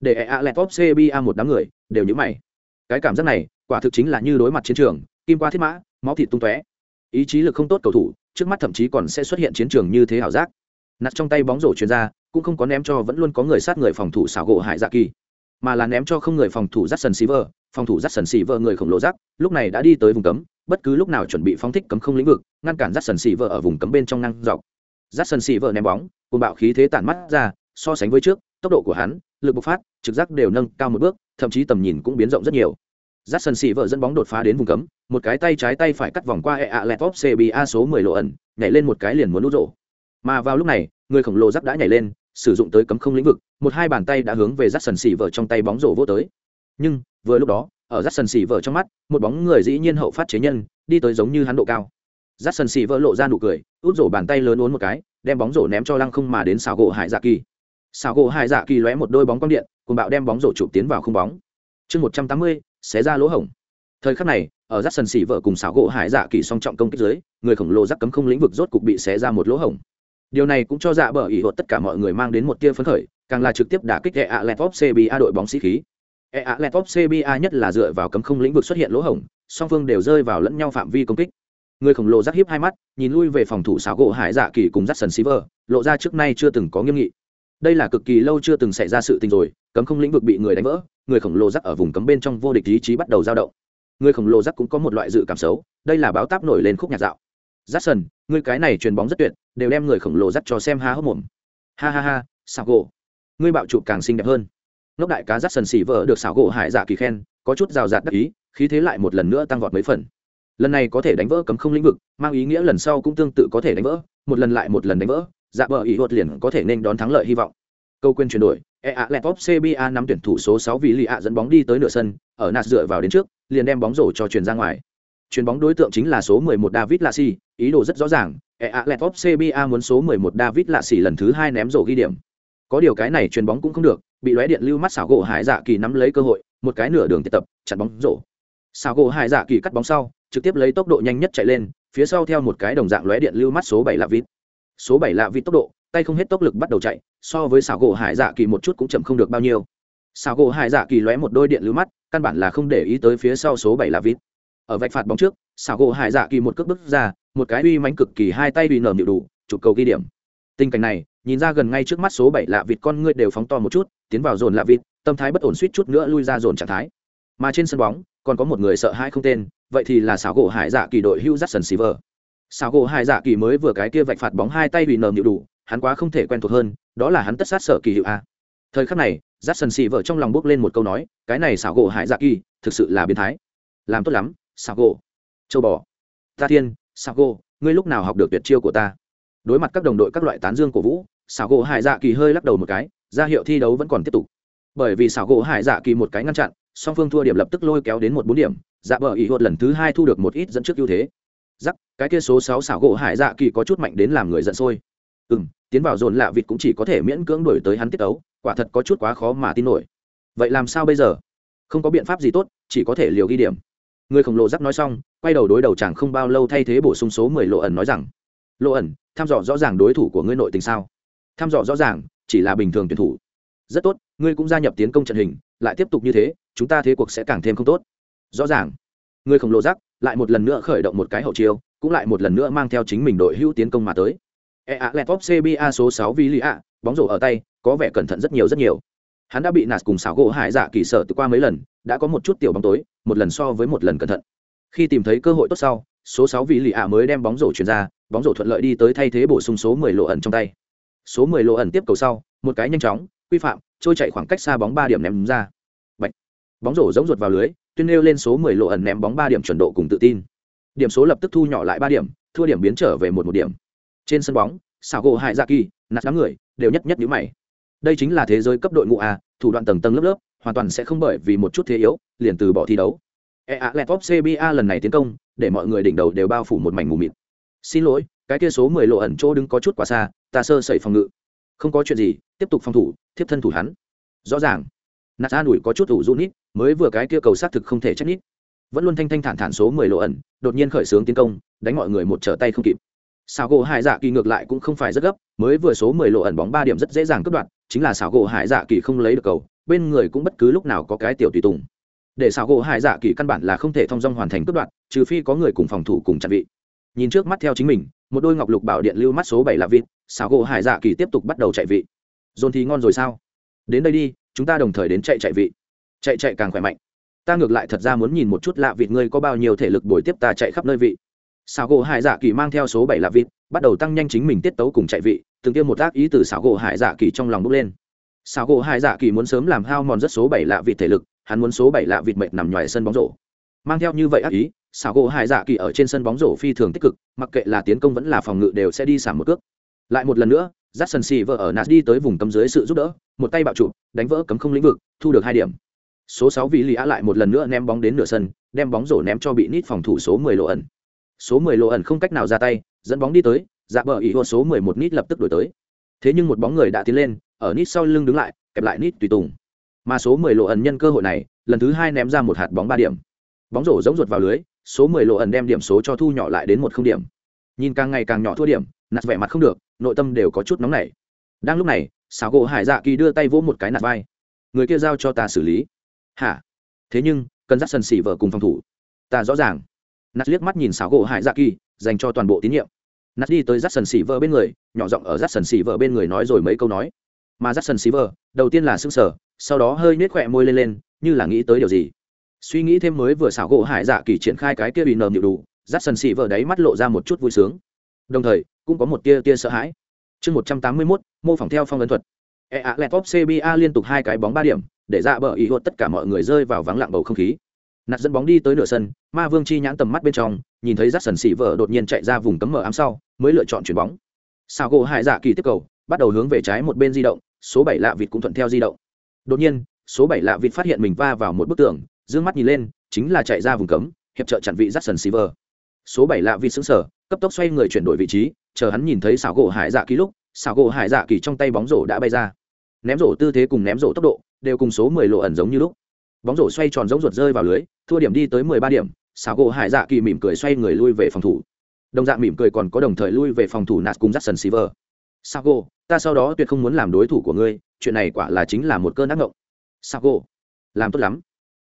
Để e a o p cba một đám người, đều nhữ mày. Cái cảm giác này, quả thực chính là như đối mặt chiến trường, kim qua thiết mã, máu thịt tung tóe. Ý chí lực không tốt cầu thủ, trước mắt thậm chí còn sẽ xuất hiện chiến trường như thế ảo giác. Nặt trong tay bóng rổ chuyên ra, cũng không có ném cho vẫn luôn có người sát người phòng thủ xảo gỗ hải dạ kỳ, mà là ném cho không người phòng thủ dắt sần xì vờ phòng thủ dắt sần xì vờ người khổng lồ rắc, lúc này đã đi tới vùng cấm bất cứ lúc nào chuẩn bị phóng thích cấm không lĩnh vực, ngăn cản rát sần xì vợ ở vùng cấm bên trong năng dọc. Rát sần xì vợ ném bóng cùng bạo khí thế tản mắt ra, so sánh với trước, tốc độ của hắn, lực bộc phát, trực giác đều nâng cao một bước, thậm chí tầm nhìn cũng biến rộng rất nhiều. Rát sần xì vợ dẫn bóng đột phá đến vùng cấm, một cái tay trái tay phải cắt vòng qua e a lẹt top cba số mười lộ ẩn, nhảy lên một cái liền muốn nút rổ. Mà vào lúc này, người khổng lồ rắc đã nhảy lên, sử dụng tới cấm không lĩnh vực, một hai bàn tay đã hướng về rát sần xì vợ trong tay bóng rổ vô tới. Nhưng, vừa lúc đó ở rát sần xì vợ trong mắt, một bóng người dĩ nhiên hậu phát chế nhân, đi tới giống như hắn độ cao. Rát sần xì vợ lộ ra nụ cười út rổ bàn tay lớn uốn một cái, đem bóng rổ ném cho lăng không mà đến xào gỗ hải dạ kỳ xào gỗ hải dạ kỳ lóe một đôi bóng quang điện cùng bạo đem bóng rổ chụp tiến vào không bóng. Chương một trăm tám mươi, xé ra lỗ hổng. Thời khắc này, ở rát sần xì vợ cùng xào gỗ hải dạ kỳ song trọng công kích dưới, người khổng lồ rắc cấm không lĩnh vực rốt cục bị xé ra một lỗ hổng. Điều này cũng cho dạ bờ ỉ hột tất cả mọi người mang đến một tia phấn khởi, càng là trực tiếp đả kích e a vóc cba đội bóng sĩ khí e a letop cba nhất là dựa vào cấm không lĩnh vực xuất hiện lỗ hổng song phương đều rơi vào lẫn nhau phạm vi công kích người khổng lồ rắc hiếp hai mắt nhìn lui về phòng thủ xảo gỗ hải dạ kỳ cùng rắc sần Silver, lộ ra trước nay chưa từng có nghiêm nghị đây là cực kỳ lâu chưa từng xảy ra sự tình rồi cấm không lĩnh vực bị người đánh vỡ người khổng lồ rắc ở vùng cấm bên trong vô địch ý chí bắt đầu dao động người khổng lồ rắc cũng có một loại dự cảm xấu đây là báo táp nổi lên khúc nhạc dạo Jackson, ngươi cái này truyền bóng rất tuyệt, đều đem người khổng lồ rắc cho xem há hốc mồm. Ha ha ha, xảo gỗ. Ngươi bạo trụ càng xinh đẹp hơn. Ngốc đại cá Jackson xỉ vợ được xảo gỗ hải dạ kỳ khen, có chút rào rạt đắc ý, khí thế lại một lần nữa tăng vọt mấy phần. Lần này có thể đánh vỡ cấm không lĩnh vực, mang ý nghĩa lần sau cũng tương tự có thể đánh vỡ, một lần lại một lần đánh vỡ, dạ bờ ý hột liền có thể nên đón thắng lợi hy vọng. Câu quên chuyển đổi, EA Laptop CBA nắm tuyển thủ số sáu vì lì ạ dẫn bóng đi tới nửa sân, ở nạt dựa vào đến trước, liền đem bóng rổ cho truyền ra ngoài chuyền bóng đối tượng chính là số 11 David Lassi, ý đồ rất rõ ràng, Ealetop CBA muốn số 11 David Lassi lần thứ hai ném rổ ghi điểm. Có điều cái này chuyền bóng cũng không được, bị lóe điện lưu mắt xảo gỗ Hải Dạ Kỳ nắm lấy cơ hội, một cái nửa đường tiệt tập, chặn bóng rổ. Xảo gỗ Hải Dạ Kỳ cắt bóng sau, trực tiếp lấy tốc độ nhanh nhất chạy lên, phía sau theo một cái đồng dạng lóe điện lưu mắt số bảy lạ vít. Số bảy lạ vít tốc độ, tay không hết tốc lực bắt đầu chạy, so với xảo gỗ Hải Dạ Kỳ một chút cũng chậm không được bao nhiêu. Xảo gỗ Hải Dạ Kỳ lóe một đôi điện lưu mắt, căn bản là không để ý tới phía sau số bảy lạ vít ở vạch phạt bóng trước xảo gỗ hải dạ kỳ một cước bước ra một cái uy mánh cực kỳ hai tay uy nở nhịu đủ chụp cầu ghi điểm tình cảnh này nhìn ra gần ngay trước mắt số bảy lạ vịt con ngươi đều phóng to một chút tiến vào dồn lạ vịt tâm thái bất ổn suýt chút nữa lui ra dồn trạng thái. Mà trên sân bóng còn có một người sợ hãi không tên vậy thì là xảo gỗ hải dạ kỳ đội hugh jackson silver. Xảo gỗ hải dạ kỳ mới vừa cái kia vạch phạt bóng hai tay bị nở nhịu đủ hắn quá không thể quen thuộc hơn đó là hắn tất sát sợ kỳ hiệu a. Thời khắc này jackson silver trong lòng bước lên một câu nói cái này xảo gỗ hải dạ kỳ thực sự là biến thái. Làm tốt lắm Sago, châu bò. Ta thiên gỗ ngươi lúc nào học được tuyệt chiêu của ta? Đối mặt các đồng đội các loại tán dương cổ vũ Sago hải dạ kỳ hơi lắc đầu một cái, ra hiệu thi đấu vẫn còn tiếp tục. Bởi vì Sago hải dạ kỳ một cái ngăn chặn, song phương thua điểm lập tức lôi kéo đến một bốn điểm dạ bờ ý hốt lần thứ hai thu được một ít dẫn trước ưu thế. Giắc cái kia số sáu xảo gỗ hải dạ kỳ có chút mạnh đến làm người giận sôi. Ừ m tiến vào dồn lạ vịt cũng chỉ có thể miễn cưỡng đổi tới hắn tiết ấu quả thật có chút quá khó mà tin nổi. Vậy làm sao bây giờ? Không có biện pháp gì tốt, chỉ có thể liều ghi điểm. Người khổng lồ giắc nói xong, quay đầu đối đầu chàng không bao lâu thay thế bổ sung số mười lộ ẩn nói rằng, lộ ẩn thăm dò rõ ràng đối thủ của ngươi nội tình sao? Thăm dò rõ ràng, chỉ là bình thường tuyển thủ. Rất tốt, ngươi cũng gia nhập tiến công trận hình, lại tiếp tục như thế, chúng ta thế cuộc sẽ càng thêm không tốt. Rõ ràng. Người khổng lồ rắc lại một lần nữa khởi động một cái hậu chiêu, cũng lại một lần nữa mang theo chính mình đội hữu tiến công mà tới. E a l e t top cba số sáu vi li a, bóng rổ ở tay, có vẻ cẩn thận rất nhiều rất nhiều. Hắn đã bị nạt cùng xảo gỗ hải giả kỳ sở từ qua mấy lần, đã có một chút tiểu bóng tối, một lần so với một lần cẩn thận. Khi tìm thấy cơ hội tốt sau, số sáu vị lì ạ mới đem bóng rổ chuyển ra, bóng rổ thuận lợi đi tới thay thế bổ sung số mười lộ ẩn trong tay số mười lộ ẩn tiếp cầu sau, một cái nhanh chóng, quy phạm, trôi chạy khoảng cách xa bóng ba điểm ném ra. Bạch. bóng rổ giống ruột vào lưới, tuyên nêu lên số mười lộ ẩn ném bóng ba điểm chuẩn độ cùng tự tin. Điểm số lập tức thu nhỏ lại ba điểm, thua điểm biến trở về một một điểm. Trên sân bóng xảo gỗ hại dạ kỳ nạt đám người, đều nhất nhất nhíu mày. Đây chính là thế giới cấp đội ngũ a, thủ đoạn tầng tầng lớp lớp, hoàn toàn sẽ không bởi vì một chút thế yếu, liền từ bỏ thi đấu. E a cba lần này tiến công, để mọi người đỉnh đầu đều bao phủ một mảnh mù mịt. Xin lỗi, cái kia số mười lộ ẩn chỗ đứng có chút quá xa ta sơ sẩy phòng ngự. Không có chuyện gì, tiếp tục phòng thủ tiếp thân thủ hắn. Rõ ràng. Nạt an ủi có chút ủ rũ nít, mới vừa cái kia cầu xác thực không thể trách nít. Vẫn luôn thanh thanh thản thản số mười lộ ẩn, đột nhiên khởi xướng tiến công, đánh mọi người một trở tay không kịp. Xảo gỗ hải dạ kỳ ngược lại cũng không phải rất gấp, mới vừa số mười lộ ẩn bóng ba điểm rất dễ dàng cướp đoạt, chính là xảo gỗ hải dạ kỳ không lấy được cầu, bên người cũng bất cứ lúc nào có cái tiểu tùy tùng. Để xảo gỗ hải dạ kỳ căn bản là không thể thông dong hoàn thành cướp đoạt, trừ phi có người cùng phòng thủ cùng chặn vị. Nhìn trước mắt theo chính mình một đôi ngọc lục bảo điện lưu mắt số bảy là vịt xảo gỗ hải dạ kỳ tiếp tục bắt đầu chạy vị. Dồn thì ngon rồi sao? Đến đây đi, chúng ta đồng thời đến chạy chạy vị. Chạy chạy càng khỏe mạnh. Ta ngược lại thật ra muốn nhìn một chút lạ vịt ngươi có bao nhiêu thể lực bồi tiếp ta chạy khắp nơi vị. Xảo gỗ hải dạ kỳ mang theo số bảy lạ vịt, bắt đầu tăng nhanh chính mình tiết tấu cùng chạy vị, từng tiêm một ác ý từ xảo gỗ hải dạ kỳ trong lòng bốc lên. Xảo gỗ hải dạ kỳ muốn sớm làm hao mòn rất số bảy lạ vịt thể lực, hắn muốn số bảy lạ vịt mệt nằm ngoài sân bóng rổ. Mang theo như vậy ác ý xảo gỗ hải dạ kỳ ở trên sân bóng rổ phi thường tích cực, mặc kệ là tiến công vẫn là phòng ngự đều sẽ đi giảm một cước. Lại một lần nữa dắt sân xì vợ ở nạt đi tới vùng cấm dưới sự giúp đỡ, một tay bạo trụ, đánh vỡ cấm không lĩnh vực, thu được hai điểm. Số sáu vị lì á lại một lần nữa ném bóng đến nửa sân, đem bóng rổ ném cho bị nít phòng thủ số mười lộ ẩn. Số mười lộ ẩn không cách nào ra tay, dẫn bóng đi tới dạ bờ ý hô số mười một nít lập tức đổi tới. Thế nhưng một bóng người đã tiến lên, ở nít sau lưng đứng lại, kẹp lại nít tùy tùng. Mà số mười lộ ẩn nhân cơ hội này, lần thứ hai ném ra một hạt bóng ba điểm. Bóng rổ giống ruột vào lưới số mười lộ ẩn đem điểm số cho thu nhỏ lại đến một không điểm. Nhìn càng ngày càng nhỏ thua điểm, nạt vẻ mặt không được, nội tâm đều có chút nóng nảy. Đang lúc này, xảo gỗ hải dạ kỳ đưa tay vỗ một cái nạt vai. Người kia giao cho ta xử lý. Hả? Thế nhưng, cần dắt sần xỉ vợ cùng phòng thủ. Ta rõ ràng. Nạt liếc mắt nhìn xảo gỗ hải dạ kỳ, dành cho toàn bộ tín nhiệm. Nạt đi tới dắt sần xỉ vợ bên người, nhỏ giọng ở dắt sần xỉ vợ bên người nói rồi mấy câu nói. Mà dắt sần xỉ vợ, đầu tiên là s ư n g sở sau đó hơi nết khỏe môi lên lên, như là nghĩ tới điều gì suy nghĩ thêm mới vừa xảo gỗ hải dạ kỳ triển khai cái kia bị nờm nhịu đủ dắt sần xị vợ đấy mắt lộ ra một chút vui sướng. Đồng thời, cũng có một tia tia sợ hãi. Chương một trăm tám mươi mốt, mô phỏng theo phong ấn thuật. E a l e t cba liên tục hai cái bóng ba điểm, để ra bờ ý hốt tất cả mọi người rơi vào vắng lặng bầu không khí. Nạt dẫn bóng đi tới nửa sân, ma vương chi nhãn tầm mắt bên trong, nhìn thấy rát sần xỉ vợ đột nhiên chạy ra vùng cấm mở ám sau, mới lựa chọn chuyển bóng. Sao gỗ hải dạ kỳ tiếp cầu, bắt đầu hướng về trái một bên di động, số bảy lạ vịt cũng thuận theo di động. Đột nhiên, số bảy lạ vịt phát hiện mình va vào một bức tường dương mắt nhìn lên chính là chạy ra vùng cấm hiệp trợ chặn vị Jackson sần số bảy lạ vịt xứng sở cấp tốc xoay người chuyển đổi vị trí chờ hắn nhìn thấy xảo gỗ hải dạ kỳ lúc xảo gỗ hải dạ kỳ trong tay bóng rổ đã bay ra ném rổ tư thế cùng ném rổ tốc độ đều cùng số mười lộ ẩn giống như lúc bóng rổ xoay tròn giống ruột rơi vào lưới thua điểm đi tới mười ba điểm xảo gỗ hải dạ kỳ mỉm cười xoay người lui về phòng thủ đồng dạng mỉm cười còn có đồng thời lui về phòng thủ nạt cùng Jackson Silver. Sago, ta sau đó tuyệt không muốn làm đối thủ của ngươi, chuyện này quả là chính là một cơn ác ngộng. Sago, làm tốt lắm.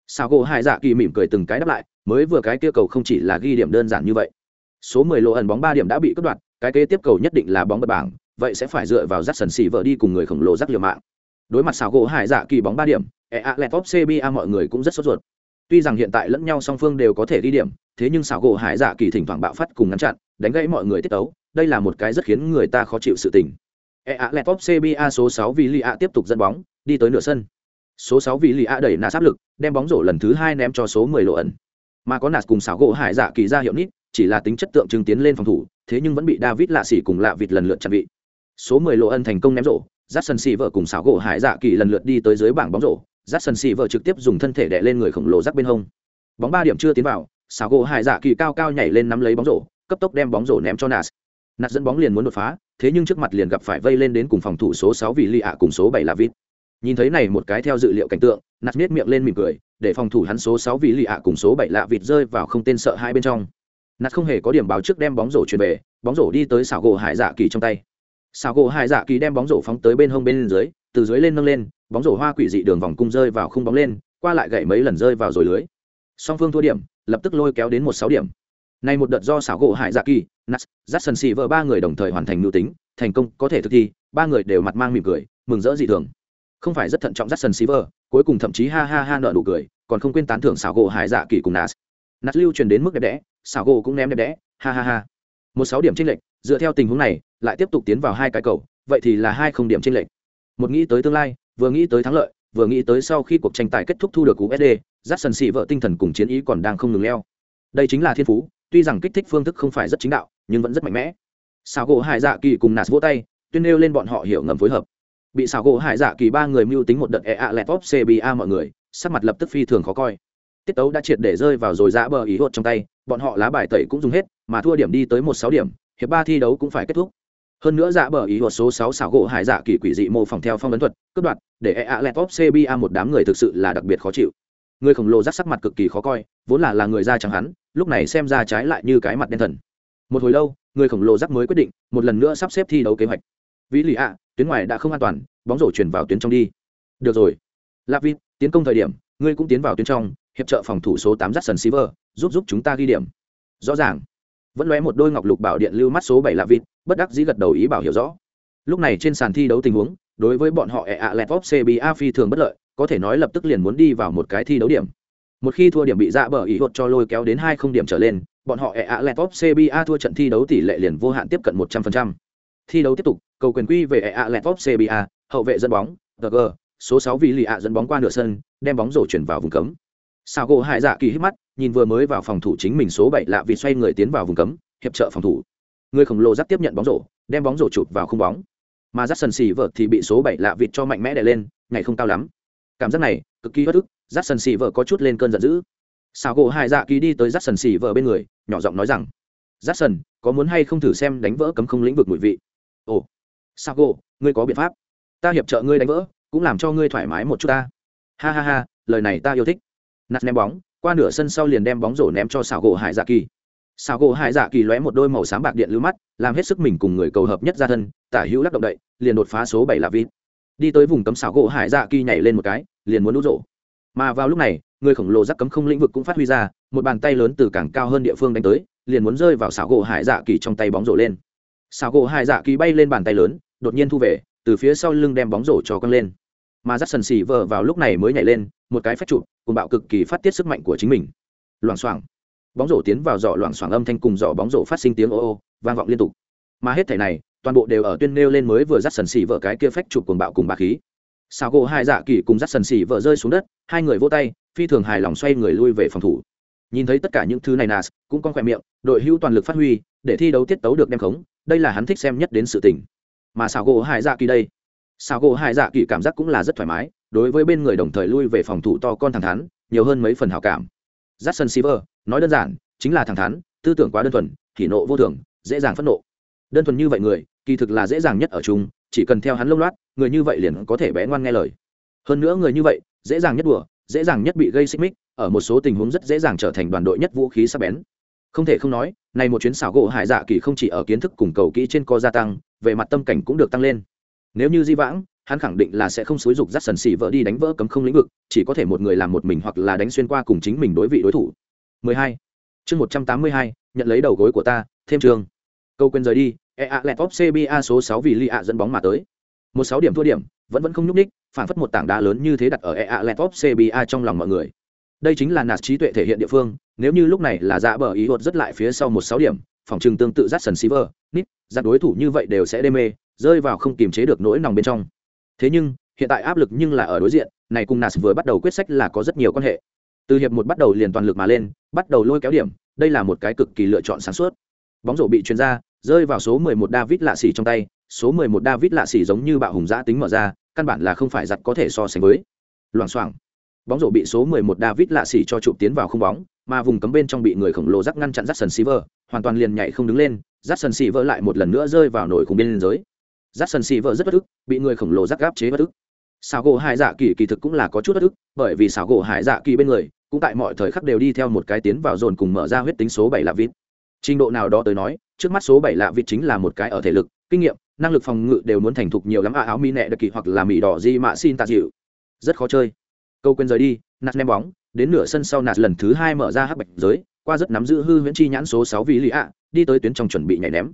Sao gỗ Hải Dạ Kỳ mỉm cười từng cái đáp lại, mới vừa cái kia cầu không chỉ là ghi điểm đơn giản như vậy. Số 10 lộ ẩn bóng ba điểm đã bị cắt đoạt, cái kế tiếp cầu nhất định là bóng bật bảng, vậy sẽ phải dựa vào dắt sần xì vợ đi cùng người khổng lồ rắc liều mạng. Đối mặt Sao gỗ Hải Dạ Kỳ bóng ba điểm, EA top CBA mọi người cũng rất sốt ruột tuy rằng hiện tại lẫn nhau song phương đều có thể ghi điểm thế nhưng Sao gỗ hải dạ kỳ thỉnh thoảng bạo phát cùng ngăn chặn đánh gãy mọi người tiết tấu đây là một cái rất khiến người ta khó chịu sự tình e a lẹt top cba số sáu vì li a tiếp tục dẫn bóng đi tới nửa sân số sáu vị lì a đẩy nạt áp lực, đem bóng rổ lần thứ hai ném cho số mười lộ ẩn mà có nạt cùng xảo gỗ hải dạ kỳ ra hiệu nít, chỉ là tính chất tượng trưng tiến lên phòng thủ, thế nhưng vẫn bị david lạ xỉ cùng lạ vịt lần lượt chặn vị số mười lộ ẩn thành công ném rổ rát sân xì vợ cùng xảo gỗ hải dạ kỳ lần lượt đi tới dưới bảng bóng rổ, Jackson vợ trực tiếp dùng thân thể đè lên người khổng lồ rắc bên hông. bóng ba điểm chưa tiến vào, xảo gỗ hải dạ kỳ cao cao nhảy lên nắm lấy bóng rổ, cấp tốc đem bóng rổ ném cho nạt nạt dẫn bóng liền muốn đột phá, thế nhưng trước mặt liền gặp phải vây lên đến cùng phòng thủ số sáu vị lì ạ cùng số bảy là vịt nhìn thấy này một cái theo dự liệu cảnh tượng nạt miết miệng lên mỉm cười, để phòng thủ hắn số sáu vị lì ạ cùng số bảy lạ vịt rơi vào không tên sợ hai bên trong. Nạt không hề có điểm báo trước đem bóng rổ chuyển về, bóng rổ đi tới xảo gỗ hải dạ kỳ trong tay. Xảo gỗ hải dạ kỳ đem bóng rổ phóng tới bên hông bên dưới, từ dưới lên nâng lên, bóng rổ hoa quỷ dị đường vòng cung rơi vào khung bóng lên, qua lại gậy mấy lần rơi vào rồi lưới. Song phương thua điểm, lập tức lôi kéo đến một sáu điểm. Này một đợt do xảo gỗ hải dạ kỳ nas jackson xì vợ ba người đồng thời hoàn thành mưu tính, thành công có thể thực thi, ba người đều mặt mang mỉm cười, mừng rỡ dị thường không phải rất thận trọng jackson sĩ vợ cuối cùng thậm chí ha ha ha nợ nụ cười còn không quên tán thưởng xảo gỗ hải dạ kỳ cùng nas nas lưu truyền đến mức đẹp đẽ xảo gỗ cũng ném đẹp đẽ ha ha ha một sáu điểm tranh lệch dựa theo tình huống này lại tiếp tục tiến vào hai cái cầu vậy thì là hai không điểm tranh lệch một nghĩ tới tương lai vừa nghĩ tới thắng lợi vừa nghĩ tới sau khi cuộc tranh tài kết thúc thu được USD, Jackson sĩ vợ tinh thần cùng chiến ý còn đang không ngừng leo. Đây chính là thiên phú, tuy rằng kích thích phương thức không phải rất chính đạo, nhưng vẫn rất mạnh mẽ. Sào gỗ Hải Dạ Kỳ cùng Nas vỗ tay, tuyên nêu lên bọn họ hiểu ngầm phối hợp. Bị xảo gỗ Hải Dạ Kỳ ba người mưu tính một đợt e a l e t o p CBA mọi người, sắc mặt lập tức phi thường khó coi. Tiết tấu đã triệt để rơi vào rồi giã bờ ý hốt trong tay, bọn họ lá bài tẩy cũng dùng hết, mà thua điểm đi tới một sáu điểm, hiệp ba thi đấu cũng phải kết thúc. Hơn nữa dạ bờ ý luật số sáu xảo gỗ hải dạ kỳ quỷ dị mô phỏng theo phong ấn thuật cướp đoạt để e a let top cba một đám người thực sự là đặc biệt khó chịu. Người khổng lồ rắc sắc mặt cực kỳ khó coi vốn là là người da chẳng hắn lúc này xem ra trái lại như cái mặt đen thần. Một hồi lâu người khổng lồ rắc mới quyết định một lần nữa sắp xếp thi đấu kế hoạch vĩ lì ạ tuyến ngoài đã không an toàn bóng rổ chuyển vào tuyến trong đi. Được rồi. Lạp vịt tiến công thời điểm ngươi cũng tiến vào tuyến trong hiệp trợ phòng thủ số tám dắt sần Siver, giúp giúp chúng ta ghi điểm. Rõ ràng. Vẫn lóe một đôi ngọc lục bảo điện lưu mắt số bảy lạp vịt bất đắc dĩ gật đầu ý bảo hiểu rõ. Lúc này trên sàn thi đấu tình huống đối với bọn họ ẹ ạ lẹt top cba phi thường bất lợi có thể nói lập tức liền muốn đi vào một cái thi đấu điểm. Một khi thua điểm bị dạ bờ ý hột cho lôi kéo đến hai không điểm trở lên bọn họ ẹ ạ lẹt top cba thua trận thi đấu tỷ lệ liền vô hạn tiếp cận một trăm phần trăm thi đấu tiếp tục, cầu quyền quy về EA ạ lẹt cba hậu vệ dẫn bóng g, số sáu vị lì ạ dẫn bóng qua nửa sân, đem bóng rổ chuyển vào vùng cấm. Sao gỗ hại dạ kỳ hít mắt, nhìn vừa mới vào phòng thủ chính mình số bảy lạ vì xoay người tiến vào vùng cấm, hiệp trợ phòng thủ. Người khổng lồ dắt tiếp nhận bóng rổ, đem bóng rổ chụp vào khung bóng. Mà giáp sần xì vợt thì bị số bảy lạ vịt cho mạnh mẽ đè lên, ngày không cao lắm. Cảm giác này, cực kỳ bất ức giáp sần xì vợt có chút lên cơn giận dữ. Sao gỗ hại dạ kỳ đi tới giáp sần xì vợt bên người, nhỏ giọng nói rằng giáp sần có muốn hay không thử xem đánh vỡ cấm không lĩnh vực mùi vị? Ồ. Sao gỗ ngươi có biện pháp. Ta hiệp trợ ngươi đánh vỡ, cũng làm cho ngươi thoải mái một chút ta. Ha ha ha, lời này ta yêu thích. Nạt ném bóng, qua nửa sân sau liền đem bóng rổ ném cho xảo gỗ hải dạ kỳ xảo gỗ hải dạ kỳ lóe một đôi màu sáng bạc điện lưu mắt, làm hết sức mình cùng người cầu hợp nhất ra thân, tả hữu lắc động đậy, liền đột phá số bảy là vít đi tới vùng cấm xảo gỗ hải dạ kỳ nhảy lên một cái, liền muốn đút rổ. Mà vào lúc này, người khổng lồ giắc cấm không lĩnh vực cũng phát huy ra, một bàn tay lớn từ càng cao hơn địa phương đánh tới, liền muốn rơi vào xảo gỗ hải dạ kỳ trong tay bóng rổ lên xảo gỗ hải dạ kỳ bay lên bàn tay lớn, đột nhiên thu về, từ phía sau lưng đem bóng rổ cho căng lên. Mà dắt sần xì vờ vào lúc này mới nhảy lên, một cái phách trụ, cùng bạo cực kỳ phát tiết sức mạnh của chính mình. Loảng xoảng. Bóng rổ tiến vào giỏ loảng xoảng âm thanh cùng giỏ bóng rổ phát sinh tiếng ô ô, vang vọng liên tục. Mà hết thể này, toàn bộ đều ở tuyên nêu lên mới vừa dắt sần xì vợ cái kia phách chụp cuồng bạo cùng bà khí. Sao gỗ hai dạ kỳ cùng dắt sần xì vợ rơi xuống đất, hai người vô tay, phi thường hài lòng xoay người lui về phòng thủ. Nhìn thấy tất cả những thứ này nas, cũng con khỏe miệng, đội hưu toàn lực phát huy để thi đấu tiết tấu được đem khống đây là hắn thích xem nhất đến sự tình mà xào gỗ hải dạ kỳ đây xào gỗ hải dạ kỳ cảm giác cũng là rất thoải mái đối với bên người đồng thời lui về phòng thủ to con thẳng thắn nhiều hơn mấy phần hảo cảm Jackson Silver, nói đơn giản, chính là thẳng thắn, tư tưởng quá đơn thuần, thì nộ vô thường, dễ dàng phẫn nộ. Đơn thuần như vậy người, kỳ thực là dễ dàng nhất ở chung, chỉ cần theo hắn lông loát, người như vậy liền có thể bé ngoan nghe lời. Hơn nữa người như vậy, dễ dàng nhất đùa, dễ dàng nhất bị gây xích mích, ở một số tình huống rất dễ dàng trở thành đoàn đội nhất vũ khí sắc bén. Không thể không nói, này một chuyến xảo gỗ hải dạ kỳ không chỉ ở kiến thức cùng cầu kỹ trên co gia tăng, về mặt tâm cảnh cũng được tăng lên. Nếu như Di Vãng, hắn khẳng định là sẽ không xúi dục dắt sần xỉ vợ đi đánh vỡ cấm không lĩnh vực chỉ có thể một người làm một mình hoặc là đánh xuyên qua cùng chính mình đối vị đối thủ 12. chương 182, nhận lấy đầu gối của ta thêm trường câu quên rời đi e a lẹt top cba số 6 vì li ạ dẫn bóng mà tới một sáu điểm thua điểm vẫn vẫn không nhúc ních phản phất một tảng đá lớn như thế đặt ở e a lẹt top cba trong lòng mọi người đây chính là nạt trí tuệ thể hiện địa phương nếu như lúc này là dạ bờ ý hột rất lại phía sau một sáu điểm phòng trừng tương tự dắt sần Silver, nít giặt đối thủ như vậy đều sẽ đê mê rơi vào không kiềm chế được nỗi nòng bên trong. Thế nhưng hiện tại áp lực nhưng là ở đối diện này cùng nas vừa bắt đầu quyết sách là có rất nhiều quan hệ. Từ hiệp một bắt đầu liền toàn lực mà lên bắt đầu lôi kéo điểm đây là một cái cực kỳ lựa chọn sáng suốt. Bóng rổ bị chuyên ra rơi vào số 11 david lạ xỉ trong tay số 11 david lạ xỉ giống như bạo hùng giã tính mở ra căn bản là không phải giặt có thể so sánh với. Loảng xoảng. Bóng rổ bị số 11 David lạ xỉ cho chụp tiến vào không bóng, mà vùng cấm bên trong bị người khổng lồ rắc ngăn chặn Jackson Silver, hoàn toàn liền nhảy không đứng lên, Jackson Silver lại một lần nữa rơi vào nổi khủng biên giới. Jackson Silver rất bất ức, bị người khổng lồ rắc gáp chế bất ức. Sào gỗ Hải Dạ Kỳ kỳ thực cũng là có chút bất ức, bởi vì sào gỗ Hải Dạ Kỳ bên người, cũng tại mọi thời khắc đều đi theo một cái tiến vào dồn cùng mở ra huyết tính số bảy lạ vịt. Trình độ nào đó tới nói, trước mắt số bảy lạ vịt chính là một cái ở thể lực, kinh nghiệm, năng lực phòng ngự đều muốn thành thục nhiều lắm à áo mi nẹ đặc kỳ hoặc là mỹ đỏ di mạ xin tạ dịu. Rất khó chơi. Câu quên rời đi, nạt ném bóng, đến nửa sân sau nạt lần thứ hai mở ra hắc bạch giới, qua rất nắm giữ hư huyễn chi nhãn số sáu vị lì ạ, đi tới tuyến trong chuẩn bị nhảy ném.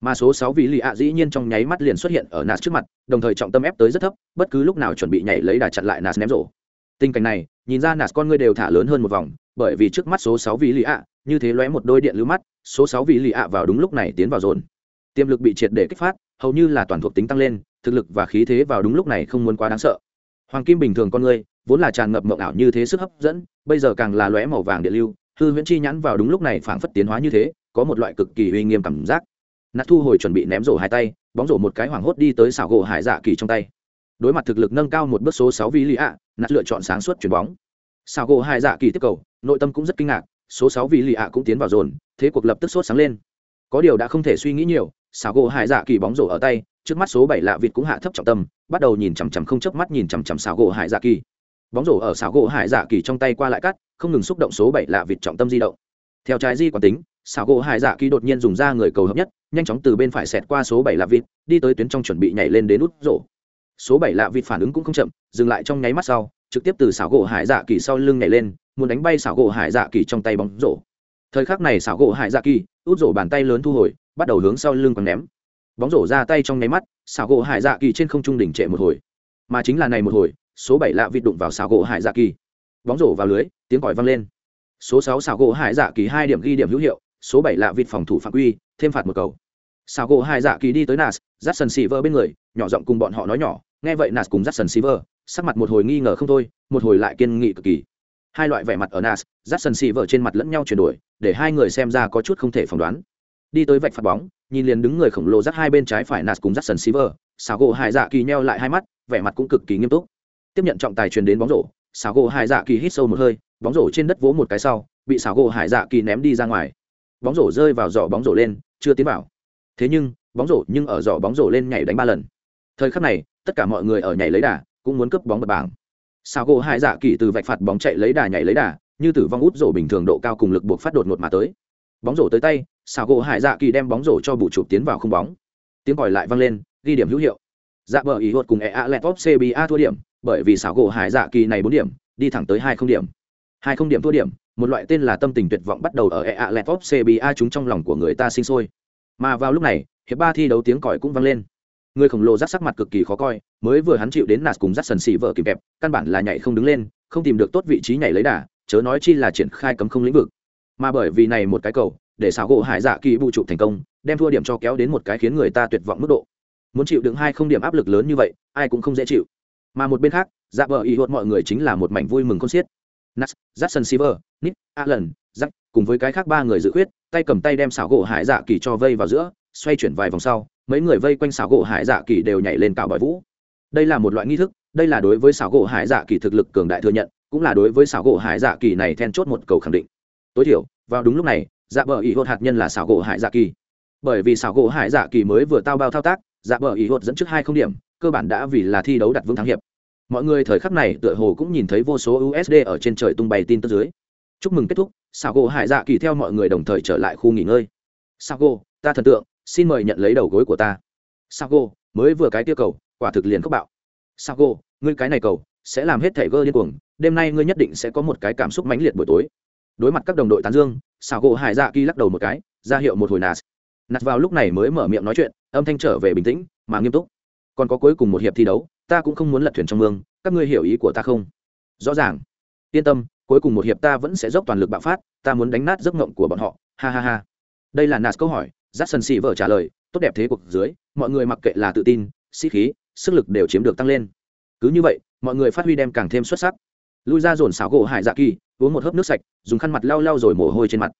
Mà số sáu vị lì ạ dĩ nhiên trong nháy mắt liền xuất hiện ở nạt trước mặt, đồng thời trọng tâm ép tới rất thấp, bất cứ lúc nào chuẩn bị nhảy lấy đà chặn lại nạt ném rổ. Tình cảnh này, nhìn ra nạt con ngươi đều thả lớn hơn một vòng, bởi vì trước mắt số sáu vị lì ạ, như thế lóe một đôi điện lưu mắt, số sáu vị lì ạ vào đúng lúc này tiến vào dồn. Tiềm lực bị triệt để kích phát, hầu như là toàn thuộc tính tăng lên, thực lực và khí thế vào đúng lúc này không muốn quá đáng sợ. Hoàng kim bình thường con người, vốn là tràn ngập mộng ảo như thế sức hấp dẫn, bây giờ càng là lóe màu vàng điện lưu, hư huyễn chi nhãn vào đúng lúc này phảng phất tiến hóa như thế, có một loại cực kỳ uy nghiêm cảm giác. Nạt thu hồi chuẩn bị ném rổ hai tay, bóng rổ một cái hoảng hốt đi tới xảo gỗ hải dạ kỳ trong tay. Đối mặt thực lực nâng cao một bước số sáu vi lì ạ, nạt lựa chọn sáng suốt chuyển bóng. Xảo gỗ hải dạ kỳ tiếp cầu, nội tâm cũng rất kinh ngạc, số sáu vi lì ạ cũng tiến vào dồn, thế cuộc lập tức sốt sáng lên. Có điều đã không thể suy nghĩ nhiều, xảo gỗ hải dạ kỳ bóng rổ ở tay trước mắt số bảy lạ vịt cũng hạ thấp trọng tâm, bắt đầu nhìn chằm chằm không chớp mắt nhìn chằm chằm xảo gỗ hải dạ kỳ. Bóng rổ ở xảo gỗ hải dạ kỳ trong tay qua lại cắt, không ngừng xúc động số bảy lạ vịt trọng tâm di động. Theo trái di quán tính, xảo gỗ hải dạ kỳ đột nhiên dùng ra người cầu hợp nhất, nhanh chóng từ bên phải xẹt qua số bảy lạ vịt, đi tới tuyến trong chuẩn bị nhảy lên đến nút rổ. Số bảy lạ vịt phản ứng cũng không chậm, dừng lại trong nháy mắt sau, trực tiếp từ xảo gỗ hải dạ kỳ sau lưng nhảy lên, muốn đánh bay xảo gỗ hải dạ kỳ trong tay bóng rổ. Thời khắc này xảo gỗ hải dạ kỳ, út rổ bàn tay lớn thu hồi, bắt đầu hướng sau lưng còn ném bóng rổ ra tay trong nháy mắt, xảo gỗ hải dạ kỳ trên không trung đỉnh trệ một hồi. Mà chính là này một hồi, số bảy lạ vịt đụng vào xảo gỗ hải dạ kỳ. Bóng rổ vào lưới, tiếng còi vang lên. Số sáu xảo gỗ hải dạ kỳ hai điểm ghi điểm hữu hiệu, số bảy lạ vịt phòng thủ phạm quy, thêm phạt một cầu. Xảo gỗ hải dạ kỳ đi tới nas, dắt sần xì vơ bên người, nhỏ giọng cùng bọn họ nói nhỏ, nghe vậy nas cùng dắt sần xì vơ, sắc mặt một hồi nghi ngờ không thôi, một hồi lại kiên nghị cực kỳ. Hai loại vẻ mặt ở nas, dắt sần xì vơ trên mặt lẫn nhau chuyển đổi, để hai người xem ra có chút không thể phỏng đoán đi tới vạch phạt bóng nhìn liền đứng người khổng lồ dắt hai bên trái phải nạt cùng dắt sần Silver, vơ gỗ hải dạ kỳ neo lại hai mắt vẻ mặt cũng cực kỳ nghiêm túc. Tiếp nhận trọng tài truyền đến bóng rổ xảo gỗ hải dạ kỳ hít sâu một hơi bóng rổ trên đất vỗ một cái sau bị xảo gỗ hải dạ kỳ ném đi ra ngoài. Bóng rổ rơi vào giỏ bóng rổ lên chưa tiến vào. Thế nhưng bóng rổ nhưng ở giỏ bóng rổ lên nhảy đánh ba lần. Thời khắc này tất cả mọi người ở nhảy lấy đà cũng muốn cướp bóng bật bảng. Xảo gỗ hải dạ kỳ từ vạch phạt bóng chạy lấy đà nhảy lấy đà như tử vong út rổ bình thường độ cao cùng lực buộc phát đột ngột mà tới. Bóng rổ tới tay xảo gỗ hải dạ kỳ đem bóng rổ cho bụ chụp tiến vào không bóng. Tiếng còi lại vang lên, ghi điểm hữu hiệu. Dạ bờ ý hốt cùng e a lẹt top cba thua điểm, bởi vì xảo gỗ hải dạ kỳ này bốn điểm, đi thẳng tới hai không điểm. Hai không điểm thua điểm, một loại tên là tâm tình tuyệt vọng bắt đầu ở e a lẹt top cba chúng trong lòng của người ta sinh sôi. Mà vào lúc này, hiệp ba thi đấu tiếng còi cũng vang lên. Người khổng lồ rắc sắc mặt cực kỳ khó coi, mới vừa hắn chịu đến nạt cùng rắc sần xỉ vợ kìm kẹp, căn bản là nhảy không đứng lên, không tìm được tốt vị trí nhảy lấy đà, chớ nói chi là triển khai cấm không lĩnh vực. Mà bởi vì này một cái cầu để xảo gỗ hải dạ kỳ bù trụ thành công, đem thua điểm cho kéo đến một cái khiến người ta tuyệt vọng mức độ. Muốn chịu đựng hai không điểm áp lực lớn như vậy, ai cũng không dễ chịu. Mà một bên khác dạ vợ ý hốt mọi người chính là một mảnh vui mừng con xiết. Nas jackson silver, nick, allen, jack, cùng với cái khác ba người dự khuyết, tay cầm tay đem xảo gỗ hải dạ kỳ cho vây vào giữa, xoay chuyển vài vòng sau, mấy người vây quanh xảo gỗ hải dạ kỳ đều nhảy lên cào bỏi vũ. Đây là một loại nghi thức, đây là đối với xảo gỗ hải dạ kỳ thực lực cường đại thừa nhận, cũng là đối với xảo gỗ hải dạ kỳ này then chốt một cầu khẳng định. Tối thiểu, vào đúng lúc này dạ bờ ý hốt hạt nhân là xảo gỗ hải dạ kỳ. Bởi vì xảo gỗ hải dạ kỳ mới vừa tao bao thao tác dạ Bờ ý hốt dẫn trước hai không điểm, cơ bản đã vì là thi đấu đặt vững thắng hiệp. Mọi người thời khắc này tựa hồ cũng nhìn thấy vô số usd ở trên trời tung bay tin tức dưới. Chúc mừng kết thúc, xảo gỗ hải dạ kỳ theo mọi người đồng thời trở lại khu nghỉ ngơi. Sao gỗ, ta thần tượng, xin mời nhận lấy đầu gối của ta. Sao gỗ, mới vừa cái tiêu cầu, quả thực liền khốc bạo. Sao gỗ, ngươi cái này cầu, sẽ làm hết thẻ gơ điên cuồng, đêm nay ngươi nhất định sẽ có một cái cảm xúc mãnh liệt buổi tối đối mặt các đồng đội tán dương sao gỗ hải dạ kỳ lắc đầu một cái, ra hiệu một hồi nạt. Nạt vào lúc này mới mở miệng nói chuyện, âm thanh trở về bình tĩnh, mà nghiêm túc. Còn có cuối cùng một hiệp thi đấu, ta cũng không muốn lật thuyền trong mương, các ngươi hiểu ý của ta không? Rõ ràng. Yên tâm, cuối cùng một hiệp ta vẫn sẽ dốc toàn lực bạo phát, ta muốn đánh nát giấc ngộng của bọn họ. Ha ha ha. Đây là nạt câu hỏi giáp sân c xì vợ trả lời, tốt đẹp thế cuộc dưới, mọi người mặc kệ là tự tin, sĩ khí, sức lực đều chiếm được tăng lên. Cứ như vậy, mọi người phát huy đem càng thêm xuất sắc. Lui ra dồn xảo gỗ hải dạ kỳ uống một hớp nước sạch, dùng khăn mặt lau lau rồi mồ hôi trên mặt.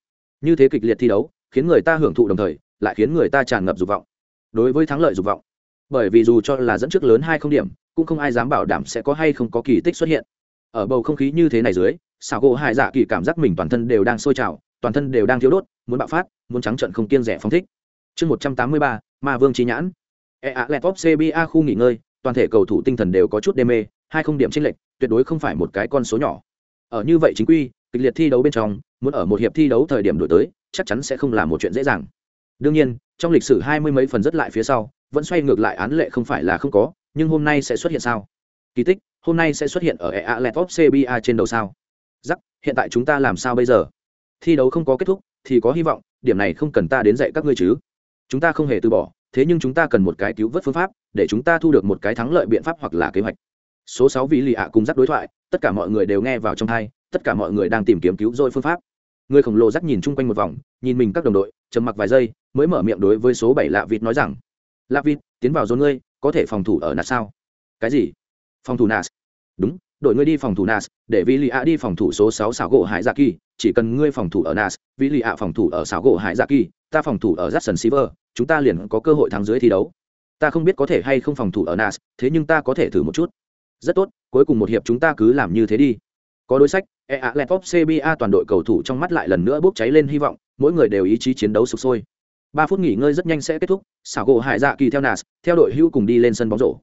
Như thế kịch liệt thi đấu, khiến người ta hưởng thụ đồng thời, lại khiến người ta tràn ngập dục vọng. Đối với thắng lợi dục vọng, bởi vì dù cho là dẫn trước lớn hai không điểm, cũng không ai dám bảo đảm sẽ có hay không có kỳ tích xuất hiện. Ở bầu không khí như thế này dưới, xảo gỗ hải dạ kỳ cảm giác mình toàn thân đều đang sôi trào, toàn thân đều đang thiếu đốt, muốn bạo phát, muốn trắng trận không kiêng rẻ phong thích. Chương một trăm tám mươi ba, ma vương trí nhãn. E a l e t top cba khu nghỉ ngơi, toàn thể cầu thủ tinh thần đều có chút đê mê, hai không điểm tranh lệch, tuyệt đối không phải một cái con số nhỏ ở như vậy chính quy, kịch liệt thi đấu bên trong, muốn ở một hiệp thi đấu thời điểm đổi tới, chắc chắn sẽ không là một chuyện dễ dàng. Đương nhiên, trong lịch sử hai mươi mấy phần rất lại phía sau, vẫn xoay ngược lại án lệ không phải là không có, nhưng hôm nay sẽ xuất hiện sao? Kỳ tích, hôm nay sẽ xuất hiện ở ea letop cba trên đầu sao? Giắc hiện tại chúng ta làm sao bây giờ? Thi đấu không có kết thúc, thì có hy vọng, điểm này không cần ta đến dạy các ngươi chứ. Chúng ta không hề từ bỏ, thế nhưng chúng ta cần một cái cứu vớt phương pháp, để chúng ta thu được một cái thắng lợi biện pháp hoặc là kế hoạch. Số sáu vị lì ạ cùng dắt đối thoại tất cả mọi người đều nghe vào trong thai, tất cả mọi người đang tìm kiếm cứu rỗi phương pháp. Người khổng lồ dắt nhìn chung quanh một vòng, nhìn mình các đồng đội, trầm mặc vài giây, mới mở miệng đối với số bảy lạ vịt nói rằng, lạ vịt, tiến vào dồn ngươi, có thể phòng thủ ở nạt sao? Cái gì? Phòng thủ nas đúng, đội ngươi đi phòng thủ nas để vì lì ạ đi phòng thủ số sáu xảo gỗ hải dạ kỳ, chỉ cần ngươi phòng thủ ở nas vì lì ạ phòng thủ ở xảo gỗ hải dạ kỳ, ta phòng thủ ở jackson silver, chúng ta liền có cơ hội thắng dưới thi đấu. Ta không biết có thể hay không phòng thủ ở nas thế nhưng ta có thể thử một chút rất tốt, cuối cùng một hiệp chúng ta cứ làm như thế đi. Có đối sách e a l e cba toàn đội cầu thủ trong mắt lại lần nữa bốc cháy lên hy vọng, mỗi người đều ý chí chiến đấu sụp sôi. Ba phút nghỉ ngơi rất nhanh sẽ kết thúc, xảo gỗ hải dạ kỳ theo nas, theo đội hưu cùng đi lên sân bóng rổ.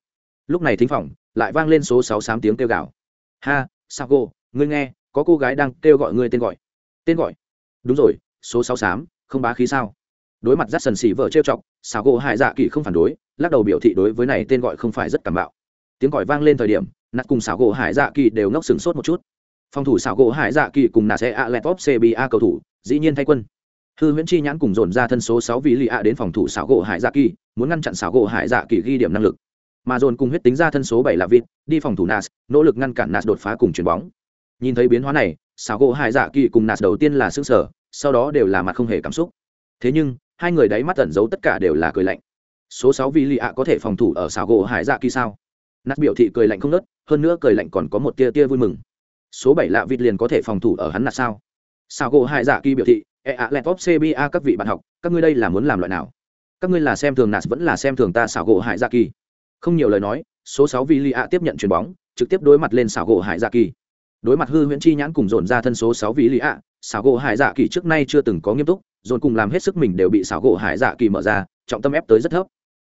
Lúc này thính phòng, lại vang lên số sáu tám tiếng kêu gào. Ha, xảo gỗ, ngươi nghe, có cô gái đang kêu gọi ngươi tên gọi. Tên gọi? Đúng rồi, số sáu tám không bá khí sao? Đối mặt rắt sần xỉ vợ trêu chọc, xảo gỗ hải dạ kỳ không phản đối, lắc đầu biểu thị đối với này tên gọi không phải rất cảm bạo tiếng gọi vang lên thời điểm, nạt cùng xảo gỗ hải dạ kỳ đều ngốc sửng sốt một chút. Phòng thủ xảo gỗ hải dạ kỳ cùng nạt sẽ a l e t o p cba cầu thủ, dĩ nhiên thay quân. Hư huyễn chi nhãn cùng dồn ra thân số sáu vị lì a đến phòng thủ xảo gỗ hải dạ kỳ, muốn ngăn chặn xảo gỗ hải dạ kỳ ghi điểm năng lực. Mà dồn cùng huyết tính ra thân số bảy là vịt, đi phòng thủ nas nỗ lực ngăn cản nas đột phá cùng chuyền bóng. Nhìn thấy biến hóa này, xảo gỗ hải dạ kỳ cùng nas đầu tiên là xương sở sau đó đều là mặt không hề cảm xúc. Thế nhưng, hai người đáy mắt tẩn giấu tất cả đều là cười lạnh. Số sáu vị lì ạ có thể phòng thủ ở xảo gỗ hải dạ kỳ sao? Nát biểu thị cười lạnh không nớt hơn nữa cười lạnh còn có một tia tia vui mừng. Số bảy lạ vịt liền có thể phòng thủ ở hắn là sao? Sao gỗ hai dạ kỳ biểu thị e a lẹt top cba các vị bạn học, các ngươi đây là muốn làm loại nào? Các ngươi là xem thường nạt vẫn là xem thường ta xảo gỗ hải dạ kỳ? Không nhiều lời nói, số sáu vi li a tiếp nhận chuyền bóng, trực tiếp đối mặt lên xảo gỗ hải dạ kỳ. Đối mặt hư huyễn chi nhãn cùng dồn ra thân số sáu vi li a xảo gỗ hải dạ kỳ trước nay chưa từng có nghiêm túc, dồn cùng làm hết sức mình đều bị xảo gỗ hải dạ kỳ mở ra, trọng tâm ép tới rất thấp.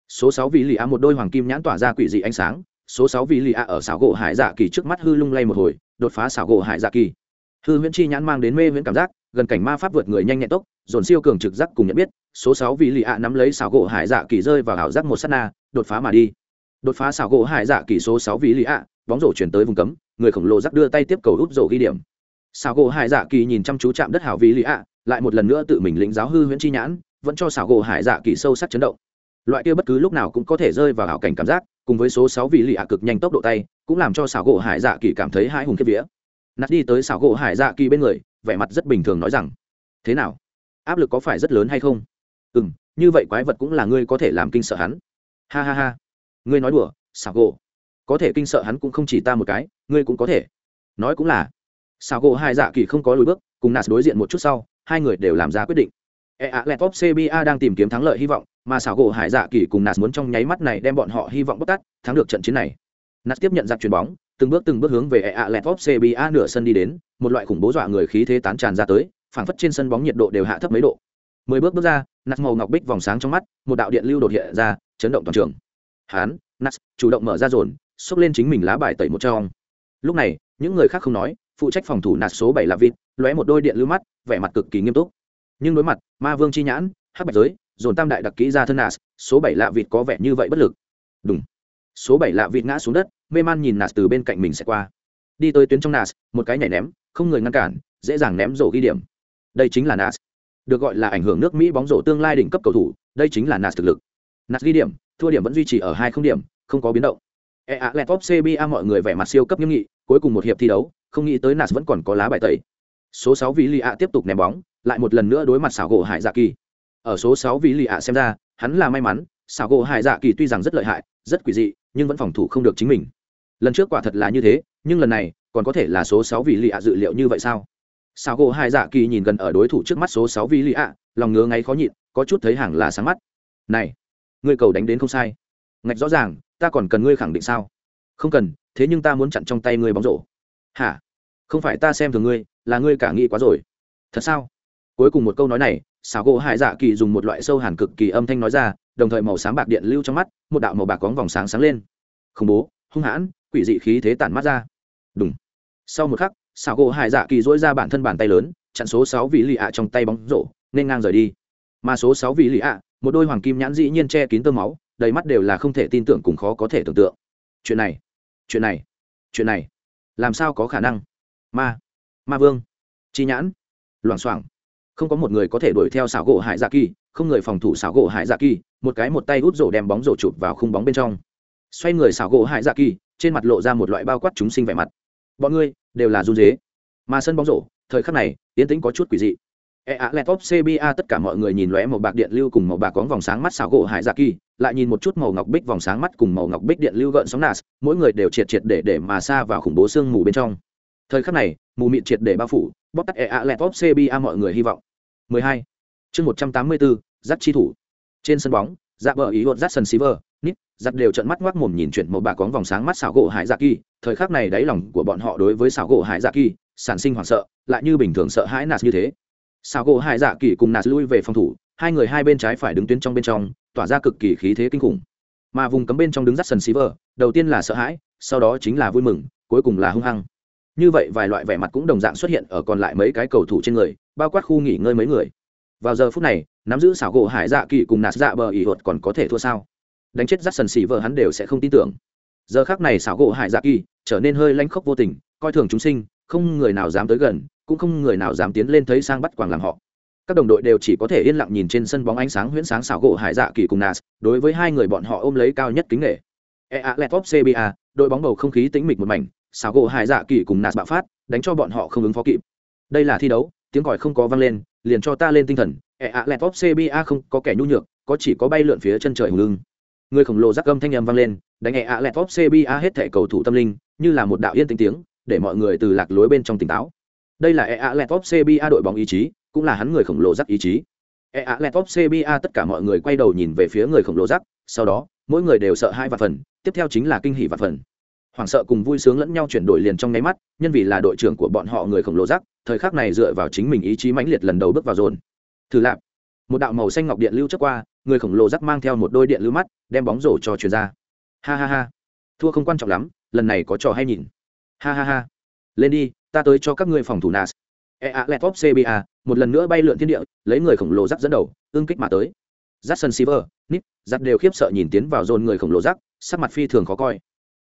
Số sáu vi li a một đôi hoàng kim nhãn tỏa ra quỷ dị ánh sáng số sáu vị lì ạ ở xảo gỗ hải dạ kỳ trước mắt hư lung lay một hồi, đột phá xảo gỗ hải dạ kỳ. Hư huyễn chi nhãn mang đến mê huyễn cảm giác, gần cảnh ma pháp vượt người nhanh nhẹn tốc, dồn siêu cường trực giác cùng nhận biết, số sáu vị lì ạ nắm lấy xảo gỗ hải dạ kỳ rơi vào ảo giác một s á t na, đột phá mà đi. Đột phá xảo gỗ hải dạ kỳ số sáu vị lì ạ, bóng rổ chuyển tới vùng cấm, người khổng lồ rắc đưa tay tiếp cầu út rổ ghi điểm. Xảo gỗ hải dạ kỳ nhìn chăm chú chạm đất hảo vị lì ạ, lại một lần nữa tự mình lĩnh giáo hư huyễn chi nhãn, vẫn cho xảo gỗ hải dạ kỳ sâu sắc chấn động. Loại kia bất cứ lúc nào cũng có thể rơi vào ảo cảnh cảm giác cùng với số sáu vị lì ạ cực nhanh tốc độ tay, cũng làm cho xảo gỗ hải dạ kỳ cảm thấy hai hùng kiếp vía. Nạt đi tới xảo gỗ hải dạ kỳ bên người, vẻ mặt rất bình thường nói rằng, thế nào? Áp lực có phải rất lớn hay không? Ừ m như vậy quái vật cũng là ngươi có thể làm kinh sợ hắn. Ha ha ha, ngươi nói đùa, xảo gỗ. Có thể kinh sợ hắn cũng không chỉ ta một cái, ngươi cũng có thể. Nói cũng là, xảo gỗ hải dạ kỳ không có lùi bước, cùng nạt đối diện một chút sau, hai người đều làm ra quyết định. E a l e top cba đang tìm kiếm thắng lợi hy vọng mà xảo gỗ hải dạ kỳ cùng nạt muốn trong nháy mắt này đem bọn họ hy vọng bóc tát, thắng được trận chiến này. Nạt tiếp nhận giặc chuyền bóng, từng bước từng bước hướng về e a l e cba nửa sân đi đến, một loại khủng bố dọa người khí thế tán tràn ra tới, phảng phất trên sân bóng nhiệt độ đều hạ thấp mấy độ. Mười bước bước ra, nạt màu ngọc bích vòng sáng trong mắt, một đạo điện lưu đột hiện ra, chấn động toàn trường. Hán, nạt, chủ động mở ra dồn, xốc lên chính mình lá bài tẩy một trong. Lúc này, những người khác không nói, phụ trách phòng thủ nạt số bảy là vịt, lóe một đôi điện lưu mắt, vẻ mặt cực kỳ nghiêm túc. Nhưng đối mặt ma vương chi nhãn, hắc bạch giới dồn tam đại đặc kỹ ra thân nas số bảy lạ vịt có vẻ như vậy bất lực. Đúng số bảy lạ vịt ngã xuống đất, mê man nhìn nas từ bên cạnh mình sẽ qua. Đi tới tuyến trong nas một cái nhảy ném, không người ngăn cản, dễ dàng ném rổ ghi điểm. Đây chính là nas được gọi là ảnh hưởng nước mỹ bóng rổ tương lai đỉnh cấp cầu thủ, đây chính là nas thực lực. Nas ghi điểm, thua điểm vẫn duy trì ở hai không điểm, không có biến động. E a lẹt top cba mọi người vẻ mặt siêu cấp nghiêm nghị, cuối cùng một hiệp thi đấu, không nghĩ tới nas vẫn còn có lá bài tẩy. Số sáu vị lì ạ tiếp tục ném bóng, lại một lần nữa đối mặt xảo gỗ hải dạ kỳ ở số sáu vị lì ạ xem ra, hắn là may mắn, xảo gỗ hải dạ kỳ tuy rằng rất lợi hại, rất quỷ dị, nhưng vẫn phòng thủ không được chính mình. Lần trước quả thật là như thế, nhưng lần này, còn có thể là số sáu vị lì ạ dự liệu như vậy sao? Xảo gỗ hải dạ kỳ nhìn gần ở đối thủ trước mắt số sáu vị lì ạ, lòng ngứa ngáy khó nhịn, có chút thấy hàng là sáng mắt. Này, ngươi cầu đánh đến không sai. Ngạch rõ ràng, ta còn cần ngươi khẳng định sao? Không cần, thế nhưng ta muốn chặn trong tay ngươi bóng rổ. Hả? Không phải ta xem thường ngươi, là ngươi cả nghĩ quá rồi. Thật sao? Cuối cùng một câu nói này xảo gỗ hải dạ kỳ dùng một loại sâu hàn cực kỳ âm thanh nói ra, đồng thời màu sáng bạc điện lưu trong mắt, một đạo màu bạc cóng vòng sáng sáng lên. Khủng bố, hung hãn, quỷ dị khí thế tản mắt ra. Đúng sau một khắc xảo gỗ hải dạ kỳ dỗi ra bản thân bàn tay lớn, chặn số sáu vị lì ạ trong tay bóng rổ, nên ngang rời đi. Mà số sáu vị lì ạ, một đôi hoàng kim nhãn dĩ nhiên che kín tơ máu, đầy mắt đều là không thể tin tưởng cùng khó có thể tưởng tượng. Chuyện này chuyện này chuyện này, làm sao có khả năng? Ma ma vương. Chi nhãn. Loảng xoảng không có một người có thể đuổi theo xảo gỗ hải dạ kỳ, không người phòng thủ xảo gỗ hải dạ kỳ, một cái một tay hút rổ đem bóng rổ chụp vào khung bóng bên trong. Xoay người xảo gỗ hải dạ kỳ, trên mặt lộ ra một loại bao quát chúng sinh vẻ mặt. Bọn ngươi đều là run dế. Mà sân bóng rổ, thời khắc này tiến tĩnh có chút quỷ dị. E a let top cba tất cả mọi người nhìn lóe màu bạc điện lưu cùng màu bạc có vòng sáng mắt xảo gỗ hải dạ kỳ, lại nhìn một chút màu ngọc bích vòng sáng mắt cùng màu ngọc bích điện lưu gợn sóng nas mỗi người đều triệt triệt để để mà xa vào khủng bố sương mù bên trong. Thời khắc này, mù mịt triệt để bao phủ bóc tắt e a let top cba mọi người hy vọng. 12. chương 184, giáp chi thủ. Trên sân bóng dạ bờ ý luật rát sân silver nít Dắt đều trận mắt ngoác mồm nhìn chuyển một bà có vòng sáng mắt xảo gỗ hải dạ kỳ. Thời khắc này đáy lòng của bọn họ đối với xảo gỗ hải dạ kỳ sản sinh hoảng sợ lại như bình thường sợ hãi nạt như thế. Xảo gỗ hải dạ kỳ cùng nạt lui về phòng thủ hai người hai bên trái phải đứng tuyến trong bên trong tỏa ra cực kỳ khí thế kinh khủng. Mà vùng cấm bên trong đứng dắt sân silver đầu tiên là sợ hãi sau đó chính là vui mừng cuối cùng là hung hăng như vậy vài loại vẻ mặt cũng đồng dạng xuất hiện ở còn lại mấy cái cầu thủ trên người, bao quát khu nghỉ ngơi mấy người. Vào giờ phút này, nắm giữ xảo gỗ hải dạ kỳ cùng nạt dạ bờ ỉ hột còn có thể thua sao? Đánh chết rắt sần xỉ vợ hắn đều sẽ không tin tưởng. Giờ khác này xảo gỗ hải dạ kỳ trở nên hơi lanh khốc vô tình, coi thường chúng sinh, không người nào dám tới gần, cũng không người nào dám tiến lên thấy sang bắt quàng làm họ. Các đồng đội đều chỉ có thể yên lặng nhìn trên sân bóng ánh sáng huyễn sáng xảo gỗ hải dạ kỳ cùng nas đối với hai người bọn họ ôm lấy cao nhất kính nghệ e a l e t cba đội bóng bầu không khí tĩnh mịch một mảnh xảo gỗ hải dạ kỳ cùng nạt bạo phát, đánh cho bọn họ không ứng phó kịp. Đây là thi đấu, tiếng còi không có vang lên, liền cho ta lên tinh thần ẹ ạ, lẹt vóc cba không có kẻ nhu nhược, có chỉ có bay lượn phía chân trời hùng lưng người khổng lồ rắc âm thanh âm vang lên, đánh ẹ ạ, lẹt vóc cba hết thẻ cầu thủ tâm linh, như là một đạo yên tĩnh tiếng, để mọi người từ lạc lối bên trong tỉnh táo. Đây là ẹ ạ, lẹt vóc cba đội bóng ý chí, cũng là hắn người khổng lồ rắc ý chí. Ẹ ạ, lẹt vóc cba tất cả mọi người quay đầu nhìn về phía người khổng lồ rắc, sau đó, mỗi người đều sợ hai vạt phần, tiếp theo chính là kinh hỉ vạt phần hoảng sợ cùng vui sướng lẫn nhau chuyển đổi liền trong nháy mắt nhân vì là đội trưởng của bọn họ người khổng lồ rắc thời khắc này dựa vào chính mình ý chí mãnh liệt lần đầu bước vào dồn. Thử lạp. Một đạo màu xanh ngọc điện lưu chất qua người khổng lồ rắc mang theo một đôi điện lưu mắt đem bóng rổ cho chuyền ra. Ha ha ha. Thua không quan trọng lắm lần này có trò hay nhìn. Ha ha ha. Lên đi ta tới cho các ngươi phòng thủ nas. E a l e t top cba một lần nữa bay lượn thiên địa lấy người khổng lồ rắc dẫn đầu ương kích mà tới. Rắc sân silver Nip, rắc đều khiếp sợ nhìn tiến vào dồn người khổng lồ rắc sắc mặt phi thường khó coi.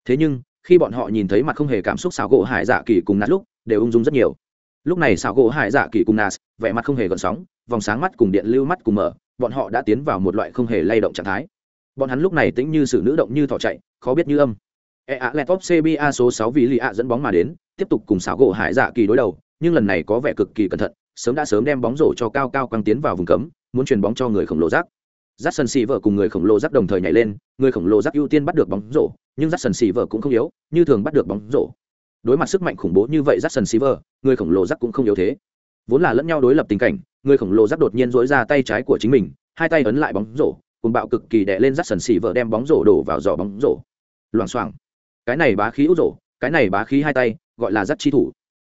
Thế nhưng khi bọn họ nhìn thấy mặt không hề cảm xúc xảo gỗ hải dạ kỳ cùng nạt lúc đều ung dung rất nhiều. Lúc này xảo gỗ hải dạ kỳ cùng nas vẻ mặt không hề gợn sóng vòng sáng mắt cùng điện lưu mắt cùng mở bọn họ đã tiến vào một loại không hề lay động trạng thái. Bọn hắn lúc này tĩnh như sự nữ động như thỏ chạy khó biết như âm. E a l e t top cba số sáu vì lì ạ dẫn bóng mà đến tiếp tục cùng xảo gỗ hải dạ kỳ đối đầu nhưng lần này có vẻ cực kỳ cẩn thận sớm đã sớm đem bóng rổ cho cao cao căng tiến vào vùng cấm muốn chuyền bóng cho người khổng lồ rác. Rác sân xì vợ cùng người khổng lồ rác đồng thời nhảy lên, người khổng lồ rác ưu tiên bắt được bóng rổ, nhưng Dát sần xì vờ cũng không yếu, như thường bắt được bóng rổ. Đối mặt sức mạnh khủng bố như vậy Dát sần xì vờ người khổng lồ rác cũng không yếu thế. Vốn là lẫn nhau đối lập tình cảnh, người khổng lồ rác đột nhiên dối ra tay trái của chính mình, hai tay ấn lại bóng rổ, cùng bạo cực kỳ đè lên Dát sần xì vờ đem bóng rổ đổ vào giỏ bóng rổ. Loảng xoảng. Cái này bá khí út rổ, cái này bá khí hai tay, gọi là dắt chi thủ.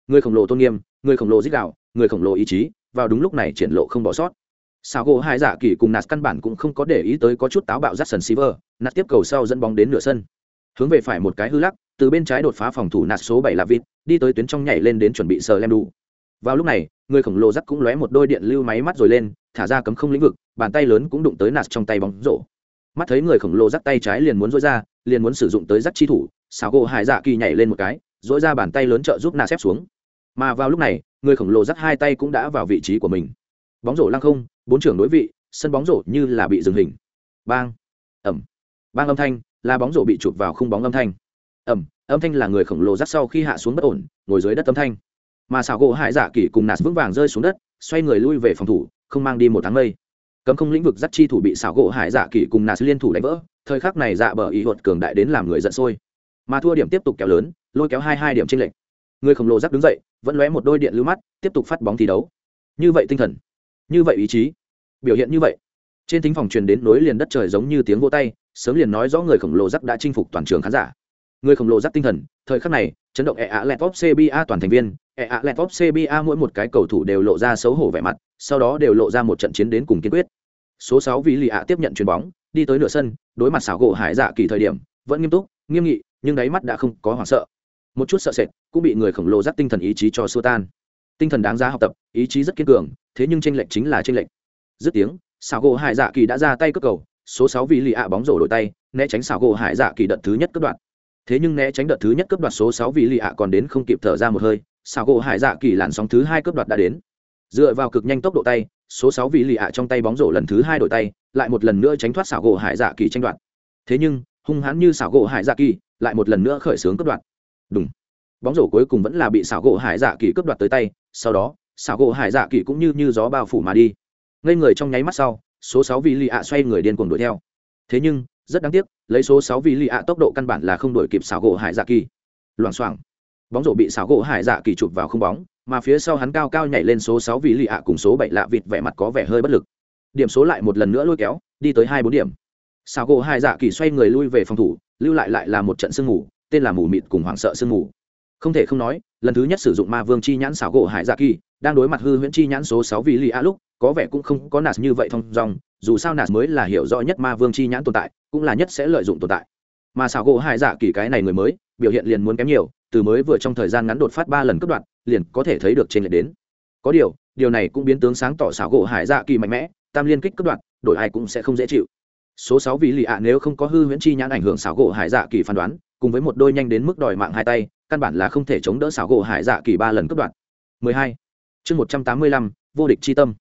Người khổng lồ tôn nghiêm, người khổng lồ giết đạo, người khổng lồ ý chí, vào đúng lúc này triển lộ không bỏ sót sao gỗ hai giả kỳ cùng nạt căn bản cũng không có để ý tới có chút táo bạo rắt sần Silver, nạt tiếp cầu sau dẫn bóng đến nửa sân hướng về phải một cái hư lắc, từ bên trái đột phá phòng thủ nạt số bảy là vịt, đi tới tuyến trong nhảy lên đến chuẩn bị sờ lem đủ vào lúc này, người khổng lồ rắc cũng lóe một đôi điện lưu máy mắt rồi lên, thả ra cấm không lĩnh vực, bàn tay lớn cũng đụng tới nạt trong tay bóng rổ. Mắt thấy người khổng lồ rắc tay trái liền muốn dối ra, liền muốn sử dụng tới rắc chi thủ xào gỗ hải dạ kỳ nhảy lên một cái dối ra bàn tay lớn trợ giúp nạt xếp xuống. Mà vào lúc này, người khổng lồ rắc hai tay cũng đã vào vị trí của mình. Bóng rổ lăng không, bốn trưởng đối vị, sân bóng rổ như là bị dừng hình. Bang. Ẩm. Bang âm thanh là bóng rổ bị chụp vào khung bóng âm thanh. Ẩm, âm thanh là người khổng lồ rắc sau khi hạ xuống bất ổn, ngồi dưới đất âm thanh. Mà sào gỗ hải dạ kỳ cùng nạt vững vàng rơi xuống đất, xoay người lui về phòng thủ, không mang đi một tháng mây. Cấm không lĩnh vực dắt chi thủ bị xảo gỗ hải dạ kỳ cùng nạt liên thủ đánh vỡ, thời khắc này dạ bờ ý hột cường đại đến làm người giận sôi. Mà thua điểm tiếp tục kéo lớn, lôi kéo hai hai điểm trên lệnh người khổng lồ rắc đứng dậy, vẫn lóe một đôi điện lưu mắt, tiếp tục phát bóng thi đấu. Như vậy tinh thần, như vậy ý chí, biểu hiện như vậy trên thính phòng truyền đến nối liền đất trời giống như tiếng vô tay, sớm liền nói rõ người khổng lồ rắc đã chinh phục toàn trường khán giả. Người khổng lồ giáp tinh thần, thời khắc này, chấn động e ạ lẹt e top cba toàn thành viên. E ạ lẹt e top cba mỗi một cái cầu thủ đều lộ ra xấu hổ vẻ mặt, sau đó đều lộ ra một trận chiến đến cùng kiên quyết. Số sáu vì lì ạ tiếp nhận chuyền bóng, đi tới nửa sân, đối mặt xảo gỗ hải dạ kỳ thời điểm, vẫn nghiêm túc, nghiêm nghị, nhưng đáy mắt đã không có hoảng sợ. Một chút sợ sệt, cũng bị người khổng lồ dắt tinh thần ý chí cho xua tan. Tinh thần đáng giá học tập, ý chí rất kiên cường, thế nhưng tranh lệch chính là tranh lệch. Dứt tiếng xảo gỗ hải dạ kỳ đã ra tay cướp cầu, số sáu vì lì ạ bóng rổ đổi tay, né tránh xảo gỗ hải dạ kỳ đợt thứ nhất cướp đoạt. Thế nhưng né tránh đợt thứ nhất cướp đoạt số sáu vì lì ạ còn đến không kịp thở ra một hơi, xảo gỗ hải dạ kỳ làn sóng thứ hai cướp đoạt đã đến. Dựa vào cực nhanh tốc độ tay, số sáu vị lì ạ trong tay bóng rổ lần thứ hai đổi tay, lại một lần nữa tránh thoát xảo gỗ hải dạ kỳ tranh đoạt. Thế nhưng, hung hãn như xảo gỗ hải dạ kỳ lại một lần nữa khởi xướng cướp đoạt. Đúng bóng rổ cuối cùng vẫn là bị xảo gỗ hải dạ kỳ cướp đoạt tới tay, sau đó, xảo gỗ hải dạ kỳ cũng như như gió bao phủ mà đi ngây người trong nháy mắt sau, số sáu vị lì ạ xoay người điên cuồng đuổi theo. Thế nhưng, rất đáng tiếc, lấy số sáu vị lì ạ tốc độ căn bản là không đuổi kịp xảo gỗ hải dạ kỳ. Loảng xoảng. Bóng rổ bị xảo gỗ hải dạ kỳ chụp vào không bóng, mà phía sau hắn cao cao nhảy lên số sáu vị lì ạ cùng số bảy lạ vịt vẻ mặt có vẻ hơi bất lực. Điểm số lại một lần nữa lôi kéo, đi tới hai bốn điểm. Xảo gỗ hải dạ kỳ xoay người lui về phòng thủ, lưu lại lại là một trận sương mù, tên là mù mịt cùng hoảng sợ sương mù. Không thể không nói, lần thứ nhất sử dụng ma vương chi nhãn xảo gỗ hải dạ kỳ đang đối mặt hư huyễn chi nhãn số sáu vị lì A lúc, có vẻ cũng không có nạt như vậy thông dòng dù sao nạt mới là hiểu rõ nhất ma vương chi nhãn tồn tại, cũng là nhất sẽ lợi dụng tồn tại. Mà xảo gỗ hải dạ kỳ cái này người mới, biểu hiện liền muốn kém nhiều, từ mới vừa trong thời gian ngắn đột phát ba lần cấp đoạn, liền có thể thấy được trên lệch đến. Có điều điều này cũng biến tướng sáng tỏ xảo gỗ hải dạ kỳ mạnh mẽ, tam liên kích cấp đoạn, đổi ai cũng sẽ không dễ chịu. Số sáu vị lì ạ nếu không có hư huyễn chi nhãn ảnh hưởng xảo gỗ hải dạ kỳ phán đoán, cùng với một đôi nhanh đến mức đòi mạng hai tay, căn bản là không thể chống đỡ xảo gỗ hải dạ kỳ ba lần cấp đoạn. 12 chương 185, vô địch chi tâm.